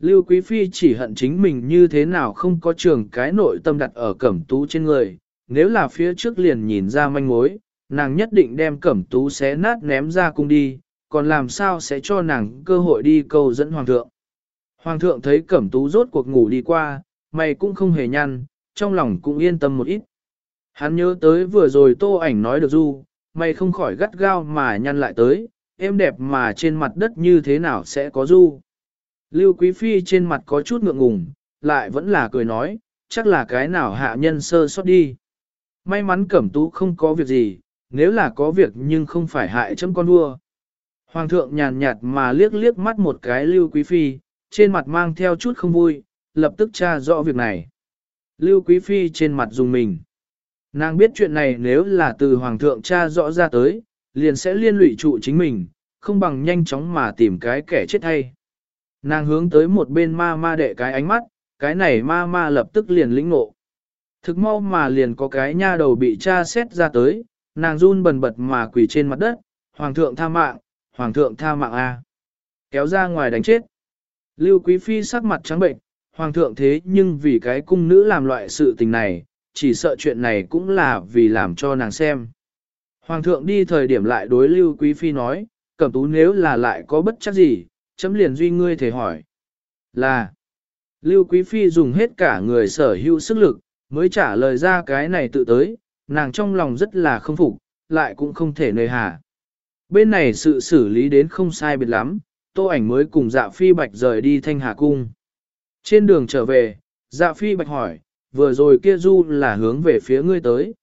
Lưu Quý Phi chỉ hận chính mình như thế nào không có trường cái nội tâm đặt ở cẩm tú trên người, nếu là phía trước liền nhìn ra manh mối, nàng nhất định đem cẩm tú xé nát ném ra cung đi, còn làm sao sẽ cho nàng cơ hội đi câu dẫn hoàng thượng. Hoàng thượng thấy cẩm tú rốt cuộc ngủ đi qua, mày cũng không hề nhăn, trong lòng cũng yên tâm một ít. Hắn nhớ tới vừa rồi tô ảnh nói được du, mày không khỏi gắt gao mà nhăn lại tới, em đẹp mà trên mặt đất như thế nào sẽ có du. Lưu Quý Phi trên mặt có chút ngượng ngùng, lại vẫn là cười nói, chắc là cái nào hạ nhân sơ sót đi. May mắn cẩm tú không có việc gì, nếu là có việc nhưng không phải hại chấm con vua. Hoàng thượng nhàn nhạt mà liếc liếc mắt một cái Lưu Quý Phi, trên mặt mang theo chút không vui, lập tức tra rõ việc này. Lưu Quý Phi trên mặt dùng mình. Nàng biết chuyện này nếu là từ Hoàng thượng cha rõ ra tới, liền sẽ liên lụy trụ chính mình, không bằng nhanh chóng mà tìm cái kẻ chết hay. Nàng hướng tới một bên ma ma đệ cái ánh mắt, cái này ma ma lập tức liền lĩnh ngộ. Thực mau mà liền có cái nha đầu bị cha xét ra tới, nàng run bần bật mà quỳ trên mặt đất, hoàng thượng tha mạng, hoàng thượng tha mạng a. Kéo ra ngoài đánh chết. Lưu Quý Phi sắc mặt trắng bệnh, hoàng thượng thế nhưng vì cái cung nữ làm loại sự tình này, chỉ sợ chuyện này cũng là vì làm cho nàng xem. Hoàng thượng đi thời điểm lại đối Lưu Quý Phi nói, cẩm tú nếu là lại có bất chắc gì, chấm liền duy ngươi thể hỏi. Là, Lưu Quý Phi dùng hết cả người sở hữu sức lực, mới trả lời ra cái này tự tới, nàng trong lòng rất là không phục, lại cũng không thể nơi hà. Bên này sự xử lý đến không sai biệt lắm, tô ảnh mới cùng dạ phi bạch rời đi thanh hà cung. Trên đường trở về, dạ phi bạch hỏi, vừa rồi kia du là hướng về phía ngươi tới.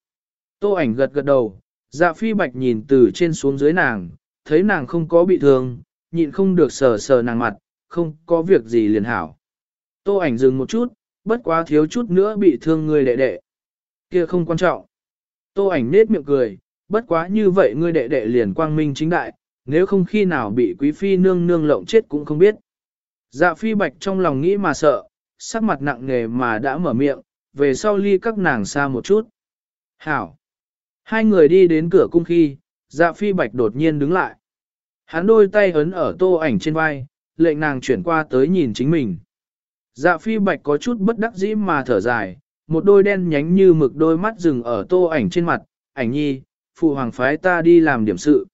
Tô ảnh gật gật đầu, dạ phi bạch nhìn từ trên xuống dưới nàng, thấy nàng không có bị thương, nhịn không được sờ sờ nàng mặt, không có việc gì liền hảo. Tô ảnh dừng một chút, bất quá thiếu chút nữa bị thương ngươi đệ đệ. Kia không quan trọng. Tô ảnh nết miệng cười, bất quá như vậy ngươi đệ đệ liền quang minh chính đại, nếu không khi nào bị quý phi nương nương lộng chết cũng không biết. Dạ phi bạch trong lòng nghĩ mà sợ, sắc mặt nặng nề mà đã mở miệng, về sau ly các nàng xa một chút. Hảo. Hai người đi đến cửa cung khi, dạ phi bạch đột nhiên đứng lại. Hắn đôi tay ấn ở tô ảnh trên vai, lệnh nàng chuyển qua tới nhìn chính mình. Dạ phi bạch có chút bất đắc dĩ mà thở dài, một đôi đen nhánh như mực đôi mắt dừng ở tô ảnh trên mặt, ảnh nhi, phụ hoàng phái ta đi làm điểm sự.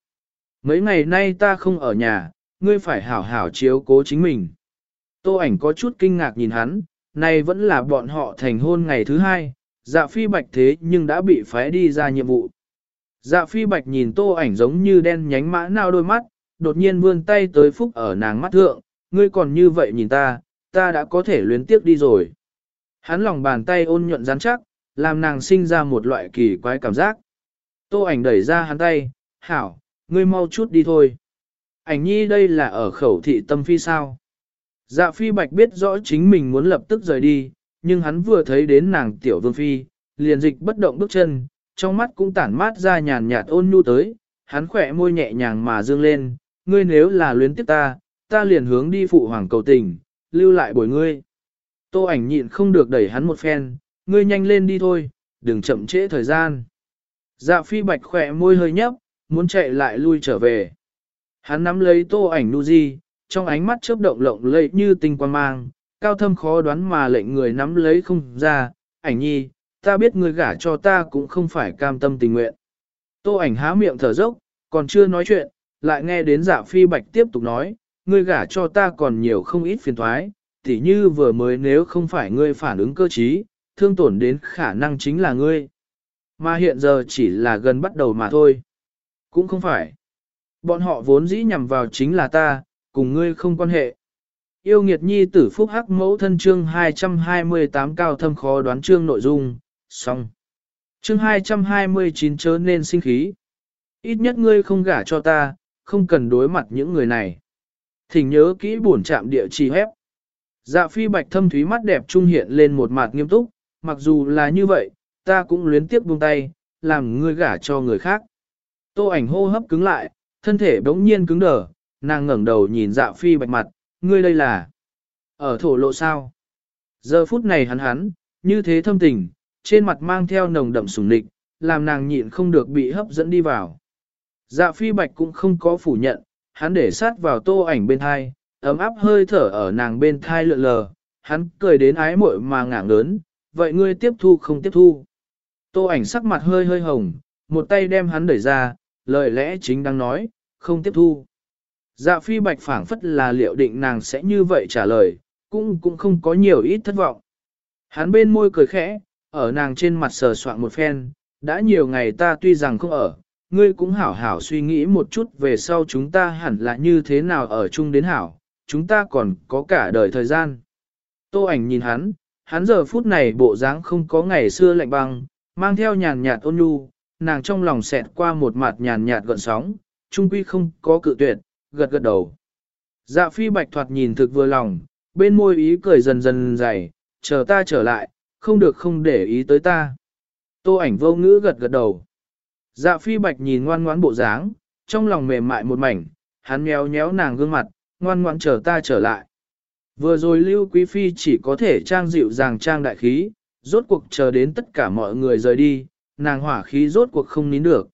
Mấy ngày nay ta không ở nhà, ngươi phải hảo hảo chiếu cố chính mình. Tô ảnh có chút kinh ngạc nhìn hắn, này vẫn là bọn họ thành hôn ngày thứ hai, dạ phi bạch thế nhưng đã bị phái đi ra nhiệm vụ. Dạ phi bạch nhìn tô ảnh giống như đen nhánh mã nào đôi mắt, đột nhiên vươn tay tới phúc ở nàng mắt thượng, ngươi còn như vậy nhìn ta, ta đã có thể luyến tiếc đi rồi. Hắn lòng bàn tay ôn nhuận rắn chắc, làm nàng sinh ra một loại kỳ quái cảm giác. Tô ảnh đẩy ra hắn tay, hảo, ngươi mau chút đi thôi. Ảnh nhi đây là ở khẩu thị tâm phi sao. Dạ phi bạch biết rõ chính mình muốn lập tức rời đi, nhưng hắn vừa thấy đến nàng tiểu vương phi, liền dịch bất động bước chân, trong mắt cũng tản mát ra nhàn nhạt ôn nhu tới, hắn khỏe môi nhẹ nhàng mà dương lên, ngươi nếu là luyến tiếp ta, ta liền hướng đi phụ hoàng cầu tình, lưu lại bồi ngươi. Tô ảnh nhịn không được đẩy hắn một phen, ngươi nhanh lên đi thôi, đừng chậm trễ thời gian. Dạ phi bạch khỏe môi hơi nhấp, muốn chạy lại lui trở về. Hắn nắm lấy tô ảnh nu di, trong ánh mắt chớp động lộng lẫy như tinh quang mang, cao thâm khó đoán mà lệnh người nắm lấy không ra, ảnh nhi, ta biết ngươi gả cho ta cũng không phải cam tâm tình nguyện. Tô ảnh há miệng thở dốc, còn chưa nói chuyện, lại nghe đến dạ phi bạch tiếp tục nói, ngươi gả cho ta còn nhiều không ít phiền toái, tỉ như vừa mới nếu không phải ngươi phản ứng cơ trí, thương tổn đến khả năng chính là ngươi. Mà hiện giờ chỉ là gần bắt đầu mà thôi. Cũng không phải. Bọn họ vốn dĩ nhằm vào chính là ta, cùng ngươi không quan hệ. Yêu nghiệt nhi tử phúc hắc mẫu thân chương 228 cao thâm khó đoán chương nội dung, xong. Chương 229 chớ nên sinh khí. Ít nhất ngươi không gả cho ta, không cần đối mặt những người này. Thỉnh nhớ kỹ buồn chạm địa chỉ hép. Dạ phi bạch thâm thúy mắt đẹp trung hiện lên một mặt nghiêm túc, mặc dù là như vậy, ta cũng luyến tiếp buông tay, làm ngươi gả cho người khác. Tô ảnh hô hấp cứng lại, thân thể bỗng nhiên cứng đờ, nàng ngẩng đầu nhìn dạ phi bạch mặt, ngươi đây là ở thổ lộ sao? Giờ phút này hắn hắn, như thế thâm tình, trên mặt mang theo nồng đậm sủng nịch, làm nàng nhịn không được bị hấp dẫn đi vào. Dạ phi bạch cũng không có phủ nhận, hắn để sát vào tô ảnh bên thai, ấm áp hơi thở ở nàng bên thai lượn lờ, hắn cười đến ái muội mà ngạng lớn, vậy ngươi tiếp thu không tiếp thu. Tô ảnh sắc mặt hơi hơi hồng, một tay đem hắn đẩy ra, lời lẽ chính đang nói, không tiếp thu. Dạ phi bạch phảng phất là liệu định nàng sẽ như vậy trả lời, cũng cũng không có nhiều ít thất vọng. Hắn bên môi cười khẽ, ở nàng trên mặt sờ soạn một phen, đã nhiều ngày ta tuy rằng không ở, ngươi cũng hảo hảo suy nghĩ một chút về sau chúng ta hẳn là như thế nào ở chung đến hảo, chúng ta còn có cả đời thời gian. Tô ảnh nhìn hắn, hắn giờ phút này bộ dáng không có ngày xưa lạnh băng, mang theo nhàn nhạt ôn nhu, nàng trong lòng xẹt qua một mặt nhàn nhạt gợn sóng, trung quy không có cự tuyệt, gật gật đầu. Dạ phi bạch thoạt nhìn thực vừa lòng, bên môi ý cười dần dần dày, chờ ta trở lại, không được không để ý tới ta. Tô ảnh vô ngữ gật gật đầu. Dạ phi bạch nhìn ngoan ngoãn bộ dáng, trong lòng mềm mại một mảnh, hắn nhéo nhéo nàng gương mặt, ngoan ngoãn chờ ta trở lại. Vừa rồi Lưu Quý Phi chỉ có thể trang dịu dàng trang đại khí, rốt cuộc chờ đến tất cả mọi người rời đi, nàng hỏa khí rốt cuộc không nín được.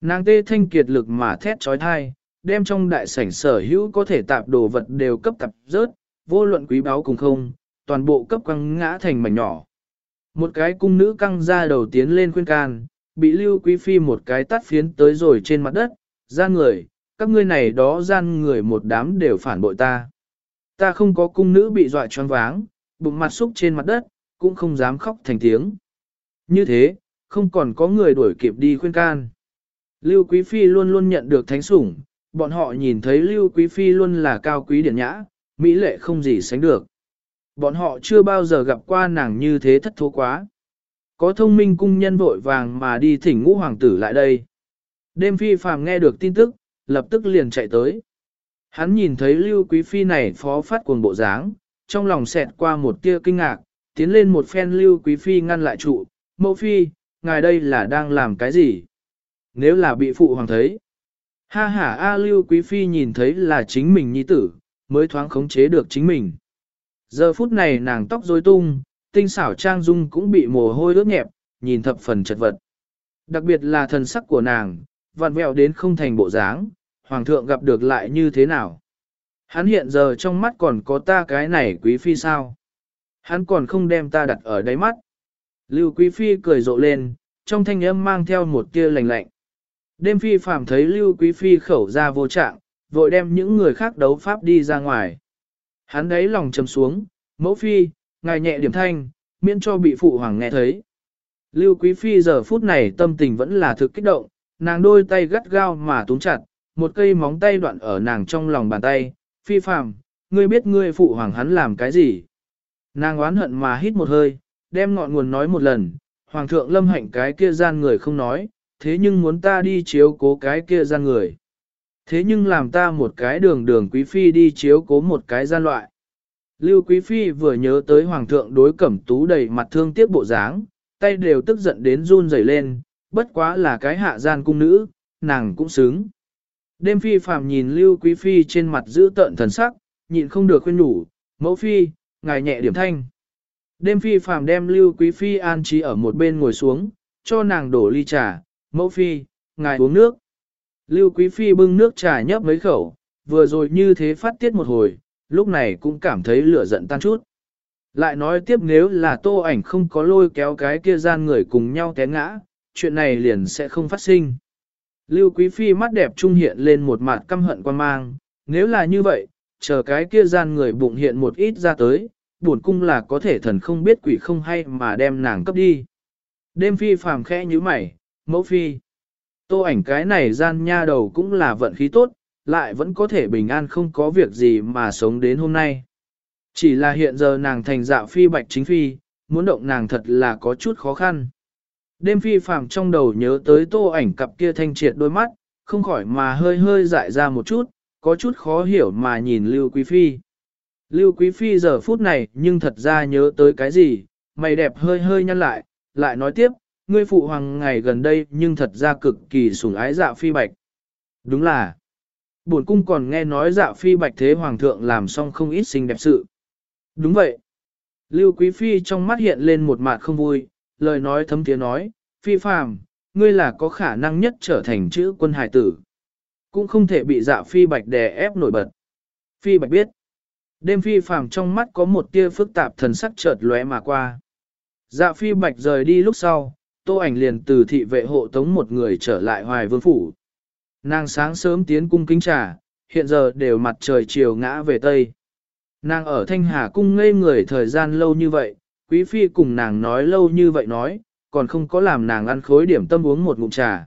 Nàng tê thanh kiệt lực mà thét trói thai, đem trong đại sảnh sở hữu có thể tạp đồ vật đều cấp tập rớt, vô luận quý báo cùng không, toàn bộ cấp quăng ngã thành mảnh nhỏ. Một cái cung nữ căng ra đầu tiến lên khuyên can, bị lưu quý phi một cái tắt phiến tới rồi trên mặt đất, gian người, các ngươi này đó gian người một đám đều phản bội ta. Ta không có cung nữ bị dọa choáng váng, bụng mặt xúc trên mặt đất, cũng không dám khóc thành tiếng. Như thế, không còn có người đuổi kịp đi khuyên can. Lưu Quý Phi luôn luôn nhận được thánh sủng, bọn họ nhìn thấy Lưu Quý Phi luôn là cao quý điển nhã, mỹ lệ không gì sánh được. Bọn họ chưa bao giờ gặp qua nàng như thế thất thố quá. Có thông minh cung nhân vội vàng mà đi thỉnh ngũ hoàng tử lại đây. Đêm phi phàm nghe được tin tức, lập tức liền chạy tới. Hắn nhìn thấy Lưu Quý Phi này phó phát cuồng bộ dáng, trong lòng xẹt qua một tia kinh ngạc, tiến lên một phen Lưu Quý Phi ngăn lại trụ, mẫu Phi, ngài đây là đang làm cái gì? Nếu là bị phụ hoàng thấy. Ha ha A Lưu Quý Phi nhìn thấy là chính mình nhi tử, mới thoáng khống chế được chính mình. Giờ phút này nàng tóc rối tung, tinh xảo trang dung cũng bị mồ hôi ướt nhẹp, nhìn thập phần chật vật. Đặc biệt là thần sắc của nàng, vặn vẹo đến không thành bộ dáng, hoàng thượng gặp được lại như thế nào. Hắn hiện giờ trong mắt còn có ta cái này quý phi sao. Hắn còn không đem ta đặt ở đáy mắt. Lưu quý phi cười rộ lên, trong thanh âm mang theo một tia lạnh lạnh. Đêm phi phàm thấy Lưu quý phi khẩu ra vô trạng, vội đem những người khác đấu pháp đi ra ngoài. Hắn đấy lòng trầm xuống, mẫu phi, ngài nhẹ điểm thanh, miễn cho bị phụ hoàng nghe thấy. Lưu quý phi giờ phút này tâm tình vẫn là thực kích động, nàng đôi tay gắt gao mà túng chặt, một cây móng tay đoạn ở nàng trong lòng bàn tay, phi phàm, ngươi biết ngươi phụ hoàng hắn làm cái gì. Nàng oán hận mà hít một hơi, đem ngọn nguồn nói một lần, hoàng thượng lâm hạnh cái kia gian người không nói, thế nhưng muốn ta đi chiếu cố cái kia gian người. Thế nhưng làm ta một cái đường đường quý phi đi chiếu cố một cái gian loại. Lưu quý phi vừa nhớ tới hoàng thượng đối cẩm tú đầy mặt thương tiếc bộ dáng, tay đều tức giận đến run rẩy lên, bất quá là cái hạ gian cung nữ, nàng cũng xứng. Đêm phi phàm nhìn Lưu Quý Phi trên mặt giữ tợn thần sắc, nhịn không được khuyên nhủ, mẫu phi, ngài nhẹ điểm thanh. Đêm phi phàm đem Lưu Quý Phi an trí ở một bên ngồi xuống, cho nàng đổ ly trà, mẫu phi, ngài uống nước. Lưu Quý Phi bưng nước trà nhấp mấy khẩu, vừa rồi như thế phát tiết một hồi, lúc này cũng cảm thấy lửa giận tan chút. Lại nói tiếp nếu là tô ảnh không có lôi kéo cái kia gian người cùng nhau té ngã, chuyện này liền sẽ không phát sinh. Lưu Quý Phi mắt đẹp trung hiện lên một mặt căm hận quan mang, nếu là như vậy, chờ cái kia gian người bụng hiện một ít ra tới, buồn cung là có thể thần không biết quỷ không hay mà đem nàng cấp đi. Đêm Phi phàm khẽ như mày, mẫu Phi. Tô ảnh cái này gian nha đầu cũng là vận khí tốt, lại vẫn có thể bình an không có việc gì mà sống đến hôm nay. Chỉ là hiện giờ nàng thành dạ phi bạch chính phi, muốn động nàng thật là có chút khó khăn. Đêm phi phàm trong đầu nhớ tới tô ảnh cặp kia thanh triệt đôi mắt, không khỏi mà hơi hơi dại ra một chút, có chút khó hiểu mà nhìn Lưu Quý Phi. Lưu Quý Phi giờ phút này nhưng thật ra nhớ tới cái gì, mày đẹp hơi hơi nhăn lại, lại nói tiếp, ngươi phụ hoàng ngày gần đây nhưng thật ra cực kỳ sủng ái dạ phi bạch. Đúng là, bổn cung còn nghe nói dạ phi bạch thế hoàng thượng làm xong không ít xinh đẹp sự. Đúng vậy. Lưu Quý Phi trong mắt hiện lên một mặt không vui, lời nói thấm tiếng nói, phi phàm, ngươi là có khả năng nhất trở thành chữ quân hải tử. Cũng không thể bị dạ phi bạch đè ép nổi bật. Phi bạch biết. Đêm phi phàm trong mắt có một tia phức tạp thần sắc chợt lóe mà qua. Dạ phi bạch rời đi lúc sau, tô ảnh liền từ thị vệ hộ tống một người trở lại hoài vương phủ. Nàng sáng sớm tiến cung kính trà, hiện giờ đều mặt trời chiều ngã về tây. Nàng ở Thanh Hà cung ngây người thời gian lâu như vậy, quý phi cùng nàng nói lâu như vậy nói, còn không có làm nàng ăn khối điểm tâm uống một ngụm trà.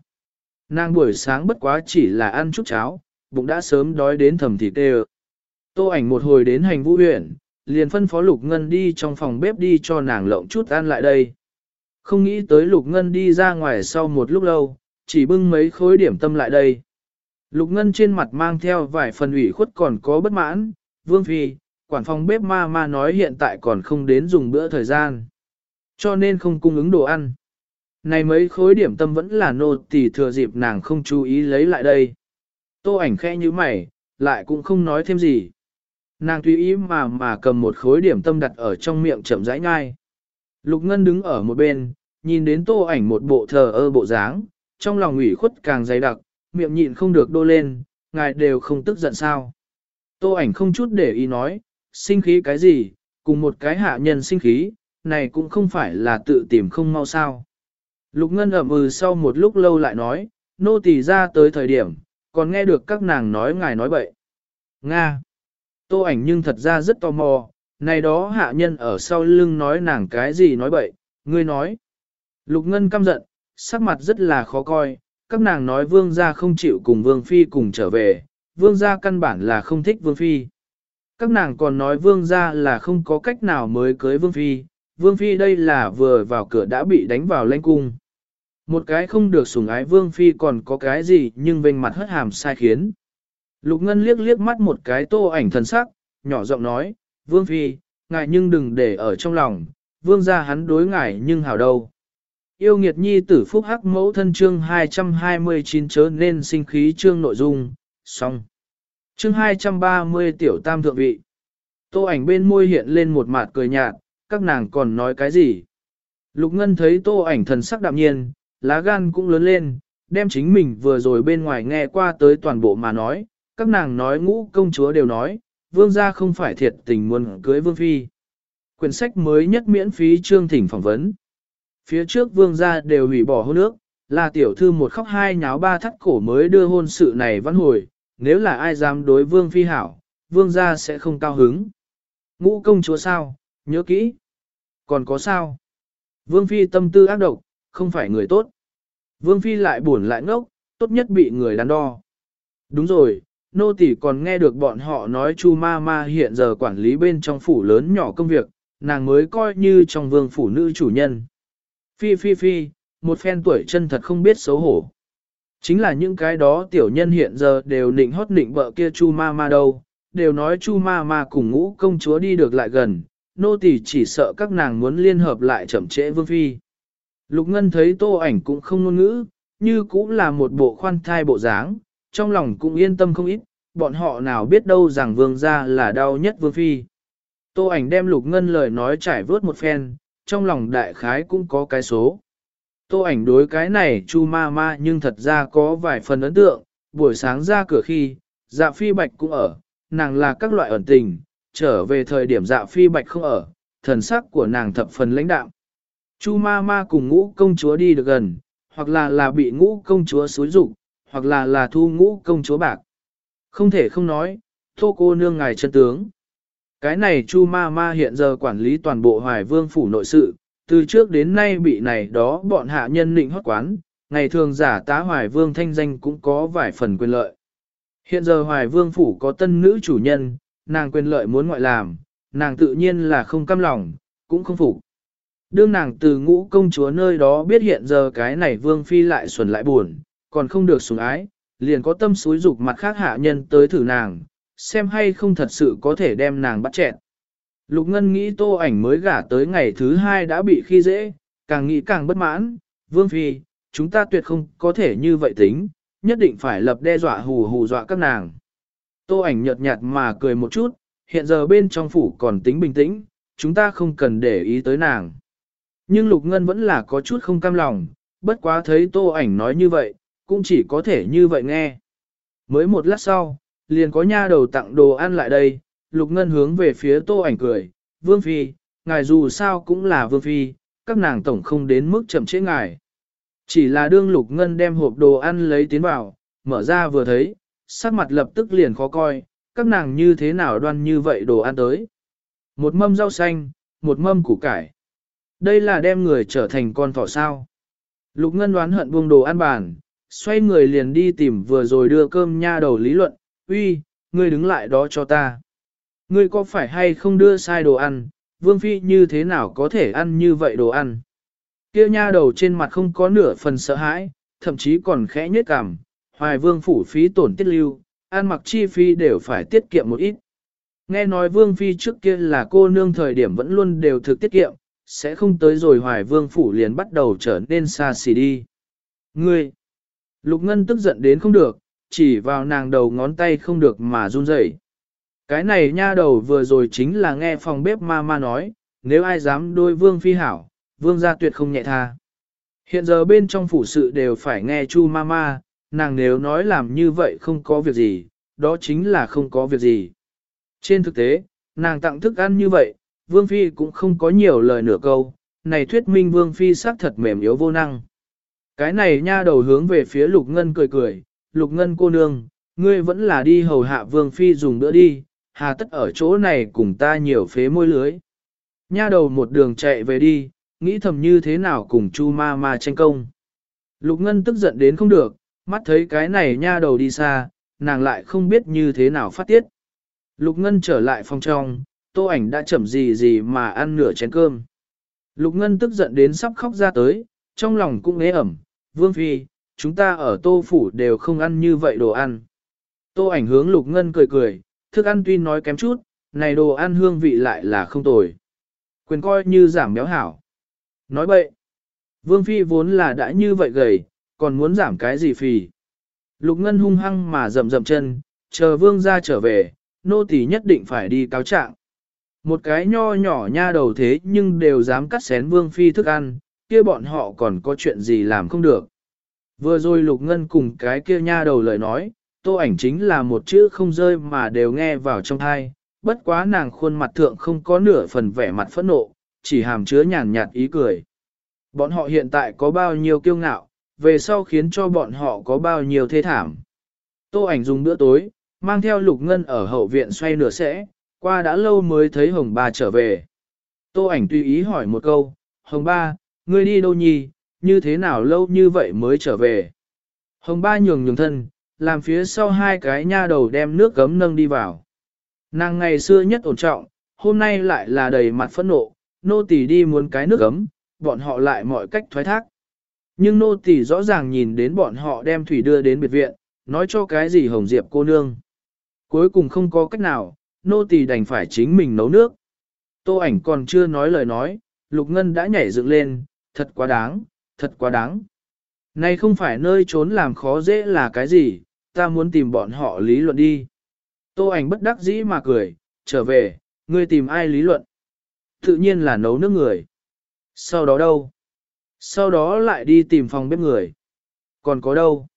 Nàng buổi sáng bất quá chỉ là ăn chút cháo, bụng đã sớm đói đến thầm thịt tê Tô ảnh một hồi đến hành vũ huyện, liền phân phó Lục Ngân đi trong phòng bếp đi cho nàng lộng chút ăn lại đây. Không nghĩ tới Lục Ngân đi ra ngoài sau một lúc lâu, chỉ bưng mấy khối điểm tâm lại đây. Lục Ngân trên mặt mang theo vài phần ủy khuất còn có bất mãn, Vương Phi, quản phòng bếp ma ma nói hiện tại còn không đến dùng bữa thời gian. Cho nên không cung ứng đồ ăn. Này mấy khối điểm tâm vẫn là nô tỳ thừa dịp nàng không chú ý lấy lại đây. Tô ảnh khẽ như mày, lại cũng không nói thêm gì. Nàng tùy ý mà mà cầm một khối điểm tâm đặt ở trong miệng chậm rãi nhai. Lục Ngân đứng ở một bên, nhìn đến tô ảnh một bộ thờ ơ bộ dáng, trong lòng ủy khuất càng dày đặc, miệng nhịn không được đô lên, ngài đều không tức giận sao. Tô ảnh không chút để ý nói, sinh khí cái gì, cùng một cái hạ nhân sinh khí, này cũng không phải là tự tìm không mau sao. Lục Ngân ẩm ừ sau một lúc lâu lại nói, nô tỳ ra tới thời điểm, còn nghe được các nàng nói ngài nói bậy. Nga. Tô ảnh nhưng thật ra rất tò mò, này đó hạ nhân ở sau lưng nói nàng cái gì nói bậy, ngươi nói. Lục Ngân căm giận, sắc mặt rất là khó coi, các nàng nói vương gia không chịu cùng vương phi cùng trở về, vương gia căn bản là không thích vương phi. Các nàng còn nói vương gia là không có cách nào mới cưới vương phi, vương phi đây là vừa vào cửa đã bị đánh vào lãnh cung. Một cái không được sủng ái vương phi còn có cái gì nhưng vênh mặt hất hàm sai khiến. Lục Ngân liếc liếc mắt một cái tô ảnh thần sắc, nhỏ giọng nói, vương phi, ngài nhưng đừng để ở trong lòng, vương gia hắn đối ngài nhưng hảo đâu. Yêu nghiệt nhi tử phúc hắc mẫu thân chương 229 chớ nên sinh khí chương nội dung, xong. Chương 230 tiểu tam thượng vị. Tô ảnh bên môi hiện lên một mặt cười nhạt, các nàng còn nói cái gì? Lục Ngân thấy tô ảnh thần sắc đạm nhiên, lá gan cũng lớn lên, đem chính mình vừa rồi bên ngoài nghe qua tới toàn bộ mà nói, các nàng nói ngũ công chúa đều nói, vương gia không phải thiệt tình muốn cưới vương phi. Quyển sách mới nhất miễn phí chương thỉnh phỏng vấn. Phía trước vương gia đều hủy bỏ hôn ước, là tiểu thư một khóc hai nháo ba thắt cổ mới đưa hôn sự này văn hồi, nếu là ai dám đối vương phi hảo, vương gia sẽ không cao hứng. Ngũ công chúa sao, nhớ kỹ. Còn có sao? Vương phi tâm tư ác độc, không phải người tốt. Vương phi lại buồn lại ngốc, tốt nhất bị người đắn đo. Đúng rồi, nô tỳ còn nghe được bọn họ nói chu ma ma hiện giờ quản lý bên trong phủ lớn nhỏ công việc, nàng mới coi như trong vương phủ nữ chủ nhân. Phi phi phi, một phen tuổi chân thật không biết xấu hổ. Chính là những cái đó tiểu nhân hiện giờ đều nịnh hót nịnh bợ kia chu ma ma đâu, đều nói chu ma ma cùng ngũ công chúa đi được lại gần, nô tỳ chỉ sợ các nàng muốn liên hợp lại chậm trễ vương phi. Lục Ngân thấy tô ảnh cũng không ngôn ngữ, như cũng là một bộ khoan thai bộ dáng, trong lòng cũng yên tâm không ít, bọn họ nào biết đâu rằng vương gia là đau nhất vương phi. Tô ảnh đem Lục Ngân lời nói trải vớt một phen, trong lòng đại khái cũng có cái số. Tô ảnh đối cái này chu ma ma nhưng thật ra có vài phần ấn tượng, buổi sáng ra cửa khi, dạ phi bạch cũng ở, nàng là các loại ẩn tình, trở về thời điểm dạ phi bạch không ở, thần sắc của nàng thập phần lãnh đạm. Chu ma ma cùng ngũ công chúa đi được gần, hoặc là là bị ngũ công chúa xúi rụng, hoặc là là thu ngũ công chúa bạc. Không thể không nói, thô cô nương ngài chân tướng. Cái này chu ma ma hiện giờ quản lý toàn bộ hoài vương phủ nội sự, từ trước đến nay bị này đó bọn hạ nhân nịnh hót quán, ngày thường giả tá hoài vương thanh danh cũng có vài phần quyền lợi. Hiện giờ hoài vương phủ có tân nữ chủ nhân, nàng quyền lợi muốn ngoại làm, nàng tự nhiên là không căm lòng, cũng không phục. Đương nàng từ ngũ công chúa nơi đó biết hiện giờ cái này vương phi lại xuẩn lại buồn, còn không được sủng ái, liền có tâm xúi dục mặt khác hạ nhân tới thử nàng, xem hay không thật sự có thể đem nàng bắt chẹn. Lục Ngân nghĩ tô ảnh mới gả tới ngày thứ hai đã bị khi dễ, càng nghĩ càng bất mãn, vương phi, chúng ta tuyệt không có thể như vậy tính, nhất định phải lập đe dọa hù hù dọa các nàng. Tô ảnh nhợt nhạt mà cười một chút, hiện giờ bên trong phủ còn tính bình tĩnh, chúng ta không cần để ý tới nàng. Nhưng Lục Ngân vẫn là có chút không cam lòng, bất quá thấy tô ảnh nói như vậy, cũng chỉ có thể như vậy nghe. Mới một lát sau, liền có nha đầu tặng đồ ăn lại đây, Lục Ngân hướng về phía tô ảnh cười, Vương Phi, ngài dù sao cũng là Vương Phi, các nàng tổng không đến mức chậm trễ ngài. Chỉ là đương Lục Ngân đem hộp đồ ăn lấy tiến vào, mở ra vừa thấy, sắc mặt lập tức liền khó coi, các nàng như thế nào đoan như vậy đồ ăn tới. Một mâm rau xanh, một mâm củ cải. Đây là đem người trở thành con thỏ sao. Lục Ngân đoán hận buông đồ ăn bàn, xoay người liền đi tìm vừa rồi đưa cơm nha đầu lý luận, uy, ngươi đứng lại đó cho ta. Ngươi có phải hay không đưa sai đồ ăn, vương phi như thế nào có thể ăn như vậy đồ ăn? Kia nha đầu trên mặt không có nửa phần sợ hãi, thậm chí còn khẽ nhếch cảm, hoài vương phủ phí tổn tiết lưu, ăn mặc chi phí đều phải tiết kiệm một ít. Nghe nói vương phi trước kia là cô nương thời điểm vẫn luôn đều thực tiết kiệm, sẽ không tới rồi hoài vương phủ liền bắt đầu trở nên xa xỉ đi. Ngươi! Lục Ngân tức giận đến không được, chỉ vào nàng đầu ngón tay không được mà run rẩy. Cái này nha đầu vừa rồi chính là nghe phòng bếp ma ma nói, nếu ai dám đôi vương phi hảo, vương gia tuyệt không nhẹ tha. Hiện giờ bên trong phủ sự đều phải nghe chu ma ma, nàng nếu nói làm như vậy không có việc gì, đó chính là không có việc gì. Trên thực tế, nàng tặng thức ăn như vậy, vương phi cũng không có nhiều lời nửa câu, này thuyết minh vương phi xác thật mềm yếu vô năng. Cái này nha đầu hướng về phía lục ngân cười cười, lục ngân cô nương, ngươi vẫn là đi hầu hạ vương phi dùng bữa đi, hà tất ở chỗ này cùng ta nhiều phế môi lưới. Nha đầu một đường chạy về đi, nghĩ thầm như thế nào cùng chu ma ma tranh công. Lục ngân tức giận đến không được, mắt thấy cái này nha đầu đi xa, nàng lại không biết như thế nào phát tiết. Lục ngân trở lại phòng trong, tô ảnh đã chậm gì gì mà ăn nửa chén cơm. Lục ngân tức giận đến sắp khóc ra tới, trong lòng cũng ế ẩm, vương phi, chúng ta ở tô phủ đều không ăn như vậy đồ ăn. Tô ảnh hướng lục ngân cười cười, thức ăn tuy nói kém chút, này đồ ăn hương vị lại là không tồi. Quyền coi như giảm béo hảo. Nói bậy, vương phi vốn là đã như vậy gầy, còn muốn giảm cái gì phì. Lục ngân hung hăng mà rầm rầm chân, chờ vương ra trở về, nô tỳ nhất định phải đi cáo trạng. Một cái nho nhỏ nha đầu thế nhưng đều dám cắt xén vương phi thức ăn, kia bọn họ còn có chuyện gì làm không được. Vừa rồi lục ngân cùng cái kia nha đầu lời nói, tô ảnh chính là một chữ không rơi mà đều nghe vào trong tai bất quá nàng khuôn mặt thượng không có nửa phần vẻ mặt phẫn nộ, chỉ hàm chứa nhàn nhạt ý cười. Bọn họ hiện tại có bao nhiêu kiêu ngạo, về sau khiến cho bọn họ có bao nhiêu thê thảm. Tô ảnh dùng bữa tối, mang theo lục ngân ở hậu viện xoay nửa sẽ, qua đã lâu mới thấy hồng ba trở về. Tô ảnh tùy ý hỏi một câu, hồng ba, ngươi đi đâu nhỉ như thế nào lâu như vậy mới trở về. Hồng ba nhường nhường thân, làm phía sau hai cái nha đầu đem nước gấm nâng đi vào. Nàng ngày xưa nhất ổn trọng, hôm nay lại là đầy mặt phẫn nộ, nô tỳ đi muốn cái nước gấm, bọn họ lại mọi cách thoái thác. Nhưng nô tỳ rõ ràng nhìn đến bọn họ đem thủy đưa đến biệt viện, nói cho cái gì hồng diệp cô nương. Cuối cùng không có cách nào, nô tỳ đành phải chính mình nấu nước. Tô ảnh còn chưa nói lời nói, Lục Ngân đã nhảy dựng lên, thật quá đáng, thật quá đáng. Này không phải nơi trốn làm khó dễ là cái gì, ta muốn tìm bọn họ lý luận đi. Tô ảnh bất đắc dĩ mà cười, trở về, ngươi tìm ai lý luận? Tự nhiên là nấu nước người. Sau đó đâu? Sau đó lại đi tìm phòng bếp người. Còn có đâu?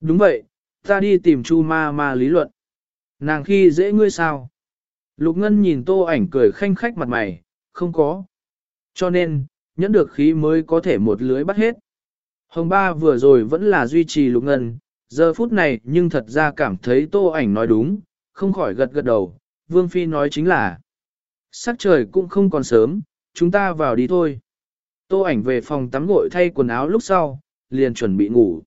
Đúng vậy, ta đi tìm Chu ma ma lý luận. Nàng khi dễ ngươi sao? Lục Ngân nhìn tô ảnh cười khanh khách mặt mày, không có. Cho nên, nhẫn được khí mới có thể một lưới bắt hết. Hồng ba vừa rồi vẫn là duy trì Lục Ngân, giờ phút này nhưng thật ra cảm thấy tô ảnh nói đúng, không khỏi gật gật đầu, Vương Phi nói chính là. Sắc trời cũng không còn sớm, chúng ta vào đi thôi. Tô ảnh về phòng tắm gội thay quần áo lúc sau, liền chuẩn bị ngủ.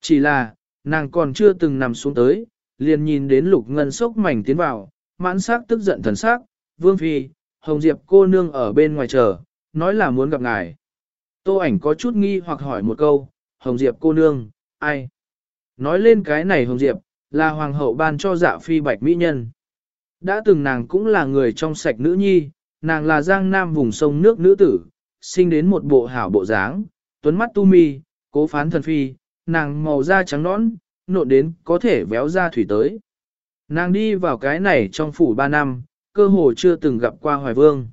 Chỉ là, nàng còn chưa từng nằm xuống tới, liền nhìn đến lục ngân sốc mảnh tiến vào, mãn sắc tức giận thần sắc, vương phi, hồng diệp cô nương ở bên ngoài chờ, nói là muốn gặp ngài. Tô ảnh có chút nghi hoặc hỏi một câu, hồng diệp cô nương, ai? Nói lên cái này hồng diệp, là hoàng hậu ban cho dạ phi bạch mỹ nhân. Đã từng nàng cũng là người trong sạch nữ nhi, nàng là giang nam vùng sông nước nữ tử, sinh đến một bộ hảo bộ dáng, tuấn mắt tu mi, cố phán thần phi, nàng màu da trắng nõn, nộn đến có thể véo ra thủy tới. Nàng đi vào cái này trong phủ ba năm, cơ hồ chưa từng gặp qua Hoài Vương.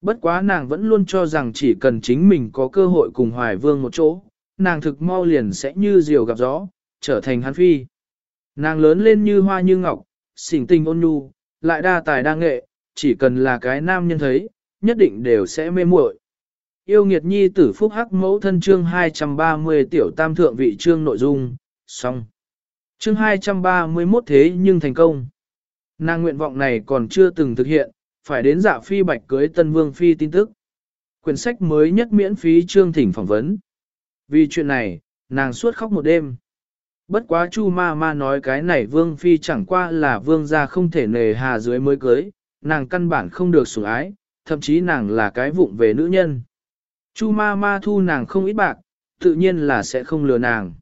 Bất quá nàng vẫn luôn cho rằng chỉ cần chính mình có cơ hội cùng Hoài Vương một chỗ, nàng thực mau liền sẽ như diều gặp gió, trở thành hắn phi. Nàng lớn lên như hoa như ngọc, xỉn tình ôn nhu, lại đa tài đa nghệ, chỉ cần là cái nam nhân thấy, nhất định đều sẽ mê muội. Yêu nghiệt nhi tử phúc hắc mẫu thân chương 230 tiểu tam thượng vị chương nội dung, xong. Chương 231 thế nhưng thành công. Nàng nguyện vọng này còn chưa từng thực hiện, phải đến dạ phi bạch cưới tân vương phi tin tức. Quyển sách mới nhất miễn phí chương thỉnh phỏng vấn. Vì chuyện này, nàng suốt khóc một đêm. Bất quá Chu ma ma nói cái này vương phi chẳng qua là vương gia không thể nề hà dưới mới cưới, nàng căn bản không được sủng ái, thậm chí nàng là cái vụng về nữ nhân. Chu ma ma thu nàng không ít bạc, tự nhiên là sẽ không lừa nàng.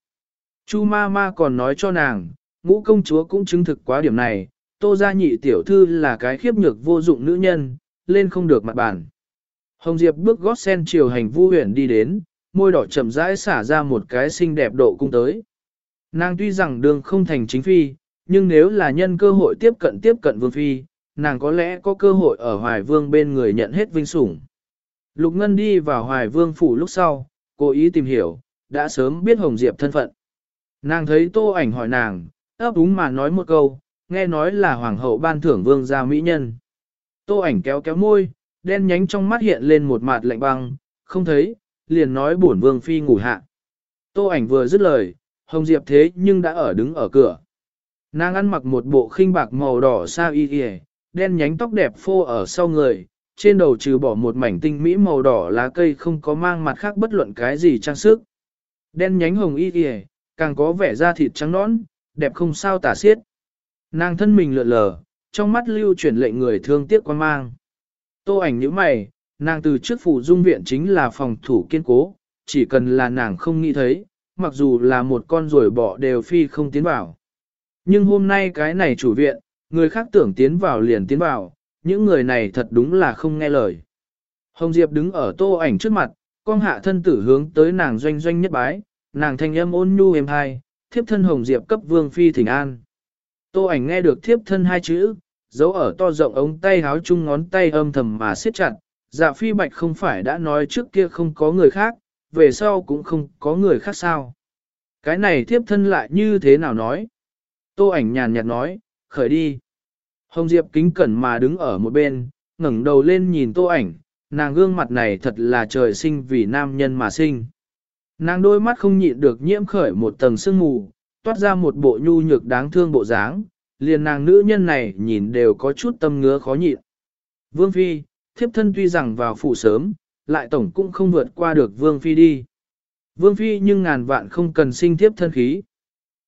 Chu ma ma còn nói cho nàng, ngũ công chúa cũng chứng thực quá điểm này, tô gia nhị tiểu thư là cái khiếp nhược vô dụng nữ nhân, lên không được mặt bàn. Hồng Diệp bước gót sen chiều hành vu huyền đi đến, môi đỏ chậm rãi xả ra một cái xinh đẹp độ cung tới. Nàng tuy rằng đường không thành chính phi, nhưng nếu là nhân cơ hội tiếp cận tiếp cận vương phi, nàng có lẽ có cơ hội ở hoài vương bên người nhận hết vinh sủng. Lục Ngân đi vào hoài vương phủ lúc sau, cố ý tìm hiểu, đã sớm biết Hồng Diệp thân phận. Nàng thấy tô ảnh hỏi nàng, ấp úng mà nói một câu, nghe nói là hoàng hậu ban thưởng vương gia mỹ nhân. Tô ảnh kéo kéo môi, đen nhánh trong mắt hiện lên một mặt lạnh băng, không thấy, liền nói bổn vương phi ngủ hạ. Tô ảnh vừa dứt lời, Hồng Diệp thế nhưng đã ở đứng ở cửa. Nàng ăn mặc một bộ khinh bạc màu đỏ sa y y, đen nhánh tóc đẹp phô ở sau người, trên đầu trừ bỏ một mảnh tinh mỹ màu đỏ lá cây không có mang mặt khác bất luận cái gì trang sức. Đen nhánh hồng y y, càng có vẻ da thịt trắng nõn, đẹp không sao tả xiết. Nàng thân mình lượn lờ, trong mắt lưu chuyển lệnh người thương tiếc quan mang. Tô ảnh nhíu mày, nàng từ trước phủ dung viện chính là phòng thủ kiên cố, chỉ cần là nàng không nghĩ thấy, mặc dù là một con rồi bỏ đều phi không tiến vào. Nhưng hôm nay cái này chủ viện, người khác tưởng tiến vào liền tiến vào, những người này thật đúng là không nghe lời. Hồng Diệp đứng ở tô ảnh trước mặt, con hạ thân tử hướng tới nàng doanh doanh nhất bái, nàng thanh âm ôn nhu êm hai, thiếp thân Hồng Diệp cấp vương phi thỉnh an. Tô ảnh nghe được thiếp thân hai chữ, dấu ở to rộng ống tay háo chung ngón tay âm thầm mà siết chặt, dạ phi bạch không phải đã nói trước kia không có người khác, về sau cũng không có người khác sao. Cái này thiếp thân lại như thế nào nói? Tô ảnh nhàn nhạt nói, khởi đi. Hồng Diệp kính cẩn mà đứng ở một bên, ngẩng đầu lên nhìn tô ảnh, nàng gương mặt này thật là trời sinh vì nam nhân mà sinh. Nàng đôi mắt không nhịn được nhiễm khởi một tầng sương mù, toát ra một bộ nhu nhược đáng thương bộ dáng, liền nàng nữ nhân này nhìn đều có chút tâm ngứa khó nhịn. Vương Phi, thiếp thân tuy rằng vào phủ sớm, lại tổng cũng không vượt qua được Vương Phi đi. Vương Phi nhưng ngàn vạn không cần sinh thiếp thân khí.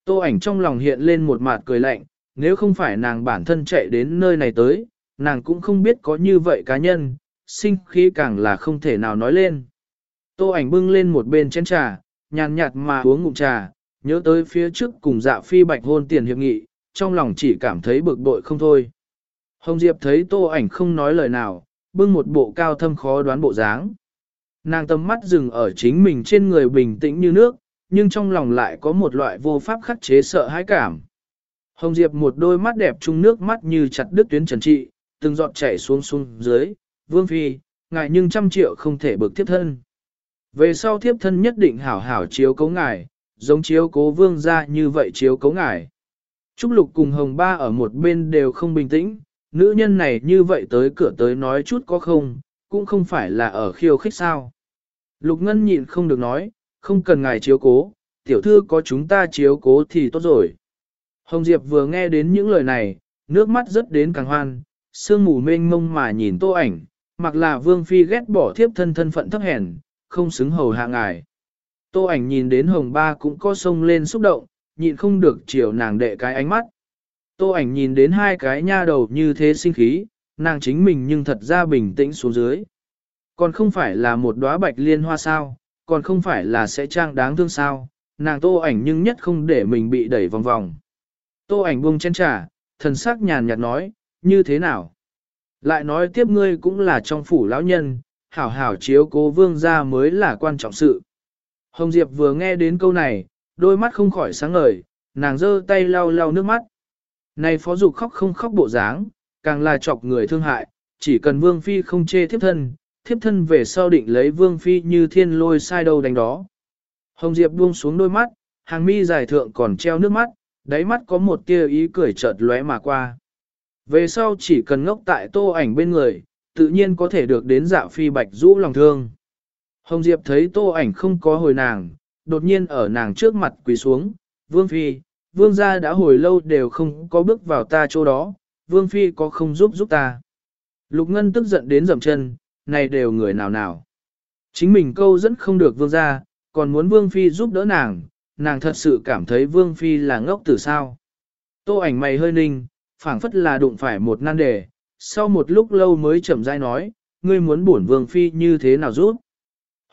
Tô ảnh trong lòng hiện lên một mặt cười lạnh, nếu không phải nàng bản thân chạy đến nơi này tới, nàng cũng không biết có như vậy cá nhân, sinh khí càng là không thể nào nói lên. Tô ảnh bưng lên một bên chén trà, nhàn nhạt mà uống ngụm trà, nhớ tới phía trước cùng dạ phi bạch hôn tiền hiệp nghị, trong lòng chỉ cảm thấy bực bội không thôi. Hồng Diệp thấy tô ảnh không nói lời nào, bưng một bộ cao thâm khó đoán bộ dáng. Nàng tầm mắt dừng ở chính mình trên người bình tĩnh như nước, nhưng trong lòng lại có một loại vô pháp khắc chế sợ hãi cảm. Hồng Diệp một đôi mắt đẹp trung nước mắt như chặt đứt tuyến trần trị, từng giọt chảy xuống xuống dưới, vương phi, ngài nhưng trăm triệu không thể bực thiếp thân. Về sau thiếp thân nhất định hảo hảo chiếu cấu ngài, giống chiếu cố vương ra như vậy chiếu cố ngài. Trúc Lục cùng Hồng Ba ở một bên đều không bình tĩnh, nữ nhân này như vậy tới cửa tới nói chút có không, cũng không phải là ở khiêu khích sao. Lục Ngân nhịn không được nói, không cần ngài chiếu cố, tiểu thư có chúng ta chiếu cố thì tốt rồi. Hồng Diệp vừa nghe đến những lời này, nước mắt rất đến càng hoan, sương mù mênh mông mà nhìn tô ảnh, mặc là vương phi ghét bỏ thiếp thân thân phận thấp hèn, không xứng hầu hạ ngài. Tô ảnh nhìn đến hồng ba cũng có sông lên xúc động, nhịn không được chiều nàng đệ cái ánh mắt. Tô ảnh nhìn đến hai cái nha đầu như thế sinh khí, nàng chính mình nhưng thật ra bình tĩnh xuống dưới. Còn không phải là một đóa bạch liên hoa sao, còn không phải là sẽ trang đáng thương sao, nàng tô ảnh nhưng nhất không để mình bị đẩy vòng vòng. Tô ảnh buông chén trà, thần sắc nhàn nhạt nói, như thế nào? Lại nói tiếp ngươi cũng là trong phủ lão nhân, hảo hảo chiếu cố vương gia mới là quan trọng sự. Hồng Diệp vừa nghe đến câu này, đôi mắt không khỏi sáng ngời, nàng giơ tay lau lau nước mắt. Này phó dục khóc không khóc bộ dáng, càng là chọc người thương hại, chỉ cần vương phi không chê thiếp thân, thiếp thân về sau định lấy vương phi như thiên lôi sai đâu đánh đó. Hồng Diệp buông xuống đôi mắt, hàng mi dài thượng còn treo nước mắt, đáy mắt có một tia ý cười chợt lóe mà qua. Về sau chỉ cần ngốc tại tô ảnh bên người, tự nhiên có thể được đến dạo phi bạch rũ lòng thương. Hồng Diệp thấy tô ảnh không có hồi nàng, đột nhiên ở nàng trước mặt quỳ xuống, vương phi, vương gia đã hồi lâu đều không có bước vào ta chỗ đó, vương phi có không giúp giúp ta. Lục Ngân tức giận đến dầm chân, này đều người nào nào. Chính mình câu dẫn không được vương gia, còn muốn vương phi giúp đỡ nàng, nàng thật sự cảm thấy Vương Phi là ngốc từ sao. Tô ảnh mày hơi ninh, phảng phất là đụng phải một nan đề, sau một lúc lâu mới chậm rãi nói, ngươi muốn bổn Vương Phi như thế nào giúp.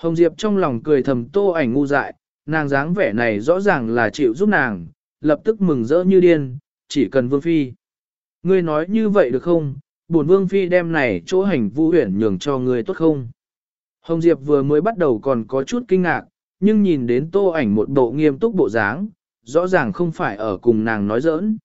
Hồng Diệp trong lòng cười thầm tô ảnh ngu dại, nàng dáng vẻ này rõ ràng là chịu giúp nàng, lập tức mừng rỡ như điên, chỉ cần Vương Phi. Ngươi nói như vậy được không, bổn Vương Phi đem này chỗ hành vu huyển nhường cho ngươi tốt không? Hồng Diệp vừa mới bắt đầu còn có chút kinh ngạc, nhưng nhìn đến tô ảnh một bộ nghiêm túc bộ dáng, rõ ràng không phải ở cùng nàng nói giỡn.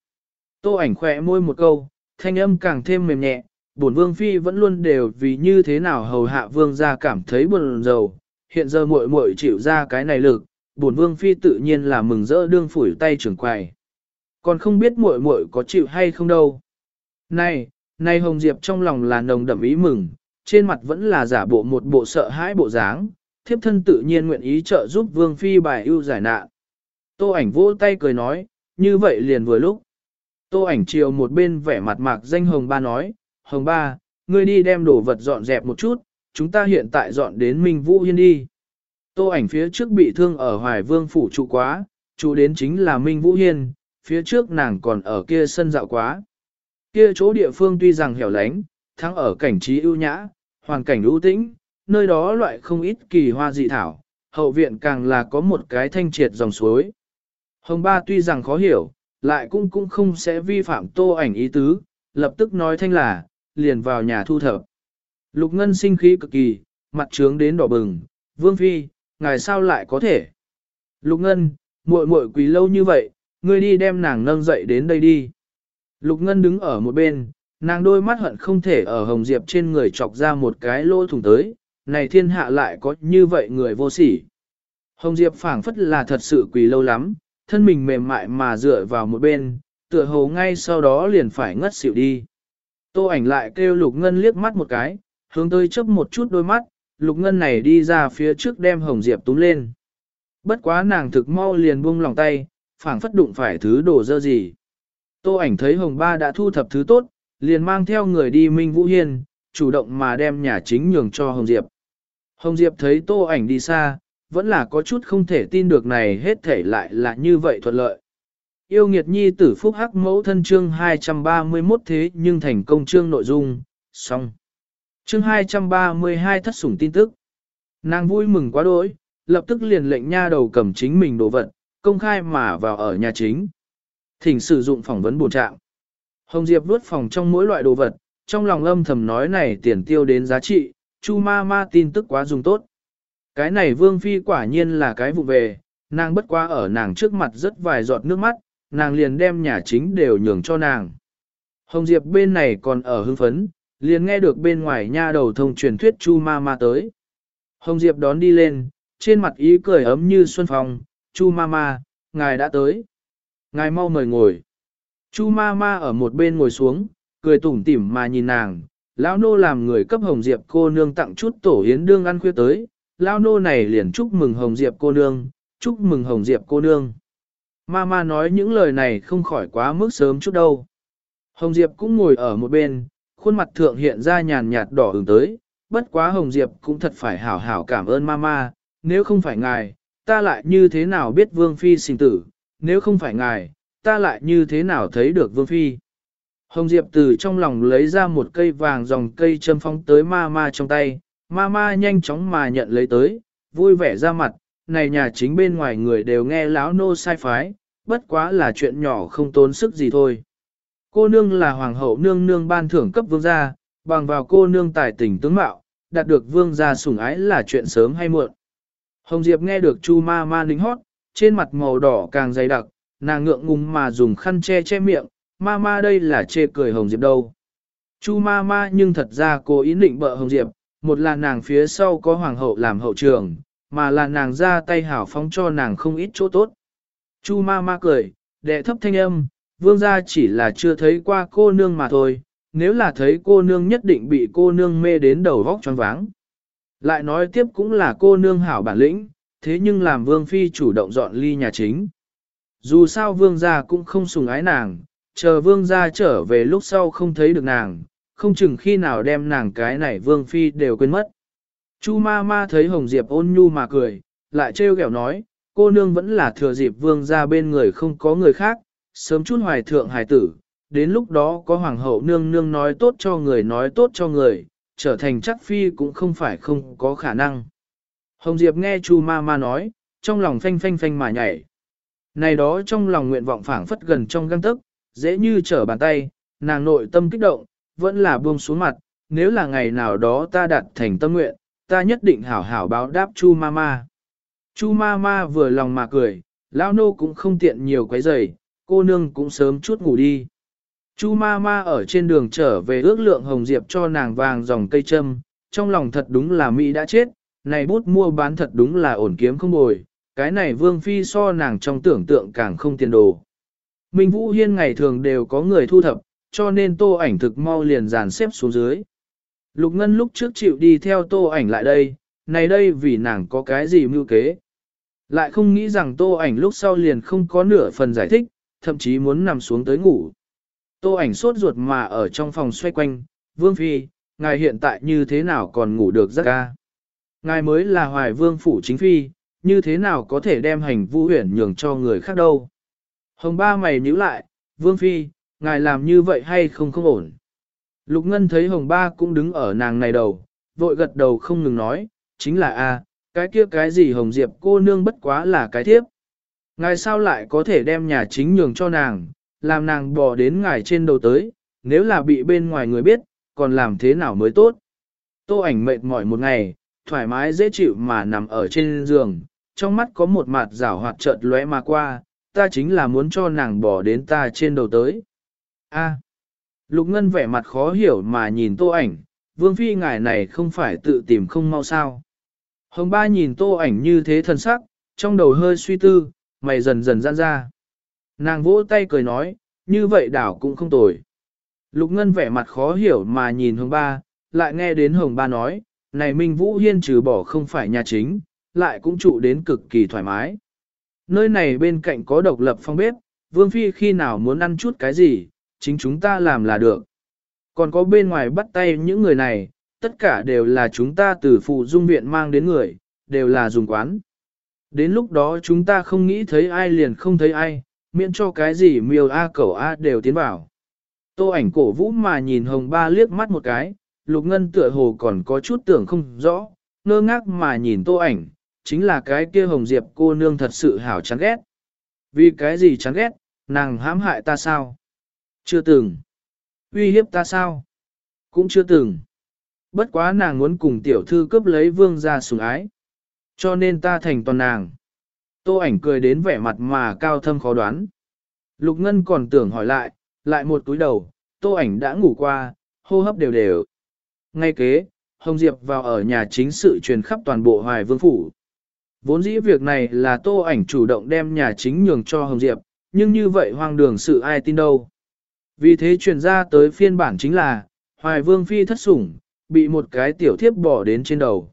Tô ảnh khẽ môi một câu, thanh âm càng thêm mềm nhẹ, bổn vương phi vẫn luôn đều vì như thế nào hầu hạ vương gia cảm thấy buồn rầu, hiện giờ muội muội chịu ra cái này lực, bổn vương phi tự nhiên là mừng rỡ đương phủi tay trưởng quầy. Còn không biết muội muội có chịu hay không đâu. Này, này Hồng Diệp trong lòng là nồng đậm ý mừng, trên mặt vẫn là giả bộ một bộ sợ hãi bộ dáng, thiếp thân tự nhiên nguyện ý trợ giúp vương phi bài ưu giải nạn. Tô ảnh vỗ tay cười nói, như vậy liền vừa lúc. Tô ảnh chiều một bên vẻ mặt mạc danh Hồng Ba nói, Hồng Ba, ngươi đi đem đồ vật dọn dẹp một chút, chúng ta hiện tại dọn đến Minh Vũ Hiên đi. Tô ảnh phía trước bị thương ở Hoài Vương phủ trụ quá, trụ đến chính là Minh Vũ Hiên, phía trước nàng còn ở kia sân dạo quá. Kia chỗ địa phương tuy rằng hẻo lánh, thắng ở cảnh trí ưu nhã, hoàn cảnh ưu tĩnh, nơi đó loại không ít kỳ hoa dị thảo, hậu viện càng là có một cái thanh triệt dòng suối. Hồng Ba tuy rằng khó hiểu, lại cũng cũng không sẽ vi phạm tô ảnh ý tứ, lập tức nói thanh là, liền vào nhà thu thập. Lục Ngân sinh khí cực kỳ, mặt trướng đến đỏ bừng, Vương Phi, ngài sao lại có thể? Lục Ngân, muội muội quỳ lâu như vậy, ngươi đi đem nàng nâng dậy đến đây đi. Lục Ngân đứng ở một bên, nàng đôi mắt hận không thể ở Hồng Diệp trên người chọc ra một cái lỗ thủng tới, này thiên hạ lại có như vậy người vô sỉ. Hồng Diệp phảng phất là thật sự quỳ lâu lắm, thân mình mềm mại mà dựa vào một bên, tựa hồ ngay sau đó liền phải ngất xỉu đi. Tô ảnh lại kêu Lục Ngân liếc mắt một cái, hướng tới chớp một chút đôi mắt, Lục Ngân này đi ra phía trước đem Hồng Diệp túm lên. Bất quá nàng thực mau liền buông lòng tay, phảng phất đụng phải thứ đổ dơ gì. Tô ảnh thấy Hồng Ba đã thu thập thứ tốt, liền mang theo người đi Minh Vũ Hiên, chủ động mà đem nhà chính nhường cho Hồng Diệp. Hồng Diệp thấy tô ảnh đi xa, vẫn là có chút không thể tin được này hết thể lại là như vậy thuận lợi. Yêu nghiệt nhi tử phúc hắc mẫu thân chương 231 thế nhưng thành công chương nội dung, xong. Chương 232 thất sủng tin tức. Nàng vui mừng quá đỗi, lập tức liền lệnh nha đầu cầm chính mình đồ vật, công khai mà vào ở nhà chính. Thỉnh sử dụng phỏng vấn bổ trạng. Hồng Diệp vuốt phòng trong mỗi loại đồ vật, trong lòng âm thầm nói này tiền tiêu đến giá trị, Chu ma ma tin tức quá dùng tốt. Cái này vương phi quả nhiên là cái vụ về, nàng bất quá ở nàng trước mặt rất vài giọt nước mắt, nàng liền đem nhà chính đều nhường cho nàng. Hồng Diệp bên này còn ở hưng phấn, liền nghe được bên ngoài nha đầu thông truyền thuyết Chu ma ma tới. Hồng Diệp đón đi lên, trên mặt ý cười ấm như xuân phong, Chu ma ma, ngài đã tới. Ngài mau mời ngồi. Chu ma ma ở một bên ngồi xuống, cười tủm tỉm mà nhìn nàng, lão nô làm người cấp Hồng Diệp cô nương tặng chút tổ yến đương ăn khuya tới, lão nô này liền chúc mừng Hồng Diệp cô nương, chúc mừng Hồng Diệp cô nương. Mama nói những lời này không khỏi quá mức sớm chút đâu. Hồng Diệp cũng ngồi ở một bên, khuôn mặt thượng hiện ra nhàn nhạt đỏ ửng tới, bất quá Hồng Diệp cũng thật phải hảo hảo cảm ơn Mama, nếu không phải ngài, ta lại như thế nào biết Vương Phi sinh tử, nếu không phải ngài, ta lại như thế nào thấy được Vương Phi. Hồng Diệp từ trong lòng lấy ra một cây vàng dòng cây châm phong tới Mama trong tay, Mama nhanh chóng mà nhận lấy tới, vui vẻ ra mặt, này nhà chính bên ngoài người đều nghe lão nô sai phái, bất quá là chuyện nhỏ không tốn sức gì thôi. Cô nương là hoàng hậu nương nương ban thưởng cấp vương gia, bằng vào cô nương tài tình tướng mạo, đạt được vương gia sủng ái là chuyện sớm hay muộn. Hồng Diệp nghe được chu ma ma lính hót, trên mặt màu đỏ càng dày đặc, nàng ngượng ngùng mà dùng khăn che che miệng, ma ma đây là chê cười Hồng Diệp đâu. Chu ma ma nhưng thật ra cô ý định bợ Hồng Diệp, một là nàng phía sau có hoàng hậu làm hậu trường, mà là nàng ra tay hảo phóng cho nàng không ít chỗ tốt. Chu ma ma cười, đệ thấp thanh âm, vương gia chỉ là chưa thấy qua cô nương mà thôi, nếu là thấy cô nương nhất định bị cô nương mê đến đầu vóc choáng váng. Lại nói tiếp cũng là cô nương hảo bản lĩnh, thế nhưng làm vương phi chủ động dọn ly nhà chính. Dù sao vương gia cũng không sùng ái nàng, chờ vương gia trở về lúc sau không thấy được nàng, không chừng khi nào đem nàng cái này vương phi đều quên mất. Chu ma ma thấy Hồng Diệp ôn nhu mà cười, lại trêu ghẹo nói, cô nương vẫn là thừa dịp vương gia bên người không có người khác, sớm chút hoài thượng hài tử, đến lúc đó có hoàng hậu nương nương nói tốt cho người nói tốt cho người, trở thành chắc phi cũng không phải không có khả năng. Hồng Diệp nghe Chu ma ma nói, trong lòng phanh phanh phanh mà nhảy. Này đó trong lòng nguyện vọng phảng phất gần trong găng tức, dễ như trở bàn tay, nàng nội tâm kích động, vẫn là buông xuống mặt, nếu là ngày nào đó ta đạt thành tâm nguyện, ta nhất định hảo hảo báo đáp Chu ma ma. Chu ma ma vừa lòng mà cười, lão nô cũng không tiện nhiều quấy rầy, cô nương cũng sớm chút ngủ đi. Chu ma ma ở trên đường trở về ước lượng hồng diệp cho nàng vàng dòng cây châm, trong lòng thật đúng là Mỹ đã chết, này bút mua bán thật đúng là ổn kiếm không bồi, cái này vương phi so nàng trong tưởng tượng càng không tiền đồ. Minh Vũ Hiên ngày thường đều có người thu thập, cho nên tô ảnh thực mau liền dàn xếp xuống dưới. Lục Ngân lúc trước chịu đi theo tô ảnh lại đây, này đây vì nàng có cái gì mưu kế. Lại không nghĩ rằng tô ảnh lúc sau liền không có nửa phần giải thích, thậm chí muốn nằm xuống tới ngủ. Tô ảnh sốt ruột mà ở trong phòng xoay quanh, Vương Phi, ngài hiện tại như thế nào còn ngủ được giấc ca. Ngài mới là hoài vương phủ chính phi, như thế nào có thể đem hành vũ huyển nhường cho người khác đâu. Hồng ba mày nhíu lại, Vương Phi, ngài làm như vậy hay không không ổn. Lục Ngân thấy Hồng ba cũng đứng ở nàng này đầu, vội gật đầu không ngừng nói, chính là a, cái kia cái gì Hồng Diệp cô nương bất quá là cái thiếp. Ngài sao lại có thể đem nhà chính nhường cho nàng, làm nàng bỏ đến ngài trên đầu tới, nếu là bị bên ngoài người biết, còn làm thế nào mới tốt. Tô ảnh mệt mỏi một ngày, thoải mái dễ chịu mà nằm ở trên giường, trong mắt có một mặt rảo hoạt chợt lóe mà qua, ta chính là muốn cho nàng bỏ đến ta trên đầu tới. A. À. Lục Ngân vẻ mặt khó hiểu mà nhìn tô ảnh, vương phi ngài này không phải tự tìm không mau sao. Hồng ba nhìn tô ảnh như thế thần sắc, trong đầu hơi suy tư, mày dần dần giãn ra. Nàng vỗ tay cười nói, như vậy đảo cũng không tồi. Lục Ngân vẻ mặt khó hiểu mà nhìn Hồng Ba, lại nghe đến Hồng Ba nói, này Minh Vũ Hiên trừ bỏ không phải nhà chính, lại cũng trụ đến cực kỳ thoải mái. Nơi này bên cạnh có độc lập phòng bếp, Vương Phi khi nào muốn ăn chút cái gì, chính chúng ta làm là được. Còn có bên ngoài bắt tay những người này, tất cả đều là chúng ta từ phụ dung viện mang đến người, đều là dùng quán. Đến lúc đó chúng ta không nghĩ thấy ai liền không thấy ai, miễn cho cái gì miêu A cẩu A đều tiến vào. Tô ảnh cổ vũ mà nhìn hồng ba liếc mắt một cái, lục ngân tựa hồ còn có chút tưởng không rõ, ngơ ngác mà nhìn tô ảnh, chính là cái kia hồng diệp cô nương thật sự hảo chán ghét. Vì cái gì chán ghét, nàng hãm hại ta sao? Chưa từng. Uy hiếp ta sao? Cũng chưa từng. Bất quá nàng muốn cùng tiểu thư cướp lấy vương gia sủng ái. Cho nên ta thành toàn nàng. Tô ảnh cười đến vẻ mặt mà cao thâm khó đoán. Lục Ngân còn tưởng hỏi lại, lại một túi đầu, tô ảnh đã ngủ qua, hô hấp đều đều. Ngay kế, Hồng Diệp vào ở nhà chính sự truyền khắp toàn bộ Hoài Vương Phủ. Vốn dĩ việc này là tô ảnh chủ động đem nhà chính nhường cho Hồng Diệp, nhưng như vậy hoang đường sự ai tin đâu. Vì thế truyền ra tới phiên bản chính là, Hoài Vương Phi thất sủng, bị một cái tiểu thiếp bỏ đến trên đầu.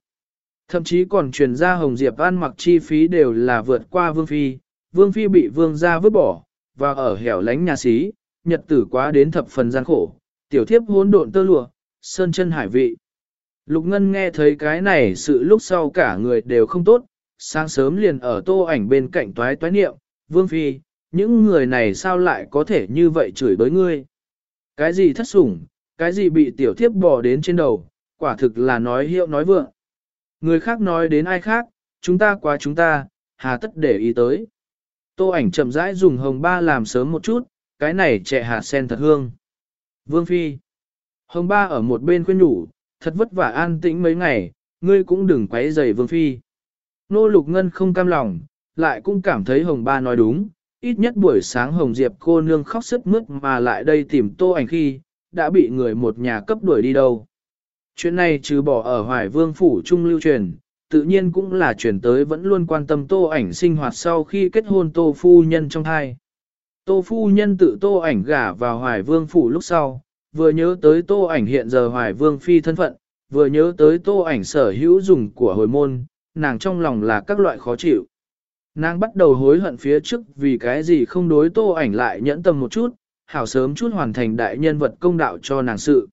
Thậm chí còn truyền ra Hồng Diệp ăn mặc chi phí đều là vượt qua Vương Phi, Vương Phi bị Vương gia vứt bỏ, và ở hẻo lánh nhà xí, nhật tử quá đến thập phần gian khổ, tiểu thiếp hỗn độn tơ lụa, sơn chân hải vị. Lục Ngân nghe thấy cái này sự lúc sau cả người đều không tốt, sáng sớm liền ở tô ảnh bên cạnh toái toái niệm, Vương Phi, những người này sao lại có thể như vậy chửi bới ngươi? Cái gì thất sủng, cái gì bị tiểu thiếp bỏ đến trên đầu, quả thực là nói hiệu nói vượng. Người khác nói đến ai khác, chúng ta quá chúng ta, hà tất để ý tới. Tô ảnh chậm rãi dùng hồng ba làm sớm một chút, cái này trẻ hạt sen thật hương. Vương Phi. Hồng ba ở một bên khuyên nhủ, thật vất vả an tĩnh mấy ngày, ngươi cũng đừng quấy rầy Vương Phi. Nô Lục Ngân không cam lòng, lại cũng cảm thấy Hồng ba nói đúng, ít nhất buổi sáng Hồng Diệp cô nương khóc sức mướt mà lại đây tìm tô ảnh khi, đã bị người một nhà cấp đuổi đi đâu. Chuyện này trừ bỏ ở Hoài Vương Phủ Trung lưu truyền, tự nhiên cũng là truyền tới vẫn luôn quan tâm tô ảnh sinh hoạt sau khi kết hôn tô phu nhân trong thai. Tô phu nhân tự tô ảnh gả vào Hoài Vương Phủ lúc sau, vừa nhớ tới tô ảnh hiện giờ Hoài Vương Phi thân phận, vừa nhớ tới tô ảnh sở hữu dùng của hồi môn, nàng trong lòng là các loại khó chịu. Nàng bắt đầu hối hận phía trước vì cái gì không đối tô ảnh lại nhẫn tâm một chút, hảo sớm chút hoàn thành đại nhân vật công đạo cho nàng sự.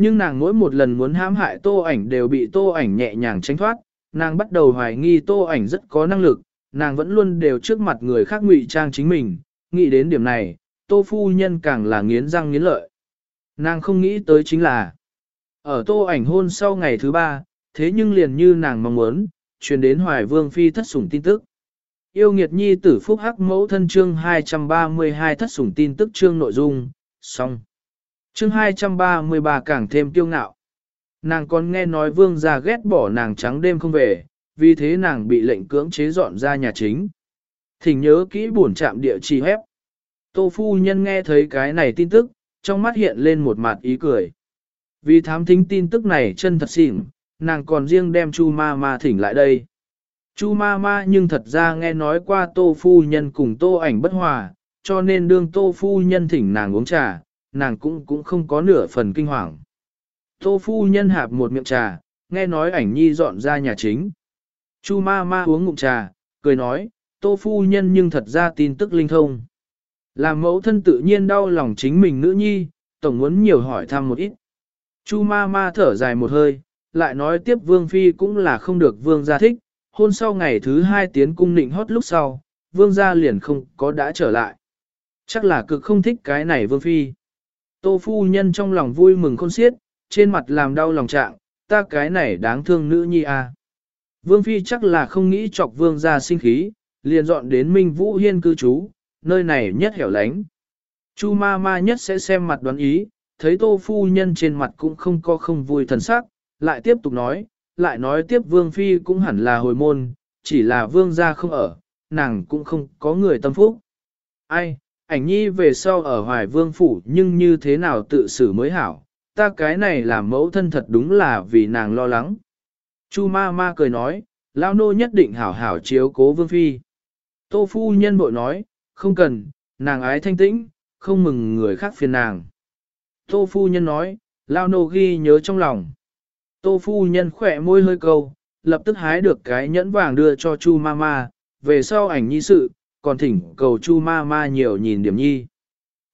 Nhưng nàng mỗi một lần muốn hãm hại tô ảnh đều bị tô ảnh nhẹ nhàng tránh thoát, nàng bắt đầu hoài nghi tô ảnh rất có năng lực, nàng vẫn luôn đều trước mặt người khác ngụy trang chính mình, nghĩ đến điểm này, tô phu nhân càng là nghiến răng nghiến lợi. Nàng không nghĩ tới chính là, ở tô ảnh hôn sau ngày thứ ba, thế nhưng liền như nàng mong muốn, truyền đến hoài vương phi thất sủng tin tức. Yêu nghiệt nhi tử phúc hắc mẫu thân chương 232 thất sủng tin tức chương nội dung, xong. Chương 233 càng thêm tiêu ngạo. Nàng còn nghe nói vương gia ghét bỏ nàng trắng đêm không về, vì thế nàng bị lệnh cưỡng chế dọn ra nhà chính. Thỉnh nhớ kỹ buồn chạm địa chỉ hép. Tô phu nhân nghe thấy cái này tin tức, trong mắt hiện lên một mặt ý cười. Vì thám thính tin tức này chân thật xỉn, nàng còn riêng đem Chu ma ma thỉnh lại đây. Chu ma ma nhưng thật ra nghe nói qua tô phu nhân cùng tô ảnh bất hòa, cho nên đương tô phu nhân thỉnh nàng uống trà, nàng cũng cũng không có nửa phần kinh hoàng. Tô phu nhân hạp một miệng trà, nghe nói ảnh nhi dọn ra nhà chính. Chu ma ma uống ngụm trà, cười nói, tô phu nhân nhưng thật ra tin tức linh thông. Làm mẫu thân tự nhiên đau lòng chính mình nữ nhi, tổng muốn nhiều hỏi thăm một ít. Chu ma ma thở dài một hơi, lại nói tiếp vương phi cũng là không được vương gia thích, hôn sau ngày thứ hai tiến cung nịnh hót lúc sau, vương gia liền không có đã trở lại. Chắc là cực không thích cái này vương phi. Tô phu nhân trong lòng vui mừng khôn xiết, trên mặt làm đau lòng trạng, ta cái này đáng thương nữ nhi à. Vương phi chắc là không nghĩ chọc vương gia sinh khí, liền dọn đến Minh Vũ Hiên cư trú, nơi này nhất hẻo lánh. Chu ma ma nhất sẽ xem mặt đoán ý, thấy tô phu nhân trên mặt cũng không có không vui thần sắc, lại tiếp tục nói, lại nói tiếp vương phi cũng hẳn là hồi môn, chỉ là vương gia không ở, nàng cũng không có người tâm phúc. Ai, ảnh nhi về sau ở hoài vương phủ nhưng như thế nào tự xử mới hảo, ta cái này làm mẫu thân thật đúng là vì nàng lo lắng. Chu ma ma cười nói, lao nô nhất định hảo hảo chiếu cố vương phi. Tô phu nhân bội nói, không cần, nàng ái thanh tĩnh, không mừng người khác phiền nàng. Tô phu nhân nói, lao nô ghi nhớ trong lòng. Tô phu nhân khỏe môi hơi câu, lập tức hái được cái nhẫn vàng đưa cho chu ma ma, về sau ảnh nhi sự, còn thỉnh cầu chu ma ma nhiều nhìn điểm nhi.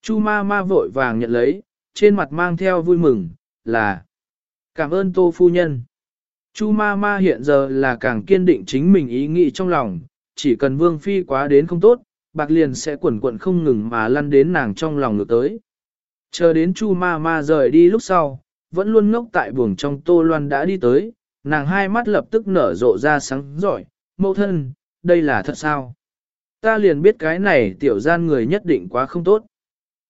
Chu ma ma vội vàng nhận lấy, trên mặt mang theo vui mừng, là cảm ơn tô phu nhân. Chu ma ma hiện giờ là càng kiên định chính mình ý nghĩ trong lòng, chỉ cần vương phi quá đến không tốt, bạc liền sẽ quẩn quẩn không ngừng mà lăn đến nàng trong lòng ngược tới. Chờ đến chu ma ma rời đi lúc sau, vẫn luôn ngốc tại buồng trong tô loan đã đi tới, nàng hai mắt lập tức nở rộ ra sáng giỏi, mẫu thân, đây là thật sao? Ta liền biết cái này tiểu gian người nhất định quá không tốt.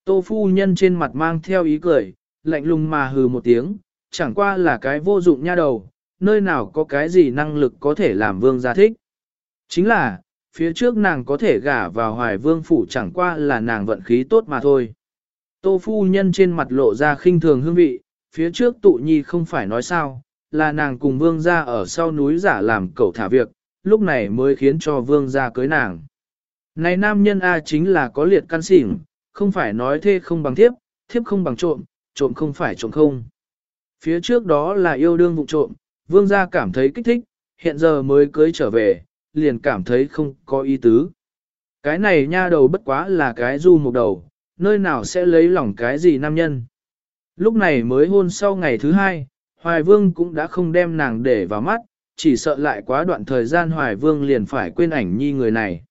Tô phu nhân trên mặt mang theo ý cười, lạnh lùng mà hừ một tiếng, chẳng qua là cái vô dụng nha đầu, nơi nào có cái gì năng lực có thể làm vương gia thích. Chính là, phía trước nàng có thể gả vào hoài vương phủ chẳng qua là nàng vận khí tốt mà thôi. Tô phu nhân trên mặt lộ ra khinh thường hương vị, phía trước tụ nhi không phải nói sao, là nàng cùng vương gia ở sau núi giả làm cậu thả việc, lúc này mới khiến cho vương gia cưới nàng. Này nam nhân A chính là có liệt căn xỉn, không phải nói thê không bằng thiếp, thiếp không bằng trộm, trộm không phải trộm không. Phía trước đó là yêu đương vụ trộm, vương gia cảm thấy kích thích, hiện giờ mới cưới trở về, liền cảm thấy không có ý tứ. Cái này nha đầu bất quá là cái du một đầu, nơi nào sẽ lấy lòng cái gì nam nhân. Lúc này mới hôn sau ngày thứ hai, Hoài Vương cũng đã không đem nàng để vào mắt, chỉ sợ lại quá đoạn thời gian Hoài Vương liền phải quên ảnh nhi người này.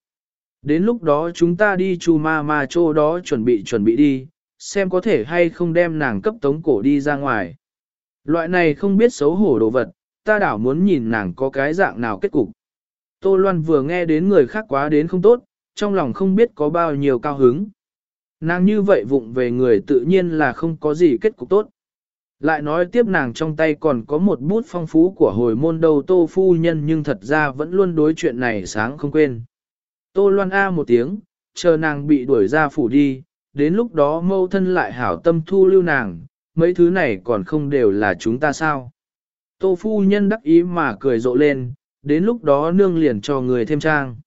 Đến lúc đó chúng ta đi chu ma ma chỗ đó chuẩn bị chuẩn bị đi, xem có thể hay không đem nàng cấp tống cổ đi ra ngoài. Loại này không biết xấu hổ đồ vật, ta đảo muốn nhìn nàng có cái dạng nào kết cục. Tô Loan vừa nghe đến người khác quá đến không tốt, trong lòng không biết có bao nhiêu cao hứng. Nàng như vậy vụng về người tự nhiên là không có gì kết cục tốt. Lại nói tiếp nàng trong tay còn có một bút phong phú của hồi môn đầu tô phu nhân nhưng thật ra vẫn luôn đối chuyện này sáng không quên. Tô loan A một tiếng, chờ nàng bị đuổi ra phủ đi, đến lúc đó mâu thân lại hảo tâm thu lưu nàng, mấy thứ này còn không đều là chúng ta sao. Tô phu nhân đắc ý mà cười rộ lên, đến lúc đó nương liền cho người thêm trang.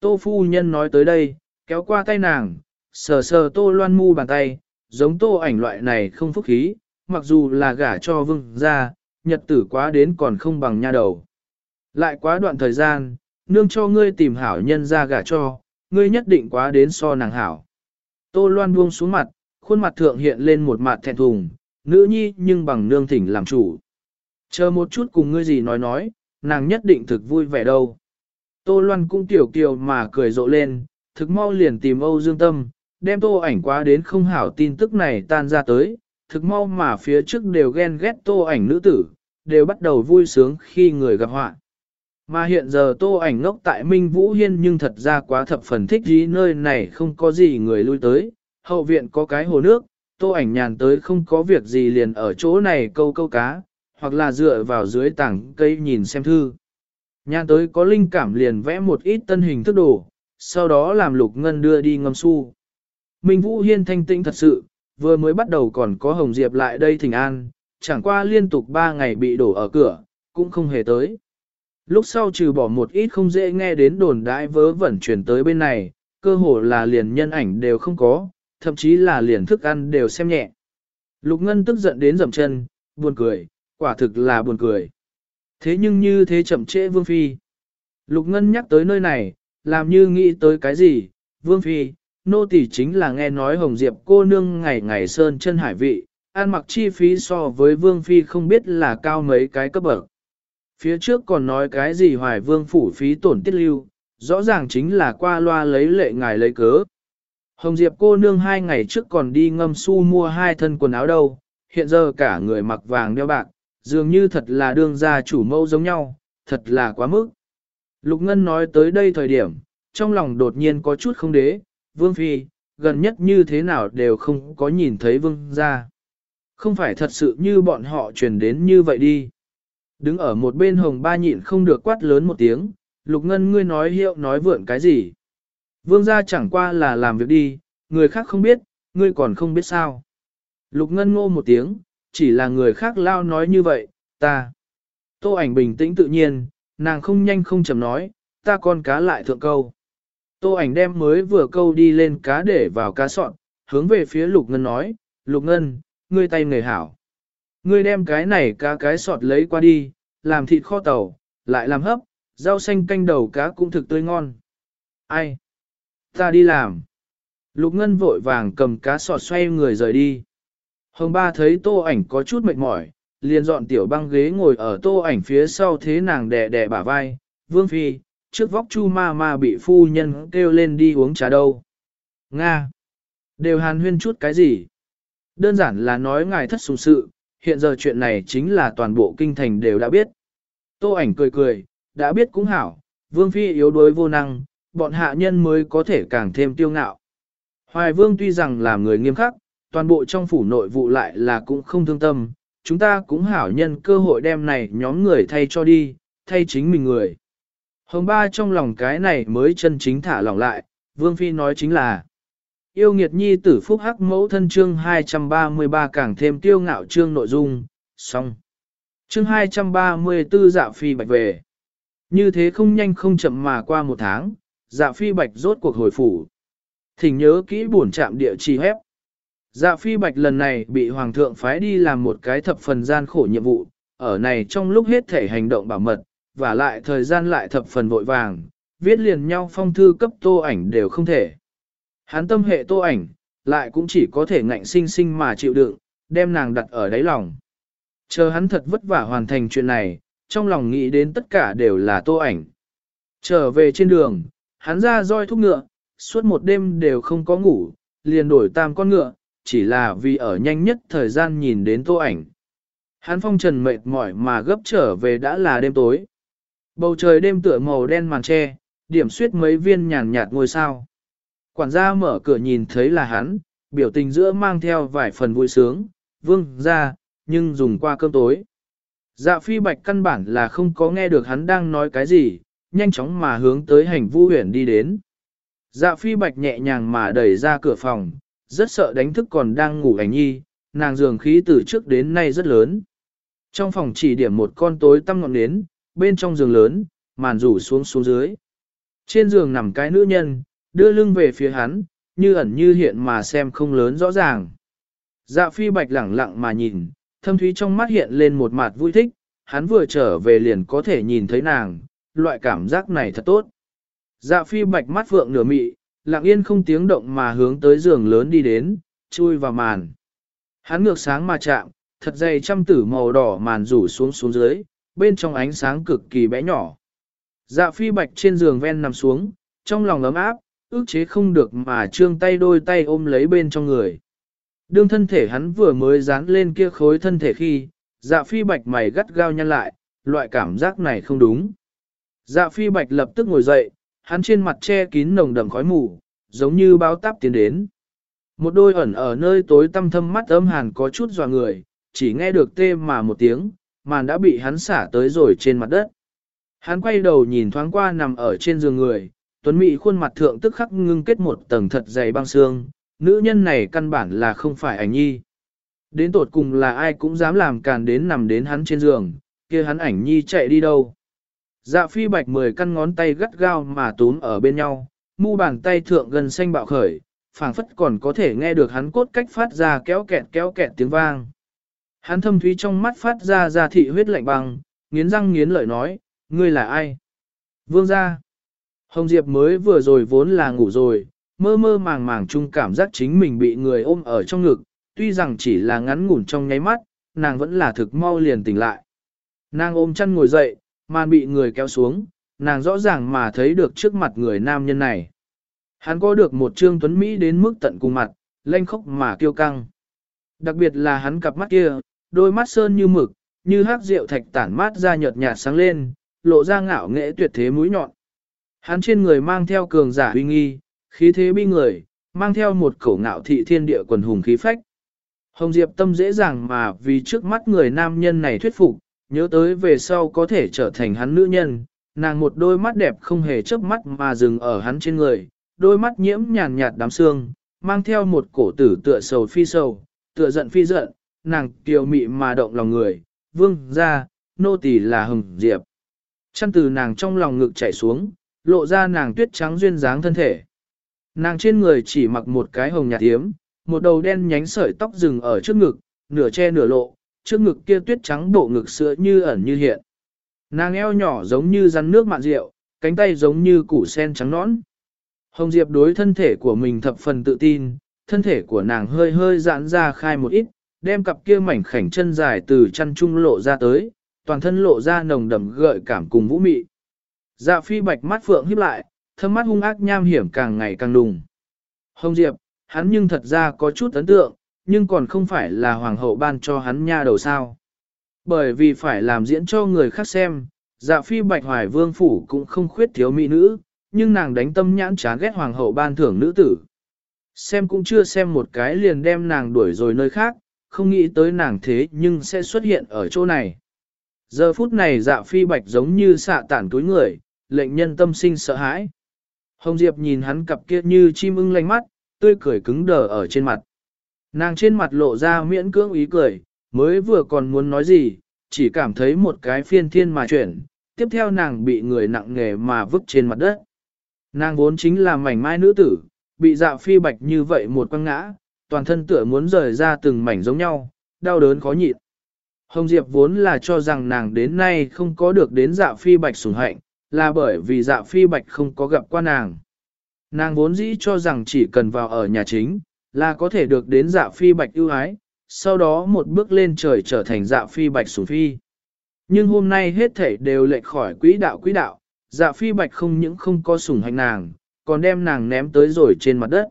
Tô phu nhân nói tới đây, kéo qua tay nàng, sờ sờ tô loan mu bàn tay, giống tô ảnh loại này không phúc khí, mặc dù là gả cho vương ra, nhật tử quá đến còn không bằng nha đầu. Lại quá đoạn thời gian, nương cho ngươi tìm hảo nhân ra gả cho, ngươi nhất định quá đến so nàng hảo. Tô loan buông xuống mặt, khuôn mặt thượng hiện lên một mặt thẹn thùng, nữ nhi nhưng bằng nương thỉnh làm chủ. Chờ một chút cùng ngươi gì nói nói, nàng nhất định thực vui vẻ đâu. Tô Loan cũng tiểu kiều mà cười rộ lên, thực mau liền tìm Âu Dương Tâm, đem tô ảnh quá đến không hảo tin tức này tan ra tới, thực mau mà phía trước đều ghen ghét tô ảnh nữ tử, đều bắt đầu vui sướng khi người gặp họa. Mà hiện giờ tô ảnh ngốc tại Minh Vũ Hiên nhưng thật ra quá thập phần thích gì nơi này không có gì người lui tới, hậu viện có cái hồ nước, tô ảnh nhàn tới không có việc gì liền ở chỗ này câu câu cá, hoặc là dựa vào dưới tảng cây nhìn xem thư. Nhàn tới có linh cảm liền vẽ một ít tân hình thức đồ, sau đó làm lục ngân đưa đi ngâm su. Minh Vũ Hiên thanh tĩnh thật sự, vừa mới bắt đầu còn có Hồng Diệp lại đây thỉnh an, chẳng qua liên tục 3 ngày bị đổ ở cửa, cũng không hề tới. Lúc sau trừ bỏ một ít không dễ nghe đến đồn đãi vớ vẩn chuyển tới bên này, cơ hồ là liền nhân ảnh đều không có, thậm chí là liền thức ăn đều xem nhẹ. Lục Ngân tức giận đến dầm chân, buồn cười, quả thực là buồn cười. Thế nhưng như thế chậm trễ Vương Phi. Lục Ngân nhắc tới nơi này, làm như nghĩ tới cái gì, Vương Phi, nô tỳ chính là nghe nói Hồng Diệp cô nương ngày ngày sơn chân hải vị, ăn mặc chi phí so với Vương Phi không biết là cao mấy cái cấp bậc. Phía trước còn nói cái gì hoài vương phủ phí tổn tiết lưu, rõ ràng chính là qua loa lấy lệ ngài lấy cớ. Hồng Diệp cô nương hai ngày trước còn đi ngâm su mua hai thân quần áo đâu, hiện giờ cả người mặc vàng đeo bạc, dường như thật là đương gia chủ mẫu giống nhau, thật là quá mức. Lục Ngân nói tới đây thời điểm, trong lòng đột nhiên có chút không đế, Vương Phi, gần nhất như thế nào đều không có nhìn thấy Vương gia. Không phải thật sự như bọn họ truyền đến như vậy đi. Đứng ở một bên hồng ba nhịn không được quát lớn một tiếng, Lục Ngân ngươi nói hiệu nói vượn cái gì. Vương gia chẳng qua là làm việc đi, người khác không biết, ngươi còn không biết sao. Lục Ngân ngô một tiếng, chỉ là người khác lao nói như vậy, ta. Tô ảnh bình tĩnh tự nhiên, nàng không nhanh không chậm nói, ta con cá lại thượng câu. Tô ảnh đem mới vừa câu đi lên cá để vào cá sọn, hướng về phía Lục Ngân nói, Lục Ngân, ngươi tay nghề hảo. Ngươi đem cái này cá cái sọt lấy qua đi, làm thịt kho tàu, lại làm hấp, rau xanh canh đầu cá cũng thực tươi ngon. Ai? Ta đi làm. Lục Ngân vội vàng cầm cá sọt xoay người rời đi. Hồng ba thấy tô ảnh có chút mệt mỏi, liền dọn tiểu băng ghế ngồi ở tô ảnh phía sau thế nàng đè đè bả vai. Vương Phi, trước vóc chu ma ma bị phu nhân kêu lên đi uống trà đâu. Nga! Đều hàn huyên chút cái gì? Đơn giản là nói ngài thất sùng sự, hiện giờ chuyện này chính là toàn bộ kinh thành đều đã biết. Tô ảnh cười cười, đã biết cũng hảo, Vương Phi yếu đuối vô năng, bọn hạ nhân mới có thể càng thêm tiêu ngạo. Hoài Vương tuy rằng là người nghiêm khắc, toàn bộ trong phủ nội vụ lại là cũng không thương tâm, chúng ta cũng hảo nhân cơ hội đem này nhóm người thay cho đi, thay chính mình người. Hồng ba trong lòng cái này mới chân chính thả lỏng lại, Vương Phi nói chính là Yêu nghiệt nhi tử phúc hắc mẫu thân chương 233 càng thêm tiêu ngạo chương nội dung, xong. Chương 234 dạ phi bạch về. Như thế không nhanh không chậm mà qua một tháng, dạ phi bạch rốt cuộc hồi phủ. Thỉnh nhớ kỹ buồn chạm địa chỉ hép. Dạ phi bạch lần này bị hoàng thượng phái đi làm một cái thập phần gian khổ nhiệm vụ, ở này trong lúc hết thể hành động bảo mật, và lại thời gian lại thập phần vội vàng, viết liền nhau phong thư cấp tô ảnh đều không thể. Hắn tâm hệ tô ảnh, lại cũng chỉ có thể ngạnh sinh sinh mà chịu đựng, đem nàng đặt ở đáy lòng. Chờ hắn thật vất vả hoàn thành chuyện này, trong lòng nghĩ đến tất cả đều là tô ảnh. Trở về trên đường, hắn ra roi thúc ngựa, suốt một đêm đều không có ngủ, liền đổi tam con ngựa, chỉ là vì ở nhanh nhất thời gian nhìn đến tô ảnh. Hắn phong trần mệt mỏi mà gấp trở về đã là đêm tối. Bầu trời đêm tựa màu đen màn che, điểm suyết mấy viên nhàn nhạt ngôi sao. Quản gia mở cửa nhìn thấy là hắn, biểu tình giữa mang theo vài phần vui sướng, vương ra, nhưng dùng qua cơm tối. Dạ phi bạch căn bản là không có nghe được hắn đang nói cái gì, nhanh chóng mà hướng tới hành vu huyển đi đến. Dạ phi bạch nhẹ nhàng mà đẩy ra cửa phòng, rất sợ đánh thức còn đang ngủ ảnh nhi, nàng dường khí từ trước đến nay rất lớn. Trong phòng chỉ điểm một con tối tăm ngọn nến, bên trong giường lớn, màn rủ xuống xuống dưới. Trên giường nằm cái nữ nhân, đưa lưng về phía hắn, như ẩn như hiện mà xem không lớn rõ ràng. Dạ phi bạch lẳng lặng mà nhìn, thâm thúy trong mắt hiện lên một mặt vui thích, hắn vừa trở về liền có thể nhìn thấy nàng, loại cảm giác này thật tốt. Dạ phi bạch mắt vượng nửa mị, lặng yên không tiếng động mà hướng tới giường lớn đi đến, chui vào màn. Hắn ngược sáng mà chạm, thật dày trăm tử màu đỏ màn rủ xuống xuống dưới, bên trong ánh sáng cực kỳ bé nhỏ. Dạ phi bạch trên giường ven nằm xuống, trong lòng ấm áp, ước chế không được mà trương tay đôi tay ôm lấy bên trong người. Đương thân thể hắn vừa mới dán lên kia khối thân thể khi, dạ phi bạch mày gắt gao nhăn lại, loại cảm giác này không đúng. Dạ phi bạch lập tức ngồi dậy, hắn trên mặt che kín nồng đậm khói mù, giống như báo táp tiến đến. Một đôi ẩn ở nơi tối tăm thâm mắt ấm hàn có chút dò người, chỉ nghe được tê mà một tiếng, màn đã bị hắn xả tới rồi trên mặt đất. Hắn quay đầu nhìn thoáng qua nằm ở trên giường người, tuấn mỹ khuôn mặt thượng tức khắc ngưng kết một tầng thật dày băng xương, nữ nhân này căn bản là không phải ảnh nhi. Đến tột cùng là ai cũng dám làm càn đến nằm đến hắn trên giường, kia hắn ảnh nhi chạy đi đâu. Dạ phi bạch mười căn ngón tay gắt gao mà túm ở bên nhau, mu bàn tay thượng gần xanh bạo khởi, phảng phất còn có thể nghe được hắn cốt cách phát ra kéo kẹt kéo kẹt tiếng vang. Hắn thâm thúy trong mắt phát ra ra thị huyết lạnh băng, nghiến răng nghiến lợi nói, ngươi là ai? Vương gia. Hồng Diệp mới vừa rồi vốn là ngủ rồi, mơ mơ màng màng chung cảm giác chính mình bị người ôm ở trong ngực, tuy rằng chỉ là ngắn ngủn trong nháy mắt, nàng vẫn là thực mau liền tỉnh lại. Nàng ôm chăn ngồi dậy, màn bị người kéo xuống, nàng rõ ràng mà thấy được trước mặt người nam nhân này. Hắn có được một trương tuấn Mỹ đến mức tận cùng mặt, lanh khóc mà kiêu căng. Đặc biệt là hắn cặp mắt kia, đôi mắt sơn như mực, như hắc rượu thạch tản mát ra nhợt nhạt sáng lên, lộ ra ngạo nghệ tuyệt thế mũi nhọn. Hắn trên người mang theo cường giả uy nghi, khí thế bi người, mang theo một cổ ngạo thị thiên địa quần hùng khí phách. Hồng Diệp tâm dễ dàng mà vì trước mắt người nam nhân này thuyết phục, nhớ tới về sau có thể trở thành hắn nữ nhân, nàng một đôi mắt đẹp không hề chớp mắt mà dừng ở hắn trên người, đôi mắt nhiễm nhàn nhạt đám xương, mang theo một cổ tử tựa sầu phi sầu, tựa giận phi giận, nàng kiều mị mà động lòng người, vương ra, nô tỳ là Hồng Diệp. Chăn từ nàng trong lòng ngực chảy xuống, lộ ra nàng tuyết trắng duyên dáng thân thể. Nàng trên người chỉ mặc một cái hồng nhạt tiếm, một đầu đen nhánh sợi tóc rừng ở trước ngực, nửa che nửa lộ, trước ngực kia tuyết trắng bộ ngực sữa như ẩn như hiện. Nàng eo nhỏ giống như rắn nước mạn rượu, cánh tay giống như củ sen trắng nõn. Hồng Diệp đối thân thể của mình thập phần tự tin, thân thể của nàng hơi hơi giãn ra khai một ít, đem cặp kia mảnh khảnh chân dài từ chăn trung lộ ra tới, toàn thân lộ ra nồng đậm gợi cảm cùng vũ mị. Dạ phi bạch mắt phượng híp lại, thâm mắt hung ác nham hiểm càng ngày càng đùng. Hồng Diệp, hắn nhưng thật ra có chút ấn tượng, nhưng còn không phải là hoàng hậu ban cho hắn nha đầu sao. Bởi vì phải làm diễn cho người khác xem, dạ phi bạch hoài vương phủ cũng không khuyết thiếu mỹ nữ, nhưng nàng đánh tâm nhãn chán ghét hoàng hậu ban thưởng nữ tử. Xem cũng chưa xem một cái liền đem nàng đuổi rồi nơi khác, không nghĩ tới nàng thế nhưng sẽ xuất hiện ở chỗ này. Giờ phút này dạ phi bạch giống như xạ tản túi người, lệnh nhân tâm sinh sợ hãi. Hồng Diệp nhìn hắn cặp kia như chim ưng lanh mắt, tươi cười cứng đờ ở trên mặt. Nàng trên mặt lộ ra miễn cưỡng ý cười, mới vừa còn muốn nói gì, chỉ cảm thấy một cái phiên thiên mà chuyển, tiếp theo nàng bị người nặng nghề mà vứt trên mặt đất. Nàng vốn chính là mảnh mai nữ tử, bị dạ phi bạch như vậy một quăng ngã, toàn thân tựa muốn rời ra từng mảnh giống nhau, đau đớn khó nhịn. Hồng Diệp vốn là cho rằng nàng đến nay không có được đến dạ phi bạch sủng hạnh, là bởi vì dạ phi bạch không có gặp qua nàng. Nàng vốn dĩ cho rằng chỉ cần vào ở nhà chính, là có thể được đến dạ phi bạch ưu ái, sau đó một bước lên trời trở thành dạ phi bạch sủng phi. Nhưng hôm nay hết thảy đều lệch khỏi quỹ đạo quỹ đạo, dạ phi bạch không những không có sủng hành nàng, còn đem nàng ném tới rồi trên mặt đất.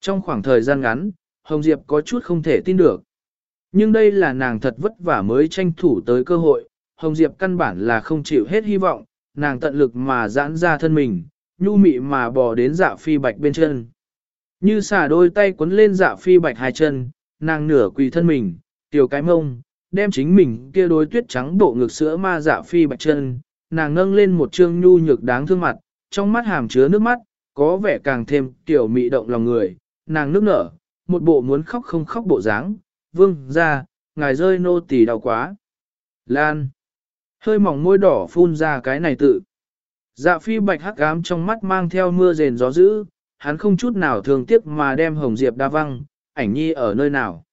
Trong khoảng thời gian ngắn, Hồng Diệp có chút không thể tin được. Nhưng đây là nàng thật vất vả mới tranh thủ tới cơ hội, Hồng Diệp căn bản là không chịu hết hy vọng, nàng tận lực mà giãn ra thân mình, nhu mị mà bò đến dạ phi bạch bên chân. Như xả đôi tay quấn lên dạ phi bạch hai chân, nàng nửa quỳ thân mình, tiểu cái mông, đem chính mình kia đôi tuyết trắng bộ ngực sữa ma dạ phi bạch chân, nàng nâng lên một trương nhu nhược đáng thương mặt, trong mắt hàm chứa nước mắt, có vẻ càng thêm tiểu mị động lòng người, nàng nước nở, một bộ muốn khóc không khóc bộ dáng, vương ra, ngài rơi nô tỳ đau quá. Lan. Hơi mỏng môi đỏ phun ra cái này tự. Dạ phi bạch hắc ám trong mắt mang theo mưa rền gió dữ, hắn không chút nào thường tiếc mà đem Hồng Diệp đa văng, ảnh nhi ở nơi nào.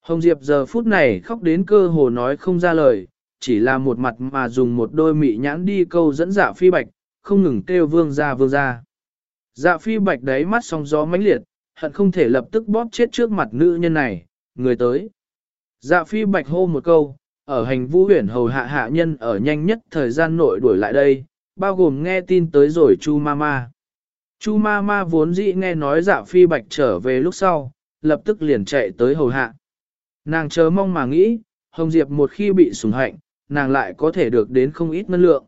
Hồng Diệp giờ phút này khóc đến cơ hồ nói không ra lời, chỉ là một mặt mà dùng một đôi mị nhãn đi câu dẫn dạ phi bạch, không ngừng kêu vương ra vương ra. Dạ phi bạch đấy mắt song gió mãnh liệt, hận không thể lập tức bóp chết trước mặt nữ nhân này, người tới. Dạ phi bạch hô một câu, ở hành vũ huyển hầu hạ hạ nhân ở nhanh nhất thời gian nội đuổi lại đây, bao gồm nghe tin tới rồi Chu Mama. Chu Mama vốn dĩ nghe nói dạ phi bạch trở về lúc sau, lập tức liền chạy tới hầu hạ. Nàng chớ mong mà nghĩ, Hồng Diệp một khi bị sủng hạnh, nàng lại có thể được đến không ít ngân lượng.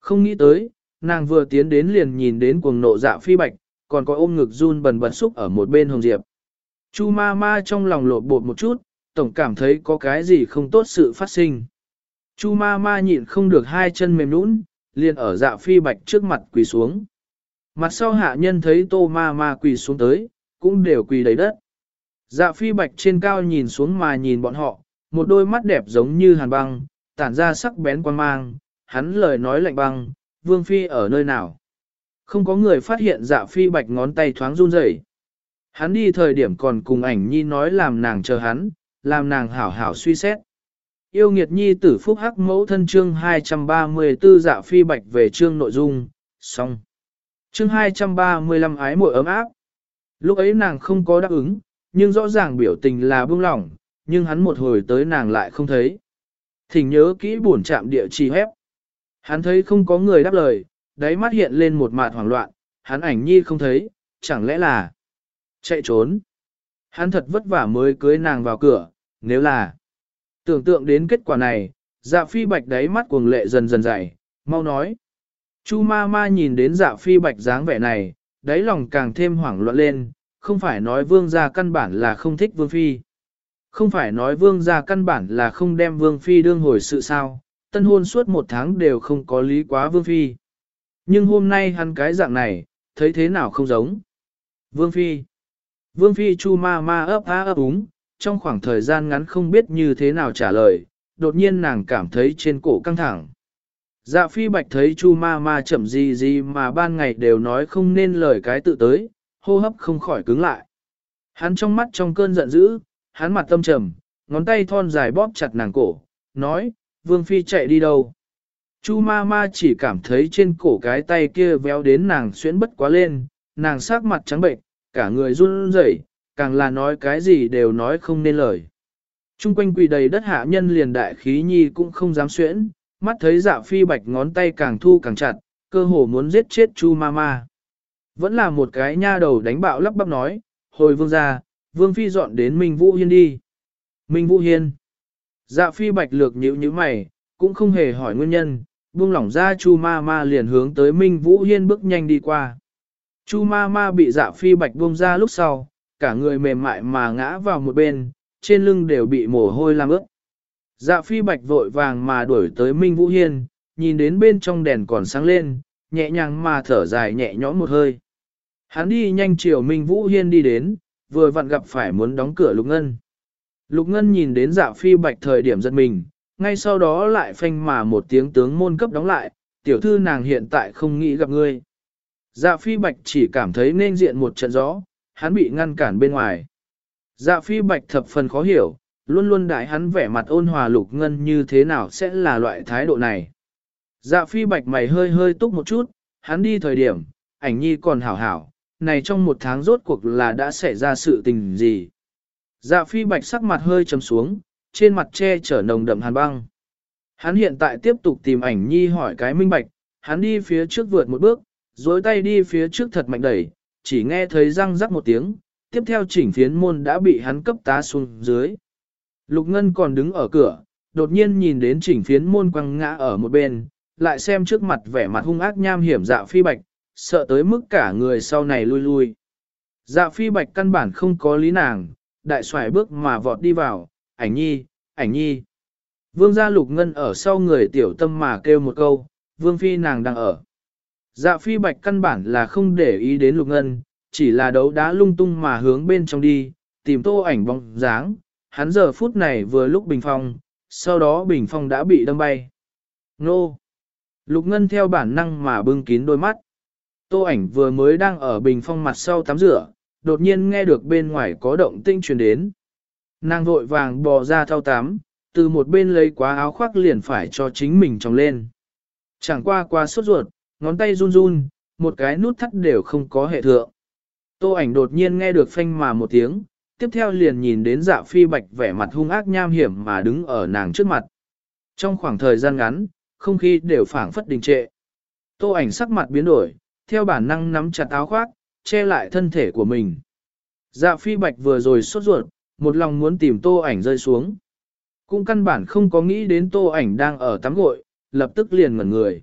Không nghĩ tới, nàng vừa tiến đến liền nhìn đến cuồng nộ dạ phi bạch, còn có ôm ngực run bần bật xúc ở một bên Hồng Diệp. Chu ma ma trong lòng lột bột một chút, tổng cảm thấy có cái gì không tốt sự phát sinh. Chu ma ma nhịn không được hai chân mềm nũng, liền ở dạ phi bạch trước mặt quỳ xuống. Mặt sau hạ nhân thấy tô ma ma quỳ xuống tới, cũng đều quỳ đầy đất. Dạ phi bạch trên cao nhìn xuống mà nhìn bọn họ, một đôi mắt đẹp giống như hàn băng, tản ra sắc bén quan mang, hắn lời nói lạnh băng, vương phi ở nơi nào. Không có người phát hiện dạ phi bạch ngón tay thoáng run rẩy. Hắn đi thời điểm còn cùng ảnh nhi nói làm nàng chờ hắn, làm nàng hảo hảo suy xét. Yêu nghiệt nhi tử phúc hắc mẫu thân chương 234 dạ phi bạch về chương nội dung, xong. Chương 235 ái muội ấm áp. Lúc ấy nàng không có đáp ứng, nhưng rõ ràng biểu tình là buông lỏng, nhưng hắn một hồi tới nàng lại không thấy. Thỉnh nhớ kỹ buồn chạm địa chỉ hép. Hắn thấy không có người đáp lời, đáy mắt hiện lên một mạt hoảng loạn, hắn ảnh nhi không thấy, chẳng lẽ là chạy trốn. Hắn thật vất vả mới cưới nàng vào cửa, nếu là tưởng tượng đến kết quả này, dạ phi bạch đáy mắt cuồng lệ dần dần dày, mau nói. Chu ma ma nhìn đến dạ phi bạch dáng vẻ này, đáy lòng càng thêm hoảng loạn lên, không phải nói vương gia căn bản là không thích vương phi. Không phải nói vương gia căn bản là không đem vương phi đương hồi sự sao, tân hôn suốt một tháng đều không có lý quá vương phi. Nhưng hôm nay hắn cái dạng này, thấy thế nào không giống. Vương phi. Vương phi chu ma ma ấp á ấp úng, trong khoảng thời gian ngắn không biết như thế nào trả lời, đột nhiên nàng cảm thấy trên cổ căng thẳng. Dạ phi bạch thấy chu ma ma chậm gì gì mà ban ngày đều nói không nên lời cái tự tới, hô hấp không khỏi cứng lại. Hắn trong mắt trong cơn giận dữ, hắn mặt tâm trầm, ngón tay thon dài bóp chặt nàng cổ, nói, Vương Phi chạy đi đâu. Chu ma ma chỉ cảm thấy trên cổ cái tay kia véo đến nàng xuyến bất quá lên, nàng sắc mặt trắng bệnh, cả người run rẩy, càng là nói cái gì đều nói không nên lời. Trung quanh quỳ đầy đất hạ nhân liền đại khí nhi cũng không dám xuyễn, mắt thấy dạ phi bạch ngón tay càng thu càng chặt, cơ hồ muốn giết chết chu ma ma. Vẫn là một cái nha đầu đánh bạo lắp bắp nói, hồi vương ra, vương phi dọn đến Minh Vũ Hiên đi. Minh Vũ Hiên. Dạ phi bạch lược nhữ như mày, cũng không hề hỏi nguyên nhân, buông lỏng ra chu ma ma liền hướng tới Minh Vũ Hiên bước nhanh đi qua. Chu ma ma bị dạ phi bạch buông ra lúc sau, cả người mềm mại mà ngã vào một bên, trên lưng đều bị mồ hôi làm ướt. Dạ phi bạch vội vàng mà đuổi tới Minh Vũ Hiên, nhìn đến bên trong đèn còn sáng lên, nhẹ nhàng mà thở dài nhẹ nhõm một hơi. Hắn đi nhanh chiều Minh Vũ Hiên đi đến, vừa vặn gặp phải muốn đóng cửa Lục Ngân. Lục Ngân nhìn đến dạ phi bạch thời điểm giật mình, ngay sau đó lại phanh mà một tiếng tướng môn cấp đóng lại, tiểu thư nàng hiện tại không nghĩ gặp ngươi. Dạ phi bạch chỉ cảm thấy nên diện một trận gió, hắn bị ngăn cản bên ngoài. Dạ phi bạch thập phần khó hiểu, luôn luôn đại hắn vẻ mặt ôn hòa lục ngân như thế nào sẽ là loại thái độ này. Dạ phi bạch mày hơi hơi túc một chút, hắn đi thời điểm, ảnh nhi còn hảo hảo, này trong một tháng rốt cuộc là đã xảy ra sự tình gì. Dạ phi bạch sắc mặt hơi trầm xuống, trên mặt che chở nồng đậm hàn băng. Hắn hiện tại tiếp tục tìm ảnh nhi hỏi cái minh bạch, hắn đi phía trước vượt một bước, dối tay đi phía trước thật mạnh đẩy, chỉ nghe thấy răng rắc một tiếng, tiếp theo chỉnh phiến môn đã bị hắn cấp tá xuống dưới. Lục Ngân còn đứng ở cửa, đột nhiên nhìn đến chỉnh phiến môn quăng ngã ở một bên, lại xem trước mặt vẻ mặt hung ác nham hiểm dạ phi bạch, sợ tới mức cả người sau này lui lui. Dạ phi bạch căn bản không có lý nàng, đại xoài bước mà vọt đi vào, ảnh nhi, ảnh nhi. Vương gia lục ngân ở sau người tiểu tâm mà kêu một câu, vương phi nàng đang ở. Dạ phi bạch căn bản là không để ý đến lục ngân, chỉ là đấu đá lung tung mà hướng bên trong đi, tìm tô ảnh bóng dáng. Hắn giờ phút này vừa lúc bình phong, sau đó bình phong đã bị đâm bay. Nô! Lục ngân theo bản năng mà bưng kín đôi mắt. Tô ảnh vừa mới đang ở bình phong mặt sau tắm rửa, đột nhiên nghe được bên ngoài có động tinh truyền đến. Nàng vội vàng bò ra thao tắm, từ một bên lấy quá áo khoác liền phải cho chính mình trồng lên. Chẳng qua qua sốt ruột, ngón tay run run, một cái nút thắt đều không có hệ thượng. Tô ảnh đột nhiên nghe được phanh mà một tiếng, tiếp theo liền nhìn đến dạ phi bạch vẻ mặt hung ác nham hiểm mà đứng ở nàng trước mặt. Trong khoảng thời gian ngắn, không khí đều phảng phất đình trệ. Tô ảnh sắc mặt biến đổi, theo bản năng nắm chặt áo khoác, che lại thân thể của mình. Dạ phi bạch vừa rồi sốt ruột, một lòng muốn tìm tô ảnh rơi xuống. Cũng căn bản không có nghĩ đến tô ảnh đang ở tắm gội, lập tức liền ngẩn người.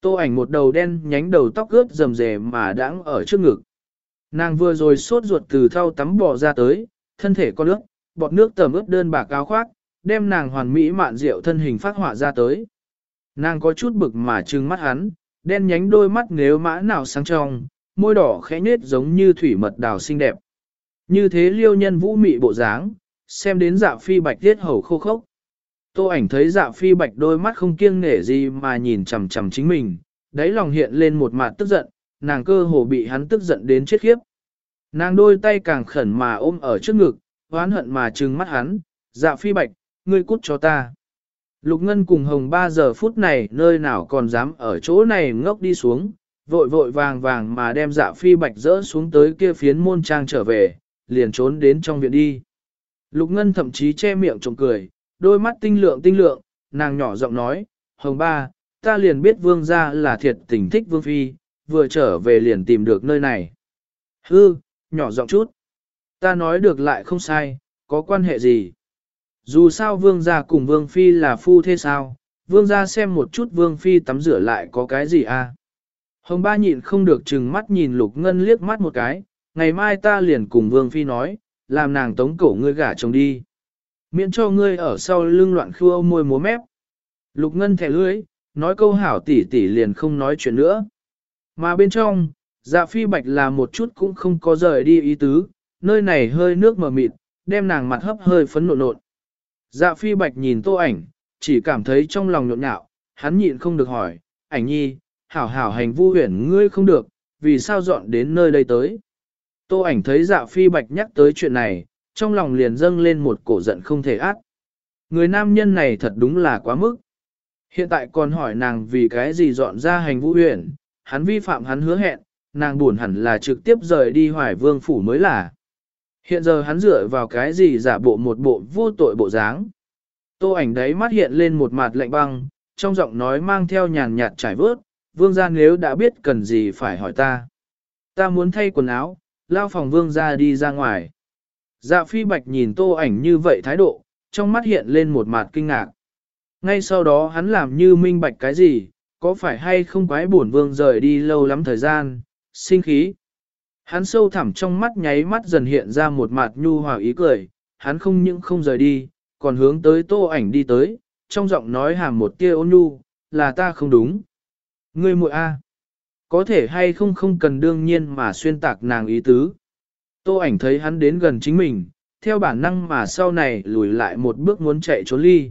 Tô ảnh một đầu đen nhánh đầu tóc ướt rầm rề mà đãng ở trước ngực. Nàng vừa rồi sốt ruột từ thau tắm bò ra tới, thân thể có nước, bọt nước tầm ướt đơn bạc áo khoác, đem nàng hoàn mỹ mạn diệu thân hình phát họa ra tới. Nàng có chút bực mà trừng mắt hắn, đen nhánh đôi mắt nếu mã nào sáng trong, môi đỏ khẽ nhếch giống như thủy mật đào xinh đẹp. Như thế liêu nhân vũ mị bộ dáng, xem đến dạ phi bạch tiết hầu khô khốc. Tô ảnh thấy dạ phi bạch đôi mắt không kiêng nể gì mà nhìn chằm chằm chính mình, đáy lòng hiện lên một mặt tức giận, nàng cơ hồ bị hắn tức giận đến chết khiếp. Nàng đôi tay càng khẩn mà ôm ở trước ngực, oán hận mà trừng mắt hắn, dạ phi bạch, ngươi cút cho ta. Lục Ngân cùng Hồng ba giờ phút này nơi nào còn dám ở chỗ này ngốc đi xuống, vội vội vàng vàng mà đem dạ phi bạch rỡ xuống tới kia phiến môn trang trở về, liền trốn đến trong viện đi. Lục Ngân thậm chí che miệng trộm cười, đôi mắt tinh lượng tinh lượng, nàng nhỏ giọng nói, Hồng ba, ta liền biết vương gia là thiệt tình thích vương phi, vừa trở về liền tìm được nơi này. Hư, nhỏ giọng chút. Ta nói được lại không sai, có quan hệ gì? Dù sao vương gia cùng vương phi là phu thế sao, vương gia xem một chút vương phi tắm rửa lại có cái gì à? Hồng ba nhịn không được chừng mắt nhìn lục ngân liếc mắt một cái, ngày mai ta liền cùng vương phi nói, làm nàng tống cổ ngươi gả chồng đi. Miễn cho ngươi ở sau lưng loạn khua môi múa mép. Lục ngân thẻ lưới, nói câu hảo tỷ tỷ liền không nói chuyện nữa. Mà bên trong, dạ phi bạch là một chút cũng không có rời đi ý tứ, nơi này hơi nước mờ mịt, đem nàng mặt hấp hơi phấn nộn nộn. Dạ phi bạch nhìn tô ảnh, chỉ cảm thấy trong lòng nhộn nhạo, hắn nhịn không được hỏi, ảnh nhi, hảo hảo hành vu huyền ngươi không được, vì sao dọn đến nơi đây tới. Tô ảnh thấy dạ phi bạch nhắc tới chuyện này, trong lòng liền dâng lên một cổ giận không thể át. Người nam nhân này thật đúng là quá mức. Hiện tại còn hỏi nàng vì cái gì dọn ra hành vũ huyền, hắn vi phạm hắn hứa hẹn, nàng buồn hẳn là trực tiếp rời đi hoài vương phủ mới là. Hiện giờ hắn dựa vào cái gì giả bộ một bộ vô tội bộ dáng. Tô ảnh đấy mắt hiện lên một mặt lạnh băng, trong giọng nói mang theo nhàn nhạt trải vớt, vương gia nếu đã biết cần gì phải hỏi ta. Ta muốn thay quần áo, lao phòng vương gia đi ra ngoài. Dạ phi bạch nhìn tô ảnh như vậy thái độ, trong mắt hiện lên một mặt kinh ngạc. Ngay sau đó hắn làm như minh bạch cái gì, có phải hay không quái buồn vương rời đi lâu lắm thời gian, sinh khí. Hắn sâu thẳm trong mắt nháy mắt dần hiện ra một mặt nhu hòa ý cười, hắn không những không rời đi, còn hướng tới tô ảnh đi tới, trong giọng nói hàm một tia ôn nhu, là ta không đúng. Ngươi muội a, có thể hay không không cần đương nhiên mà xuyên tạc nàng ý tứ. Tô ảnh thấy hắn đến gần chính mình, theo bản năng mà sau này lùi lại một bước muốn chạy trốn ly.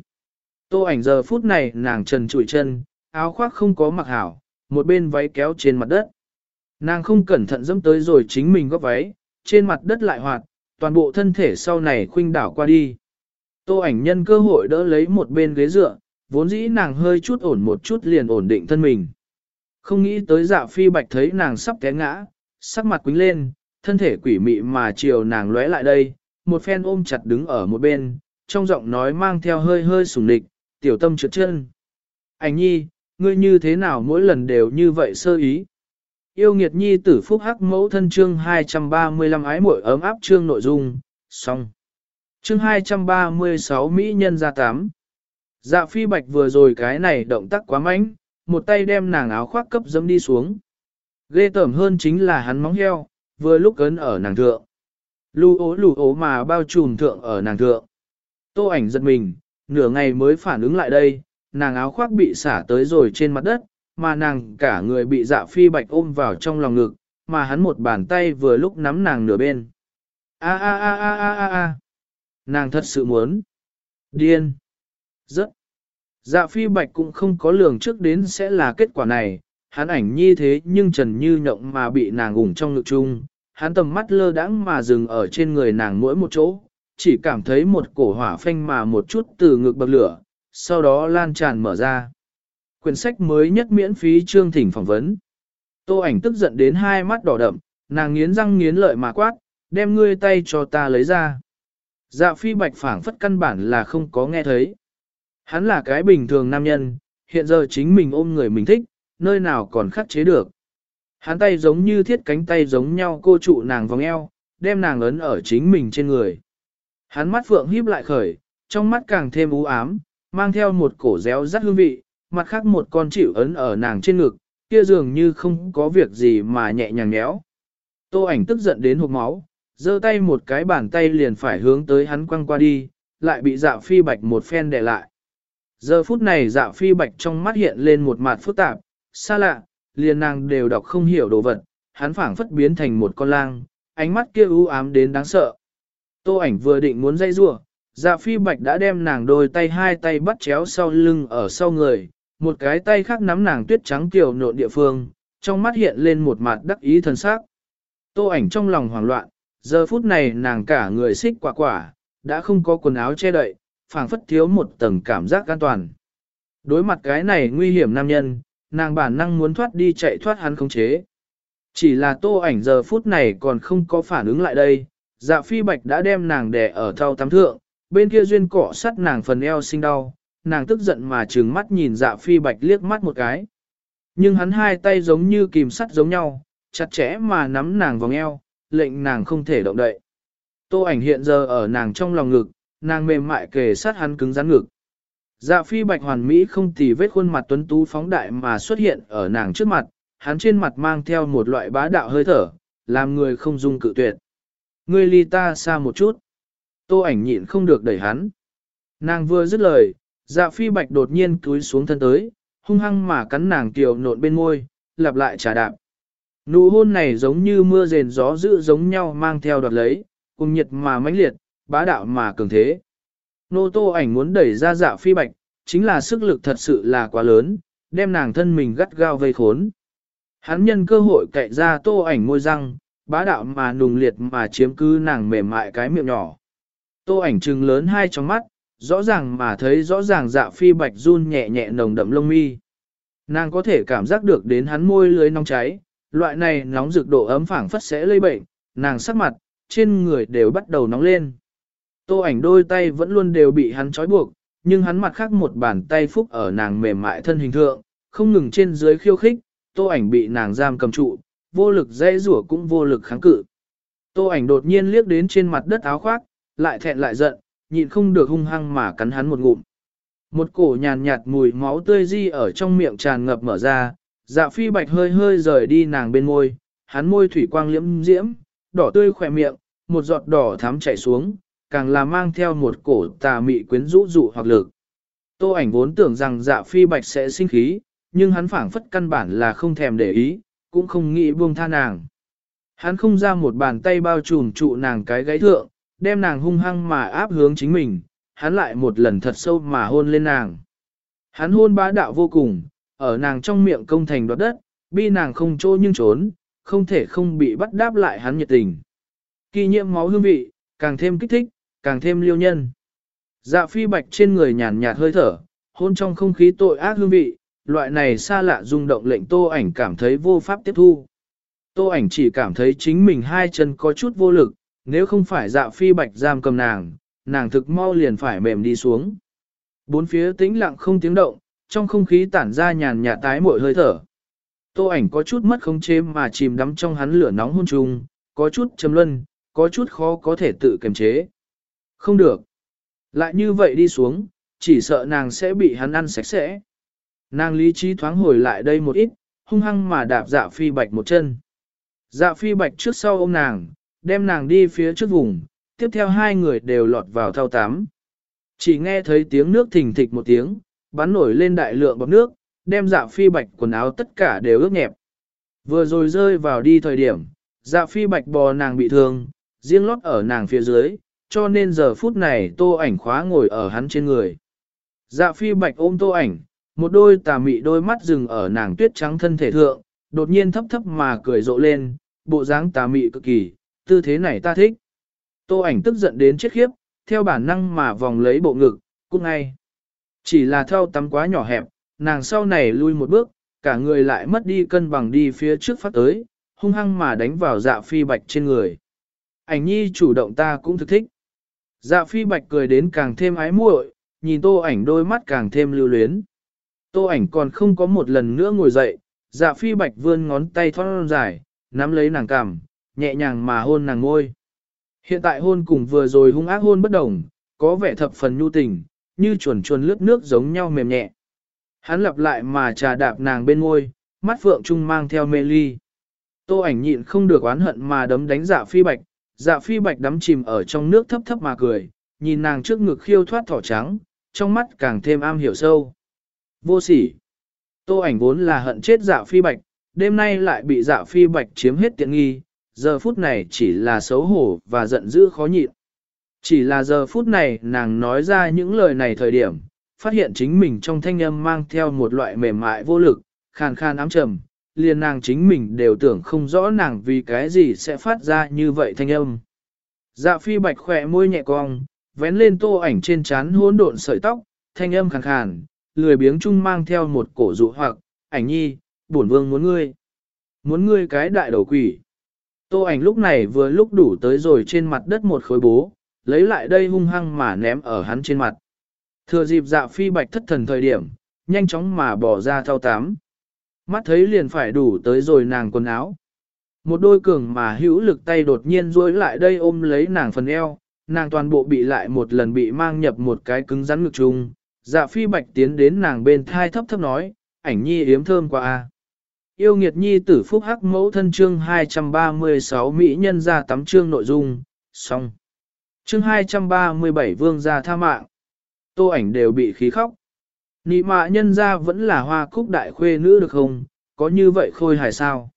Tô ảnh giờ phút này nàng trần trụi chân, áo khoác không có mặc hảo, một bên váy kéo trên mặt đất. Nàng không cẩn thận dẫm tới rồi chính mình góp váy, trên mặt đất lại hoạt, toàn bộ thân thể sau này khuynh đảo qua đi. Tô ảnh nhân cơ hội đỡ lấy một bên ghế dựa, vốn dĩ nàng hơi chút ổn một chút liền ổn định thân mình. Không nghĩ tới dạ phi bạch thấy nàng sắp té ngã, sắc mặt quính lên, thân thể quỷ mị mà chiều nàng lóe lại đây, một phen ôm chặt đứng ở một bên, trong giọng nói mang theo hơi hơi sùng địch, tiểu tâm trượt chân. Ảnh nhi, ngươi như thế nào mỗi lần đều như vậy sơ ý. Yêu nghiệt nhi tử phúc hắc mẫu thân chương 235 ái muội ấm áp chương nội dung, xong. Chương 236 Mỹ nhân ra tám. Dạ phi bạch vừa rồi cái này động tác quá mạnh, một tay đem nàng áo khoác cấp dấm đi xuống. Ghê tởm hơn chính là hắn móng heo, vừa lúc ấn ở nàng thượng. Lù ố lù ố mà bao trùm thượng ở nàng thượng. Tô ảnh giật mình, nửa ngày mới phản ứng lại đây, nàng áo khoác bị xả tới rồi trên mặt đất, mà nàng cả người bị dạ phi bạch ôm vào trong lòng ngực, mà hắn một bàn tay vừa lúc nắm nàng nửa bên. A a a a a a a. Nàng thật sự muốn. Điên. Rất. Dạ phi bạch cũng không có lường trước đến sẽ là kết quả này, hắn ảnh nhi thế nhưng trần như nhộng mà bị nàng ủng trong ngực chung, hắn tầm mắt lơ đãng mà dừng ở trên người nàng mỗi một chỗ, chỉ cảm thấy một cổ hỏa phanh mà một chút từ ngực bậc lửa, sau đó lan tràn mở ra. Quyển sách mới nhất miễn phí chương thỉnh phỏng vấn. Tô ảnh tức giận đến hai mắt đỏ đậm, nàng nghiến răng nghiến lợi mà quát, đem ngươi tay cho ta lấy ra. Dạ phi bạch phảng phất căn bản là không có nghe thấy. Hắn là cái bình thường nam nhân, hiện giờ chính mình ôm người mình thích, nơi nào còn khắc chế được. Hắn tay giống như thiết cánh tay giống nhau cô trụ nàng vòng eo, đem nàng ấn ở chính mình trên người. Hắn mắt phượng híp lại khởi, trong mắt càng thêm u ám, mang theo một cổ réo rắt hương vị, mặt khác một con chịu ấn ở nàng trên ngực, kia dường như không có việc gì mà nhẹ nhàng nhéo. Tô ảnh tức giận đến hộc máu, giơ tay một cái bàn tay liền phải hướng tới hắn quăng qua đi, lại bị dạ phi bạch một phen đè lại. Giờ phút này dạ phi bạch trong mắt hiện lên một mặt phức tạp, xa lạ, liền nàng đều đọc không hiểu đồ vật, hắn phảng phất biến thành một con lang, ánh mắt kia u ám đến đáng sợ. Tô ảnh vừa định muốn dây rủa, dạ phi bạch đã đem nàng đôi tay hai tay bắt chéo sau lưng ở sau người, một cái tay khác nắm nàng tuyết trắng kiều nộn địa phương, trong mắt hiện lên một mặt đắc ý thần sắc. Tô ảnh trong lòng hoảng loạn, giờ phút này nàng cả người xích quả quả, đã không có quần áo che đậy, phảng phất thiếu một tầng cảm giác an toàn. Đối mặt cái này nguy hiểm nam nhân, nàng bản năng muốn thoát đi chạy thoát hắn khống chế. Chỉ là tô ảnh giờ phút này còn không có phản ứng lại đây, dạ phi bạch đã đem nàng đè ở thau tắm thượng, bên kia duyên cỏ sắt nàng phần eo sinh đau, nàng tức giận mà trừng mắt nhìn dạ phi bạch liếc mắt một cái. Nhưng hắn hai tay giống như kìm sắt giống nhau, chặt chẽ mà nắm nàng vòng eo, lệnh nàng không thể động đậy. Tô ảnh hiện giờ ở nàng trong lòng ngực, nàng mềm mại kề sát hắn cứng rắn ngực. Dạ phi bạch hoàn mỹ không tì vết khuôn mặt tuấn tú phóng đại mà xuất hiện ở nàng trước mặt, hắn trên mặt mang theo một loại bá đạo hơi thở, làm người không dung cự tuyệt. Ngươi ly ta xa một chút. Tô ảnh nhịn không được đẩy hắn. Nàng vừa dứt lời, dạ phi bạch đột nhiên cúi xuống thân tới, hung hăng mà cắn nàng kiều nộn bên môi, lặp lại trả đạp. Nụ hôn này giống như mưa rền gió dữ giống nhau mang theo đoạt lấy, cùng nhiệt mà mãnh liệt, bá đạo mà cường thế. Nô tô ảnh muốn đẩy ra dạ phi bạch, chính là sức lực thật sự là quá lớn, đem nàng thân mình gắt gao vây khốn. Hắn nhân cơ hội cậy ra tô ảnh môi răng, bá đạo mà nùng liệt mà chiếm cứ nàng mềm mại cái miệng nhỏ. Tô ảnh trừng lớn hai trong mắt, rõ ràng mà thấy rõ ràng dạ phi bạch run nhẹ nhẹ nồng đậm lông mi. Nàng có thể cảm giác được đến hắn môi lưới nóng cháy, loại này nóng rực độ ấm phảng phất sẽ lây bệnh, nàng sắc mặt, trên người đều bắt đầu nóng lên. Tô ảnh đôi tay vẫn luôn đều bị hắn trói buộc, nhưng hắn mặt khác một bàn tay phúc ở nàng mềm mại thân hình thượng, không ngừng trên dưới khiêu khích, tô ảnh bị nàng giam cầm trụ, vô lực dây rủa cũng vô lực kháng cự. Tô ảnh đột nhiên liếc đến trên mặt đất áo khoác, lại thẹn lại giận, nhịn không được hung hăng mà cắn hắn một ngụm. Một cổ nhàn nhạt mùi máu tươi di ở trong miệng tràn ngập mở ra, dạ phi bạch hơi hơi rời đi nàng bên môi, hắn môi thủy quang liễm diễm, đỏ tươi khỏe miệng, một giọt đỏ thắm chảy xuống, càng là mang theo một cổ tà mị quyến rũ dụ hoặc lực. Tô ảnh vốn tưởng rằng dạ phi bạch sẽ sinh khí, nhưng hắn phảng phất căn bản là không thèm để ý, cũng không nghĩ buông tha nàng. Hắn không ra một bàn tay bao trùm trụ nàng cái gáy thượng, đem nàng hung hăng mà áp hướng chính mình, hắn lại một lần thật sâu mà hôn lên nàng. Hắn hôn bá đạo vô cùng, ở nàng trong miệng công thành đoạt đất, bi nàng không trô nhưng trốn, không thể không bị bắt đáp lại hắn nhiệt tình. Kỳ nhiệm máu hương vị, càng thêm kích thích, càng thêm liêu nhân. Dạ phi bạch trên người nhàn nhạt hơi thở, hôn trong không khí tội ác hương vị, loại này xa lạ rung động lệnh tô ảnh cảm thấy vô pháp tiếp thu. Tô ảnh chỉ cảm thấy chính mình hai chân có chút vô lực, nếu không phải dạ phi bạch giam cầm nàng, nàng thực mau liền phải mềm đi xuống. Bốn phía tĩnh lặng không tiếng động, trong không khí tản ra nhàn nhạt tái mội hơi thở. Tô ảnh có chút mất khống chế mà chìm đắm trong hắn lửa nóng hôn trùng, có chút trầm luân, có chút khó có thể tự kiềm chế. Không được. Lại như vậy đi xuống, chỉ sợ nàng sẽ bị hắn ăn sạch sẽ. Nàng lý trí thoáng hồi lại đây một ít, hung hăng mà đạp dạ phi bạch một chân. Dạ phi bạch trước sau ôm nàng, đem nàng đi phía trước vùng, tiếp theo hai người đều lọt vào thao tám. Chỉ nghe thấy tiếng nước thình thịch một tiếng, bắn nổi lên đại lượng bọt nước, đem dạ phi bạch quần áo tất cả đều ướt nhẹp. Vừa rồi rơi vào đi thời điểm, dạ phi bạch bò nàng bị thương, riêng lót ở nàng phía dưới, cho nên giờ phút này tô ảnh khóa ngồi ở hắn trên người. Dạ phi bạch ôm tô ảnh, một đôi tà mị đôi mắt dừng ở nàng tuyết trắng thân thể thượng, đột nhiên thấp thấp mà cười rộ lên, bộ dáng tà mị cực kỳ, tư thế này ta thích. Tô ảnh tức giận đến chết khiếp, theo bản năng mà vòng lấy bộ ngực, cũng ngay. Chỉ là thao tắm quá nhỏ hẹp, nàng sau này lui một bước, cả người lại mất đi cân bằng đi phía trước phát tới, hung hăng mà đánh vào dạ phi bạch trên người. Ảnh nhi chủ động ta cũng thực thích. Dạ phi bạch cười đến càng thêm ái muội, nhìn tô ảnh đôi mắt càng thêm lưu luyến. Tô ảnh còn không có một lần nữa ngồi dậy, dạ phi bạch vươn ngón tay thon dài, nắm lấy nàng cằm, nhẹ nhàng mà hôn nàng ngôi. Hiện tại hôn cùng vừa rồi hung ác hôn bất đồng, có vẻ thập phần nhu tình, như chuồn chuồn lướt nước giống nhau mềm nhẹ. Hắn lặp lại mà trà đạp nàng bên ngôi, mắt phượng trung mang theo mê ly. Tô ảnh nhịn không được oán hận mà đấm đánh dạ phi bạch, dạ phi bạch đắm chìm ở trong nước thấp thấp mà cười, nhìn nàng trước ngực khiêu thoát thỏ trắng, trong mắt càng thêm am hiểu sâu. Vô sỉ. Tô ảnh vốn là hận chết dạ phi bạch, đêm nay lại bị dạ phi bạch chiếm hết tiện nghi, giờ phút này chỉ là xấu hổ và giận dữ khó nhịn. Chỉ là giờ phút này nàng nói ra những lời này thời điểm, phát hiện chính mình trong thanh âm mang theo một loại mềm mại vô lực, khàn khàn ám trầm, liền nàng chính mình đều tưởng không rõ nàng vì cái gì sẽ phát ra như vậy thanh âm. Dạ phi bạch khỏe môi nhẹ cong, vén lên tô ảnh trên trán hỗn độn sợi tóc, thanh âm khàn khàn, lười biếng chung mang theo một cổ dụ hoặc, ảnh nhi, bổn vương muốn ngươi. Muốn ngươi cái đại đầu quỷ. Tô ảnh lúc này vừa lúc đủ tới rồi trên mặt đất một khối bố, lấy lại đây hung hăng mà ném ở hắn trên mặt. Thừa dịp dạ phi bạch thất thần thời điểm, nhanh chóng mà bỏ ra thao tám. Mắt thấy liền phải đủ tới rồi nàng quần áo. Một đôi cường mà hữu lực tay đột nhiên duỗi lại đây ôm lấy nàng phần eo, nàng toàn bộ bị lại một lần bị mang nhập một cái cứng rắn ngực chung. Dạ phi bạch tiến đến nàng bên thai thấp thấp nói, ảnh nhi yếm thơm quá a. Yêu nghiệt nhi tử phúc hắc mẫu thân chương 236 Mỹ nhân ra tắm chương nội dung, xong. Chương 237 vương gia tha mạng. Tô ảnh đều bị khí khóc. Nị mạ nhân ra vẫn là hoa cúc đại khuê nữ được không, có như vậy khôi hài sao?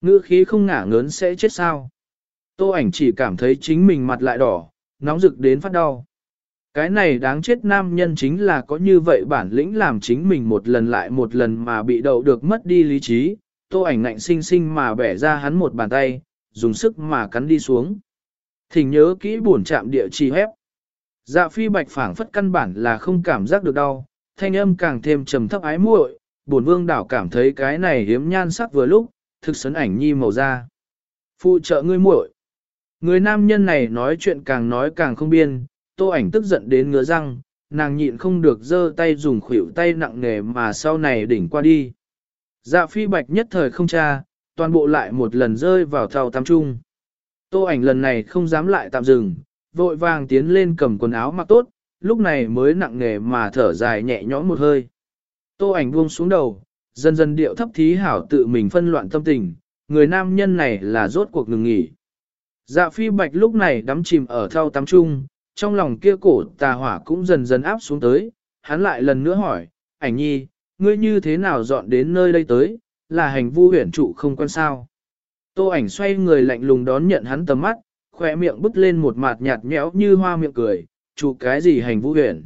Ngữ khí không ngả ngớn sẽ chết sao? Tô ảnh chỉ cảm thấy chính mình mặt lại đỏ, nóng rực đến phát đau. Cái này đáng chết nam nhân chính là có như vậy bản lĩnh làm chính mình một lần lại một lần mà bị đậu được mất đi lý trí, tô ảnh ngạnh sinh sinh mà bẻ ra hắn một bàn tay, dùng sức mà cắn đi xuống. Thỉnh nhớ kỹ buồn chạm địa chỉ hép. Dạ phi bạch phảng phất căn bản là không cảm giác được đau, thanh âm càng thêm trầm thấp ái muội, bổn vương đảo cảm thấy cái này hiếm nhan sắc vừa lúc, thực sấn ảnh nhi màu da. Phụ trợ ngươi muội. Người nam nhân này nói chuyện càng nói càng không biên, tô ảnh tức giận đến ngứa răng, nàng nhịn không được giơ tay dùng khuỷu tay nặng nề mà sau này đỉnh qua đi. Dạ phi bạch nhất thời không tra, toàn bộ lại một lần rơi vào thao tam trung. Tô ảnh lần này không dám lại tạm dừng, vội vàng tiến lên cầm quần áo mặc tốt, lúc này mới nặng nề mà thở dài nhẹ nhõm một hơi. Tô ảnh buông xuống đầu, dần dần điệu thấp thí hảo tự mình phân loạn tâm tình, người nam nhân này là rốt cuộc ngừng nghỉ. Dạ phi bạch lúc này đắm chìm ở thao tắm chung, trong lòng kia cổ tà hỏa cũng dần dần áp xuống tới, hắn lại lần nữa hỏi, ảnh nhi, ngươi như thế nào dọn đến nơi đây tới, là hành vu huyển trụ không quan sao. Tô ảnh xoay người lạnh lùng đón nhận hắn tầm mắt, khỏe miệng bứt lên một mặt nhạt nhẽo như hoa miệng cười, trụ cái gì hành vũ huyển.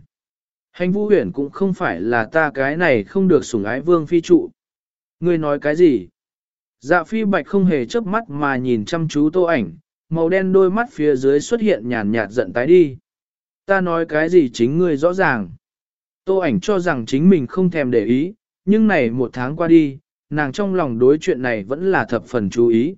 Hành vũ huyển cũng không phải là ta cái này không được sủng ái vương phi trụ. Ngươi nói cái gì? Dạ phi bạch không hề chớp mắt mà nhìn chăm chú tô ảnh, màu đen đôi mắt phía dưới xuất hiện nhàn nhạt giận tái đi. Ta nói cái gì chính ngươi rõ ràng. Tô ảnh cho rằng chính mình không thèm để ý, nhưng này một tháng qua đi, nàng trong lòng đối chuyện này vẫn là thập phần chú ý.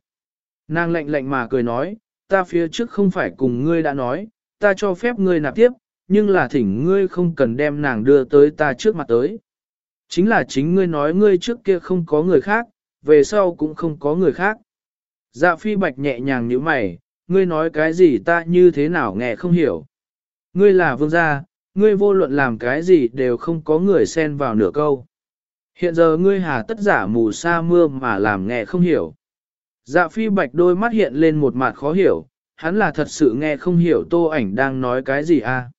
Nàng lạnh lạnh mà cười nói, ta phía trước không phải cùng ngươi đã nói, ta cho phép ngươi nạp tiếp, nhưng là thỉnh ngươi không cần đem nàng đưa tới ta trước mặt tới. Chính là chính ngươi nói ngươi trước kia không có người khác, về sau cũng không có người khác. Dạ phi bạch nhẹ nhàng như mày, ngươi nói cái gì ta như thế nào nghe không hiểu. Ngươi là vương gia, ngươi vô luận làm cái gì đều không có người xen vào nửa câu. Hiện giờ ngươi hà tất giả mù sa mưa mà làm nghe không hiểu. Dạ phi bạch đôi mắt hiện lên một mặt khó hiểu, hắn là thật sự nghe không hiểu tô ảnh đang nói cái gì à.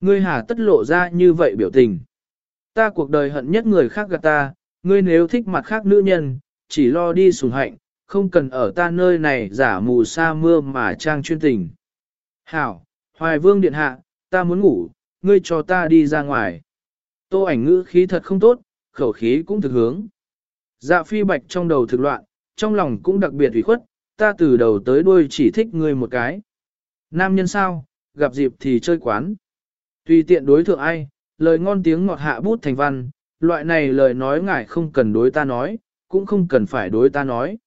Ngươi hà tất lộ ra như vậy biểu tình. Ta cuộc đời hận nhất người khác gạt ta, ngươi nếu thích mặt khác nữ nhân, chỉ lo đi sùng hạnh, không cần ở ta nơi này giả mù sa mưa mà trang chuyên tình. Hảo, Hoài Vương Điện Hạ, ta muốn ngủ, ngươi cho ta đi ra ngoài. Tô ảnh ngữ khí thật không tốt, khẩu khí cũng thực hướng. Dạ phi bạch trong đầu thực loạn, trong lòng cũng đặc biệt ủy khuất, ta từ đầu tới đuôi chỉ thích ngươi một cái. Nam nhân sao, gặp dịp thì chơi quán. Tùy tiện đối thượng ai, lời ngon tiếng ngọt hạ bút thành văn, loại này lời nói ngài không cần đối ta nói, cũng không cần phải đối ta nói.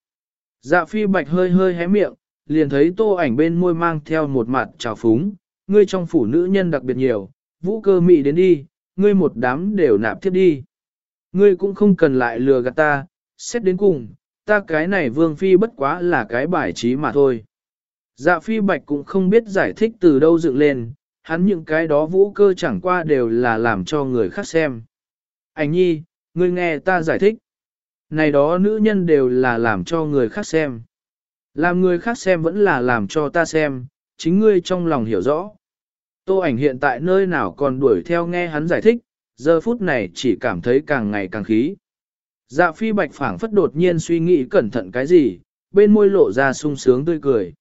Dạ phi bạch hơi hơi hé miệng, liền thấy tô ảnh bên môi mang theo một mặt trào phúng, ngươi trong phủ nữ nhân đặc biệt nhiều, vũ cơ mị đến đi, ngươi một đám đều nạp tiếp đi. Ngươi cũng không cần lại lừa gạt ta, xét đến cùng, ta cái này vương phi bất quá là cái bài trí mà thôi. Dạ phi bạch cũng không biết giải thích từ đâu dựng lên, hắn những cái đó vũ cơ chẳng qua đều là làm cho người khác xem. Anh nhi, ngươi nghe ta giải thích. Này đó nữ nhân đều là làm cho người khác xem. Làm người khác xem vẫn là làm cho ta xem, chính ngươi trong lòng hiểu rõ. Tô ảnh hiện tại nơi nào còn đuổi theo nghe hắn giải thích, giờ phút này chỉ cảm thấy càng ngày càng khí. Dạ phi bạch phảng phất đột nhiên suy nghĩ cẩn thận cái gì, bên môi lộ ra sung sướng tươi cười.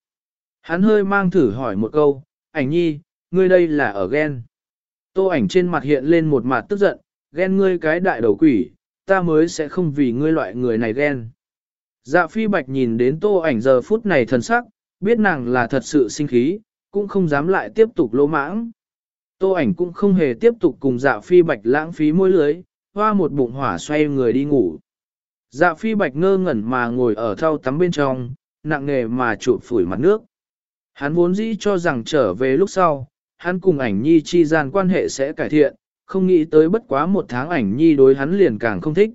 Hắn hơi mang thử hỏi một câu, ảnh nhi, ngươi đây là ở ghen. Tô ảnh trên mặt hiện lên một mặt tức giận, ghen ngươi cái đại đầu quỷ, ta mới sẽ không vì ngươi loại người này ghen. Dạ phi bạch nhìn đến tô ảnh giờ phút này thần sắc, biết nàng là thật sự sinh khí, cũng không dám lại tiếp tục lỗ mãng. Tô ảnh cũng không hề tiếp tục cùng dạ phi bạch lãng phí môi lưới, hoa một bụng hỏa xoay người đi ngủ. Dạ phi bạch ngơ ngẩn mà ngồi ở thau tắm bên trong, nặng nề mà chụp phủi mặt nước. Hắn vốn dĩ cho rằng trở về lúc sau, hắn cùng ảnh nhi chi gian quan hệ sẽ cải thiện, không nghĩ tới bất quá một tháng ảnh nhi đối hắn liền càng không thích.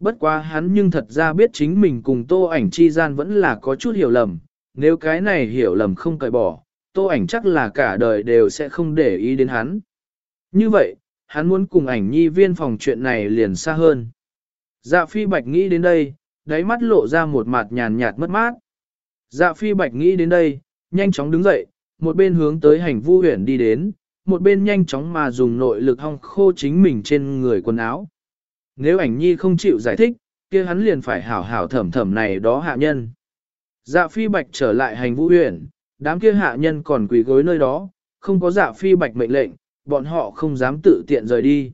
Bất quá hắn nhưng thật ra biết chính mình cùng tô ảnh chi gian vẫn là có chút hiểu lầm, nếu cái này hiểu lầm không cởi bỏ, tô ảnh chắc là cả đời đều sẽ không để ý đến hắn. Như vậy, hắn muốn cùng ảnh nhi viên phòng chuyện này liền xa hơn. Dạ phi bạch nghĩ đến đây, đáy mắt lộ ra một mặt nhàn nhạt mất mát. Dạ phi bạch nghĩ đến đây, nhanh chóng đứng dậy, một bên hướng tới hành vu huyển đi đến, một bên nhanh chóng mà dùng nội lực hong khô chính mình trên người quần áo. Nếu ảnh nhi không chịu giải thích, kia hắn liền phải hảo hảo thẩm thẩm này đó hạ nhân. Dạ phi bạch trở lại hành vũ huyền, đám kia hạ nhân còn quỳ gối nơi đó, không có dạ phi bạch mệnh lệnh, bọn họ không dám tự tiện rời đi.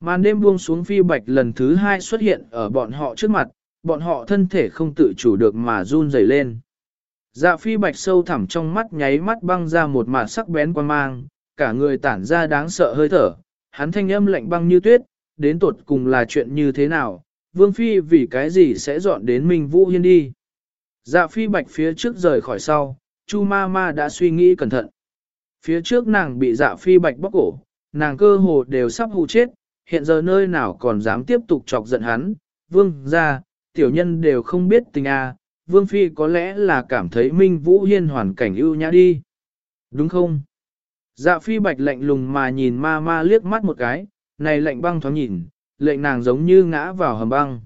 Màn đêm buông xuống phi bạch lần thứ hai xuất hiện ở bọn họ trước mặt, bọn họ thân thể không tự chủ được mà run rẩy lên. Dạ phi bạch sâu thẳm trong mắt nháy mắt băng ra một màn sắc bén quan mang, cả người tản ra đáng sợ hơi thở, hắn thanh âm lạnh băng như tuyết, đến tột cùng là chuyện như thế nào, vương phi vì cái gì sẽ dọn đến Minh Vũ Hiên đi. Dạ phi bạch phía trước rời khỏi sau, Chu ma ma đã suy nghĩ cẩn thận. Phía trước nàng bị dạ phi bạch bóc cổ, nàng cơ hồ đều sắp hù chết, hiện giờ nơi nào còn dám tiếp tục chọc giận hắn, vương ra, tiểu nhân đều không biết tình à, vương phi có lẽ là cảm thấy Minh Vũ Hiên hoàn cảnh ưu nhã đi. Đúng không? Dạ phi bạch lạnh lùng mà nhìn ma ma liếc mắt một cái, này lạnh băng thoáng nhìn, lệnh nàng giống như ngã vào hầm băng.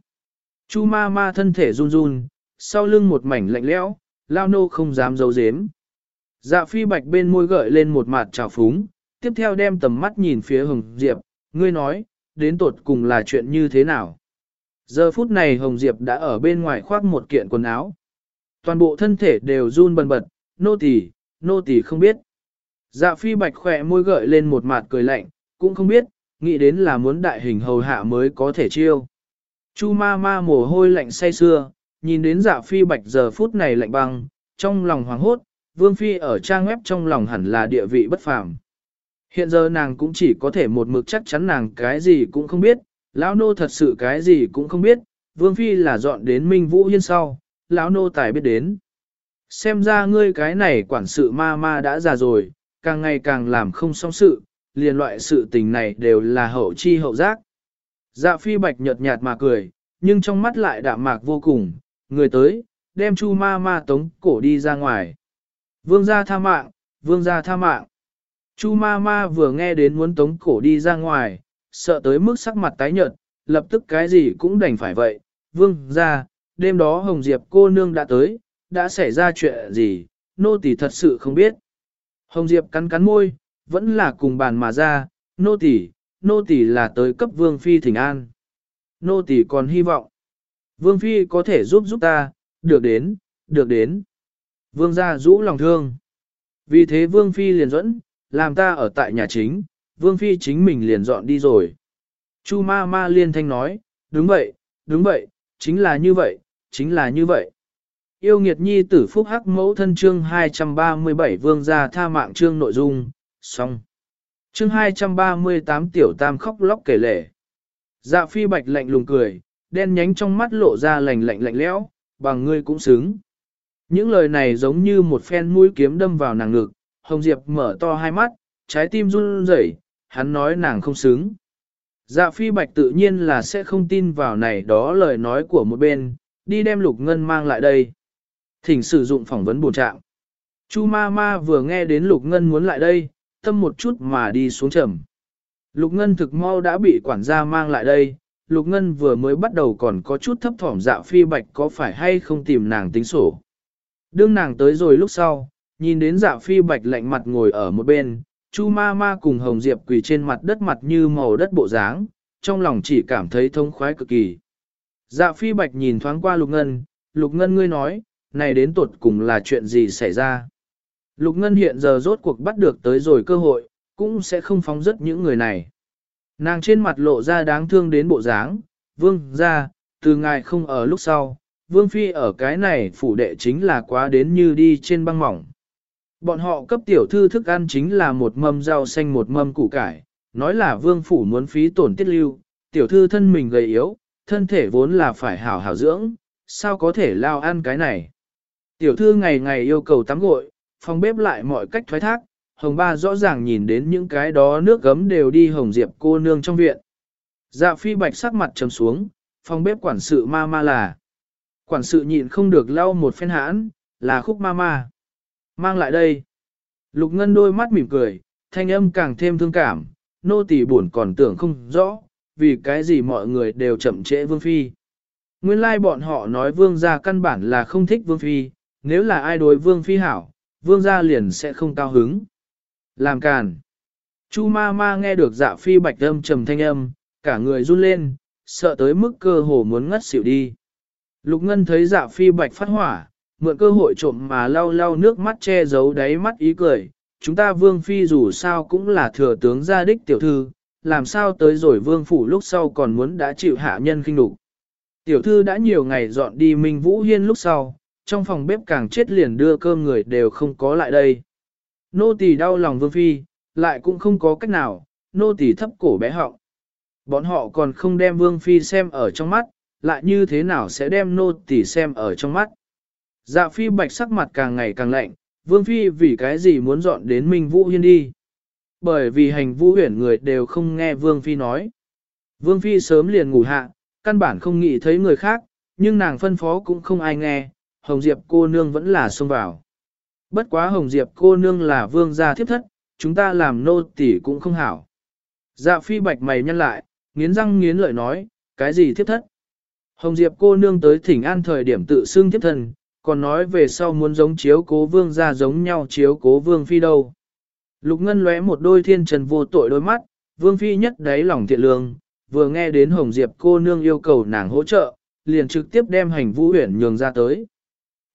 Chu ma ma thân thể run run, sau lưng một mảnh lạnh lẽo, lao nô không dám giấu dếm, Dạ phi bạch bên môi gợi lên một mặt trào phúng, tiếp theo đem tầm mắt nhìn phía Hồng Diệp, ngươi nói, đến tột cùng là chuyện như thế nào. Giờ phút này Hồng Diệp đã ở bên ngoài khoác một kiện quần áo. Toàn bộ thân thể đều run bần bật, nô tỳ, nô tỳ không biết. Dạ phi bạch khỏe môi gợi lên một mặt cười lạnh, cũng không biết, nghĩ đến là muốn đại hình hầu hạ mới có thể chiêu. Chu ma ma mồ hôi lạnh say xưa, nhìn đến dạ phi bạch giờ phút này lạnh băng, trong lòng hoảng hốt, vương phi ở trang web trong lòng hẳn là địa vị bất phàm. Hiện giờ nàng cũng chỉ có thể một mực chắc chắn nàng cái gì cũng không biết, lão nô thật sự cái gì cũng không biết, vương phi là dọn đến Minh Vũ Hiên sau, lão nô tài biết đến. Xem ra ngươi cái này quản sự ma ma đã già rồi, càng ngày càng làm không xong sự, liền loại sự tình này đều là hậu chi hậu giác. Dạ phi bạch nhợt nhạt mà cười, nhưng trong mắt lại đạm mạc vô cùng, người tới, đem chu ma ma tống cổ đi ra ngoài. Vương gia tha mạng, vương gia tha mạng. Chu ma ma vừa nghe đến muốn tống cổ đi ra ngoài, sợ tới mức sắc mặt tái nhợt, lập tức cái gì cũng đành phải vậy. Vương gia, đêm đó Hồng Diệp cô nương đã tới, đã xảy ra chuyện gì, nô tỳ thật sự không biết. Hồng Diệp cắn cắn môi, vẫn là cùng bàn mà ra, nô tỳ, nô tỳ là tới cấp vương phi thỉnh an. Nô tỳ còn hy vọng, vương phi có thể giúp giúp ta, được đến, được đến. Vương gia rũ lòng thương. Vì thế vương phi liền dẫn, làm ta ở tại nhà chính, vương phi chính mình liền dọn đi rồi. Chu ma ma liên thanh nói, đúng vậy, đúng vậy, chính là như vậy, chính là như vậy. Yêu nghiệt nhi tử phúc hắc mẫu thân chương 237 vương gia tha mạng chương nội dung, xong. Chương 238 tiểu tam khóc lóc kể lể. Dạ phi bạch lạnh lùng cười, đen nhánh trong mắt lộ ra lạnh lạnh lạnh lẽo, bằng ngươi cũng xứng. Những lời này giống như một phen mũi kiếm đâm vào nàng ngực, Hồng Diệp mở to hai mắt, trái tim run rẩy, hắn nói nàng không xứng. Dạ phi bạch tự nhiên là sẽ không tin vào này đó lời nói của một bên, đi đem lục ngân mang lại đây. Thỉnh sử dụng phỏng vấn bổ trạng. Chu ma ma vừa nghe đến lục ngân muốn lại đây, tâm một chút mà đi xuống trầm. Lục ngân thực mau đã bị quản gia mang lại đây, lục ngân vừa mới bắt đầu còn có chút thấp thỏm dạ phi bạch có phải hay không tìm nàng tính sổ. Đương nàng tới rồi lúc sau, nhìn đến dạ phi bạch lạnh mặt ngồi ở một bên, chu ma ma cùng hồng diệp quỳ trên mặt đất mặt như màu đất bộ dáng, trong lòng chỉ cảm thấy thông khoái cực kỳ. Dạ phi bạch nhìn thoáng qua lục ngân, lục ngân ngươi nói, này đến tuột cùng là chuyện gì xảy ra. Lục ngân hiện giờ rốt cuộc bắt được tới rồi cơ hội, cũng sẽ không phóng rất những người này. Nàng trên mặt lộ ra đáng thương đến bộ dáng, vương ra, từ ngài không ở lúc sau, vương phi ở cái này phủ đệ chính là quá đến như đi trên băng mỏng. Bọn họ cấp tiểu thư thức ăn chính là một mâm rau xanh một mâm củ cải, nói là vương phủ muốn phí tổn tiết lưu, tiểu thư thân mình gầy yếu, thân thể vốn là phải hảo hảo dưỡng, sao có thể lao ăn cái này. Tiểu thư ngày ngày yêu cầu tắm gội, phòng bếp lại mọi cách thoái thác, hồng ba rõ ràng nhìn đến những cái đó nước gấm đều đi hồng diệp cô nương trong viện. Dạ phi bạch sắc mặt trầm xuống, phòng bếp quản sự ma ma là. Quản sự nhịn không được lau một phen hãn, là khúc ma ma. Mang lại đây. Lục ngân đôi mắt mỉm cười, thanh âm càng thêm thương cảm, nô tỳ buồn còn tưởng không rõ, vì cái gì mọi người đều chậm trễ vương phi. Nguyên lai bọn họ nói vương gia căn bản là không thích vương phi, nếu là ai đối vương phi hảo, vương gia liền sẽ không cao hứng. Làm càn. Chu ma ma nghe được dạ phi bạch âm trầm thanh âm, cả người run lên, sợ tới mức cơ hồ muốn ngất xỉu đi. Lục Ngân thấy dạ phi bạch phát hỏa, mượn cơ hội trộm mà lau lau nước mắt che giấu đáy mắt ý cười. Chúng ta vương phi dù sao cũng là thừa tướng gia đích tiểu thư, làm sao tới rồi vương phủ lúc sau còn muốn đã chịu hạ nhân kinh đục. Tiểu thư đã nhiều ngày dọn đi Minh Vũ Hiên lúc sau, trong phòng bếp càng chết liền đưa cơm người đều không có lại đây. Nô tỳ đau lòng vương phi, lại cũng không có cách nào, nô tỳ thấp cổ bé họng. Bọn họ còn không đem vương phi xem ở trong mắt, lại như thế nào sẽ đem nô tỳ xem ở trong mắt. Dạ phi bạch sắc mặt càng ngày càng lạnh, vương phi vì cái gì muốn dọn đến Minh Vũ Hiên đi. Bởi vì hành vũ huyển người đều không nghe vương phi nói. Vương phi sớm liền ngủ hạ, căn bản không nghĩ thấy người khác, nhưng nàng phân phó cũng không ai nghe, Hồng Diệp cô nương vẫn là xông vào. Bất quá Hồng Diệp cô nương là vương gia thiếp thất, chúng ta làm nô tỳ cũng không hảo. Dạ phi bạch mày nhăn lại, nghiến răng nghiến lợi nói, cái gì thiếp thất? Hồng Diệp cô nương tới thỉnh an thời điểm tự xưng thiếp thần, còn nói về sau muốn giống chiếu cố vương gia giống nhau chiếu cố vương phi đâu. Lục Ngân lóe một đôi thiên trần vô tội đôi mắt, vương phi nhất đáy lòng thiện lương, vừa nghe đến Hồng Diệp cô nương yêu cầu nàng hỗ trợ, liền trực tiếp đem hành vũ huyển nhường ra tới.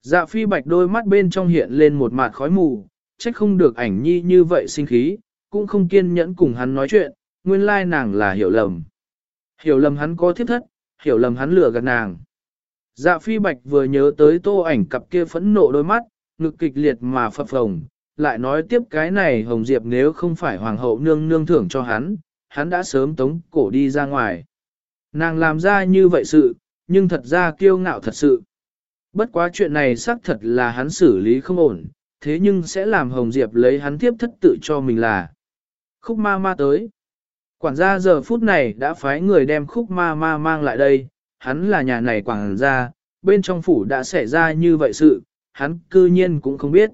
Dạ phi bạch đôi mắt bên trong hiện lên một mạt khói mù, trách không được ảnh nhi như vậy sinh khí, cũng không kiên nhẫn cùng hắn nói chuyện, nguyên lai nàng là hiểu lầm. Hiểu lầm hắn có thiết thất, hiểu lầm hắn lừa gạt nàng. Dạ phi bạch vừa nhớ tới tô ảnh cặp kia phẫn nộ đôi mắt, ngực kịch liệt mà phập phồng, lại nói tiếp cái này Hồng Diệp nếu không phải hoàng hậu nương nương thưởng cho hắn, hắn đã sớm tống cổ đi ra ngoài. Nàng làm ra như vậy sự, nhưng thật ra kiêu ngạo thật sự. Bất quá chuyện này xác thật là hắn xử lý không ổn, thế nhưng sẽ làm Hồng Diệp lấy hắn tiếp thất tự cho mình là. Khúc ma ma tới. Quản gia giờ phút này đã phái người đem khúc ma ma mang lại đây, hắn là nhà này quản gia, bên trong phủ đã xảy ra như vậy sự, hắn cư nhiên cũng không biết.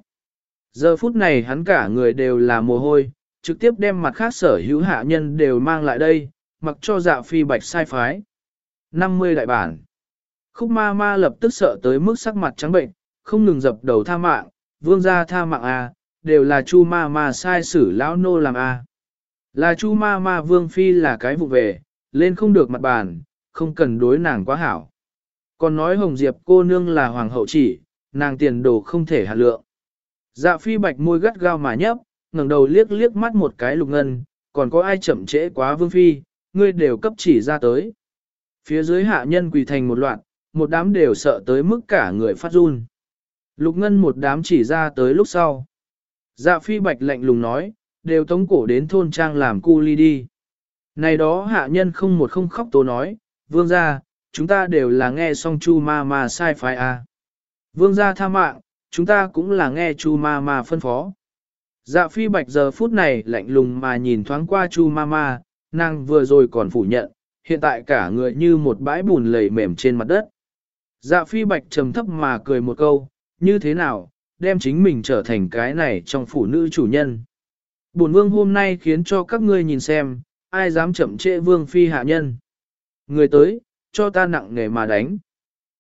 Giờ phút này hắn cả người đều là mồ hôi, trực tiếp đem mặt khác sở hữu hạ nhân đều mang lại đây, mặc cho dạ phi bạch sai phái. 50 đại bản. Khúc ma ma lập tức sợ tới mức sắc mặt trắng bệnh, không ngừng dập đầu tha mạng, vương gia tha mạng a, đều là chu ma ma sai xử lão nô làm a. Là chu ma ma vương phi là cái vụ về, lên không được mặt bàn, không cần đối nàng quá hảo. Còn nói hồng diệp cô nương là hoàng hậu chỉ, nàng tiền đồ không thể hạ lượng. Dạ phi bạch môi gắt gao mà nhấp, ngẩng đầu liếc liếc mắt một cái lục ngân, còn có ai chậm trễ quá vương phi, ngươi đều cấp chỉ ra tới. Phía dưới hạ nhân quỳ thành một loạt, một đám đều sợ tới mức cả người phát run. Lục ngân một đám chỉ ra tới lúc sau. Dạ phi bạch lạnh lùng nói, đều tống cổ đến thôn trang làm cu ly đi. Này đó hạ nhân không một không khóc tố nói, vương gia, chúng ta đều là nghe song chu ma ma sai phái. À. Vương gia tha mạng, chúng ta cũng là nghe chu ma ma phân phó. Dạ phi bạch giờ phút này lạnh lùng mà nhìn thoáng qua chu ma ma, nàng vừa rồi còn phủ nhận, hiện tại cả người như một bãi bùn lầy mềm trên mặt đất. Dạ phi bạch trầm thấp mà cười một câu, như thế nào, đem chính mình trở thành cái này trong phụ nữ chủ nhân. Bổn vương hôm nay khiến cho các ngươi nhìn xem, ai dám chậm trễ vương phi hạ nhân. Người tới, cho ta nặng nghề mà đánh.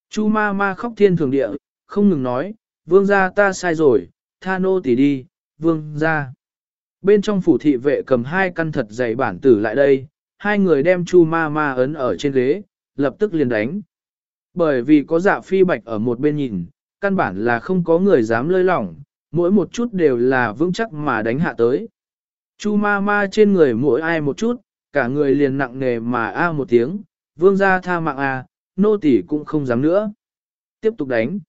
Chu ma ma khóc thiên thường địa, không ngừng nói, vương gia ta sai rồi, tha nô tỉ đi, vương gia. Bên trong phủ thị vệ cầm hai căn thật dày bản tử lại đây, hai người đem chu ma ma ấn ở trên ghế, lập tức liền đánh. Bởi vì có dạ phi bạch ở một bên nhìn, căn bản là không có người dám lơi lỏng, mỗi một chút đều là vững chắc mà đánh hạ tới. Chu ma ma trên người mỗi ai một chút, cả người liền nặng nề mà a một tiếng, vương gia tha mạng a, nô tỳ cũng không dám nữa. Tiếp tục đánh.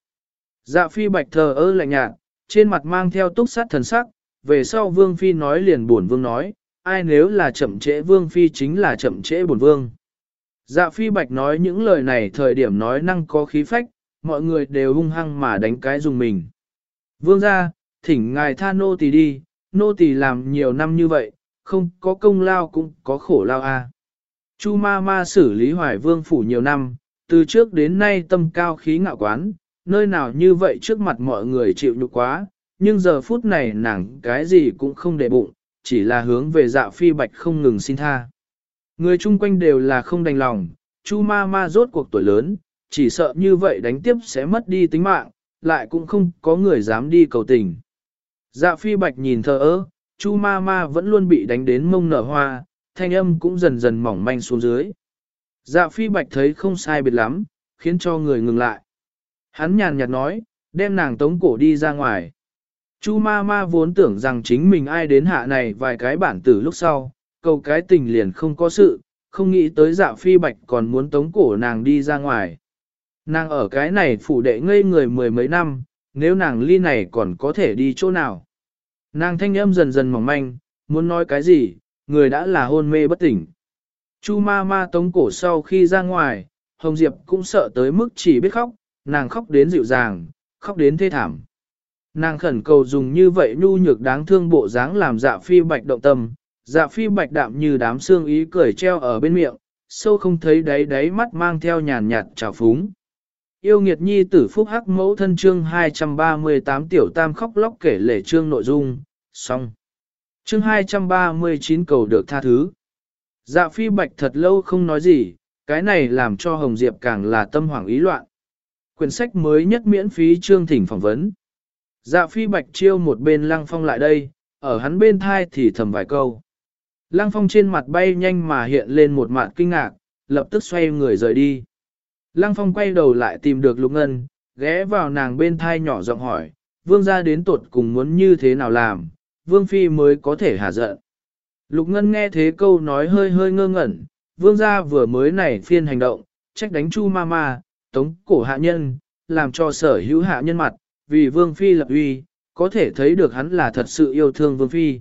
Dạ phi bạch thờ ơ lạnh nhạt, trên mặt mang theo túc sát thần sắc, về sau vương phi nói liền buồn vương nói, ai nếu là chậm trễ vương phi chính là chậm trễ buồn vương. Dạ phi bạch nói những lời này thời điểm nói năng có khí phách, mọi người đều hung hăng mà đánh cái dùng mình. Vương gia, thỉnh ngài tha nô tỳ đi, nô tỳ làm nhiều năm như vậy, không có công lao cũng có khổ lao a. Chu ma ma xử lý hoài vương phủ nhiều năm, từ trước đến nay tâm cao khí ngạo quán, nơi nào như vậy trước mặt mọi người chịu nhục quá, nhưng giờ phút này nàng cái gì cũng không để bụng, chỉ là hướng về dạ phi bạch không ngừng xin tha. Người chung quanh đều là không đành lòng, chu ma ma rốt cuộc tuổi lớn, chỉ sợ như vậy đánh tiếp sẽ mất đi tính mạng, lại cũng không có người dám đi cầu tình. Dạ phi bạch nhìn thờ ơ, chu ma ma vẫn luôn bị đánh đến mông nở hoa, thanh âm cũng dần dần mỏng manh xuống dưới. Dạ phi bạch thấy không sai biệt lắm, khiến cho người ngừng lại. Hắn nhàn nhạt nói, đem nàng tống cổ đi ra ngoài. Chu ma ma vốn tưởng rằng chính mình ai đến hạ này vài cái bản tử lúc sau, cầu cái tình liền không có sự, không nghĩ tới dạ phi bạch còn muốn tống cổ nàng đi ra ngoài. Nàng ở cái này phủ đệ ngây người mười mấy năm, nếu nàng ly này còn có thể đi chỗ nào. Nàng thanh âm dần dần mỏng manh, muốn nói cái gì, người đã là hôn mê bất tỉnh. Chu ma ma tống cổ sau khi ra ngoài, Hồng Diệp cũng sợ tới mức chỉ biết khóc, nàng khóc đến dịu dàng, khóc đến thê thảm. Nàng khẩn cầu dùng như vậy nhu nhược đáng thương bộ dáng làm dạ phi bạch động tâm, dạ phi bạch đạm như đám xương ý cười treo ở bên miệng, sâu không thấy đáy đáy mắt mang theo nhàn nhạt trào phúng. Yêu nghiệt nhi tử phúc hắc mẫu thân chương 238 tiểu tam khóc lóc kể lể chương nội dung, xong. Chương 239 cầu được tha thứ. Dạ phi bạch thật lâu không nói gì, cái này làm cho Hồng Diệp càng là tâm hoảng ý loạn. Quyển sách mới nhất miễn phí chương thỉnh phỏng vấn. Dạ phi bạch chiêu một bên lăng phong lại đây, ở hắn bên thai thì thầm vài câu. Lăng phong trên mặt bay nhanh mà hiện lên một mặt kinh ngạc, lập tức xoay người rời đi. Lăng phong quay đầu lại tìm được lục ngân, ghé vào nàng bên thai nhỏ giọng hỏi, vương gia đến tuột cùng muốn như thế nào làm, vương phi mới có thể hạ giận. Lục ngân nghe thế câu nói hơi hơi ngơ ngẩn, vương gia vừa mới nảy phiên hành động, trách đánh chu ma ma, tống cổ hạ nhân, làm cho sở hữu hạ nhân mặt, vì vương phi lập uy, có thể thấy được hắn là thật sự yêu thương vương phi.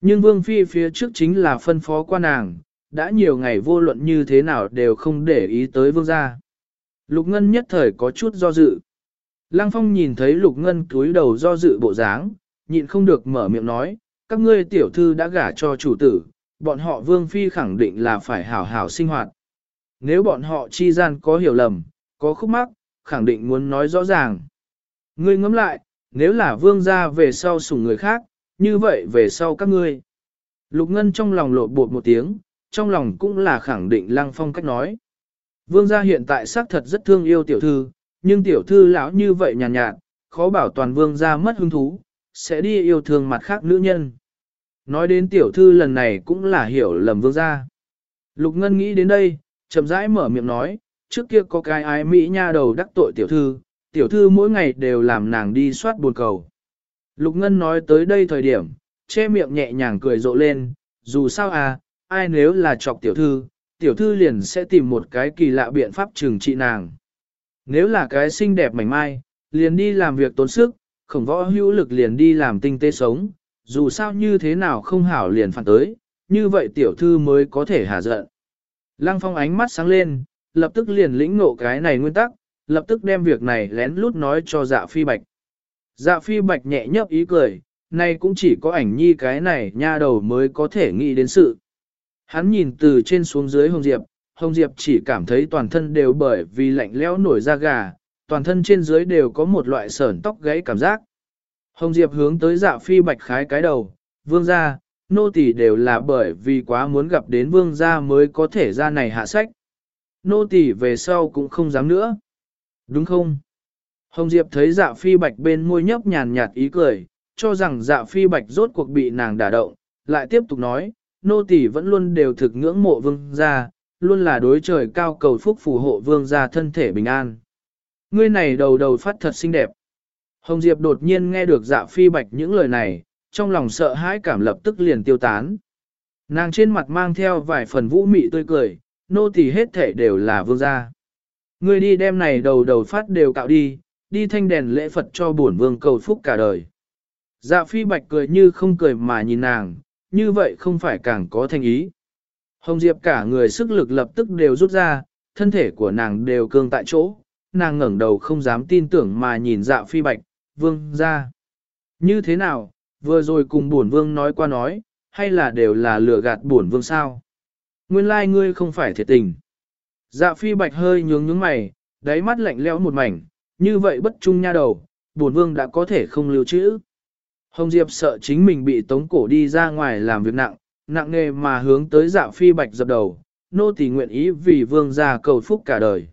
Nhưng vương phi phía trước chính là phân phó qua nàng, đã nhiều ngày vô luận như thế nào đều không để ý tới vương gia. Lục Ngân nhất thời có chút do dự. Lăng Phong nhìn thấy Lục Ngân cúi đầu do dự bộ dáng, nhịn không được mở miệng nói, các ngươi tiểu thư đã gả cho chủ tử, bọn họ vương phi khẳng định là phải hảo hảo sinh hoạt. Nếu bọn họ chi gian có hiểu lầm, có khúc mắc, khẳng định muốn nói rõ ràng. Ngươi ngẫm lại, nếu là vương gia về sau sủng người khác, như vậy về sau các ngươi. Lục Ngân trong lòng lộ bột một tiếng, trong lòng cũng là khẳng định Lăng Phong cách nói. Vương gia hiện tại xác thật rất thương yêu tiểu thư, nhưng tiểu thư lão như vậy nhàn nhạt, nhạt, khó bảo toàn vương gia mất hứng thú, sẽ đi yêu thương mặt khác nữ nhân. Nói đến tiểu thư lần này cũng là hiểu lầm vương gia. Lục Ngân nghĩ đến đây, chậm rãi mở miệng nói, trước kia có cái ái Mỹ nha đầu đắc tội tiểu thư, tiểu thư mỗi ngày đều làm nàng đi soát buồn cầu. Lục Ngân nói tới đây thời điểm, che miệng nhẹ nhàng cười rộ lên, dù sao à, ai nếu là chọc tiểu thư, tiểu thư liền sẽ tìm một cái kỳ lạ biện pháp trừng trị nàng. Nếu là cái xinh đẹp mảnh mai, liền đi làm việc tốn sức, khổng võ hữu lực liền đi làm tinh tế sống, dù sao như thế nào không hảo liền phản tới, như vậy tiểu thư mới có thể hạ giận. Lăng phong ánh mắt sáng lên, lập tức liền lĩnh ngộ cái này nguyên tắc, lập tức đem việc này lén lút nói cho dạ phi bạch. Dạ phi bạch nhẹ nhấp ý cười, nay cũng chỉ có ảnh nhi cái này nha đầu mới có thể nghĩ đến sự. Hắn nhìn từ trên xuống dưới Hồng Diệp, Hồng Diệp chỉ cảm thấy toàn thân đều bởi vì lạnh lẽo nổi da gà, toàn thân trên dưới đều có một loại sởn tóc gãy cảm giác. Hồng Diệp hướng tới dạ phi bạch khái cái đầu, vương gia, nô tỳ đều là bởi vì quá muốn gặp đến vương gia mới có thể ra này hạ sách. Nô tỳ về sau cũng không dám nữa. Đúng không? Hồng Diệp thấy dạ phi bạch bên môi nhấp nhàn nhạt ý cười, cho rằng dạ phi bạch rốt cuộc bị nàng đả động, lại tiếp tục nói, nô tỳ vẫn luôn đều thực ngưỡng mộ vương gia, luôn là đối trời cao cầu phúc phù hộ vương gia thân thể bình an. Ngươi này đầu đầu phát thật xinh đẹp. Hồng Diệp đột nhiên nghe được dạ phi bạch những lời này, trong lòng sợ hãi cảm lập tức liền tiêu tán. Nàng trên mặt mang theo vài phần vũ mị tươi cười, nô tỳ hết thể đều là vương gia. Ngươi đi đem này đầu đầu phát đều cạo đi, đi thanh đèn lễ Phật cho bổn vương cầu phúc cả đời. Dạ phi bạch cười như không cười mà nhìn nàng, như vậy không phải càng có thành ý. Hồng Diệp cả người sức lực lập tức đều rút ra, thân thể của nàng đều cương tại chỗ, nàng ngẩng đầu không dám tin tưởng mà nhìn dạ phi bạch, vương ra. Như thế nào, vừa rồi cùng bổn vương nói qua nói, hay là đều là lừa gạt bổn vương sao? Nguyên lai like ngươi không phải thiệt tình. Dạ phi bạch hơi nhướng nhướng mày, đáy mắt lạnh lẽo một mảnh, như vậy bất trung nha đầu, bổn vương đã có thể không lưu trữ. Hồng Diệp sợ chính mình bị tống cổ đi ra ngoài làm việc nặng, nặng nề mà hướng tới dạ phi bạch dập đầu, nô tỳ nguyện ý vì vương gia cầu phúc cả đời.